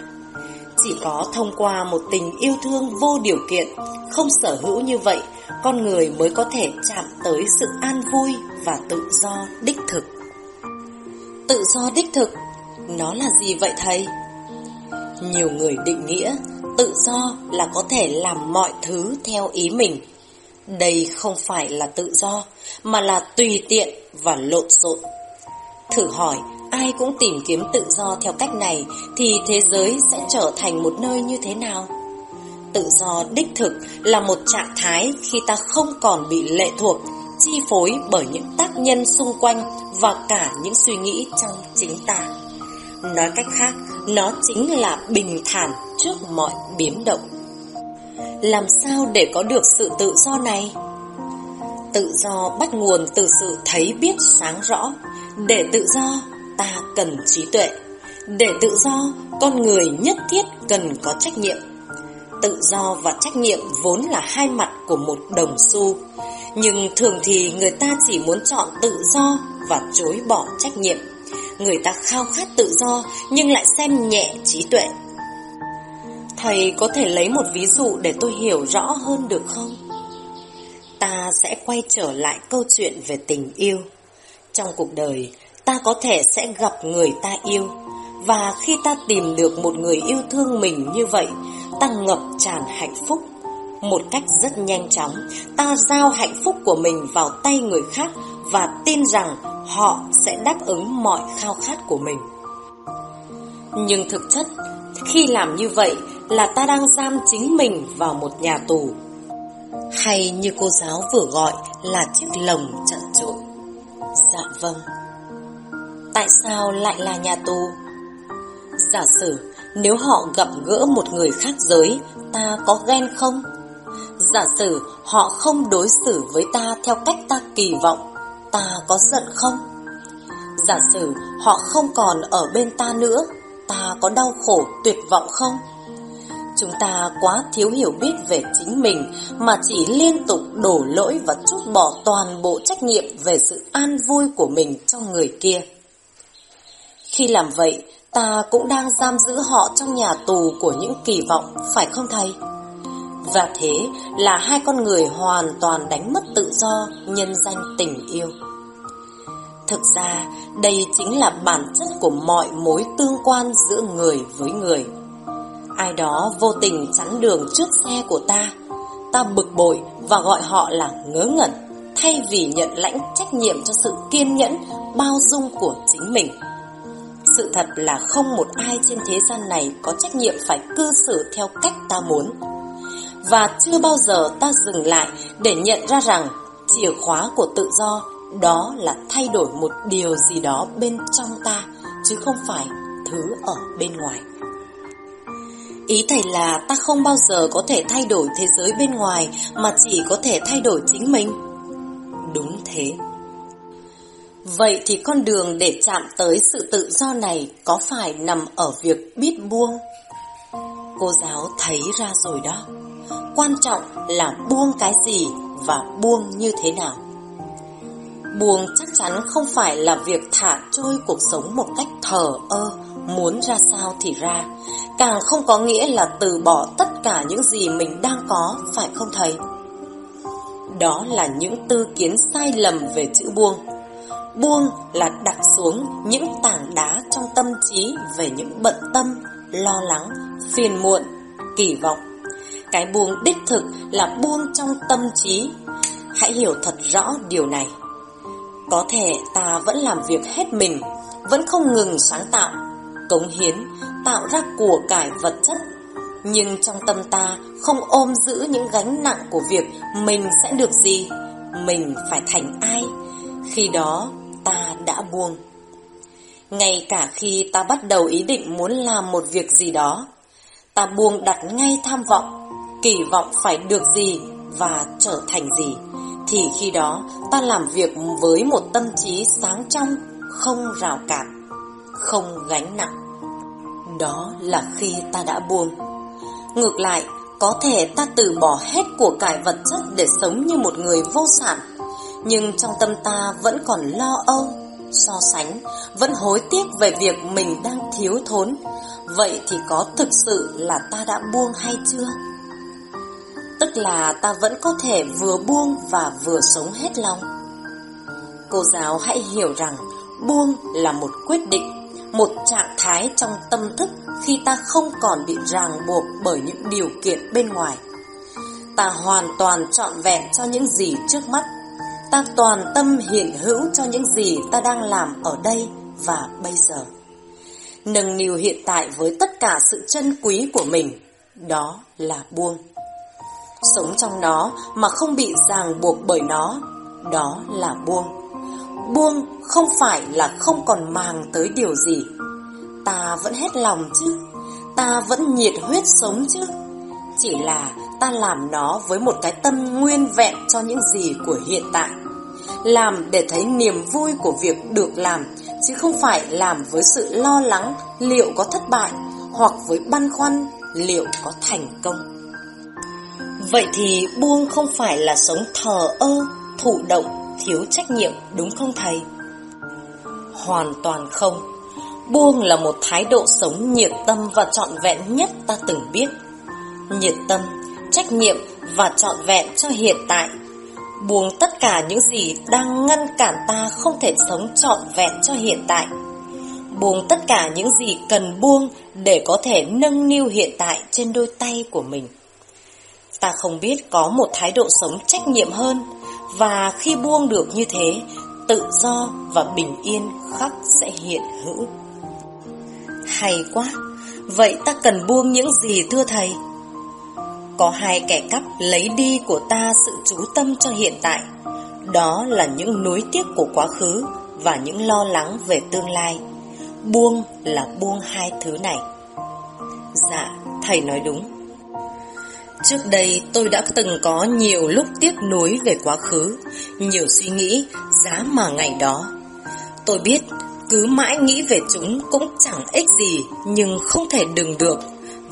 A: Chỉ có thông qua một tình yêu thương vô điều kiện, không sở hữu như vậy, con người mới có thể chạm tới sự an vui và tự do đích thực. Tự do đích thực, nó là gì vậy thầy? Nhiều người định nghĩa tự do là có thể làm mọi thứ theo ý mình đây không phải là tự do, mà là tùy tiện và lộn xộn. Thử hỏi, ai cũng tìm kiếm tự do theo cách này thì thế giới sẽ trở thành một nơi như thế nào? Tự do đích thực là một trạng thái khi ta không còn bị lệ thuộc, chi phối bởi những tác nhân xung quanh và cả những suy nghĩ trong chính ta. Nói cách khác, nó chính là bình thản trước mọi biến động. Làm sao để có được sự tự do này? Tự do bắt nguồn từ sự thấy biết sáng rõ. Để tự do, ta cần trí tuệ. Để tự do, con người nhất thiết cần có trách nhiệm. Tự do và trách nhiệm vốn là hai mặt của một đồng xu. Nhưng thường thì người ta chỉ muốn chọn tự do và chối bỏ trách nhiệm. Người ta khao khát tự do nhưng lại xem nhẹ trí tuệ. Thầy có thể lấy một ví dụ để tôi hiểu rõ hơn được không? Ta sẽ quay trở lại câu chuyện về tình yêu. Trong cuộc đời, ta có thể sẽ gặp người ta yêu. Và khi ta tìm được một người yêu thương mình như vậy, ta ngập tràn hạnh phúc. Một cách rất nhanh chóng, ta giao hạnh phúc của mình vào tay người khác và tin rằng họ sẽ đáp ứng mọi khao khát của mình. Nhưng thực chất, khi làm như vậy là ta đang giam chính mình vào một nhà tù. Hay như cô giáo vừa gọi là chiếc lồng chặn trội. Dạ vâng. Tại sao lại là nhà tù? Giả sử nếu họ gặp gỡ một người khác giới, ta có ghen không? Giả sử họ không đối xử với ta theo cách ta kỳ vọng, ta có giận không? Giả sử họ không còn ở bên ta nữa, ta có đau khổ tuyệt vọng không? Chúng ta quá thiếu hiểu biết về chính mình mà chỉ liên tục đổ lỗi và trút bỏ toàn bộ trách nhiệm về sự an vui của mình cho người kia. Khi làm vậy, ta cũng đang giam giữ họ trong nhà tù của những kỳ vọng, phải không thầy? Và thế là hai con người hoàn toàn đánh mất tự do nhân danh tình yêu. Thực ra, đây chính là bản chất của mọi mối tương quan giữa người với người. Ai đó vô tình chắn đường trước xe của ta, ta bực bội và gọi họ là ngớ ngẩn, thay vì nhận lãnh trách nhiệm cho sự kiên nhẫn, bao dung của chính mình. Sự thật là không một ai trên thế gian này có trách nhiệm phải cư xử theo cách ta muốn. Và chưa bao giờ ta dừng lại để nhận ra rằng chìa khóa của tự do đó là thay đổi một điều gì đó bên trong ta, chứ không phải thứ ở bên ngoài. Ý thầy là ta không bao giờ có thể thay đổi thế giới bên ngoài mà chỉ có thể thay đổi chính mình. Đúng thế. Vậy thì con đường để chạm tới sự tự do này có phải nằm ở việc biết buông? Cô giáo thấy ra rồi đó. Quan trọng là buông cái gì và buông như thế nào. Buông chắc chắn không phải là việc thả trôi cuộc sống một cách thờ ơ, muốn ra sao thì ra. Càng không có nghĩa là từ bỏ tất cả những gì mình đang có, phải không thầy? Đó là những tư kiến sai lầm về chữ buông. Buông là đặt xuống những tảng đá trong tâm trí về những bận tâm, lo lắng, phiền muộn, kỳ vọng. Cái buông đích thực là buông trong tâm trí. Hãy hiểu thật rõ điều này. Có thể ta vẫn làm việc hết mình, vẫn không ngừng sáng tạo, cống hiến, tạo ra của cải vật chất. Nhưng trong tâm ta không ôm giữ những gánh nặng của việc mình sẽ được gì, mình phải thành ai. Khi đó ta đã buông. Ngay cả khi ta bắt đầu ý định muốn làm một việc gì đó, ta buông đặt ngay tham vọng, kỳ vọng phải được gì và trở thành gì thì khi đó ta làm việc với một tâm trí sáng trong, không rào cản, không gánh nặng. Đó là khi ta đã buông. Ngược lại, có thể ta từ bỏ hết của cải vật chất để sống như một người vô sản, nhưng trong tâm ta vẫn còn lo âu, so sánh, vẫn hối tiếc về việc mình đang thiếu thốn. Vậy thì có thực sự là ta đã buông hay chưa? Tức là ta vẫn có thể vừa buông và vừa sống hết lòng Cô giáo hãy hiểu rằng Buông là một quyết định Một trạng thái trong tâm thức Khi ta không còn bị ràng buộc Bởi những điều kiện bên ngoài Ta hoàn toàn trọn vẹn cho những gì trước mắt Ta toàn tâm hiện hữu cho những gì ta đang làm ở đây và bây giờ. Nâng niu hiện tại với tất cả sự chân quý của mình, Đó là buông. Sống trong nó mà không bị ràng buộc bởi nó, Đó là buông. Buông không phải là không còn màng tới điều gì. Ta vẫn hết lòng chứ, Ta vẫn nhiệt huyết sống chứ. Chỉ là ta làm nó với một cái tâm nguyên vẹn cho những gì của hiện tại Làm để thấy niềm vui của việc được làm Chứ không phải làm với sự lo lắng liệu có thất bại Hoặc với băn khoăn liệu có thành công Vậy thì buông không phải là sống thờ ơ, thụ động, thiếu trách nhiệm đúng không thầy? Hoàn toàn không. Buông là một thái độ sống nhiệt tâm và trọn vẹn nhất ta từng biết. Nhiệt tâm, trách nhiệm và trọn vẹn cho hiện tại. Buông tất cả những gì đang ngăn cản ta không thể sống trọn vẹn cho hiện tại. Buông tất cả những gì cần buông để có thể nâng niu hiện tại trên đôi tay của mình. Ta không biết có một thái độ sống trách nhiệm hơn và khi buông được như thế, tự do và bình yên khắc sẽ hiện hữu. Hay quá, vậy ta cần buông những gì thưa thầy? Có hai kẻ cắp lấy đi của ta sự chú tâm cho hiện tại. Đó là những nối tiếc của quá khứ và những lo lắng về tương lai. Buông là buông hai thứ này. Dạ, thầy nói đúng. Trước đây tôi đã từng có nhiều lúc tiếc nuối về quá khứ, nhiều suy nghĩ, giá mà ngày đó. Tôi biết cứ mãi nghĩ về chúng cũng chẳng ích gì nhưng không thể đừng được.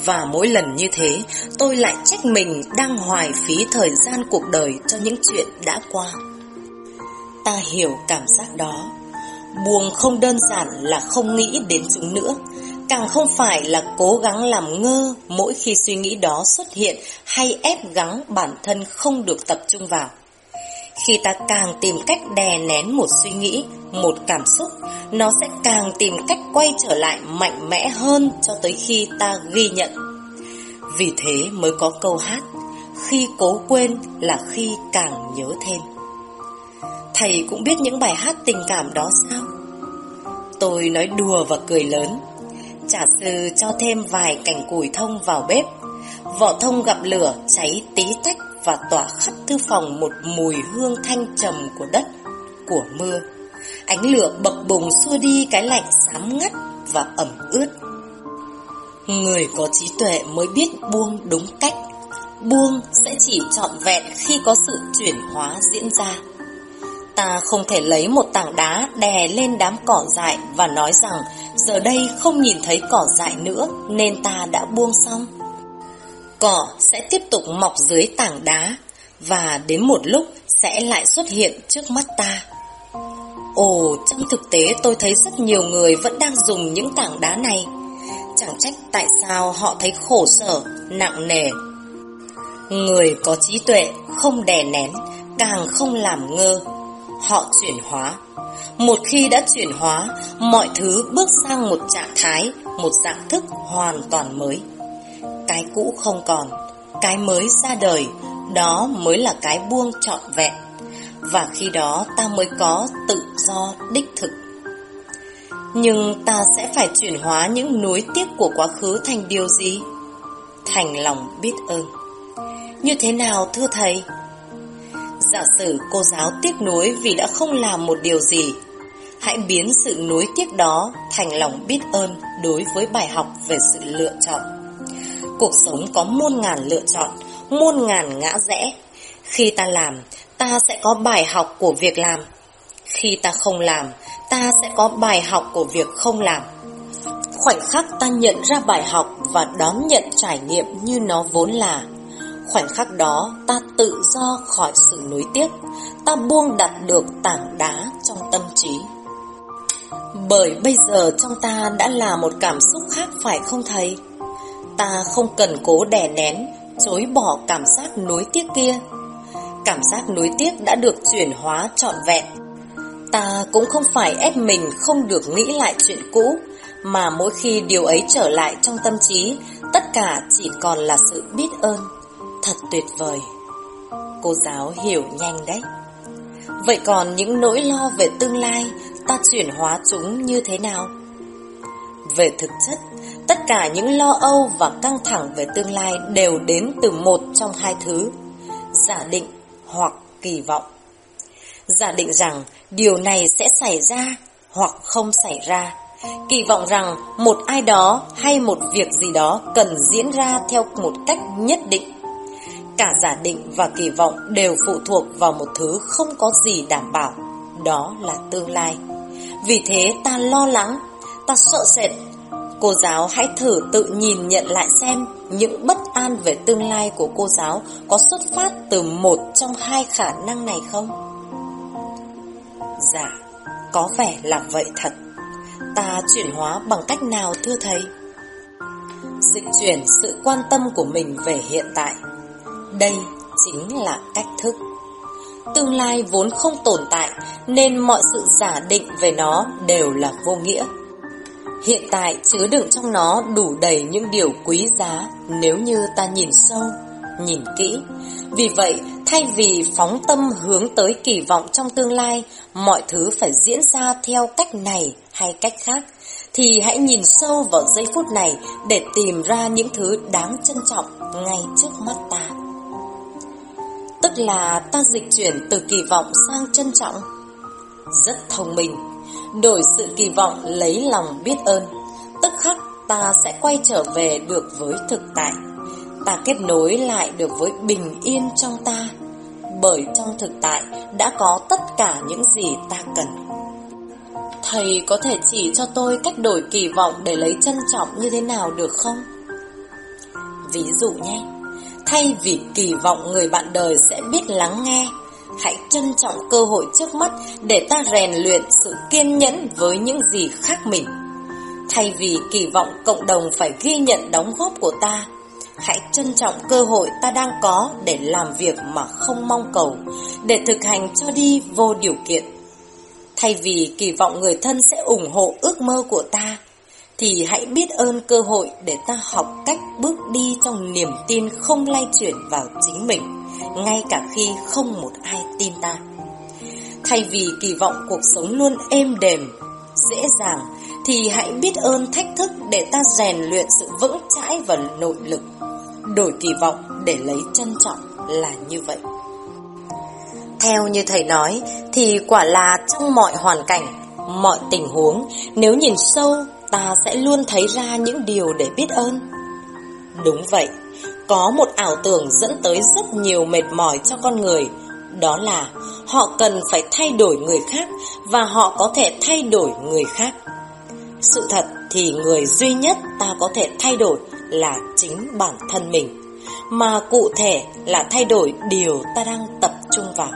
A: Và mỗi lần như thế, tôi lại trách mình đang hoài phí thời gian cuộc đời cho những chuyện đã qua. Ta hiểu cảm giác đó. Buồn không đơn giản là không nghĩ đến chúng nữa Càng không phải là cố gắng làm ngơ mỗi khi suy nghĩ đó xuất hiện hay ép gắng bản thân không được tập trung vào. Khi ta càng tìm cách đè nén một suy nghĩ, một cảm xúc, nó sẽ càng tìm cách quay trở lại mạnh mẽ hơn cho tới khi ta ghi nhận. Vì thế mới có câu hát, khi cố quên là khi càng nhớ thêm. Thầy cũng biết những bài hát tình cảm đó sao? Tôi nói đùa và cười lớn, Trả sư cho thêm vài cành củi thông vào bếp Vỏ thông gặp lửa cháy tí tách và tỏa khắp thư phòng một mùi hương thanh trầm của đất, Của mưa. Ánh lửa bập bùng xua đi cái lạnh xám ngắt và ẩm ướt. Người có trí tuệ mới biết buông đúng cách. Buông sẽ chỉ trọn vẹn khi có sự chuyển hóa diễn ra. Ta không thể lấy một tảng đá đè lên đám cỏ dại và nói rằng, giờ đây không nhìn thấy cỏ dại nữa, nên ta đã buông xong. Cỏ sẽ tiếp tục mọc dưới tảng đá và đến một lúc sẽ lại xuất hiện trước mắt ta. Ồ, trong thực tế tôi thấy rất nhiều người vẫn đang dùng những tảng đá này. Chẳng trách tại sao họ thấy khổ sở, nặng nề. Người có trí tuệ không đè nén, càng không làm ngơ, họ chuyển hóa. Một khi đã chuyển hóa, mọi thứ bước sang một trạng thái, một dạng thức hoàn toàn mới. Cái cũ không còn, cái mới ra đời, đó mới là cái buông trọn vẹn. Và khi đó ta mới có tự do đích thực. Nhưng ta sẽ phải chuyển hóa những nuối tiếc của quá khứ thành điều gì? Thành lòng biết ơn. Như thế nào thưa thầy? Giả sử cô giáo tiếc nuối vì đã không làm một điều gì, hãy biến sự nuối tiếc đó thành lòng biết ơn đối với bài học về sự lựa chọn. Cuộc sống có muôn ngàn lựa chọn, muôn ngàn ngã rẽ. Khi ta làm, ta sẽ có bài học của việc làm. Khi ta không làm, ta sẽ có bài học của việc không làm. Khoảnh khắc ta nhận ra bài học và đón nhận trải nghiệm như nó vốn là Khoảnh khắc đó ta tự do khỏi sự nuối tiếc Ta buông đặt được tảng đá trong tâm trí Bởi bây giờ trong ta đã là một cảm xúc khác phải không thầy? Ta không cần cố đè nén, chối bỏ cảm giác nối tiếc kia Cảm giác nối tiếc đã được chuyển hóa trọn vẹn Ta cũng không phải ép mình không được nghĩ lại chuyện cũ Mà mỗi khi điều ấy trở lại trong tâm trí Tất cả chỉ còn là sự biết ơn Thật tuyệt vời. Cô giáo hiểu nhanh đấy. Vậy còn những nỗi lo về tương lai, ta chuyển hóa chúng như thế nào? Về thực chất, tất cả những lo âu và căng thẳng về tương lai đều đến từ một trong hai thứ, giả định hoặc kỳ vọng. Giả định rằng điều này sẽ xảy ra hoặc không xảy ra. Kỳ vọng rằng một ai đó hay một việc gì đó cần diễn ra theo một cách nhất định Cả giả định và kỳ vọng đều phụ thuộc vào một thứ không có gì đảm bảo, đó là tương lai. Vì thế ta lo lắng, ta sợ sệt. Cô giáo hãy thử tự nhìn nhận lại xem những bất an về tương lai của cô giáo có xuất phát từ một trong hai khả năng này không? Dạ, có vẻ là vậy thật. Ta chuyển hóa bằng cách nào thưa thầy? Dịch chuyển sự quan tâm của mình về hiện tại. Đây chính là cách thức. Tương lai vốn không tồn tại nên mọi sự giả định về nó đều là vô nghĩa. Hiện tại chứa đựng trong nó đủ đầy những điều quý giá nếu như ta nhìn sâu, nhìn kỹ. Vì vậy, thay vì phóng tâm hướng tới kỳ vọng trong tương lai, mọi thứ phải diễn ra theo cách này hay cách khác, thì hãy nhìn sâu vào giây phút này để tìm ra những thứ đáng trân trọng ngay trước mắt ta. Tức là ta dịch chuyển từ kỳ vọng sang trân trọng. Rất thông minh, đổi sự kỳ vọng lấy lòng biết ơn, tức khắc ta sẽ quay trở về được với thực tại. Ta kết nối lại được với bình yên trong ta, bởi trong thực tại đã có tất cả những gì ta cần. Thầy có thể chỉ cho tôi cách đổi kỳ vọng để lấy trân trọng như thế nào được không? Ví dụ nhé, thay vì kỳ vọng người bạn đời sẽ biết lắng nghe, hãy trân trọng cơ hội trước mắt để ta rèn luyện sự kiên nhẫn với những gì khác mình. Thay vì kỳ vọng cộng đồng phải ghi nhận đóng góp của ta, hãy trân trọng cơ hội ta đang có để làm việc mà không mong cầu, để thực hành cho đi vô điều kiện. Thay vì kỳ vọng người thân sẽ ủng hộ ước mơ của ta, thì hãy biết ơn cơ hội để ta học cách bước đi trong niềm tin không lay chuyển vào chính mình, ngay cả khi không một ai tin ta. Thay vì kỳ vọng cuộc sống luôn êm đềm, dễ dàng, thì hãy biết ơn thách thức để ta rèn luyện sự vững chãi và nội lực. Đổi kỳ vọng để lấy trân trọng là như vậy. Theo như thầy nói, thì quả là trong mọi hoàn cảnh, mọi tình huống, nếu nhìn sâu, ta sẽ luôn thấy ra những điều để biết ơn. Đúng vậy, có một ảo tưởng dẫn tới rất nhiều mệt mỏi cho con người, đó là họ cần phải thay đổi người khác và họ có thể thay đổi người khác. Sự thật thì người duy nhất ta có thể thay đổi là chính bản thân mình, mà cụ thể là thay đổi điều ta đang tập trung vào.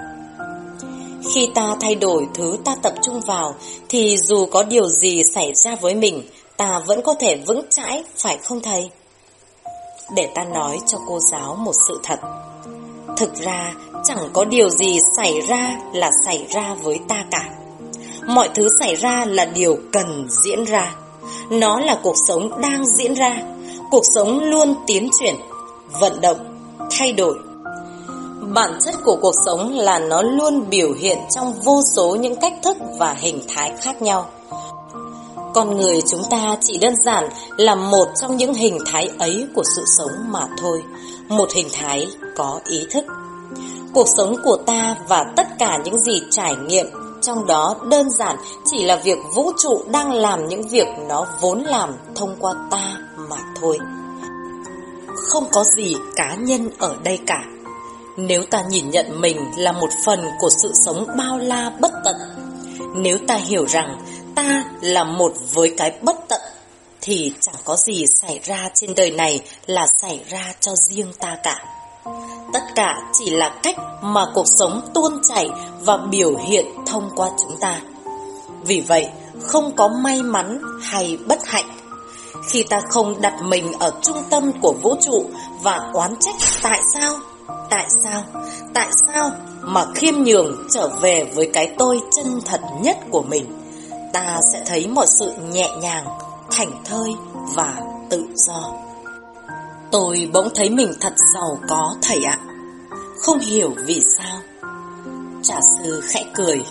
A: Khi ta thay đổi thứ ta tập trung vào thì dù có điều gì xảy ra với mình, ta vẫn có thể vững chãi, phải không thầy? Để ta nói cho cô giáo một sự thật. Thực ra, chẳng có điều gì xảy ra là xảy ra với ta cả. Mọi thứ xảy ra là điều cần diễn ra. Nó là cuộc sống đang diễn ra. Cuộc sống luôn tiến chuyển, vận động, thay đổi Bản chất của cuộc sống là nó luôn biểu hiện trong vô số những cách thức và hình thái khác nhau. Con người chúng ta chỉ đơn giản là một trong những hình thái ấy của sự sống mà thôi, một hình thái có ý thức. Cuộc sống của ta và tất cả những gì trải nghiệm trong đó đơn giản chỉ là việc vũ trụ đang làm những việc nó vốn làm thông qua ta mà thôi. Không có gì cá nhân ở đây cả. Nếu ta nhìn nhận mình là một phần của sự sống bao la bất tận, nếu ta hiểu rằng ta là một với cái bất tận, thì chẳng có gì xảy ra trên đời này là xảy ra cho riêng ta cả. Tất cả chỉ là cách mà cuộc sống tuôn chảy và biểu hiện thông qua chúng ta. Vì vậy, không có may mắn hay bất hạnh. Khi ta không đặt mình ở trung tâm của vũ trụ và oán trách tại sao Tại sao? Tại sao mà khiêm nhường trở về với cái tôi chân thật nhất của mình? Ta sẽ thấy một sự nhẹ nhàng, thảnh thơi và tự do. Tôi bỗng thấy mình thật giàu có thầy ạ. Không hiểu vì sao. Trả sư khẽ cười,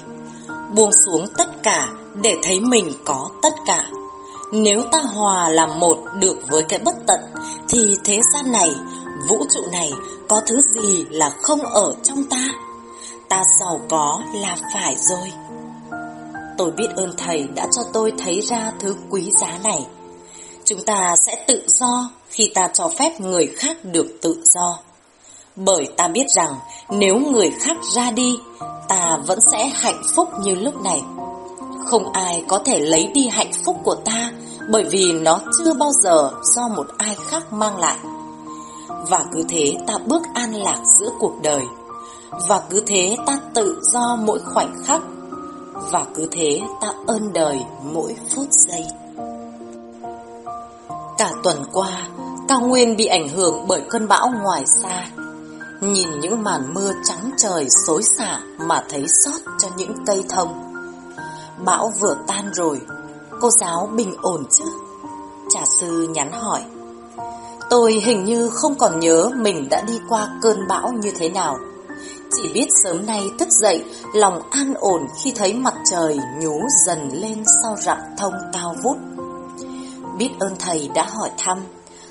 A: buông xuống tất cả để thấy mình có tất cả. Nếu ta hòa làm một được với cái bất tận thì thế gian này vũ trụ này có thứ gì là không ở trong ta? Ta giàu có là phải rồi. Tôi biết ơn thầy đã cho tôi thấy ra thứ quý giá này. Chúng ta sẽ tự do khi ta cho phép người khác được tự do. Bởi ta biết rằng nếu người khác ra đi, ta vẫn sẽ hạnh phúc như lúc này. Không ai có thể lấy đi hạnh phúc của ta bởi vì nó chưa bao giờ do một ai khác mang lại. Và cứ thế ta bước an lạc giữa cuộc đời Và cứ thế ta tự do mỗi khoảnh khắc và cứ thế ta ơn đời mỗi phút giây. Cả tuần qua, cao nguyên bị ảnh hưởng bởi cơn bão ngoài xa. Nhìn những màn mưa trắng trời xối xả mà thấy xót cho những cây thông. Bão vừa tan rồi, cô giáo bình ổn chứ? Trà sư nhắn hỏi. Tôi hình như không còn nhớ mình đã đi qua cơn bão như thế nào chỉ biết sớm nay thức dậy, lòng an ổn khi thấy mặt trời nhú dần lên sau rặng thông cao vút. Biết ơn thầy đã hỏi thăm,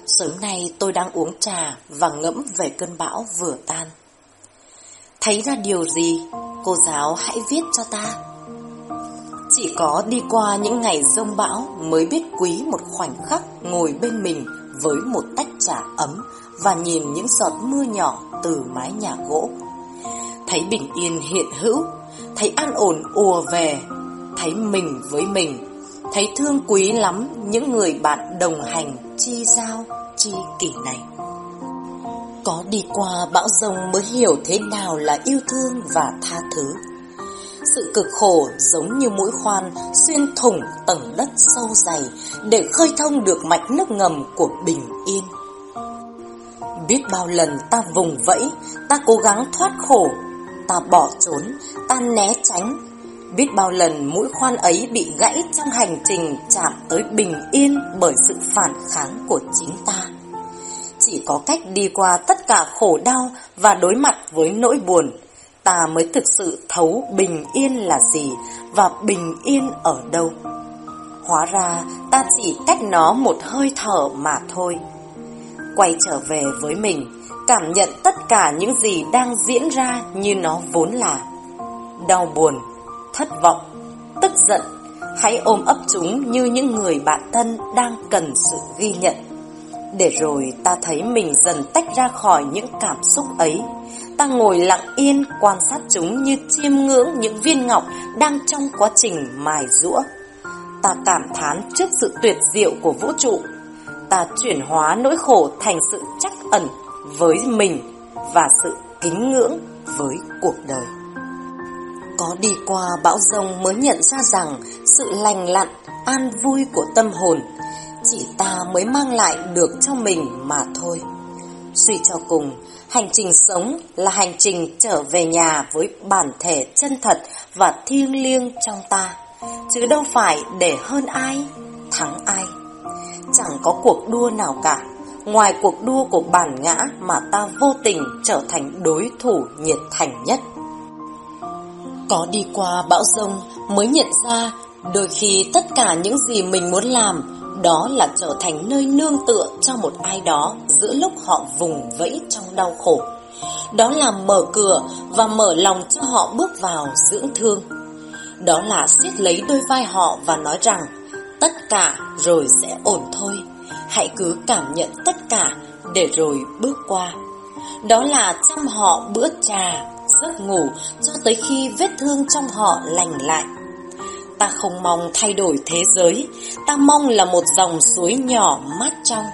A: sớm nay tôi đang uống trà và ngẫm về cơn bão vừa tan. Thấy ra điều gì, cô giáo hãy viết cho ta. Chỉ có đi qua những ngày rông bão mới biết quý một khoảnh khắc ngồi bên mình với một tách trà ấm và nhìn những giọt mưa nhỏ từ mái nhà gỗ thấy bình yên hiện hữu, thấy an ổn ùa về, thấy mình với mình, thấy thương quý lắm những người bạn đồng hành chi giao, chi kỷ này. Có đi qua bão rông mới hiểu thế nào là yêu thương và tha thứ. Sự cực khổ giống như mũi khoan xuyên thủng tầng đất sâu dày để khơi thông được mạch nước ngầm của bình yên. Biết bao lần ta vùng vẫy, ta cố gắng thoát khổ ta bỏ trốn, ta né tránh. Biết bao lần mũi khoan ấy bị gãy trong hành trình chạm tới bình yên bởi sự phản kháng của chính ta. Chỉ có cách đi qua tất cả khổ đau và đối mặt với nỗi buồn, ta mới thực sự thấu bình yên là gì và bình yên ở đâu. Hóa ra ta chỉ cách nó một hơi thở mà thôi. Quay trở về với mình, cảm nhận tất cả những gì đang diễn ra như nó vốn là. Đau buồn, thất vọng, tức giận, hãy ôm ấp chúng như những người bạn thân đang cần sự ghi nhận. Để rồi ta thấy mình dần tách ra khỏi những cảm xúc ấy. Ta ngồi lặng yên quan sát chúng như chiêm ngưỡng những viên ngọc đang trong quá trình mài rũa. Ta cảm thán trước sự tuyệt diệu của vũ trụ. Ta chuyển hóa nỗi khổ thành sự chắc ẩn với mình và sự kính ngưỡng với cuộc đời. Có đi qua bão rông mới nhận ra rằng sự lành lặn, an vui của tâm hồn chỉ ta mới mang lại được cho mình mà thôi. Suy cho cùng, hành trình sống là hành trình trở về nhà với bản thể chân thật và thiêng liêng trong ta, chứ đâu phải để hơn ai, thắng ai. Chẳng có cuộc đua nào cả ngoài cuộc đua của bản ngã mà ta vô tình trở thành đối thủ nhiệt thành nhất. Có đi qua bão rông mới nhận ra đôi khi tất cả những gì mình muốn làm, đó là trở thành nơi nương tựa cho một ai đó giữa lúc họ vùng vẫy trong đau khổ. Đó là mở cửa và mở lòng cho họ bước vào dưỡng thương. Đó là siết lấy đôi vai họ và nói rằng tất cả rồi sẽ ổn thôi hãy cứ cảm nhận tất cả để rồi bước qua. Đó là chăm họ bữa trà, giấc ngủ cho tới khi vết thương trong họ lành lại. Ta không mong thay đổi thế giới, ta mong là một dòng suối nhỏ mát trong,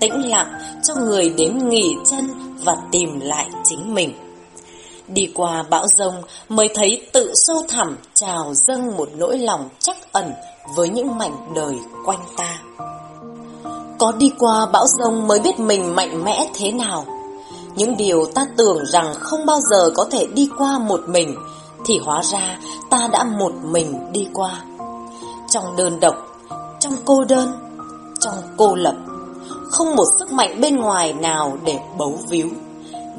A: tĩnh lặng cho người đến nghỉ chân và tìm lại chính mình. Đi qua bão rông mới thấy tự sâu thẳm trào dâng một nỗi lòng chắc ẩn với những mảnh đời quanh ta. Có đi qua bão rông mới biết mình mạnh mẽ thế nào. Những điều ta tưởng rằng không bao giờ có thể đi qua một mình, thì hóa ra ta đã một mình đi qua. Trong đơn độc, trong cô đơn, trong cô lập, không một sức mạnh bên ngoài nào để bấu víu.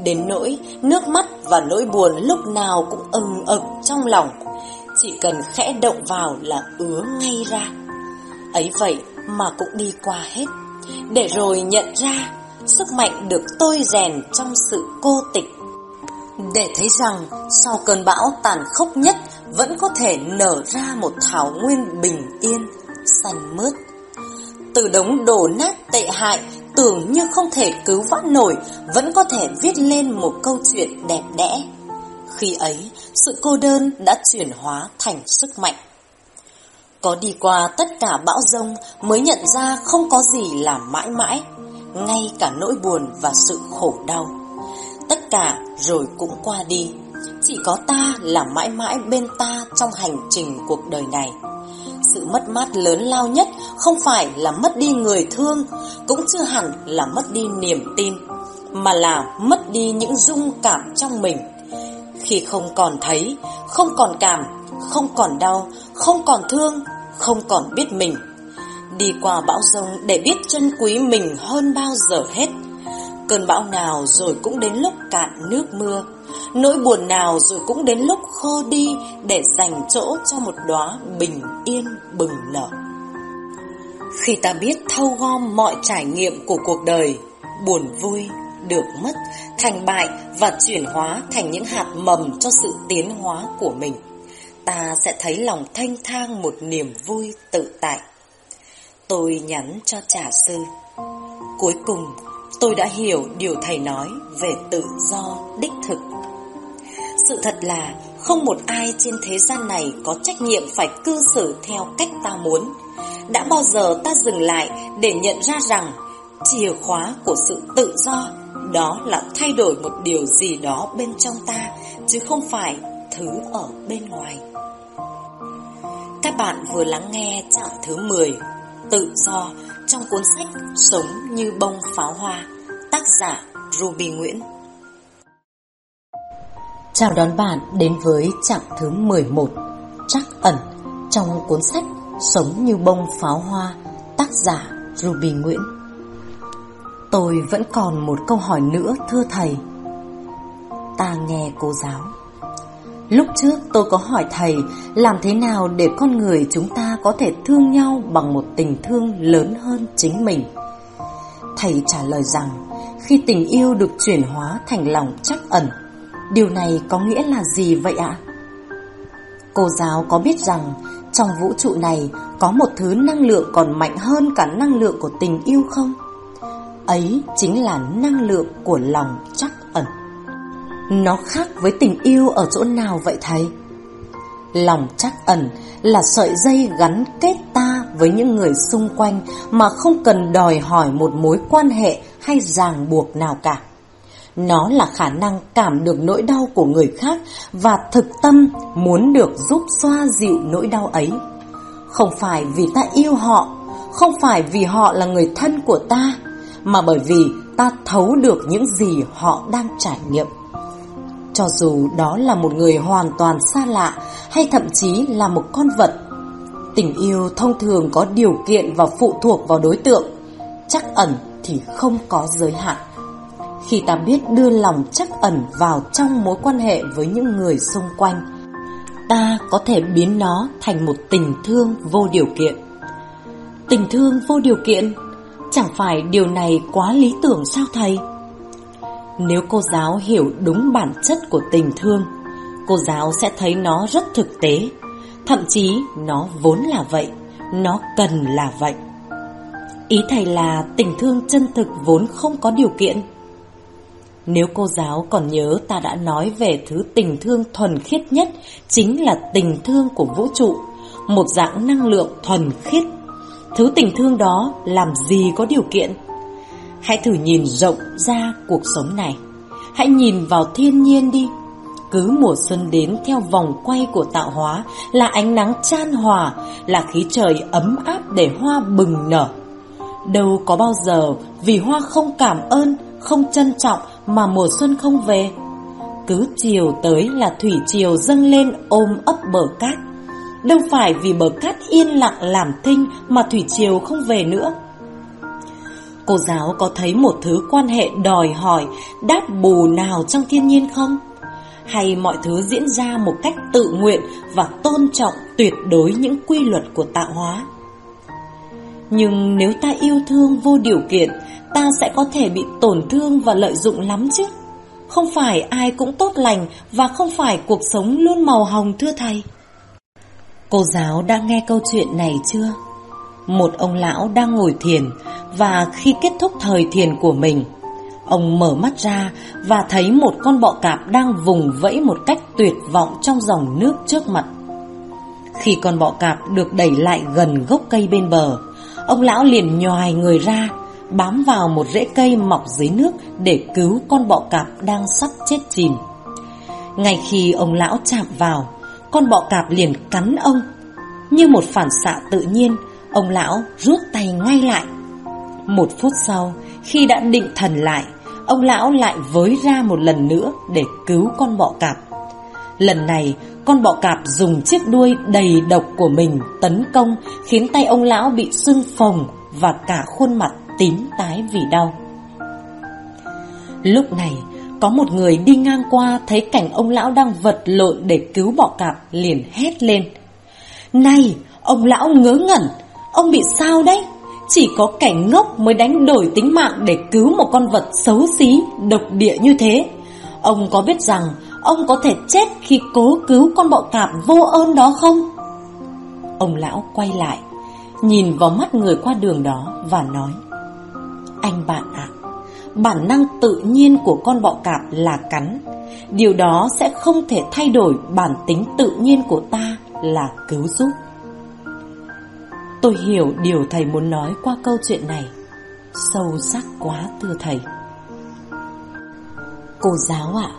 A: Đến nỗi nước mắt và nỗi buồn lúc nào cũng ừng ực trong lòng, chỉ cần khẽ động vào là ứa ngay ra. Ấy vậy mà cũng đi qua hết để rồi nhận ra sức mạnh được tôi rèn trong sự cô tịch. Để thấy rằng sau cơn bão tàn khốc nhất vẫn có thể nở ra một thảo nguyên bình yên, xanh mướt. Từ đống đổ nát tệ hại tưởng như không thể cứu vãn nổi vẫn có thể viết lên một câu chuyện đẹp đẽ. Khi ấy, sự cô đơn đã chuyển hóa thành sức mạnh. Có đi qua tất cả bão rông mới nhận ra không có gì là mãi mãi, ngay cả nỗi buồn và sự khổ đau. Tất cả rồi cũng qua đi,
I: Chỉ có ta là mãi mãi bên ta trong hành trình cuộc đời này. Sự mất mát lớn lao nhất không phải là mất đi người thương, cũng chưa hẳn là mất đi niềm tin, mà là mất đi những dung cảm trong mình. Khi không còn thấy, không còn cảm, không còn đau, không còn thương, không còn biết mình. Đi qua bão rông để biết chân quý mình hơn bao giờ hết. Cơn bão nào rồi cũng đến lúc cạn nước mưa Nỗi buồn nào rồi cũng đến lúc khô đi Để dành chỗ cho một đóa bình yên bừng nở Khi ta biết thâu gom mọi trải nghiệm của cuộc đời Buồn vui, được mất, thành bại Và chuyển hóa thành những hạt mầm cho sự tiến hóa của mình Ta sẽ thấy lòng thanh thang một niềm vui tự tại Tôi nhắn cho trả sư Cuối cùng tôi đã hiểu điều thầy nói về tự do đích thực. Sự thật là không một ai trên thế gian này có trách nhiệm phải cư xử theo cách ta muốn. Đã bao giờ ta dừng lại để nhận ra rằng chìa khóa của sự tự do đó là thay đổi một điều gì đó bên trong ta chứ không phải thứ ở bên ngoài. Các bạn vừa lắng nghe chặng thứ 10 Tự do trong cuốn sách Sống như bông pháo hoa, tác giả Ruby Nguyễn.
A: Chào đón bạn đến với chặng thứ 11, Trắc ẩn trong cuốn sách Sống như bông pháo hoa, tác giả Ruby Nguyễn. Tôi vẫn còn một câu hỏi nữa thưa thầy. Ta nghe cô giáo. Lúc trước tôi có hỏi thầy làm thế nào để con người chúng ta có thể thương nhau bằng một tình thương lớn hơn chính mình. Thầy trả lời rằng khi tình yêu được chuyển hóa thành lòng trắc ẩn, điều này có nghĩa là gì vậy ạ? Cô giáo có biết rằng trong vũ trụ này có một thứ năng lượng còn mạnh hơn cả năng lượng của tình yêu không? Ấy chính là năng lượng của lòng chắc ẩn. Nó khác với tình yêu ở chỗ nào vậy thầy? Lòng chắc ẩn là sợi dây gắn kết ta với những người xung quanh mà không cần đòi hỏi một mối quan hệ hay ràng buộc nào cả. Nó là khả năng cảm được nỗi đau của người khác và thực tâm muốn được giúp xoa dịu nỗi đau ấy. Không phải vì ta yêu họ, không phải vì họ là người thân của ta, mà bởi vì ta thấu được những gì họ đang trải nghiệm. Cho dù đó là một người hoàn toàn xa lạ hay thậm chí là một con vật. Tình yêu thông thường có điều kiện và phụ thuộc vào đối tượng, chắc ẩn thì không có giới hạn. Khi ta biết đưa lòng chắc ẩn vào trong mối quan hệ với những người xung quanh, ta có thể biến nó thành một tình thương vô điều kiện. Tình thương vô điều kiện, chẳng phải điều này quá lý tưởng sao thầy? Nếu cô giáo hiểu đúng bản chất của tình thương, cô giáo sẽ thấy nó rất thực tế. Thậm chí nó vốn là vậy, nó cần là vậy. Ý thầy là tình thương chân thực vốn không có điều kiện. Nếu cô giáo còn nhớ ta đã nói về thứ tình thương thuần khiết nhất chính là tình thương của vũ trụ, một dạng năng lượng thuần khiết. Thứ tình thương đó làm gì có điều kiện? Hãy thử nhìn rộng ra cuộc sống này. Hãy nhìn vào thiên nhiên đi. Cứ mùa xuân đến theo vòng quay của tạo hóa là ánh nắng chan hòa, là khí trời ấm áp để hoa bừng nở. Đâu có bao giờ vì hoa không cảm ơn, không trân trọng mà mùa xuân không về. Cứ chiều tới là thủy triều dâng lên ôm ấp bờ cát. Đâu phải vì bờ cát yên lặng làm thinh mà thủy triều không về nữa. Cô giáo có thấy một thứ quan hệ đòi hỏi, đáp bù nào trong thiên nhiên không? Hay mọi thứ diễn ra một cách tự nguyện và tôn trọng tuyệt đối những quy luật của tạo hóa? Nhưng nếu ta yêu thương vô điều kiện, ta sẽ có thể bị tổn thương và lợi dụng lắm chứ. Không phải ai cũng tốt lành và không phải cuộc sống luôn màu hồng thưa thầy. Cô giáo đã nghe câu chuyện này chưa? Một ông lão đang ngồi thiền và khi kết thúc thời thiền của mình, ông mở mắt ra và thấy một con bọ cạp đang vùng vẫy một cách tuyệt vọng trong dòng nước trước mặt. Khi con bọ cạp được đẩy lại gần gốc cây bên bờ, ông lão liền nhòi người ra, bám vào một rễ cây mọc dưới nước để cứu con bọ cạp đang sắp chết chìm. Ngay khi ông lão chạm vào, con bọ cạp liền cắn ông. Như một phản xạ tự nhiên, ông lão rút tay ngay lại. Một phút sau, khi đã định thần lại, ông lão lại với ra một lần nữa để cứu con bọ cạp. Lần này, con bọ cạp dùng chiếc đuôi đầy độc của mình tấn công khiến tay ông lão bị sưng phồng và cả khuôn mặt tím tái vì đau. Lúc này, có một người đi ngang qua thấy cảnh ông lão đang vật lộn để cứu bọ cạp liền hét lên. Này, ông lão ngớ ngẩn, ông bị sao đấy? Chỉ có cảnh ngốc mới đánh đổi tính mạng để cứu một con vật xấu xí, độc địa như thế. Ông có biết rằng ông có thể chết khi cố cứu con bọ cạp vô ơn đó không? Ông lão quay lại, nhìn vào mắt người qua đường đó và nói Anh bạn ạ, bản năng tự nhiên của con bọ cạp là cắn. Điều đó sẽ không thể thay đổi bản tính tự nhiên của ta là cứu giúp. Tôi hiểu điều thầy muốn nói qua câu chuyện này. Sâu sắc quá, thưa thầy. Cô giáo ạ,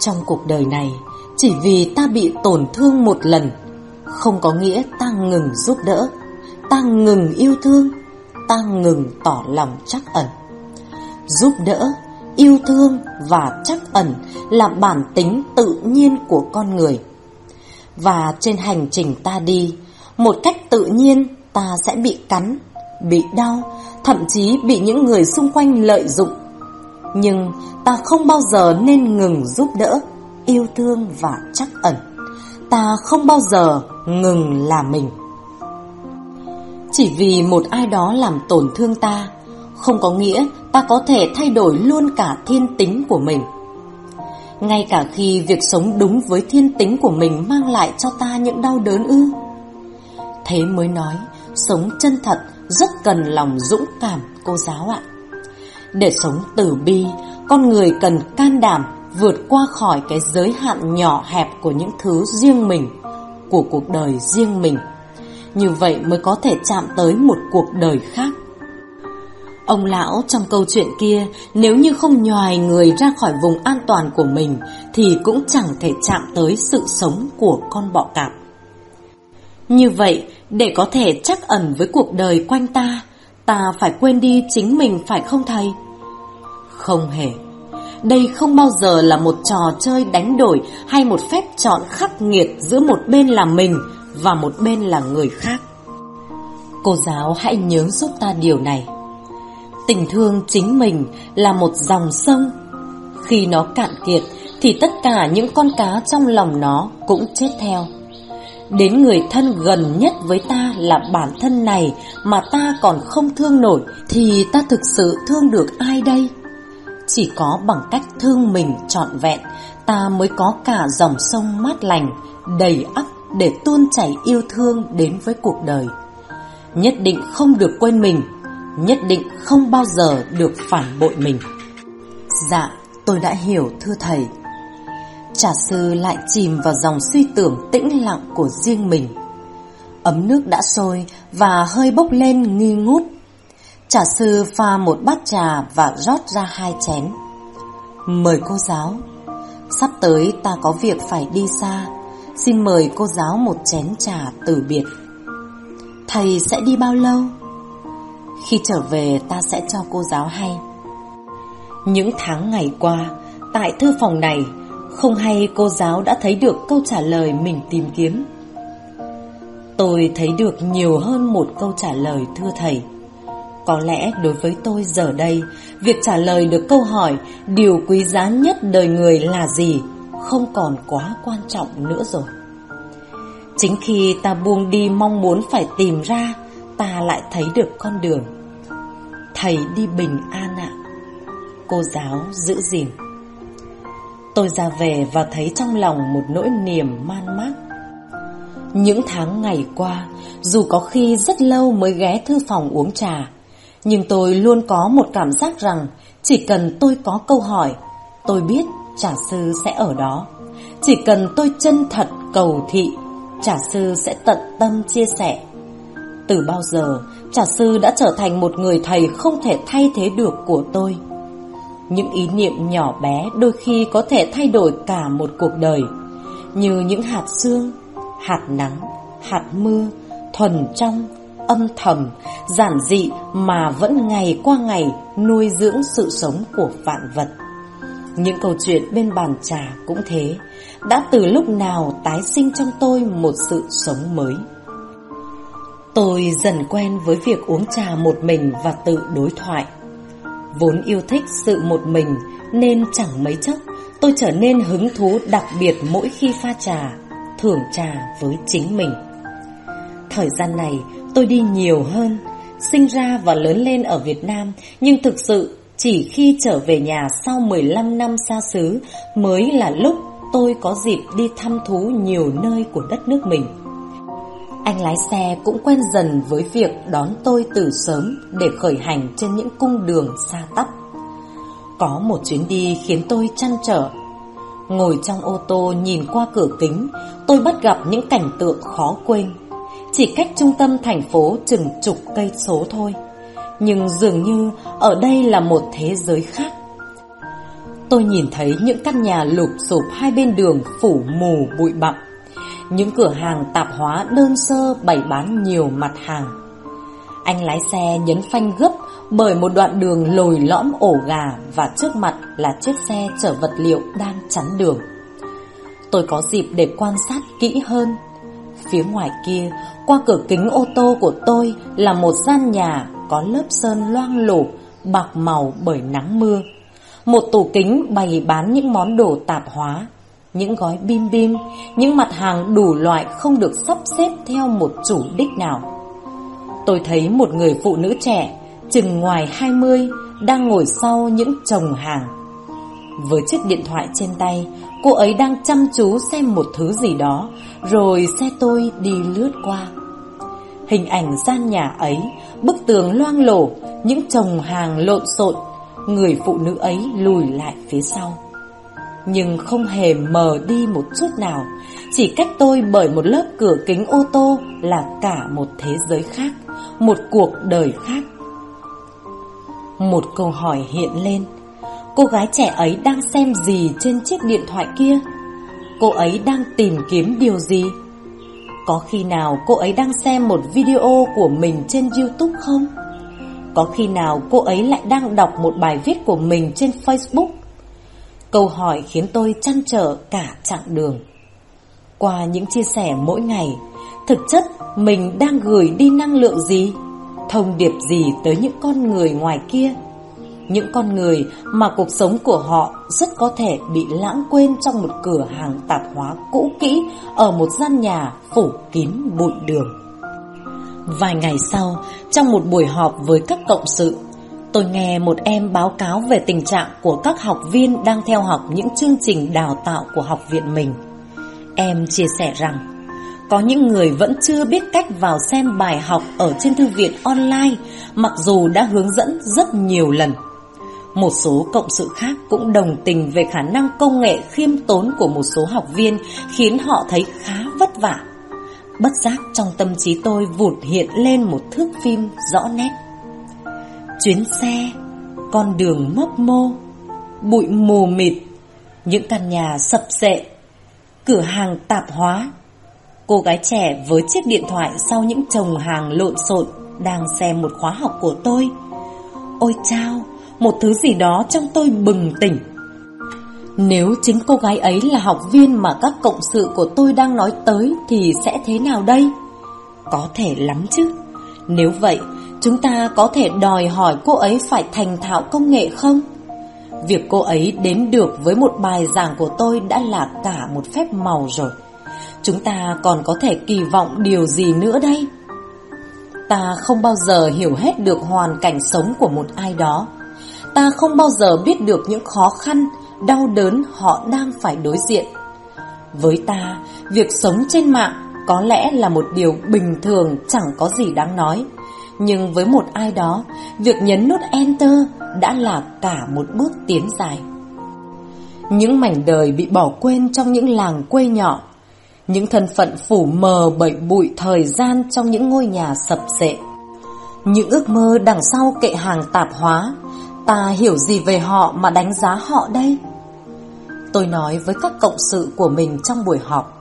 A: Trong cuộc đời này, Chỉ vì ta bị tổn thương một lần, Không có nghĩa ta ngừng giúp đỡ, Ta ngừng yêu thương, Ta ngừng tỏ lòng chắc ẩn. Giúp đỡ Yêu thương và chắc ẩn Là bản tính tự nhiên của con người Và trên hành trình ta đi Một cách tự nhiên ta sẽ bị cắn, bị đau, thậm chí bị những người xung quanh lợi dụng. Nhưng ta không bao giờ nên ngừng giúp đỡ, yêu thương và chắc ẩn. Ta không bao giờ ngừng là mình. Chỉ vì một ai đó làm tổn thương ta, không có nghĩa ta có thể thay đổi luôn cả thiên tính của mình. Ngay cả khi việc sống đúng với thiên tính của mình mang lại cho ta những đau đớn ư. Thế mới nói sống chân thật rất cần lòng dũng cảm cô giáo ạ. Để sống tử bi, con người cần can đảm vượt qua khỏi cái giới hạn nhỏ hẹp của những thứ riêng mình, của cuộc đời riêng mình. Như vậy mới có thể chạm tới một cuộc đời khác. Ông lão trong câu chuyện kia nếu như không nhòi người ra khỏi vùng an toàn của mình thì cũng chẳng thể chạm tới sự sống của con bọ cạp. Như vậy, để có thể chắc ẩn với cuộc đời quanh ta, ta phải quên đi chính mình phải không thầy? Không hề. Đây không bao giờ là một trò chơi đánh đổi hay một phép chọn khắc nghiệt giữa một bên là mình và một bên là người khác. Cô giáo hãy nhớ giúp ta điều này. Tình thương chính mình là một dòng sông. Khi nó cạn kiệt thì tất cả những con cá trong lòng nó cũng chết theo. Đến người thân gần nhất với ta là bản thân này mà ta còn không thương nổi thì ta thực sự thương được ai đây? Chỉ có bằng cách thương mình trọn vẹn ta mới có cả dòng sông mát lành, đầy ắp để tuôn chảy yêu thương đến với cuộc đời. Nhất định không được quên mình, nhất định không bao giờ được phản bội mình. Dạ, tôi đã hiểu thưa thầy. Trà sư lại chìm vào dòng suy tưởng tĩnh lặng của riêng mình. Ấm nước đã sôi và hơi bốc lên nghi ngút. Trà sư pha một bát trà và rót ra hai chén. Mời cô giáo. Sắp tới ta có việc phải đi xa. Xin mời cô giáo một chén trà từ biệt. Thầy sẽ đi bao lâu? Khi trở về ta sẽ cho cô giáo hay. Những tháng ngày qua, tại thư phòng này không hay cô giáo đã thấy được câu trả lời mình tìm kiếm. Tôi thấy được nhiều hơn một câu trả lời thưa thầy. Có lẽ đối với tôi giờ đây Việc trả lời được câu hỏi Điều quý giá nhất đời người là gì Không còn quá quan trọng nữa rồi. Chính khi ta buông đi mong muốn phải tìm ra Ta lại thấy được con đường. Thầy đi bình an ạ. Cô giáo giữ gìn. Tôi ra về và thấy trong lòng một nỗi niềm man mác. Những tháng ngày qua, Dù có khi rất lâu mới ghé thư phòng uống trà, Nhưng tôi luôn có một cảm giác rằng Chỉ cần tôi có câu hỏi, Tôi biết trả sư sẽ ở đó. Chỉ cần tôi chân thật cầu thị trả sư sẽ tận tâm chia sẻ. Từ bao giờ trả sư đã trở thành một người thầy không thể thay thế được của tôi Những ý niệm nhỏ bé đôi khi có thể thay đổi cả một cuộc đời Như những hạt sương, hạt nắng, hạt mưa, thuần trong, âm thầm, giản dị mà vẫn ngày qua ngày nuôi dưỡng sự sống của vạn vật. Những câu chuyện bên bàn trà cũng thế, đã từ lúc nào tái sinh trong tôi một sự sống mới. Tôi dần quen với việc uống trà một mình và tự đối thoại. Vốn yêu thích sự một mình nên chẳng mấy chốc tôi trở nên hứng thú đặc biệt mỗi khi pha trà, thưởng trà với chính mình. Thời gian này tôi đi nhiều hơn, sinh ra và lớn lên ở Việt Nam nhưng thực sự chỉ khi trở về nhà sau 15 năm xa xứ mới là lúc tôi có dịp đi thăm thú nhiều nơi của đất nước mình. Anh lái xe cũng quen dần với việc đón tôi từ sớm để khởi hành trên những cung đường xa tắp. Có một chuyến đi khiến tôi chăn trở. Ngồi trong ô tô nhìn qua cửa kính, tôi bắt gặp những cảnh tượng khó quên. Chỉ cách trung tâm thành phố chừng chục cây số thôi. Nhưng dường như ở đây là một thế giới khác. Tôi nhìn thấy những căn nhà lụp sụp hai bên đường phủ mù bụi bặm những cửa hàng tạp hóa đơn sơ bày bán nhiều mặt hàng. Anh lái xe nhấn phanh gấp bởi một đoạn đường lồi lõm ổ gà và trước mặt là chiếc xe chở vật liệu đang chắn đường. Tôi có dịp để quan sát kỹ hơn. Phía ngoài kia, qua cửa kính ô tô của tôi là một gian nhà có lớp sơn loang lổ, bạc màu bởi nắng mưa. Một tủ kính bày bán những món đồ tạp hóa những gói bim bim, những mặt hàng đủ loại không được sắp xếp theo một chủ đích nào. Tôi thấy một người phụ nữ trẻ, chừng ngoài 20, đang ngồi sau những chồng hàng. Với chiếc điện thoại trên tay, cô ấy đang chăm chú xem một thứ gì đó, rồi xe tôi đi lướt qua. Hình ảnh gian nhà ấy, bức tường loang lổ, những chồng hàng lộn xộn, người phụ nữ ấy lùi lại phía sau nhưng không hề mờ đi một chút nào. Chỉ cách tôi bởi một lớp cửa kính ô tô là cả một thế giới khác, một cuộc đời khác. Một câu hỏi hiện lên. Cô gái trẻ ấy đang xem gì trên chiếc điện thoại kia? Cô ấy đang tìm kiếm điều gì? Có khi nào cô ấy đang xem một video của mình trên YouTube không? Có khi nào cô ấy lại đang đọc một bài viết của mình trên Facebook Câu hỏi khiến tôi chăn trở cả chặng đường. Qua những chia sẻ mỗi ngày, thực chất mình đang gửi đi năng lượng gì, thông điệp gì tới những con người ngoài kia. Những con người mà cuộc sống của họ rất có thể bị lãng quên trong một cửa hàng tạp hóa cũ kỹ ở một gian nhà phủ kín bụi đường. Vài ngày sau, trong một buổi họp với các cộng sự, Tôi nghe một em báo cáo về tình trạng của các học viên đang theo học những chương trình đào tạo của học viện mình. Em chia sẻ rằng, có những người vẫn chưa biết cách vào xem bài học ở trên thư viện online, mặc dù đã hướng dẫn rất nhiều lần. Một số cộng sự khác cũng đồng tình về khả năng công nghệ khiêm tốn của một số học viên khiến họ thấy khá vất vả. Bất giác trong tâm trí tôi vụt hiện lên một thước phim rõ nét chuyến xe, con đường mấp mô, bụi mù mịt, những căn nhà sập sệ, cửa hàng tạp hóa. Cô gái trẻ với chiếc điện thoại sau những chồng hàng lộn xộn đang xem một khóa học của tôi. Ôi chao, một thứ gì đó trong tôi bừng tỉnh. Nếu chính cô gái ấy là học viên mà các cộng sự của tôi đang nói tới thì sẽ thế nào đây? Có thể lắm chứ. Nếu vậy, Chúng ta có thể đòi hỏi cô ấy phải thành thạo công nghệ không? Việc cô ấy đến được với một bài giảng của tôi đã là cả một phép màu rồi. Chúng ta còn có thể kỳ vọng điều gì nữa đây? Ta không bao giờ hiểu hết được hoàn cảnh sống của một ai đó. Ta không bao giờ biết được những khó khăn, đau đớn họ đang phải đối diện. Với ta, việc sống trên mạng có lẽ là một điều bình thường chẳng có gì đáng nói. Nhưng với một ai đó, việc nhấn nút Enter đã là cả một bước tiến dài. Những mảnh đời bị bỏ quên trong những làng quê nhỏ, những thân phận phủ mờ bởi bụi thời gian trong những ngôi nhà sập sệ. Những ước mơ đằng sau kệ hàng tạp hóa, Ta hiểu gì về họ mà đánh giá họ đây? Tôi nói với các cộng sự của mình trong buổi họp.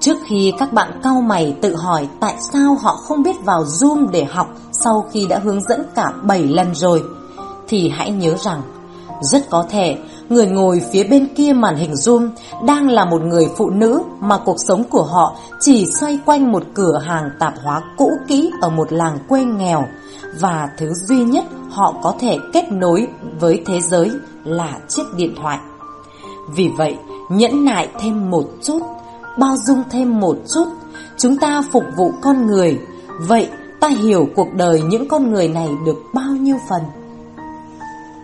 A: Trước khi các bạn cau mày tự hỏi tại sao họ không biết vào Zoom để học sau khi đã hướng dẫn cả 7 lần rồi, thì hãy nhớ rằng rất có thể người ngồi phía bên kia màn hình Zoom đang là một người phụ nữ mà cuộc sống của họ chỉ xoay quanh một cửa hàng tạp hóa cũ kỹ ở một làng quê nghèo và thứ duy nhất họ có thể kết nối với thế giới là chiếc điện thoại. Vì vậy, nhẫn nại thêm một chút, bao dung thêm một chút, chúng ta phục vụ con người. Vậy ta hiểu cuộc đời những con người này được bao nhiêu phần?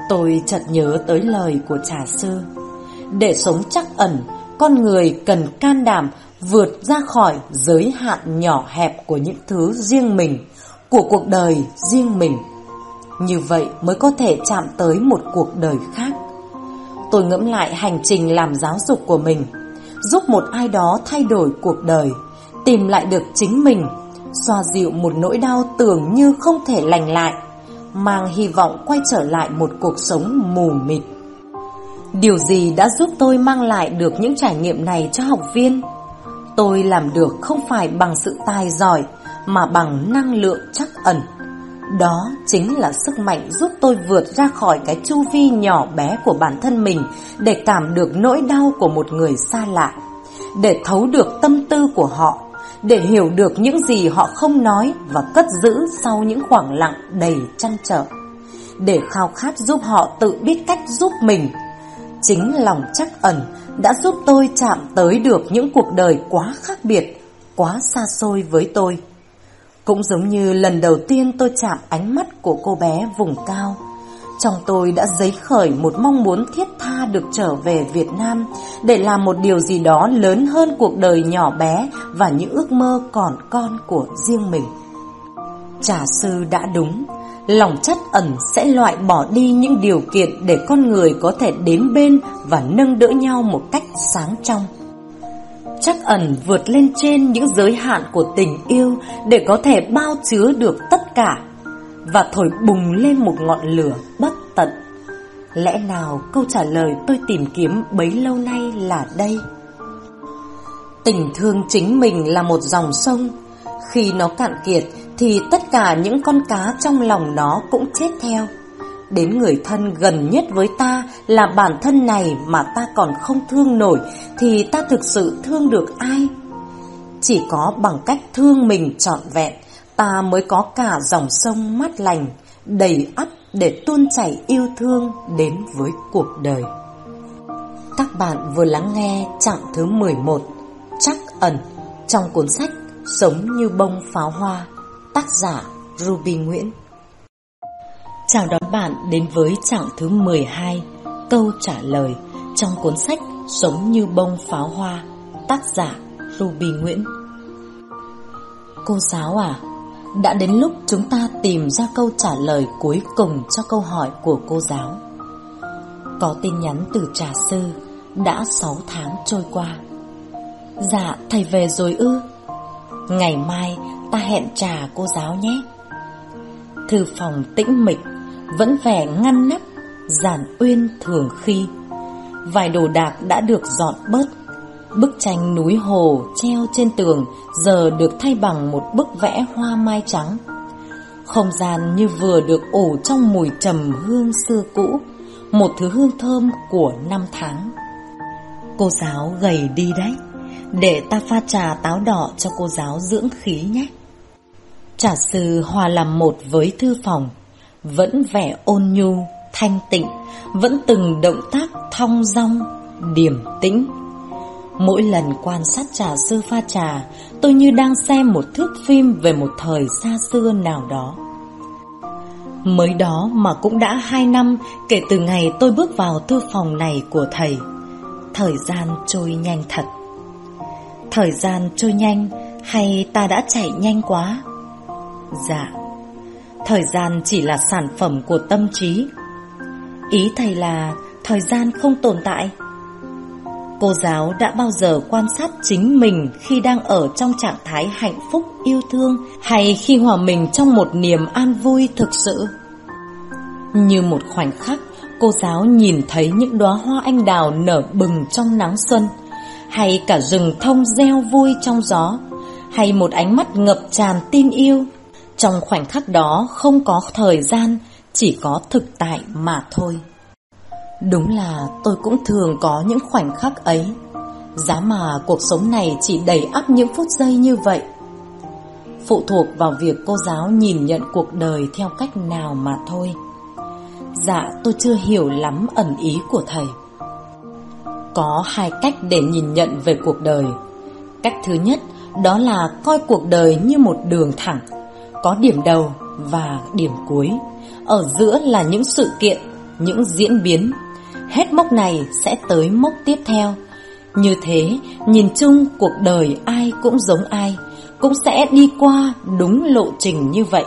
A: Tôi chợt nhớ tới lời của trà sư. Để sống chắc ẩn, con người cần can đảm vượt ra khỏi giới hạn nhỏ hẹp của những thứ riêng mình, của cuộc đời riêng mình. Như vậy mới có thể chạm tới một cuộc đời khác. Tôi ngẫm lại hành trình làm giáo dục của mình, giúp một ai đó thay đổi cuộc đời, tìm lại được chính mình, xoa dịu một nỗi đau tưởng như không thể lành lại mang hy vọng quay trở lại một cuộc sống mù mịt. Điều gì đã giúp tôi mang lại được những trải nghiệm này cho học viên? Tôi làm được không phải bằng sự tài giỏi mà bằng năng lượng chắc ẩn. Đó chính là sức mạnh giúp tôi vượt ra khỏi cái chu vi nhỏ bé của bản thân mình để cảm được nỗi đau của một người xa lạ, để thấu được tâm tư của họ để hiểu được những gì họ không nói và cất giữ sau những khoảng lặng đầy chăn trở, để khao khát giúp họ tự biết cách giúp mình. Chính lòng chắc ẩn đã giúp tôi chạm tới được những cuộc đời quá khác biệt, quá xa xôi với tôi. Cũng giống như lần đầu tiên tôi chạm ánh mắt của cô bé vùng cao, trong tôi đã dấy khởi một mong muốn thiết tha được trở về Việt Nam để làm một điều gì đó lớn hơn cuộc đời nhỏ bé và những ước mơ còn con của riêng mình. Trả sư đã đúng, lòng chất ẩn sẽ loại bỏ đi những điều kiện để con người có thể đến bên và nâng đỡ nhau một cách sáng trong. Chắc ẩn vượt lên trên những giới hạn của tình yêu để có thể bao chứa được tất cả và thổi bùng lên một ngọn lửa bất tận. Lẽ nào câu trả lời tôi tìm kiếm bấy lâu nay là đây? Tình thương chính mình là một dòng sông, khi nó cạn kiệt thì tất cả những con cá trong lòng nó cũng chết theo. Đến người thân gần nhất với ta là bản thân này mà ta còn không thương nổi thì ta thực sự thương được ai? Chỉ có bằng cách thương mình trọn vẹn ta mới có cả dòng sông mát lành, đầy ắp để tuôn chảy yêu thương đến với cuộc đời. Các bạn vừa lắng nghe chặng thứ 11, Chắc ẩn, trong cuốn sách Sống như bông pháo hoa, tác giả Ruby Nguyễn. Chào đón bạn đến với chặng thứ 12, câu trả lời trong cuốn sách Sống như bông pháo hoa, tác giả Ruby Nguyễn. Cô giáo à, đã đến lúc chúng ta tìm ra câu trả lời cuối cùng cho câu hỏi của cô giáo. Có tin nhắn từ trà sư, đã 6 tháng trôi qua. Dạ, thầy về rồi ư? Ngày mai ta hẹn trà cô giáo nhé. Thư phòng tĩnh mịch, vẫn vẻ ngăn nắp, giản uyên thường khi. Vài đồ đạc đã được dọn bớt Bức tranh núi hồ treo trên tường giờ được thay bằng một bức vẽ hoa mai trắng. Không gian như vừa được ủ trong mùi trầm hương xưa cũ, một thứ hương thơm của năm tháng. Cô giáo gầy đi đấy, để ta pha trà táo đỏ cho cô giáo dưỡng khí nhé. Trà sư hòa làm một với thư phòng, vẫn vẻ ôn nhu, thanh tịnh, vẫn từng động tác thong dong, điềm tĩnh Mỗi lần quan sát trà sư pha trà, tôi như đang xem một thước phim về một thời xa xưa nào đó. Mới đó mà cũng đã hai năm kể từ ngày tôi bước vào thư phòng này của thầy. Thời gian trôi nhanh thật. Thời gian trôi nhanh hay ta đã chạy nhanh quá? Dạ, thời gian chỉ là sản phẩm của tâm trí. Ý thầy là thời gian không tồn tại. Cô giáo đã bao giờ quan sát chính mình khi đang ở trong trạng thái hạnh phúc yêu thương hay khi hòa mình trong một niềm an vui thực sự? Như một khoảnh khắc, cô giáo nhìn thấy những đóa hoa anh đào nở bừng trong nắng xuân, hay cả rừng thông reo vui trong gió, hay một ánh mắt ngập tràn tin yêu. Trong khoảnh khắc đó không có thời gian, chỉ có thực tại mà thôi. Đúng là tôi cũng thường có những khoảnh khắc ấy. Giá mà cuộc sống này chỉ đầy ắp những phút giây như vậy. Phụ thuộc vào việc cô giáo nhìn nhận cuộc đời theo cách nào mà thôi. Dạ tôi chưa hiểu lắm ẩn ý của thầy. Có hai cách để nhìn nhận về cuộc đời. Cách thứ nhất đó là coi cuộc đời như một đường thẳng, có điểm đầu và điểm cuối. Ở giữa là những sự kiện, những diễn biến. Hết mốc này sẽ tới mốc tiếp theo. Như thế, nhìn chung cuộc đời ai cũng giống ai, cũng sẽ đi qua đúng lộ trình như vậy.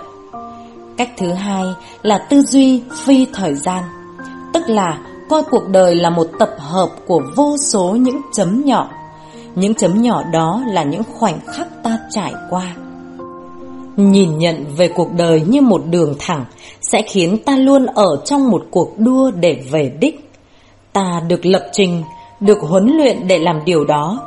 A: Cách thứ hai là tư duy phi thời gian, tức là coi cuộc đời là một tập hợp của vô số những chấm nhỏ. Những chấm nhỏ đó là những khoảnh khắc ta trải qua. Nhìn nhận về cuộc đời như một đường thẳng sẽ khiến ta luôn ở trong một cuộc đua để về đích. Ta được lập trình, được huấn luyện để làm điều đó.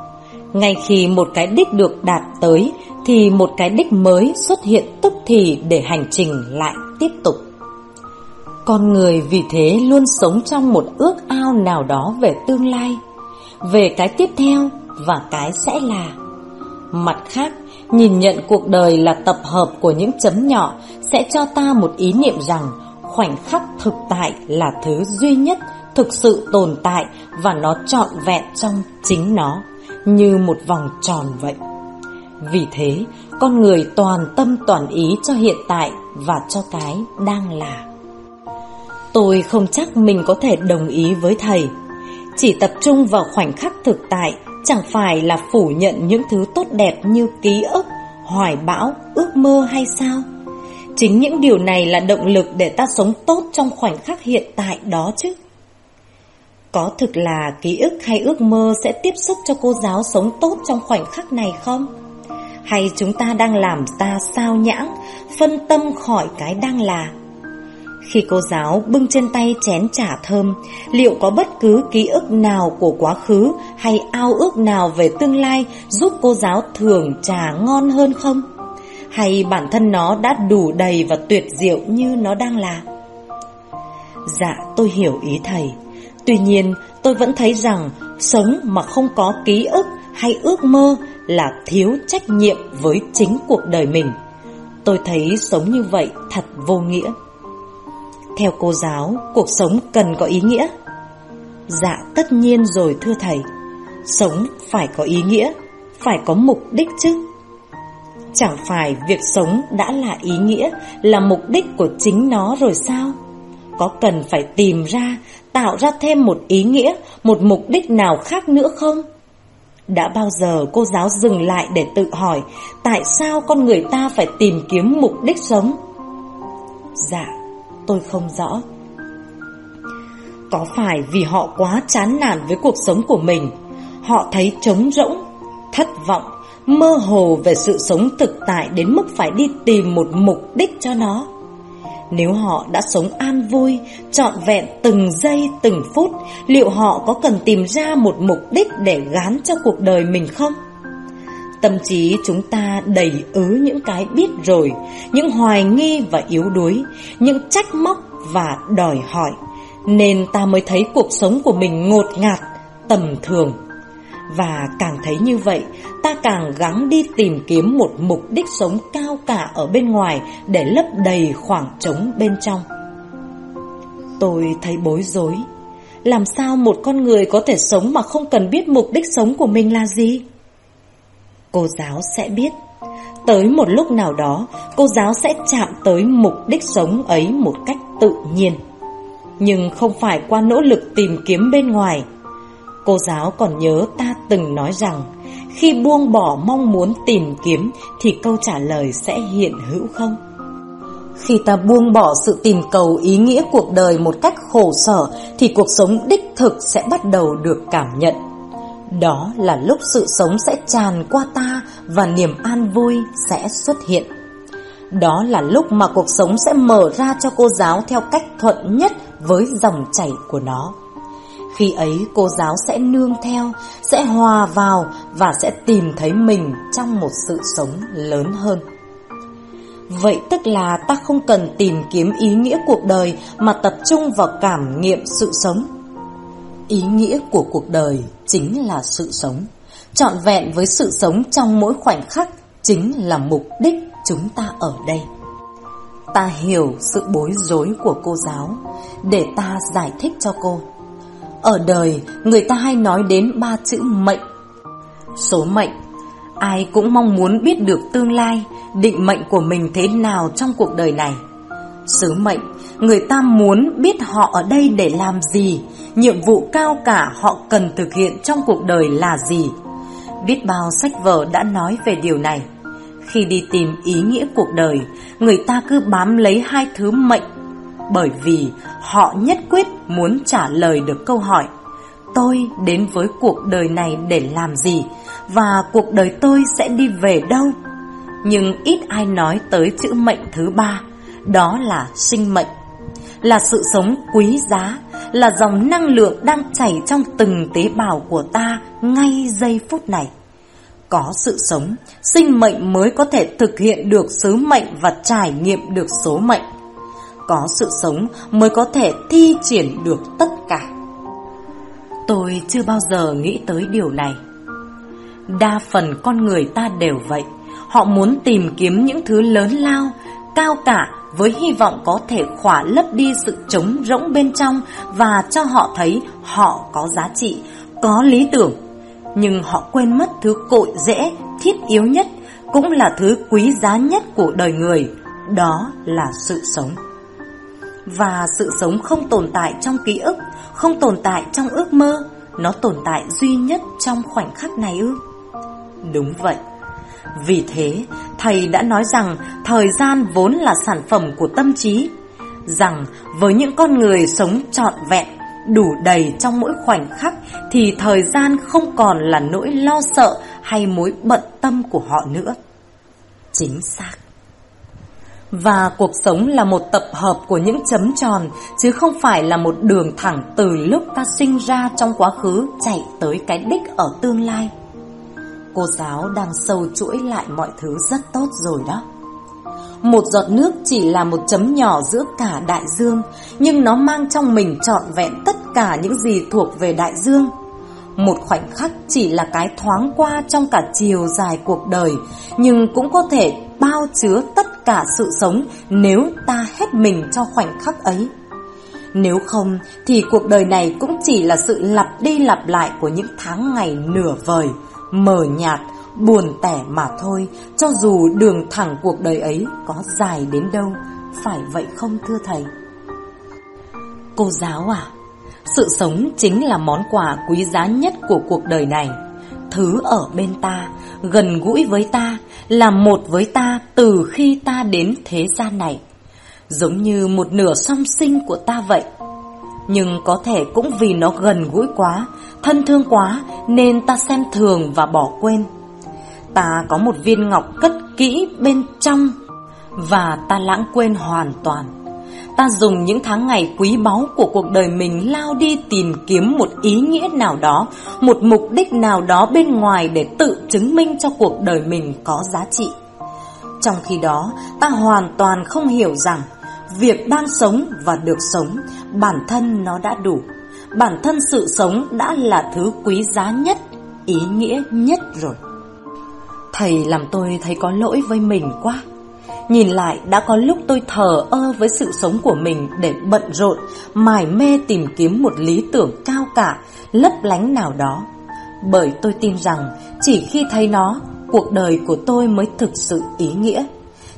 A: Ngay khi một cái đích được đạt tới thì một cái đích mới xuất hiện tức thì để hành trình lại tiếp tục. Con người vì thế luôn sống trong một ước ao nào đó về tương lai, về cái tiếp theo và cái sẽ là. Mặt khác, nhìn nhận cuộc đời là tập hợp của những chấm nhỏ sẽ cho ta một ý niệm rằng khoảnh khắc thực tại là thứ duy nhất thực sự tồn tại và nó trọn vẹn trong chính nó, như một vòng tròn vậy. Vì thế, con người toàn tâm toàn ý cho hiện tại và cho cái đang là. Tôi không chắc mình có thể đồng ý với thầy. Chỉ tập trung vào khoảnh khắc thực tại chẳng phải là phủ nhận những thứ tốt đẹp như ký ức, hoài bão, ước mơ hay sao? Chính những điều này là động lực để ta sống tốt trong khoảnh khắc hiện tại đó chứ. Có thực là ký ức hay ước mơ sẽ tiếp sức cho cô giáo sống tốt trong khoảnh khắc này không? Hay chúng ta đang làm ta sao nhãng, phân tâm khỏi cái đang là? Khi cô giáo bưng trên tay chén trà thơm, liệu có bất cứ ký ức nào của quá khứ hay ao ước nào về tương lai giúp cô giáo thưởng trà ngon hơn không? Hay bản thân nó đã đủ đầy và tuyệt diệu như nó đang là? Dạ, tôi hiểu ý thầy. Tuy nhiên, tôi vẫn thấy rằng sống mà không có ký ức hay ước mơ là thiếu trách nhiệm với chính cuộc đời mình. Tôi thấy sống như vậy thật vô nghĩa. Theo cô giáo, cuộc sống cần có ý nghĩa. Dạ tất nhiên rồi thưa thầy. Sống phải có ý nghĩa, phải có mục đích chứ. Chẳng phải việc sống đã là ý nghĩa, là mục đích của chính nó rồi sao? Có cần phải tìm ra, tạo ra thêm một ý nghĩa, một mục đích nào khác nữa không? Đã bao giờ cô giáo dừng lại để tự hỏi tại sao con người ta phải tìm kiếm mục đích sống? Dạ, tôi không rõ. Có phải vì họ quá chán nản với cuộc sống của mình, họ thấy trống rỗng, thất vọng, mơ hồ về sự sống thực tại đến mức phải đi tìm một mục đích cho nó? Nếu họ đã sống an vui, trọn vẹn từng giây từng phút, liệu họ có cần tìm ra một mục đích để gán cho cuộc đời mình không? Tâm trí chúng ta đầy ứ những cái biết rồi, những hoài nghi và yếu đuối, những trách móc và đòi hỏi, nên ta mới thấy cuộc sống của mình ngột ngạt, tầm thường. Và càng thấy như vậy, ta càng gắng đi tìm kiếm một mục đích sống cao cả ở bên ngoài để lấp đầy khoảng trống bên trong. Tôi thấy bối rối. Làm sao một con người có thể sống mà không cần biết mục đích sống của mình là gì? Cô giáo sẽ biết. Tới một lúc nào đó, cô giáo sẽ chạm tới mục đích sống ấy một cách tự nhiên. Nhưng không phải qua nỗ lực tìm kiếm bên ngoài. Cô giáo còn nhớ ta từng nói rằng, khi buông bỏ mong muốn tìm kiếm thì câu trả lời sẽ hiện hữu không? Khi ta buông bỏ sự tìm cầu ý nghĩa cuộc đời một cách khổ sở thì cuộc sống đích thực sẽ bắt đầu được cảm nhận. Đó là lúc sự sống sẽ tràn qua ta và niềm an vui sẽ xuất hiện. đó là lúc mà cuộc sống sẽ mở ra cho cô giáo theo cách thuận nhất với dòng chảy của nó. Khi ấy cô giáo sẽ nương theo, sẽ hòa vào và sẽ tìm thấy mình trong một sự sống lớn hơn. Vậy tức là ta không cần tìm kiếm ý nghĩa cuộc đời mà tập trung vào cảm nghiệm sự sống. Ý nghĩa của cuộc đời chính là sự sống. Trọn vẹn với sự sống trong mỗi khoảnh khắc chính là mục đích chúng ta ở đây. Ta hiểu sự bối rối của cô giáo để ta giải thích cho cô. Ở đời, người ta hay nói đến ba chữ mệnh. Số mệnh, ai cũng mong muốn biết được tương lai, định mệnh của mình thế nào trong cuộc đời này. Sứ mệnh, người ta muốn biết họ ở đây để làm gì, nhiệm vụ cao cả họ cần thực hiện trong cuộc đời là gì. Biết bao sách vở đã nói về điều này. Khi đi tìm ý nghĩa cuộc đời, người ta cứ bám lấy hai thứ mệnh bởi vì họ nhất quyết muốn trả lời được câu hỏi Tôi đến với cuộc đời này để làm gì và cuộc đời tôi sẽ đi về đâu? Nhưng ít ai nói tới chữ mệnh thứ ba, đó là sinh mệnh. Là sự sống quý giá, là dòng năng lượng đang chảy trong từng tế bào của ta ngay giây phút này. Có sự sống, sinh mệnh mới có thể thực hiện được sứ mệnh và trải nghiệm được số mệnh. Có sự sống mới có thể thi triển được tất cả. Tôi chưa bao giờ nghĩ tới điều này. Đa phần con người ta đều vậy. Họ muốn tìm kiếm những thứ lớn lao, cao cả với hy vọng có thể khỏa lấp đi sự trống rỗng bên trong và cho họ thấy họ có giá trị, có lý tưởng. Nhưng họ quên mất thứ cội rễ, thiết yếu nhất, cũng là thứ quý giá nhất của đời người, đó là sự sống. Và sự sống không tồn tại trong ký ức, không tồn tại trong ước mơ, nó tồn tại duy nhất trong khoảnh khắc này ư? Đúng vậy. Vì thế, thầy đã nói rằng thời gian vốn là sản phẩm của tâm trí, rằng với những con người sống trọn vẹn, đủ đầy trong mỗi khoảnh khắc thì thời gian không còn là nỗi lo sợ hay mối bận tâm của họ nữa. Chính xác. Và cuộc sống là một tập hợp của những chấm tròn chứ không phải là một đường thẳng từ lúc ta sinh ra trong quá khứ chạy tới cái đích ở tương lai. Cô giáo đang sâu chuỗi lại mọi thứ rất tốt rồi đó. Một giọt nước chỉ là một chấm nhỏ giữa cả đại dương, nhưng nó mang trong mình trọn vẹn tất cả những gì thuộc về đại dương. Một khoảnh khắc chỉ là cái thoáng qua trong cả chiều dài cuộc đời, nhưng cũng có thể bao chứa tất cả sự sống nếu ta hết mình cho khoảnh khắc ấy. Nếu không thì cuộc đời này cũng chỉ là sự lặp đi lặp lại của những tháng ngày nửa vời, mờ nhạt, buồn tẻ mà thôi, cho dù đường thẳng cuộc đời ấy có dài đến đâu, phải vậy không thưa thầy? Cô giáo à, sự sống chính là món quà quý giá nhất của cuộc đời này. Thứ ở bên ta, gần gũi với ta, là một với ta từ khi ta đến thế gian này. Giống như một nửa song sinh của ta vậy. Nhưng có thể cũng vì nó gần gũi quá, thân thương quá nên ta xem thường và bỏ quên. Ta có một viên ngọc cất kỹ bên trong và ta lãng quên hoàn toàn. Ta dùng những tháng ngày quý báu của cuộc đời mình lao đi tìm kiếm một ý nghĩa nào đó, một mục đích nào đó bên ngoài để tự chứng minh cho cuộc đời mình có giá trị. Trong khi đó, ta hoàn toàn không hiểu rằng việc đang sống và được sống, bản thân nó đã đủ. Bản thân sự sống đã là thứ quý giá nhất, ý nghĩa nhất rồi. Thầy làm tôi thấy có lỗi với mình quá. Nhìn lại đã có lúc tôi thờ ơ với sự sống của mình để bận rộn, mải mê tìm kiếm một lý tưởng cao cả, lấp lánh nào đó. Bởi tôi tin rằng chỉ khi thấy nó, cuộc đời của tôi mới thực sự ý nghĩa.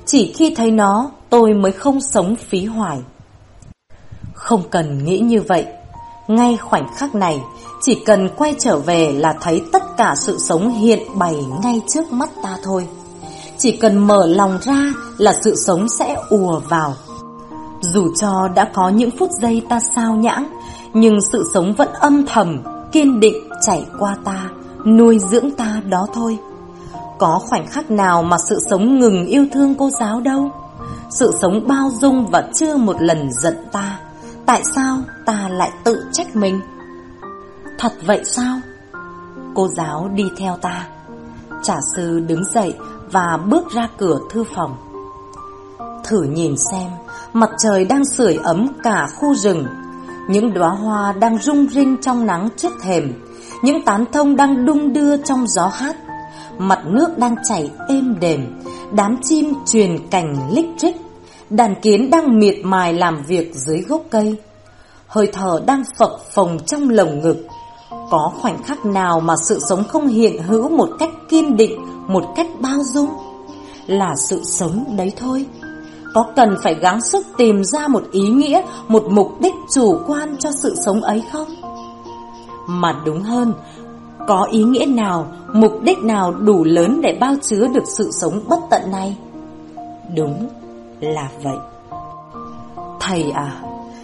A: Chỉ khi thấy nó, tôi mới không sống phí hoài. Không cần nghĩ như vậy. Ngay khoảnh khắc này, chỉ cần quay trở về là thấy tất cả sự sống hiện bày ngay trước mắt ta thôi. Chỉ cần mở lòng ra là sự sống sẽ ùa vào. Dù cho đã có những phút giây ta sao nhãng, nhưng sự sống vẫn âm thầm, kiên định chảy qua ta, nuôi dưỡng ta đó thôi. Có khoảnh khắc nào mà sự sống ngừng yêu thương cô giáo đâu. Sự sống bao dung và chưa một lần giận ta Tại sao ta lại tự trách mình? Thật vậy sao? Cô giáo đi theo ta. Trả sư đứng dậy Và bước ra cửa thư phòng. Thử nhìn xem, Mặt trời đang sưởi ấm cả khu rừng. Những đóa hoa đang rung rinh trong nắng trước thềm. Những tán thông đang đung đưa trong gió hát. Mặt nước đang chảy êm đềm. Đám chim truyền cành lích trích. Đàn kiến đang miệt mài làm việc dưới gốc cây. Hơi thở đang phập phồng trong lồng ngực. Có khoảnh khắc nào mà sự sống không hiện hữu một cách kiên định Một cách bao dung? Là sự sống đấy thôi. Có cần phải gắng sức tìm ra một ý nghĩa Một mục đích chủ quan cho sự sống ấy không? Mà đúng hơn Có ý nghĩa nào, mục đích nào đủ lớn để bao chứa được sự sống bất tận này? Đúng là vậy Thầy à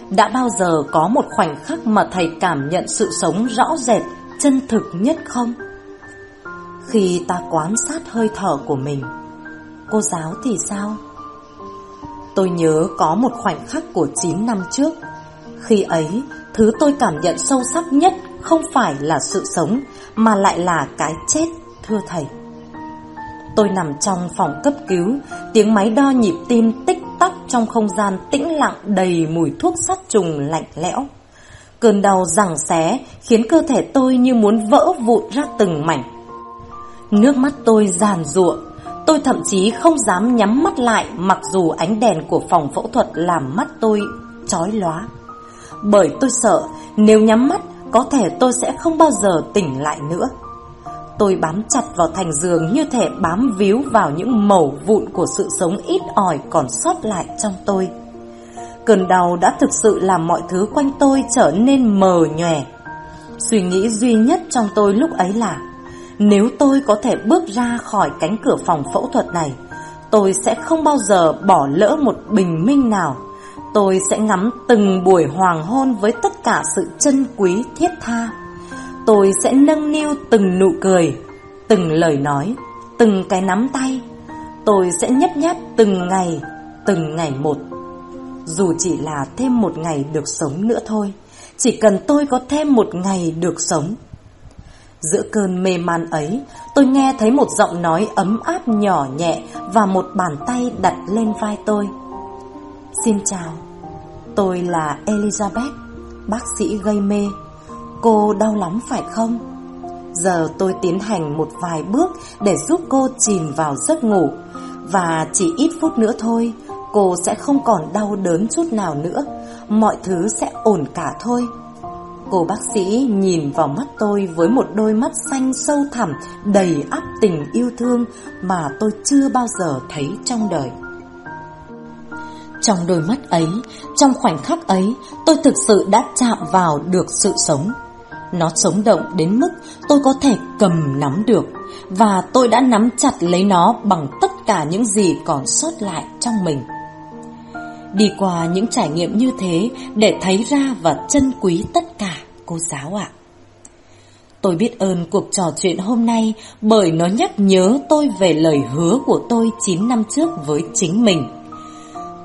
A: đã bao giờ có một khoảnh khắc mà thầy cảm nhận sự sống rõ rệt, chân thực nhất không? Khi ta quan sát hơi thở của mình, cô giáo thì sao? Tôi nhớ có một khoảnh khắc của 9 năm trước. Khi ấy, thứ tôi cảm nhận sâu sắc nhất không phải là sự sống, mà lại là cái chết, thưa thầy. Tôi nằm trong phòng cấp cứu, tiếng máy đo nhịp tim tích tắc trong không gian tĩnh lặng đầy mùi thuốc sát trùng lạnh lẽo. Cơn đau giằng xé khiến cơ thể tôi như muốn vỡ vụn ra từng mảnh. Nước mắt tôi giàn giụa, tôi thậm chí không dám nhắm mắt lại mặc dù ánh đèn của phòng phẫu thuật làm mắt tôi chói lóa. Bởi tôi sợ nếu nhắm mắt có thể tôi sẽ không bao giờ tỉnh lại nữa. Tôi bám chặt vào thành giường như thể bám víu vào những mẩu vụn của sự sống ít ỏi còn sót lại trong tôi. Cơn đau đã thực sự làm mọi thứ quanh tôi trở nên mờ nhòe. Suy nghĩ duy nhất trong tôi lúc ấy là nếu tôi có thể bước ra khỏi cánh cửa phòng phẫu thuật này, tôi sẽ không bao giờ bỏ lỡ một bình minh nào. Tôi sẽ ngắm từng buổi hoàng hôn với tất cả sự chân quý thiết tha Tôi sẽ nâng niu từng nụ cười, từng lời nói, từng cái nắm tay. Tôi sẽ nhấp nháp từng ngày, từng ngày một. Dù chỉ là thêm một ngày được sống nữa thôi, chỉ cần tôi có thêm một ngày được sống. Giữa cơn mê man ấy, tôi nghe thấy một giọng nói ấm áp nhỏ nhẹ và một bàn tay đặt lên vai tôi. Xin chào, tôi là Elizabeth, bác sĩ gây mê. Cô đau lắm phải không? Giờ tôi tiến hành một vài bước để giúp cô chìm vào giấc ngủ. Và chỉ ít phút nữa thôi Cô sẽ không còn đau đớn chút nào nữa. Mọi thứ sẽ ổn cả thôi. Cô bác sĩ nhìn vào mắt tôi với một đôi mắt xanh sâu thẳm Đầy áp tình yêu thương mà tôi chưa bao giờ thấy trong đời. Trong đôi mắt ấy, trong khoảnh khắc ấy Tôi thực sự đã chạm vào được sự sống nó sống động đến mức tôi có thể cầm nắm được. Và tôi đã nắm chặt lấy nó bằng tất cả những gì còn sót lại trong mình. Đi qua những trải nghiệm như thế để thấy ra và trân quý tất cả, cô giáo ạ. Tôi biết ơn cuộc trò chuyện hôm nay bởi nó nhắc nhớ tôi về lời hứa của tôi 9 năm trước với chính mình.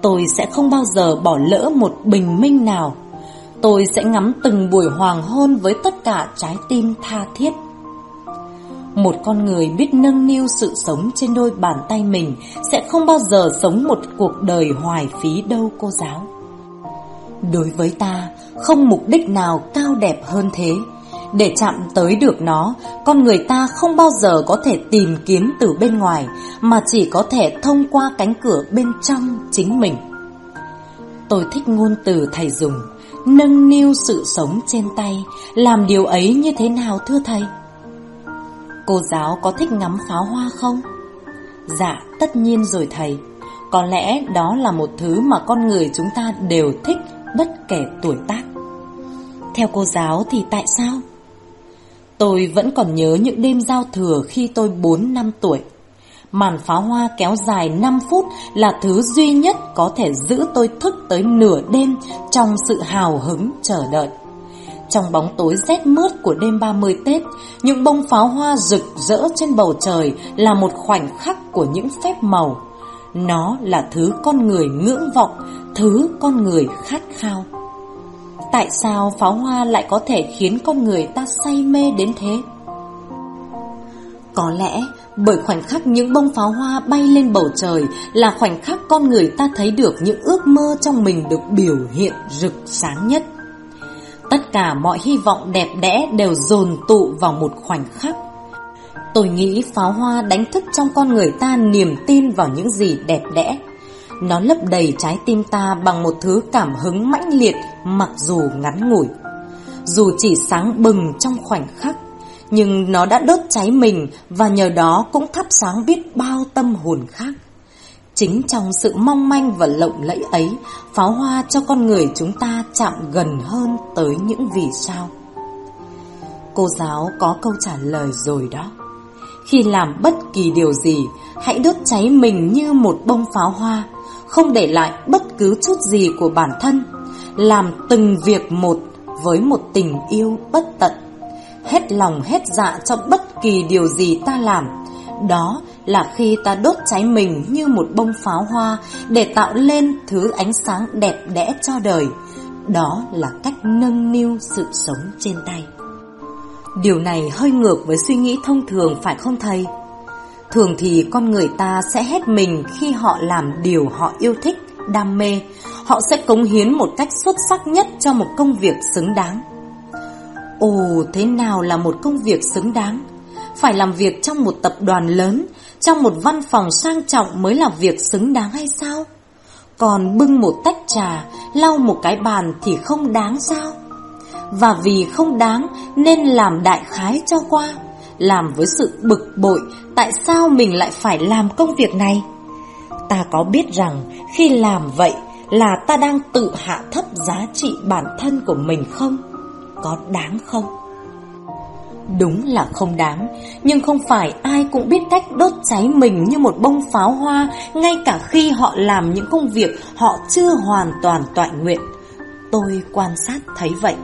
A: Tôi sẽ không bao giờ bỏ lỡ một bình minh nào Tôi sẽ ngắm từng buổi hoàng hôn với tất cả trái tim tha thiết. Một con người biết nâng niu sự sống trên đôi bàn tay mình sẽ không bao giờ sống một cuộc đời hoài phí đâu cô giáo. Đối với ta, không mục đích nào cao đẹp hơn thế. Để chạm tới được nó, con người ta không bao giờ có thể tìm kiếm từ bên ngoài, mà chỉ có thể thông qua cánh cửa bên trong chính mình. Tôi thích ngôn từ thầy dùng, nâng niu sự sống trên tay, làm điều ấy như thế nào thưa thầy? Cô giáo có thích ngắm pháo hoa không? Dạ, tất nhiên rồi thầy. Có lẽ đó là một thứ mà con người chúng ta đều thích bất kể tuổi tác. Theo cô giáo thì tại sao? Tôi vẫn còn nhớ những đêm giao thừa khi tôi 4 năm tuổi. Màn pháo hoa kéo dài 5 phút là thứ duy nhất có thể giữ tôi thức tới nửa đêm trong sự hào hứng chờ đợi. Trong bóng tối rét mướt của đêm 30 Tết, những bông pháo hoa rực rỡ trên bầu trời là một khoảnh khắc của những phép màu. Nó là thứ con người ngưỡng vọng, thứ con người khát khao. Tại sao pháo hoa lại có thể khiến con người ta say mê đến thế? Có lẽ bởi khoảnh khắc những bông pháo hoa bay lên bầu trời là khoảnh khắc con người ta thấy được những ước mơ trong mình được biểu hiện rực sáng nhất. Tất cả mọi hy vọng đẹp đẽ đều dồn tụ vào một khoảnh khắc. Tôi nghĩ pháo hoa đánh thức trong con người ta niềm tin vào những gì đẹp đẽ. Nó lấp đầy trái tim ta bằng một thứ cảm hứng mãnh liệt mặc dù ngắn ngủi. Dù chỉ sáng bừng trong khoảnh khắc, nhưng nó đã đốt cháy mình và nhờ đó cũng thắp sáng biết bao tâm hồn khác. Chính trong sự mong manh và lộng lẫy ấy, pháo hoa cho con người chúng ta chạm gần hơn tới những vì sao. Cô giáo có câu trả lời rồi đó. Khi làm bất kỳ điều gì, hãy đốt cháy mình như một bông pháo hoa, không để lại bất cứ chút gì của bản thân, làm từng việc một với một tình yêu bất tận hết lòng hết dạ cho bất kỳ điều gì ta làm. Đó là khi ta đốt cháy mình như một bông pháo hoa để tạo lên thứ ánh sáng đẹp đẽ cho đời. Đó là cách nâng niu sự sống trên tay. Điều này hơi ngược với suy nghĩ thông thường phải không thầy? Thường thì con người ta sẽ hết mình khi họ làm điều họ yêu thích, đam mê. Họ sẽ cống hiến một cách xuất sắc nhất cho một công việc xứng đáng. Ồ, thế nào là một công việc xứng đáng? Phải làm việc trong một tập đoàn lớn, trong một văn phòng sang trọng mới là việc xứng đáng hay sao? Còn bưng một tách trà, lau một cái bàn thì không đáng sao? Và vì không đáng nên làm đại khái cho qua, làm với sự bực bội, tại sao mình lại phải làm công việc này? Ta có biết rằng khi làm vậy là ta đang tự hạ thấp giá trị bản thân của mình không? Có đáng không? Đúng là không đáng, nhưng không phải ai cũng biết cách đốt cháy mình như một bông pháo hoa ngay cả khi họ làm những công việc họ chưa hoàn toàn tọa nguyện. Tôi quan sát thấy vậy.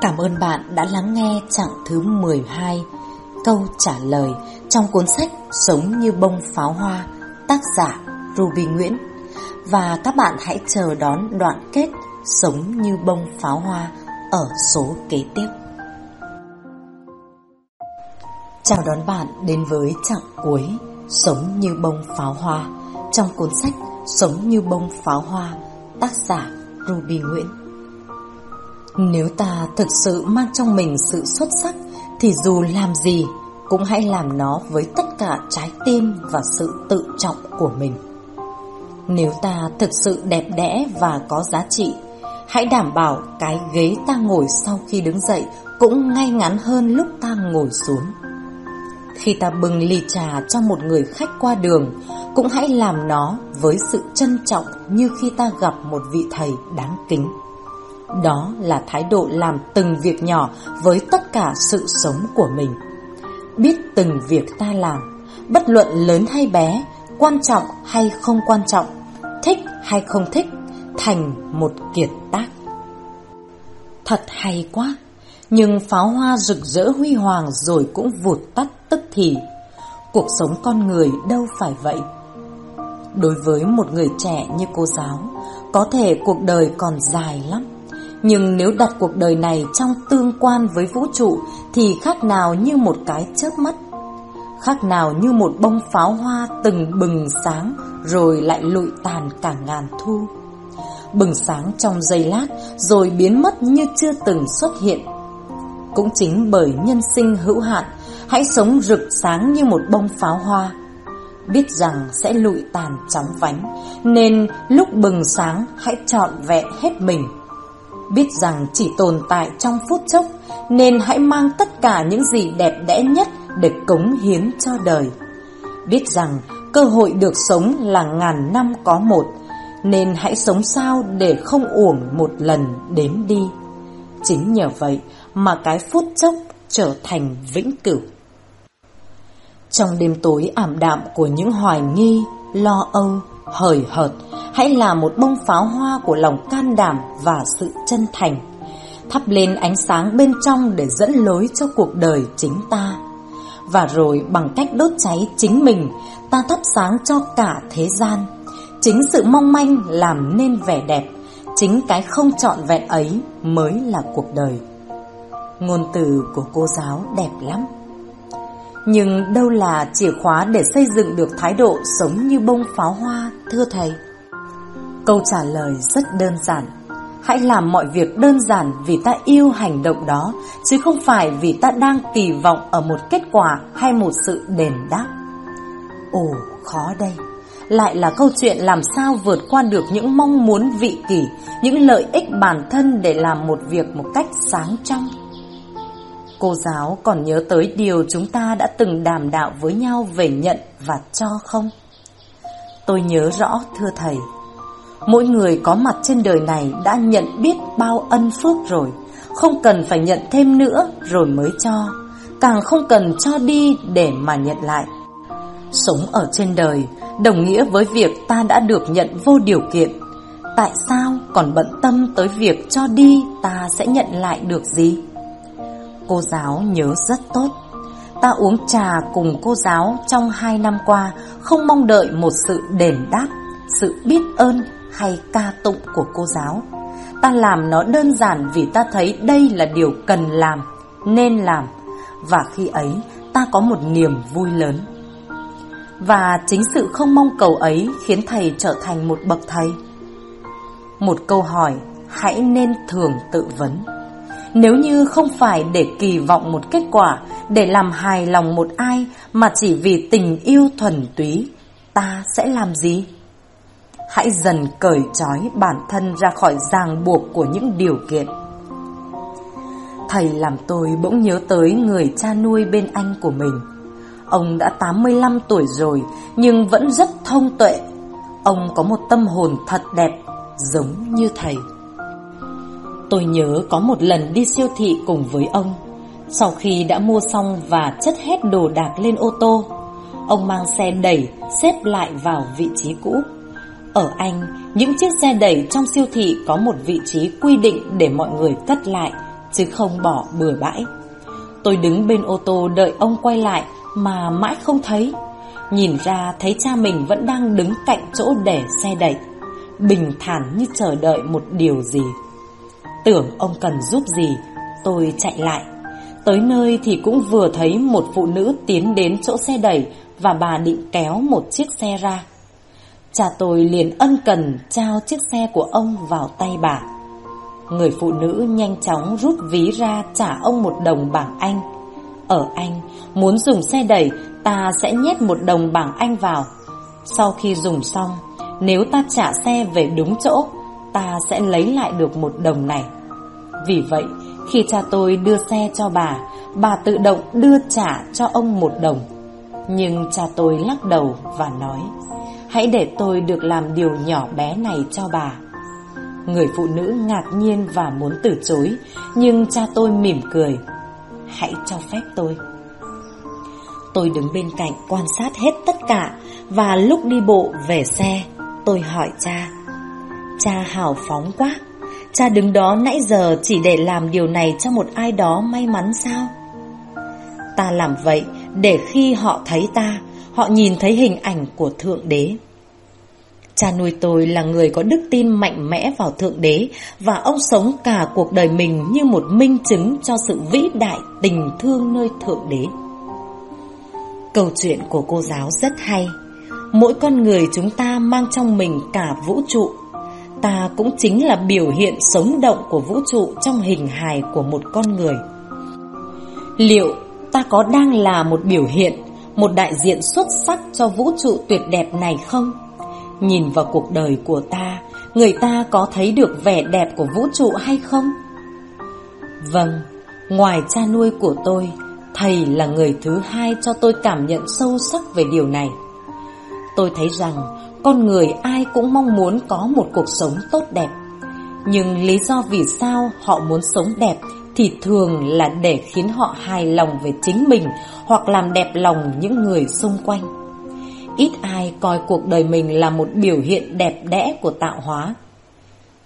A: Cảm ơn bạn đã lắng nghe chặng thứ 12, câu trả lời trong cuốn sách Sống như bông pháo hoa, tác giả Ruby Nguyễn. Và các bạn hãy chờ đón đoạn kết sống như bông pháo hoa ở số kế tiếp. Chào đón bạn đến với chặng cuối Sống như bông pháo hoa trong cuốn sách Sống như bông pháo hoa, tác giả Ruby Nguyễn. Nếu ta thực sự mang trong mình sự xuất sắc, thì dù làm gì, cũng hãy làm nó với tất cả trái tim và sự tự trọng của mình. Nếu ta thực sự đẹp đẽ và có giá trị Hãy đảm bảo cái ghế ta ngồi sau khi đứng dậy cũng ngay ngắn hơn lúc ta ngồi xuống. Khi ta bưng ly trà cho một người khách qua đường, cũng hãy làm nó với sự trân trọng như khi ta gặp một vị thầy đáng kính. Đó là thái độ làm từng việc nhỏ với tất cả sự sống của mình. Biết từng việc ta làm, bất luận lớn hay bé, quan trọng hay không quan trọng, thích hay không thích, thành một kiệt tác. Thật hay quá, nhưng pháo hoa rực rỡ huy hoàng rồi cũng vụt tắt tức thì. Cuộc sống con người đâu phải vậy. Đối với một người trẻ như cô giáo, có thể cuộc đời còn dài lắm. Nhưng nếu đặt cuộc đời này trong tương quan với vũ trụ thì khác nào như một cái chớp mắt. Khác nào như một bông pháo hoa từng bừng sáng rồi lại lụi tàn cả ngàn thu bừng sáng trong giây lát rồi biến mất như chưa từng xuất hiện. Cũng chính bởi nhân sinh hữu hạn, hãy sống rực sáng như một bông pháo hoa. Biết rằng sẽ lụi tàn chóng vánh, nên lúc bừng sáng hãy trọn vẹn hết mình. Biết rằng chỉ tồn tại trong phút chốc, nên hãy mang tất cả những gì đẹp đẽ nhất để cống hiến cho đời. Biết rằng cơ hội được sống là ngàn năm có một, nên hãy sống sao để không uổng một lần đến đi. Chính nhờ vậy mà cái phút chốc trở thành vĩnh cửu. Trong đêm tối ảm đạm của những hoài nghi, lo âu, hời hợt, hãy là một bông pháo hoa của lòng can đảm và sự chân thành, thắp lên ánh sáng bên trong để dẫn lối cho cuộc đời chính ta. Và rồi bằng cách đốt cháy chính mình, ta thắp sáng cho cả thế gian. Chính sự mong manh làm nên vẻ đẹp, chính cái không trọn vẹn ấy mới là cuộc đời. Ngôn từ của cô giáo đẹp lắm. Nhưng đâu là chìa khóa để xây dựng được thái độ sống như bông pháo hoa, thưa thầy? Câu trả lời rất đơn giản. Hãy làm mọi việc đơn giản vì ta yêu hành động đó, chứ không phải vì ta đang kỳ vọng ở một kết quả hay một sự đền đáp. Ồ, khó đây. Lại là câu chuyện làm sao vượt qua được những mong muốn vị kỷ, những lợi ích bản thân để làm một việc một cách sáng trong. Cô giáo còn nhớ tới điều chúng ta đã từng đàm đạo với nhau về nhận và cho không? Tôi nhớ rõ thưa thầy, mỗi người có mặt trên đời này đã nhận biết bao ân phước rồi, không cần phải nhận thêm nữa rồi mới cho, càng không cần cho đi để mà nhận lại. Sống ở trên đời đồng nghĩa với việc ta đã được nhận vô điều kiện. Tại sao còn bận tâm tới việc cho đi ta sẽ nhận lại được gì? Cô giáo nhớ rất tốt. Ta uống trà cùng cô giáo trong hai năm qua không mong đợi một sự đền đáp, sự biết ơn hay ca tụng của cô giáo. Ta làm nó đơn giản vì ta thấy đây là điều cần làm, nên làm. Và khi ấy ta có một niềm vui lớn. Và chính sự không mong cầu ấy khiến thầy trở thành một bậc thầy. Một câu hỏi hãy nên thường tự vấn. Nếu như không phải để kỳ vọng một kết quả, để làm hài lòng một ai mà chỉ vì tình yêu thuần túy, ta sẽ làm gì? Hãy dần cởi trói bản thân ra khỏi ràng buộc của những điều kiện. Thầy làm tôi bỗng nhớ tới người cha nuôi bên anh của mình. Ông đã 85 tuổi rồi nhưng vẫn rất thông tuệ. Ông có một tâm hồn thật đẹp, giống như thầy. Tôi nhớ có một lần đi siêu thị cùng với ông. Sau khi đã mua xong và chất hết đồ đạc lên ô tô, ông mang xe đẩy xếp lại vào vị trí cũ. Ở Anh, những chiếc xe đẩy trong siêu thị có một vị trí quy định để mọi người cất lại, chứ không bỏ bừa bãi. Tôi đứng bên ô tô đợi ông quay lại mà mãi không thấy. Nhìn ra thấy cha mình vẫn đang đứng cạnh chỗ để xe đẩy, bình thản như chờ đợi một điều gì. Tưởng ông cần giúp gì Tôi chạy lại Tới nơi thì cũng vừa thấy một phụ nữ tiến đến chỗ xe đẩy Và bà định kéo một chiếc xe ra Cha tôi liền ân cần trao chiếc xe của ông vào tay bà Người phụ nữ nhanh chóng rút ví ra trả ông một đồng bảng Anh Ở Anh, muốn dùng xe đẩy ta sẽ nhét một đồng bảng Anh vào Sau khi dùng xong, nếu ta trả xe về đúng chỗ Ta sẽ lấy lại được một đồng này vì vậy, khi cha tôi đưa xe cho bà, bà tự động đưa trả cho ông một đồng. Nhưng cha tôi lắc đầu và nói, hãy để tôi được làm điều nhỏ bé này cho bà. Người phụ nữ ngạc nhiên và muốn từ chối, nhưng cha tôi mỉm cười. Hãy cho phép tôi. Tôi đứng bên cạnh quan sát hết tất cả và lúc đi bộ về xe, tôi hỏi cha. Cha hào phóng quá, Cha đứng đó nãy giờ chỉ để làm điều này cho một ai đó may mắn sao? Ta làm vậy để khi họ thấy ta, họ nhìn thấy hình ảnh của Thượng Đế. Cha nuôi tôi là người có đức tin mạnh mẽ vào Thượng Đế và ông sống cả cuộc đời mình như một minh chứng cho sự vĩ đại tình thương nơi Thượng Đế. Câu chuyện của cô giáo rất hay. Mỗi con người chúng ta mang trong mình cả vũ trụ ta cũng chính là biểu hiện sống động của vũ trụ trong hình hài của một con người. Liệu ta có đang là một biểu hiện, một đại diện xuất sắc cho vũ trụ tuyệt đẹp này không? Nhìn vào cuộc đời của ta, người ta có thấy được vẻ đẹp của vũ trụ hay không? Vâng, ngoài cha nuôi của tôi, thầy là người thứ hai cho tôi cảm nhận sâu sắc về điều này. Tôi thấy rằng con người ai cũng mong muốn có một cuộc sống tốt đẹp. Nhưng lý do vì sao họ muốn sống đẹp thì thường là để khiến họ hài lòng về chính mình hoặc làm đẹp lòng những người xung quanh. Ít ai coi cuộc đời mình là một biểu hiện đẹp đẽ của tạo hóa.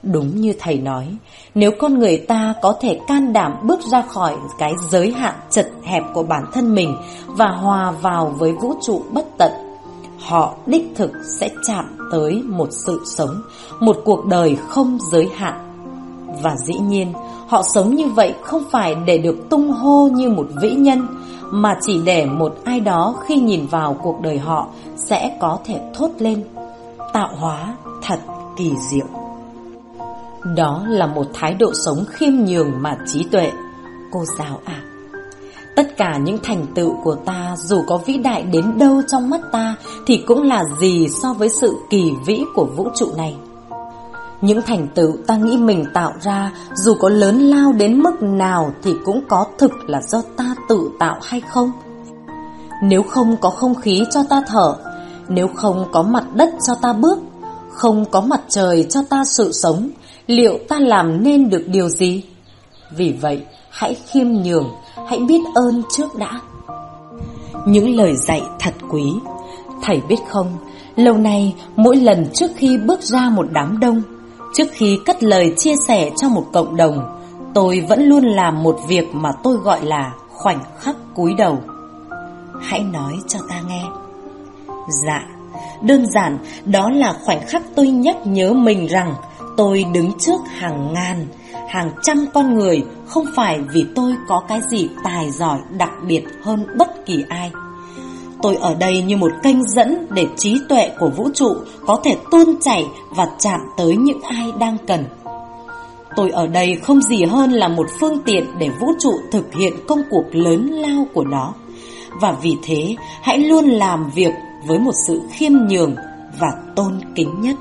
A: Đúng như thầy nói, nếu con người ta có thể can đảm bước ra khỏi cái giới hạn chật hẹp của bản thân mình và hòa vào với vũ trụ bất tận, họ đích thực sẽ chạm tới một sự sống, một cuộc đời không giới hạn. Và dĩ nhiên, họ sống như vậy không phải để được tung hô như một vĩ nhân, mà chỉ để một ai đó khi nhìn vào cuộc đời họ sẽ có thể thốt lên, tạo hóa thật kỳ diệu. Đó là một thái độ sống khiêm nhường mà trí tuệ. Cô giáo ạ. Tất cả những thành tựu của ta dù có vĩ đại đến đâu trong mắt ta thì cũng là gì so với sự kỳ vĩ của vũ trụ này. Những thành tựu ta nghĩ mình tạo ra dù có lớn lao đến mức nào thì cũng có thực là do ta tự tạo hay không. Nếu không có không khí cho ta thở, nếu không có mặt đất cho ta bước, không có mặt trời cho ta sự sống, liệu ta làm nên được điều gì? Vì vậy, hãy khiêm nhường, hãy biết ơn trước đã. Những lời dạy thật quý. Thầy biết không, lâu nay mỗi lần trước khi bước ra một đám đông, trước khi cất lời chia sẻ cho một cộng đồng, tôi vẫn luôn làm một việc mà tôi gọi là khoảnh khắc cúi đầu. Hãy nói cho ta nghe. Dạ, đơn giản đó là khoảnh khắc tôi nhắc nhớ mình rằng tôi đứng trước hàng ngàn, hàng trăm con người không phải vì tôi có cái gì tài giỏi đặc biệt hơn bất kỳ ai. Tôi ở đây như một kênh dẫn để trí tuệ của vũ trụ có thể tuôn chảy và chạm tới những ai đang cần. Tôi ở đây không gì hơn là một phương tiện để vũ trụ thực hiện công cuộc lớn lao của nó. Và vì thế, hãy luôn làm việc với một sự khiêm nhường và tôn kính nhất.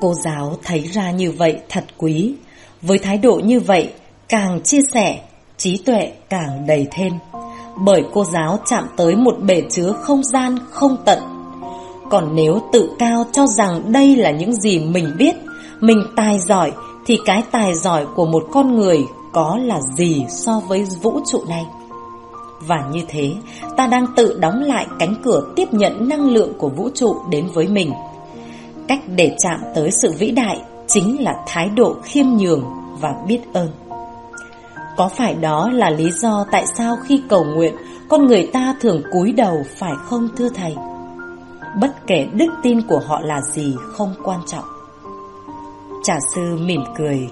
A: Cô giáo thấy ra như vậy thật quý. Với thái độ như vậy, càng chia sẻ, trí tuệ càng đầy thêm. Bởi cô giáo chạm tới một bể chứa không gian không tận. Còn nếu tự cao cho rằng đây là những gì mình biết, mình tài giỏi, thì cái tài giỏi của một con người có là gì so với vũ trụ này? Và như thế, ta đang tự đóng lại cánh cửa tiếp nhận năng lượng của vũ trụ đến với mình. Cách để chạm tới sự vĩ đại chính là thái độ khiêm nhường và biết ơn. Có phải đó là lý do tại sao khi cầu nguyện, con người ta thường cúi đầu phải không thưa thầy? Bất kể đức tin của họ là gì không quan trọng. Trả sư mỉm cười,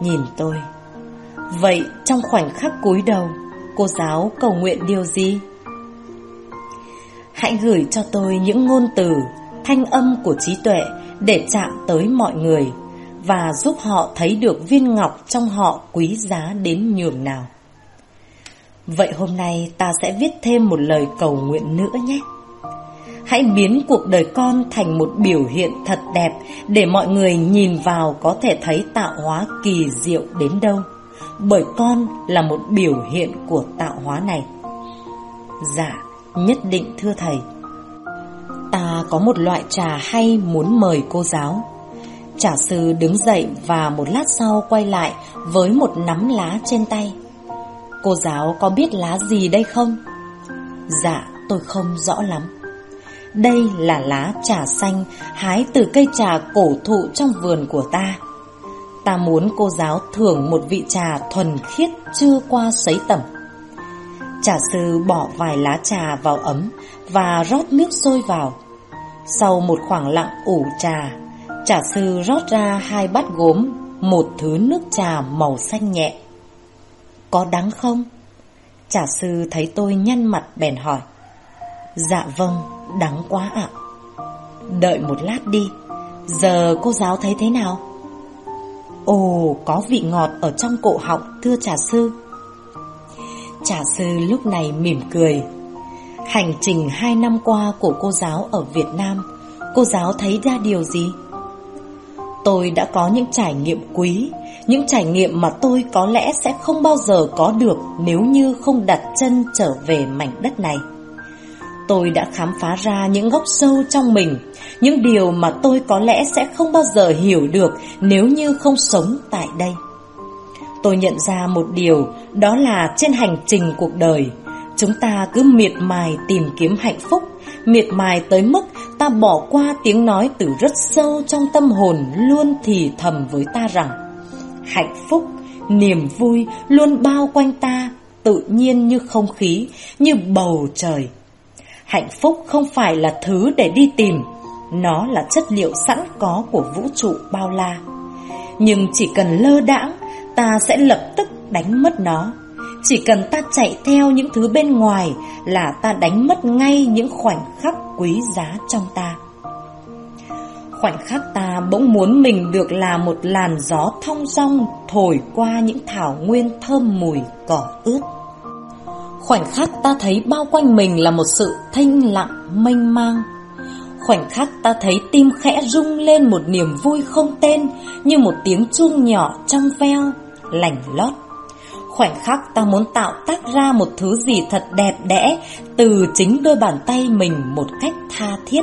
A: nhìn tôi. Vậy trong khoảnh khắc cúi đầu, cô giáo cầu nguyện điều gì? Hãy gửi cho tôi những ngôn từ thanh âm của trí tuệ để chạm tới mọi người và giúp họ thấy được viên ngọc trong họ quý giá đến nhường nào. Vậy hôm nay ta sẽ viết thêm một lời cầu nguyện nữa nhé. Hãy biến cuộc đời con thành một biểu hiện thật đẹp để mọi người nhìn vào có thể thấy tạo hóa kỳ diệu đến đâu. Bởi con là một biểu hiện của tạo hóa này. Dạ, nhất định thưa thầy. Ta có một loại trà hay muốn mời cô giáo. Trả sư đứng dậy và một lát sau quay lại với một nắm lá trên tay. Cô giáo có biết lá gì đây không? Dạ, tôi không rõ lắm. Đây là lá trà xanh hái từ cây trà cổ thụ trong vườn của ta. Ta muốn cô giáo thưởng một vị trà thuần khiết chưa qua sấy tẩm. Trà sư bỏ vài lá trà vào ấm và rót nước sôi vào. Sau một khoảng lặng ủ trà, trà sư rót ra hai bát gốm, một thứ nước trà màu xanh nhẹ. Có đắng không? Trà sư thấy tôi nhăn mặt bèn hỏi. Dạ vâng, đắng quá ạ. Đợi một lát đi, giờ cô giáo thấy thế nào? Ồ, có vị ngọt ở trong cổ họng, thưa trà sư. Trà sư lúc này mỉm cười, Hành trình hai năm qua của cô giáo ở Việt Nam, cô giáo thấy ra điều gì? Tôi đã có những trải nghiệm quý, những trải nghiệm mà tôi có lẽ sẽ không bao giờ có được nếu như không đặt chân trở về mảnh đất này. Tôi đã khám phá ra những góc sâu trong mình, những điều mà tôi có lẽ sẽ không bao giờ hiểu được nếu như không sống tại đây. Tôi nhận ra một điều, đó là trên hành trình cuộc đời, Chúng ta cứ miệt mài tìm kiếm hạnh phúc, miệt mài tới mức ta bỏ qua tiếng nói từ rất sâu trong tâm hồn luôn thì thầm với ta rằng hạnh phúc, niềm vui luôn bao quanh ta, tự nhiên như không khí, như bầu trời. Hạnh phúc không phải là thứ để đi tìm, nó là chất liệu sẵn có của vũ trụ bao la. Nhưng chỉ cần lơ đãng, ta sẽ lập tức đánh mất nó. Chỉ cần ta chạy theo những thứ bên ngoài là ta đánh mất ngay những khoảnh khắc quý giá trong ta. Khoảnh khắc ta bỗng muốn mình được là một làn gió thong dong thổi qua những thảo nguyên thơm mùi cỏ ướt. Khoảnh khắc ta thấy bao quanh mình là một sự thanh lặng mênh mang. Khoảnh khắc ta thấy tim khẽ rung lên một niềm vui không tên như một tiếng chuông nhỏ trong veo, lành lót khoảnh khắc ta muốn tạo tác ra một thứ gì thật đẹp đẽ từ chính đôi bàn tay mình một cách tha thiết.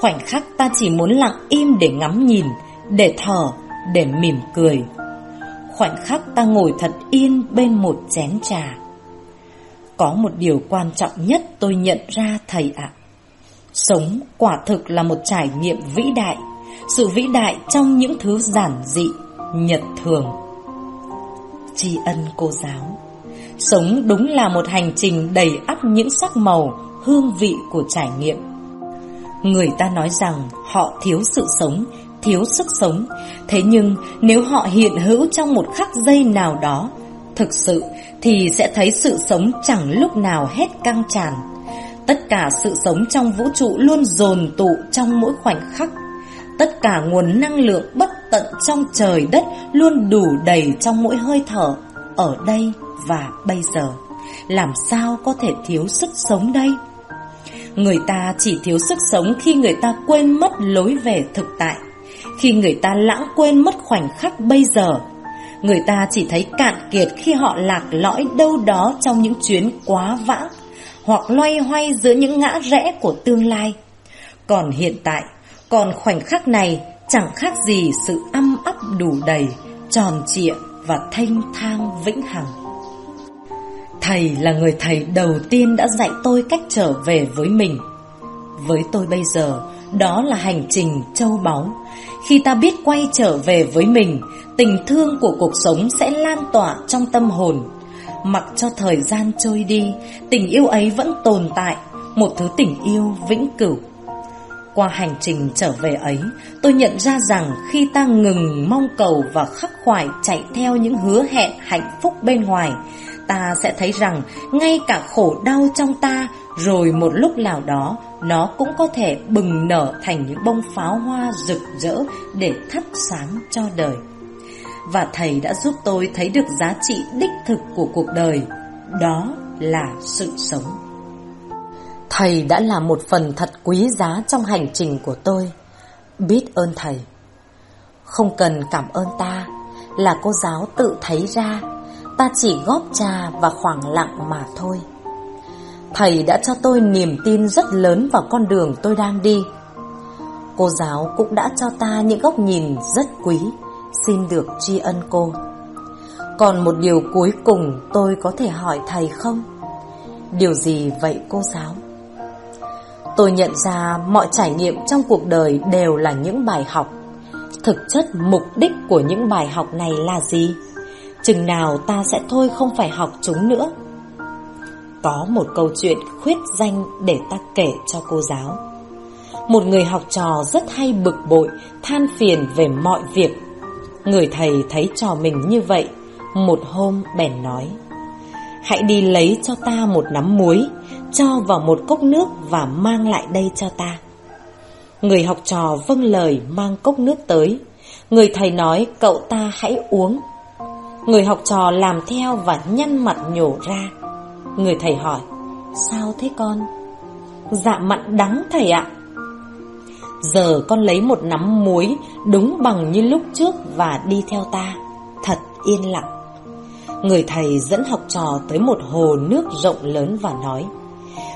A: Khoảnh khắc ta chỉ muốn lặng im để ngắm nhìn, để thở, để mỉm cười. Khoảnh khắc ta ngồi thật yên bên một chén trà. Có một điều quan trọng nhất tôi nhận ra thầy ạ. Sống quả thực là một trải nghiệm vĩ đại, sự vĩ đại trong những thứ giản dị, nhật thường tri ân cô giáo. Sống đúng là một hành trình đầy ắp những sắc màu, hương vị của trải nghiệm. Người ta nói rằng họ thiếu sự sống, thiếu sức sống, thế nhưng nếu họ hiện hữu trong một khắc giây nào đó, thực sự thì sẽ thấy sự sống chẳng lúc nào hết căng tràn. Tất cả sự sống trong vũ trụ luôn dồn tụ trong mỗi khoảnh khắc Tất cả nguồn năng lượng bất tận trong trời đất luôn đủ đầy trong mỗi hơi thở, ở đây và bây giờ. Làm sao có thể thiếu sức sống đây? Người ta chỉ thiếu sức sống khi người ta quên mất lối về thực tại, khi người ta lãng quên mất khoảnh khắc bây giờ. Người ta chỉ thấy cạn kiệt khi họ lạc lõi đâu đó trong những chuyến quá vãng, hoặc loay hoay giữa những ngã rẽ của tương lai. Còn hiện tại, còn khoảnh khắc này chẳng khác gì sự âm ấp đủ đầy, tròn trịa và thanh thang vĩnh hằng. Thầy là người thầy đầu tiên đã dạy tôi cách trở về với mình. Với tôi bây giờ, đó là hành trình châu báu. Khi ta biết quay trở về với mình, tình thương của cuộc sống sẽ lan tỏa trong tâm hồn. Mặc cho thời gian trôi đi, tình yêu ấy vẫn tồn tại, một thứ tình yêu vĩnh cửu. Qua hành trình trở về ấy, tôi nhận ra rằng khi ta ngừng mong cầu và khắc khoải chạy theo những hứa hẹn hạnh phúc bên ngoài, ta sẽ thấy rằng ngay cả khổ đau trong ta rồi một lúc nào đó nó cũng có thể bừng nở thành những bông pháo hoa rực rỡ để thắp sáng cho đời. Và thầy đã giúp tôi thấy được giá trị đích thực của cuộc đời, đó là sự sống. Thầy đã là một phần thật quý giá trong hành trình của tôi. Biết ơn thầy. Không cần cảm ơn ta, là cô giáo tự thấy ra, ta chỉ góp trà và khoảng lặng mà thôi. Thầy đã cho tôi niềm tin rất lớn vào con đường tôi đang đi. Cô giáo cũng đã cho ta những góc nhìn rất quý, xin được tri ân cô. Còn một điều cuối cùng tôi có thể hỏi thầy không? Điều gì vậy cô giáo? Tôi nhận ra mọi trải nghiệm trong cuộc đời đều là những bài học. Thực chất mục đích của những bài học này là gì? Chừng nào ta sẽ thôi không phải học chúng nữa? Có một câu chuyện khuyết danh để ta kể cho cô giáo. Một người học trò rất hay bực bội, than phiền về mọi việc. Người thầy thấy trò mình như vậy, một hôm bèn nói. Hãy đi lấy cho ta một nắm muối, cho vào một cốc nước và mang lại đây cho ta. Người học trò vâng lời mang cốc nước tới. Người thầy nói cậu ta hãy uống. Người học trò làm theo và nhăn mặt nhổ ra. Người thầy hỏi, sao thế con? Dạ mặn đắng thầy ạ. Giờ con lấy một nắm muối đúng bằng như lúc trước và đi theo ta. Thật yên lặng. Người thầy dẫn học trò tới một hồ nước rộng lớn và nói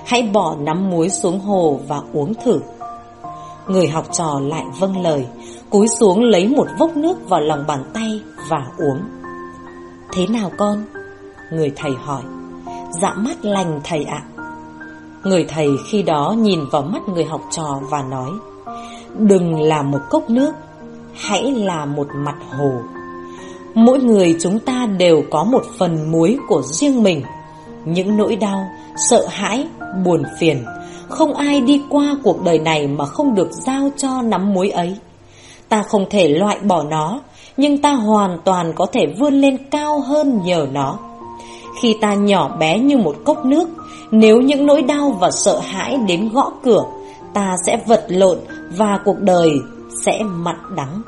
A: Hãy bỏ nắm muối xuống hồ và uống thử. Người học trò lại vâng lời Cúi xuống lấy một vốc nước vào lòng bàn tay và uống. Thế nào con? Người thầy hỏi. Dạ mắt lành thầy ạ. Người thầy khi đó nhìn vào mắt người học trò và nói Đừng là một cốc nước, hãy là một mặt hồ. Mỗi người chúng ta đều có một phần muối của riêng mình. Những nỗi đau, sợ hãi, buồn phiền. Không ai đi qua cuộc đời này mà không được giao cho nắm muối ấy. Ta không thể loại bỏ nó Nhưng ta hoàn toàn có thể vươn lên cao hơn nhờ nó. Khi ta nhỏ bé như một cốc nước Nếu những nỗi đau và sợ hãi đến gõ cửa Ta sẽ vật lộn và cuộc đời sẽ mặn đắng.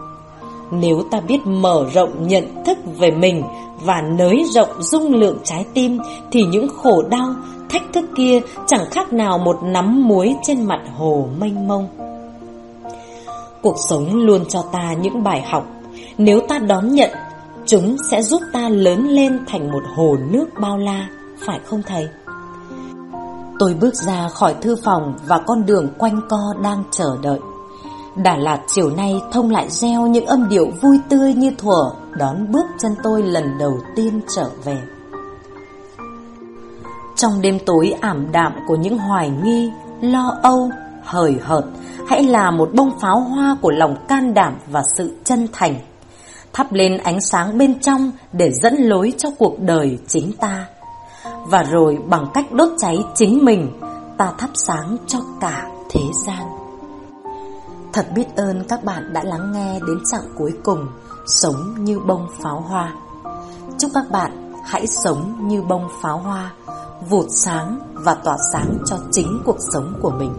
A: Nếu ta biết mở rộng nhận thức về mình và nới rộng dung lượng trái tim thì những khổ đau, thách thức kia chẳng khác nào một nắm muối trên mặt hồ mênh mông. Cuộc sống luôn cho ta những bài học, nếu ta đón nhận, chúng sẽ giúp ta lớn lên thành một hồ nước bao la, phải không thầy? Tôi bước ra khỏi thư phòng và con đường quanh co đang chờ đợi. Đà Lạt chiều nay thông lại gieo những âm điệu vui tươi như thuở đón bước chân tôi lần đầu tiên trở về. Trong đêm tối ảm đạm của những hoài nghi, lo âu, hời hợt, hãy là một bông pháo hoa của lòng can đảm và sự chân thành. Thắp lên ánh sáng bên trong để dẫn lối cho cuộc đời chính ta. Và rồi bằng cách đốt cháy chính mình, ta thắp sáng cho cả thế gian. Thật biết ơn các bạn đã lắng nghe đến chặng cuối cùng Sống như bông pháo hoa Chúc các bạn hãy sống như bông pháo hoa, Vụt sáng và tỏa sáng cho chính cuộc sống của mình.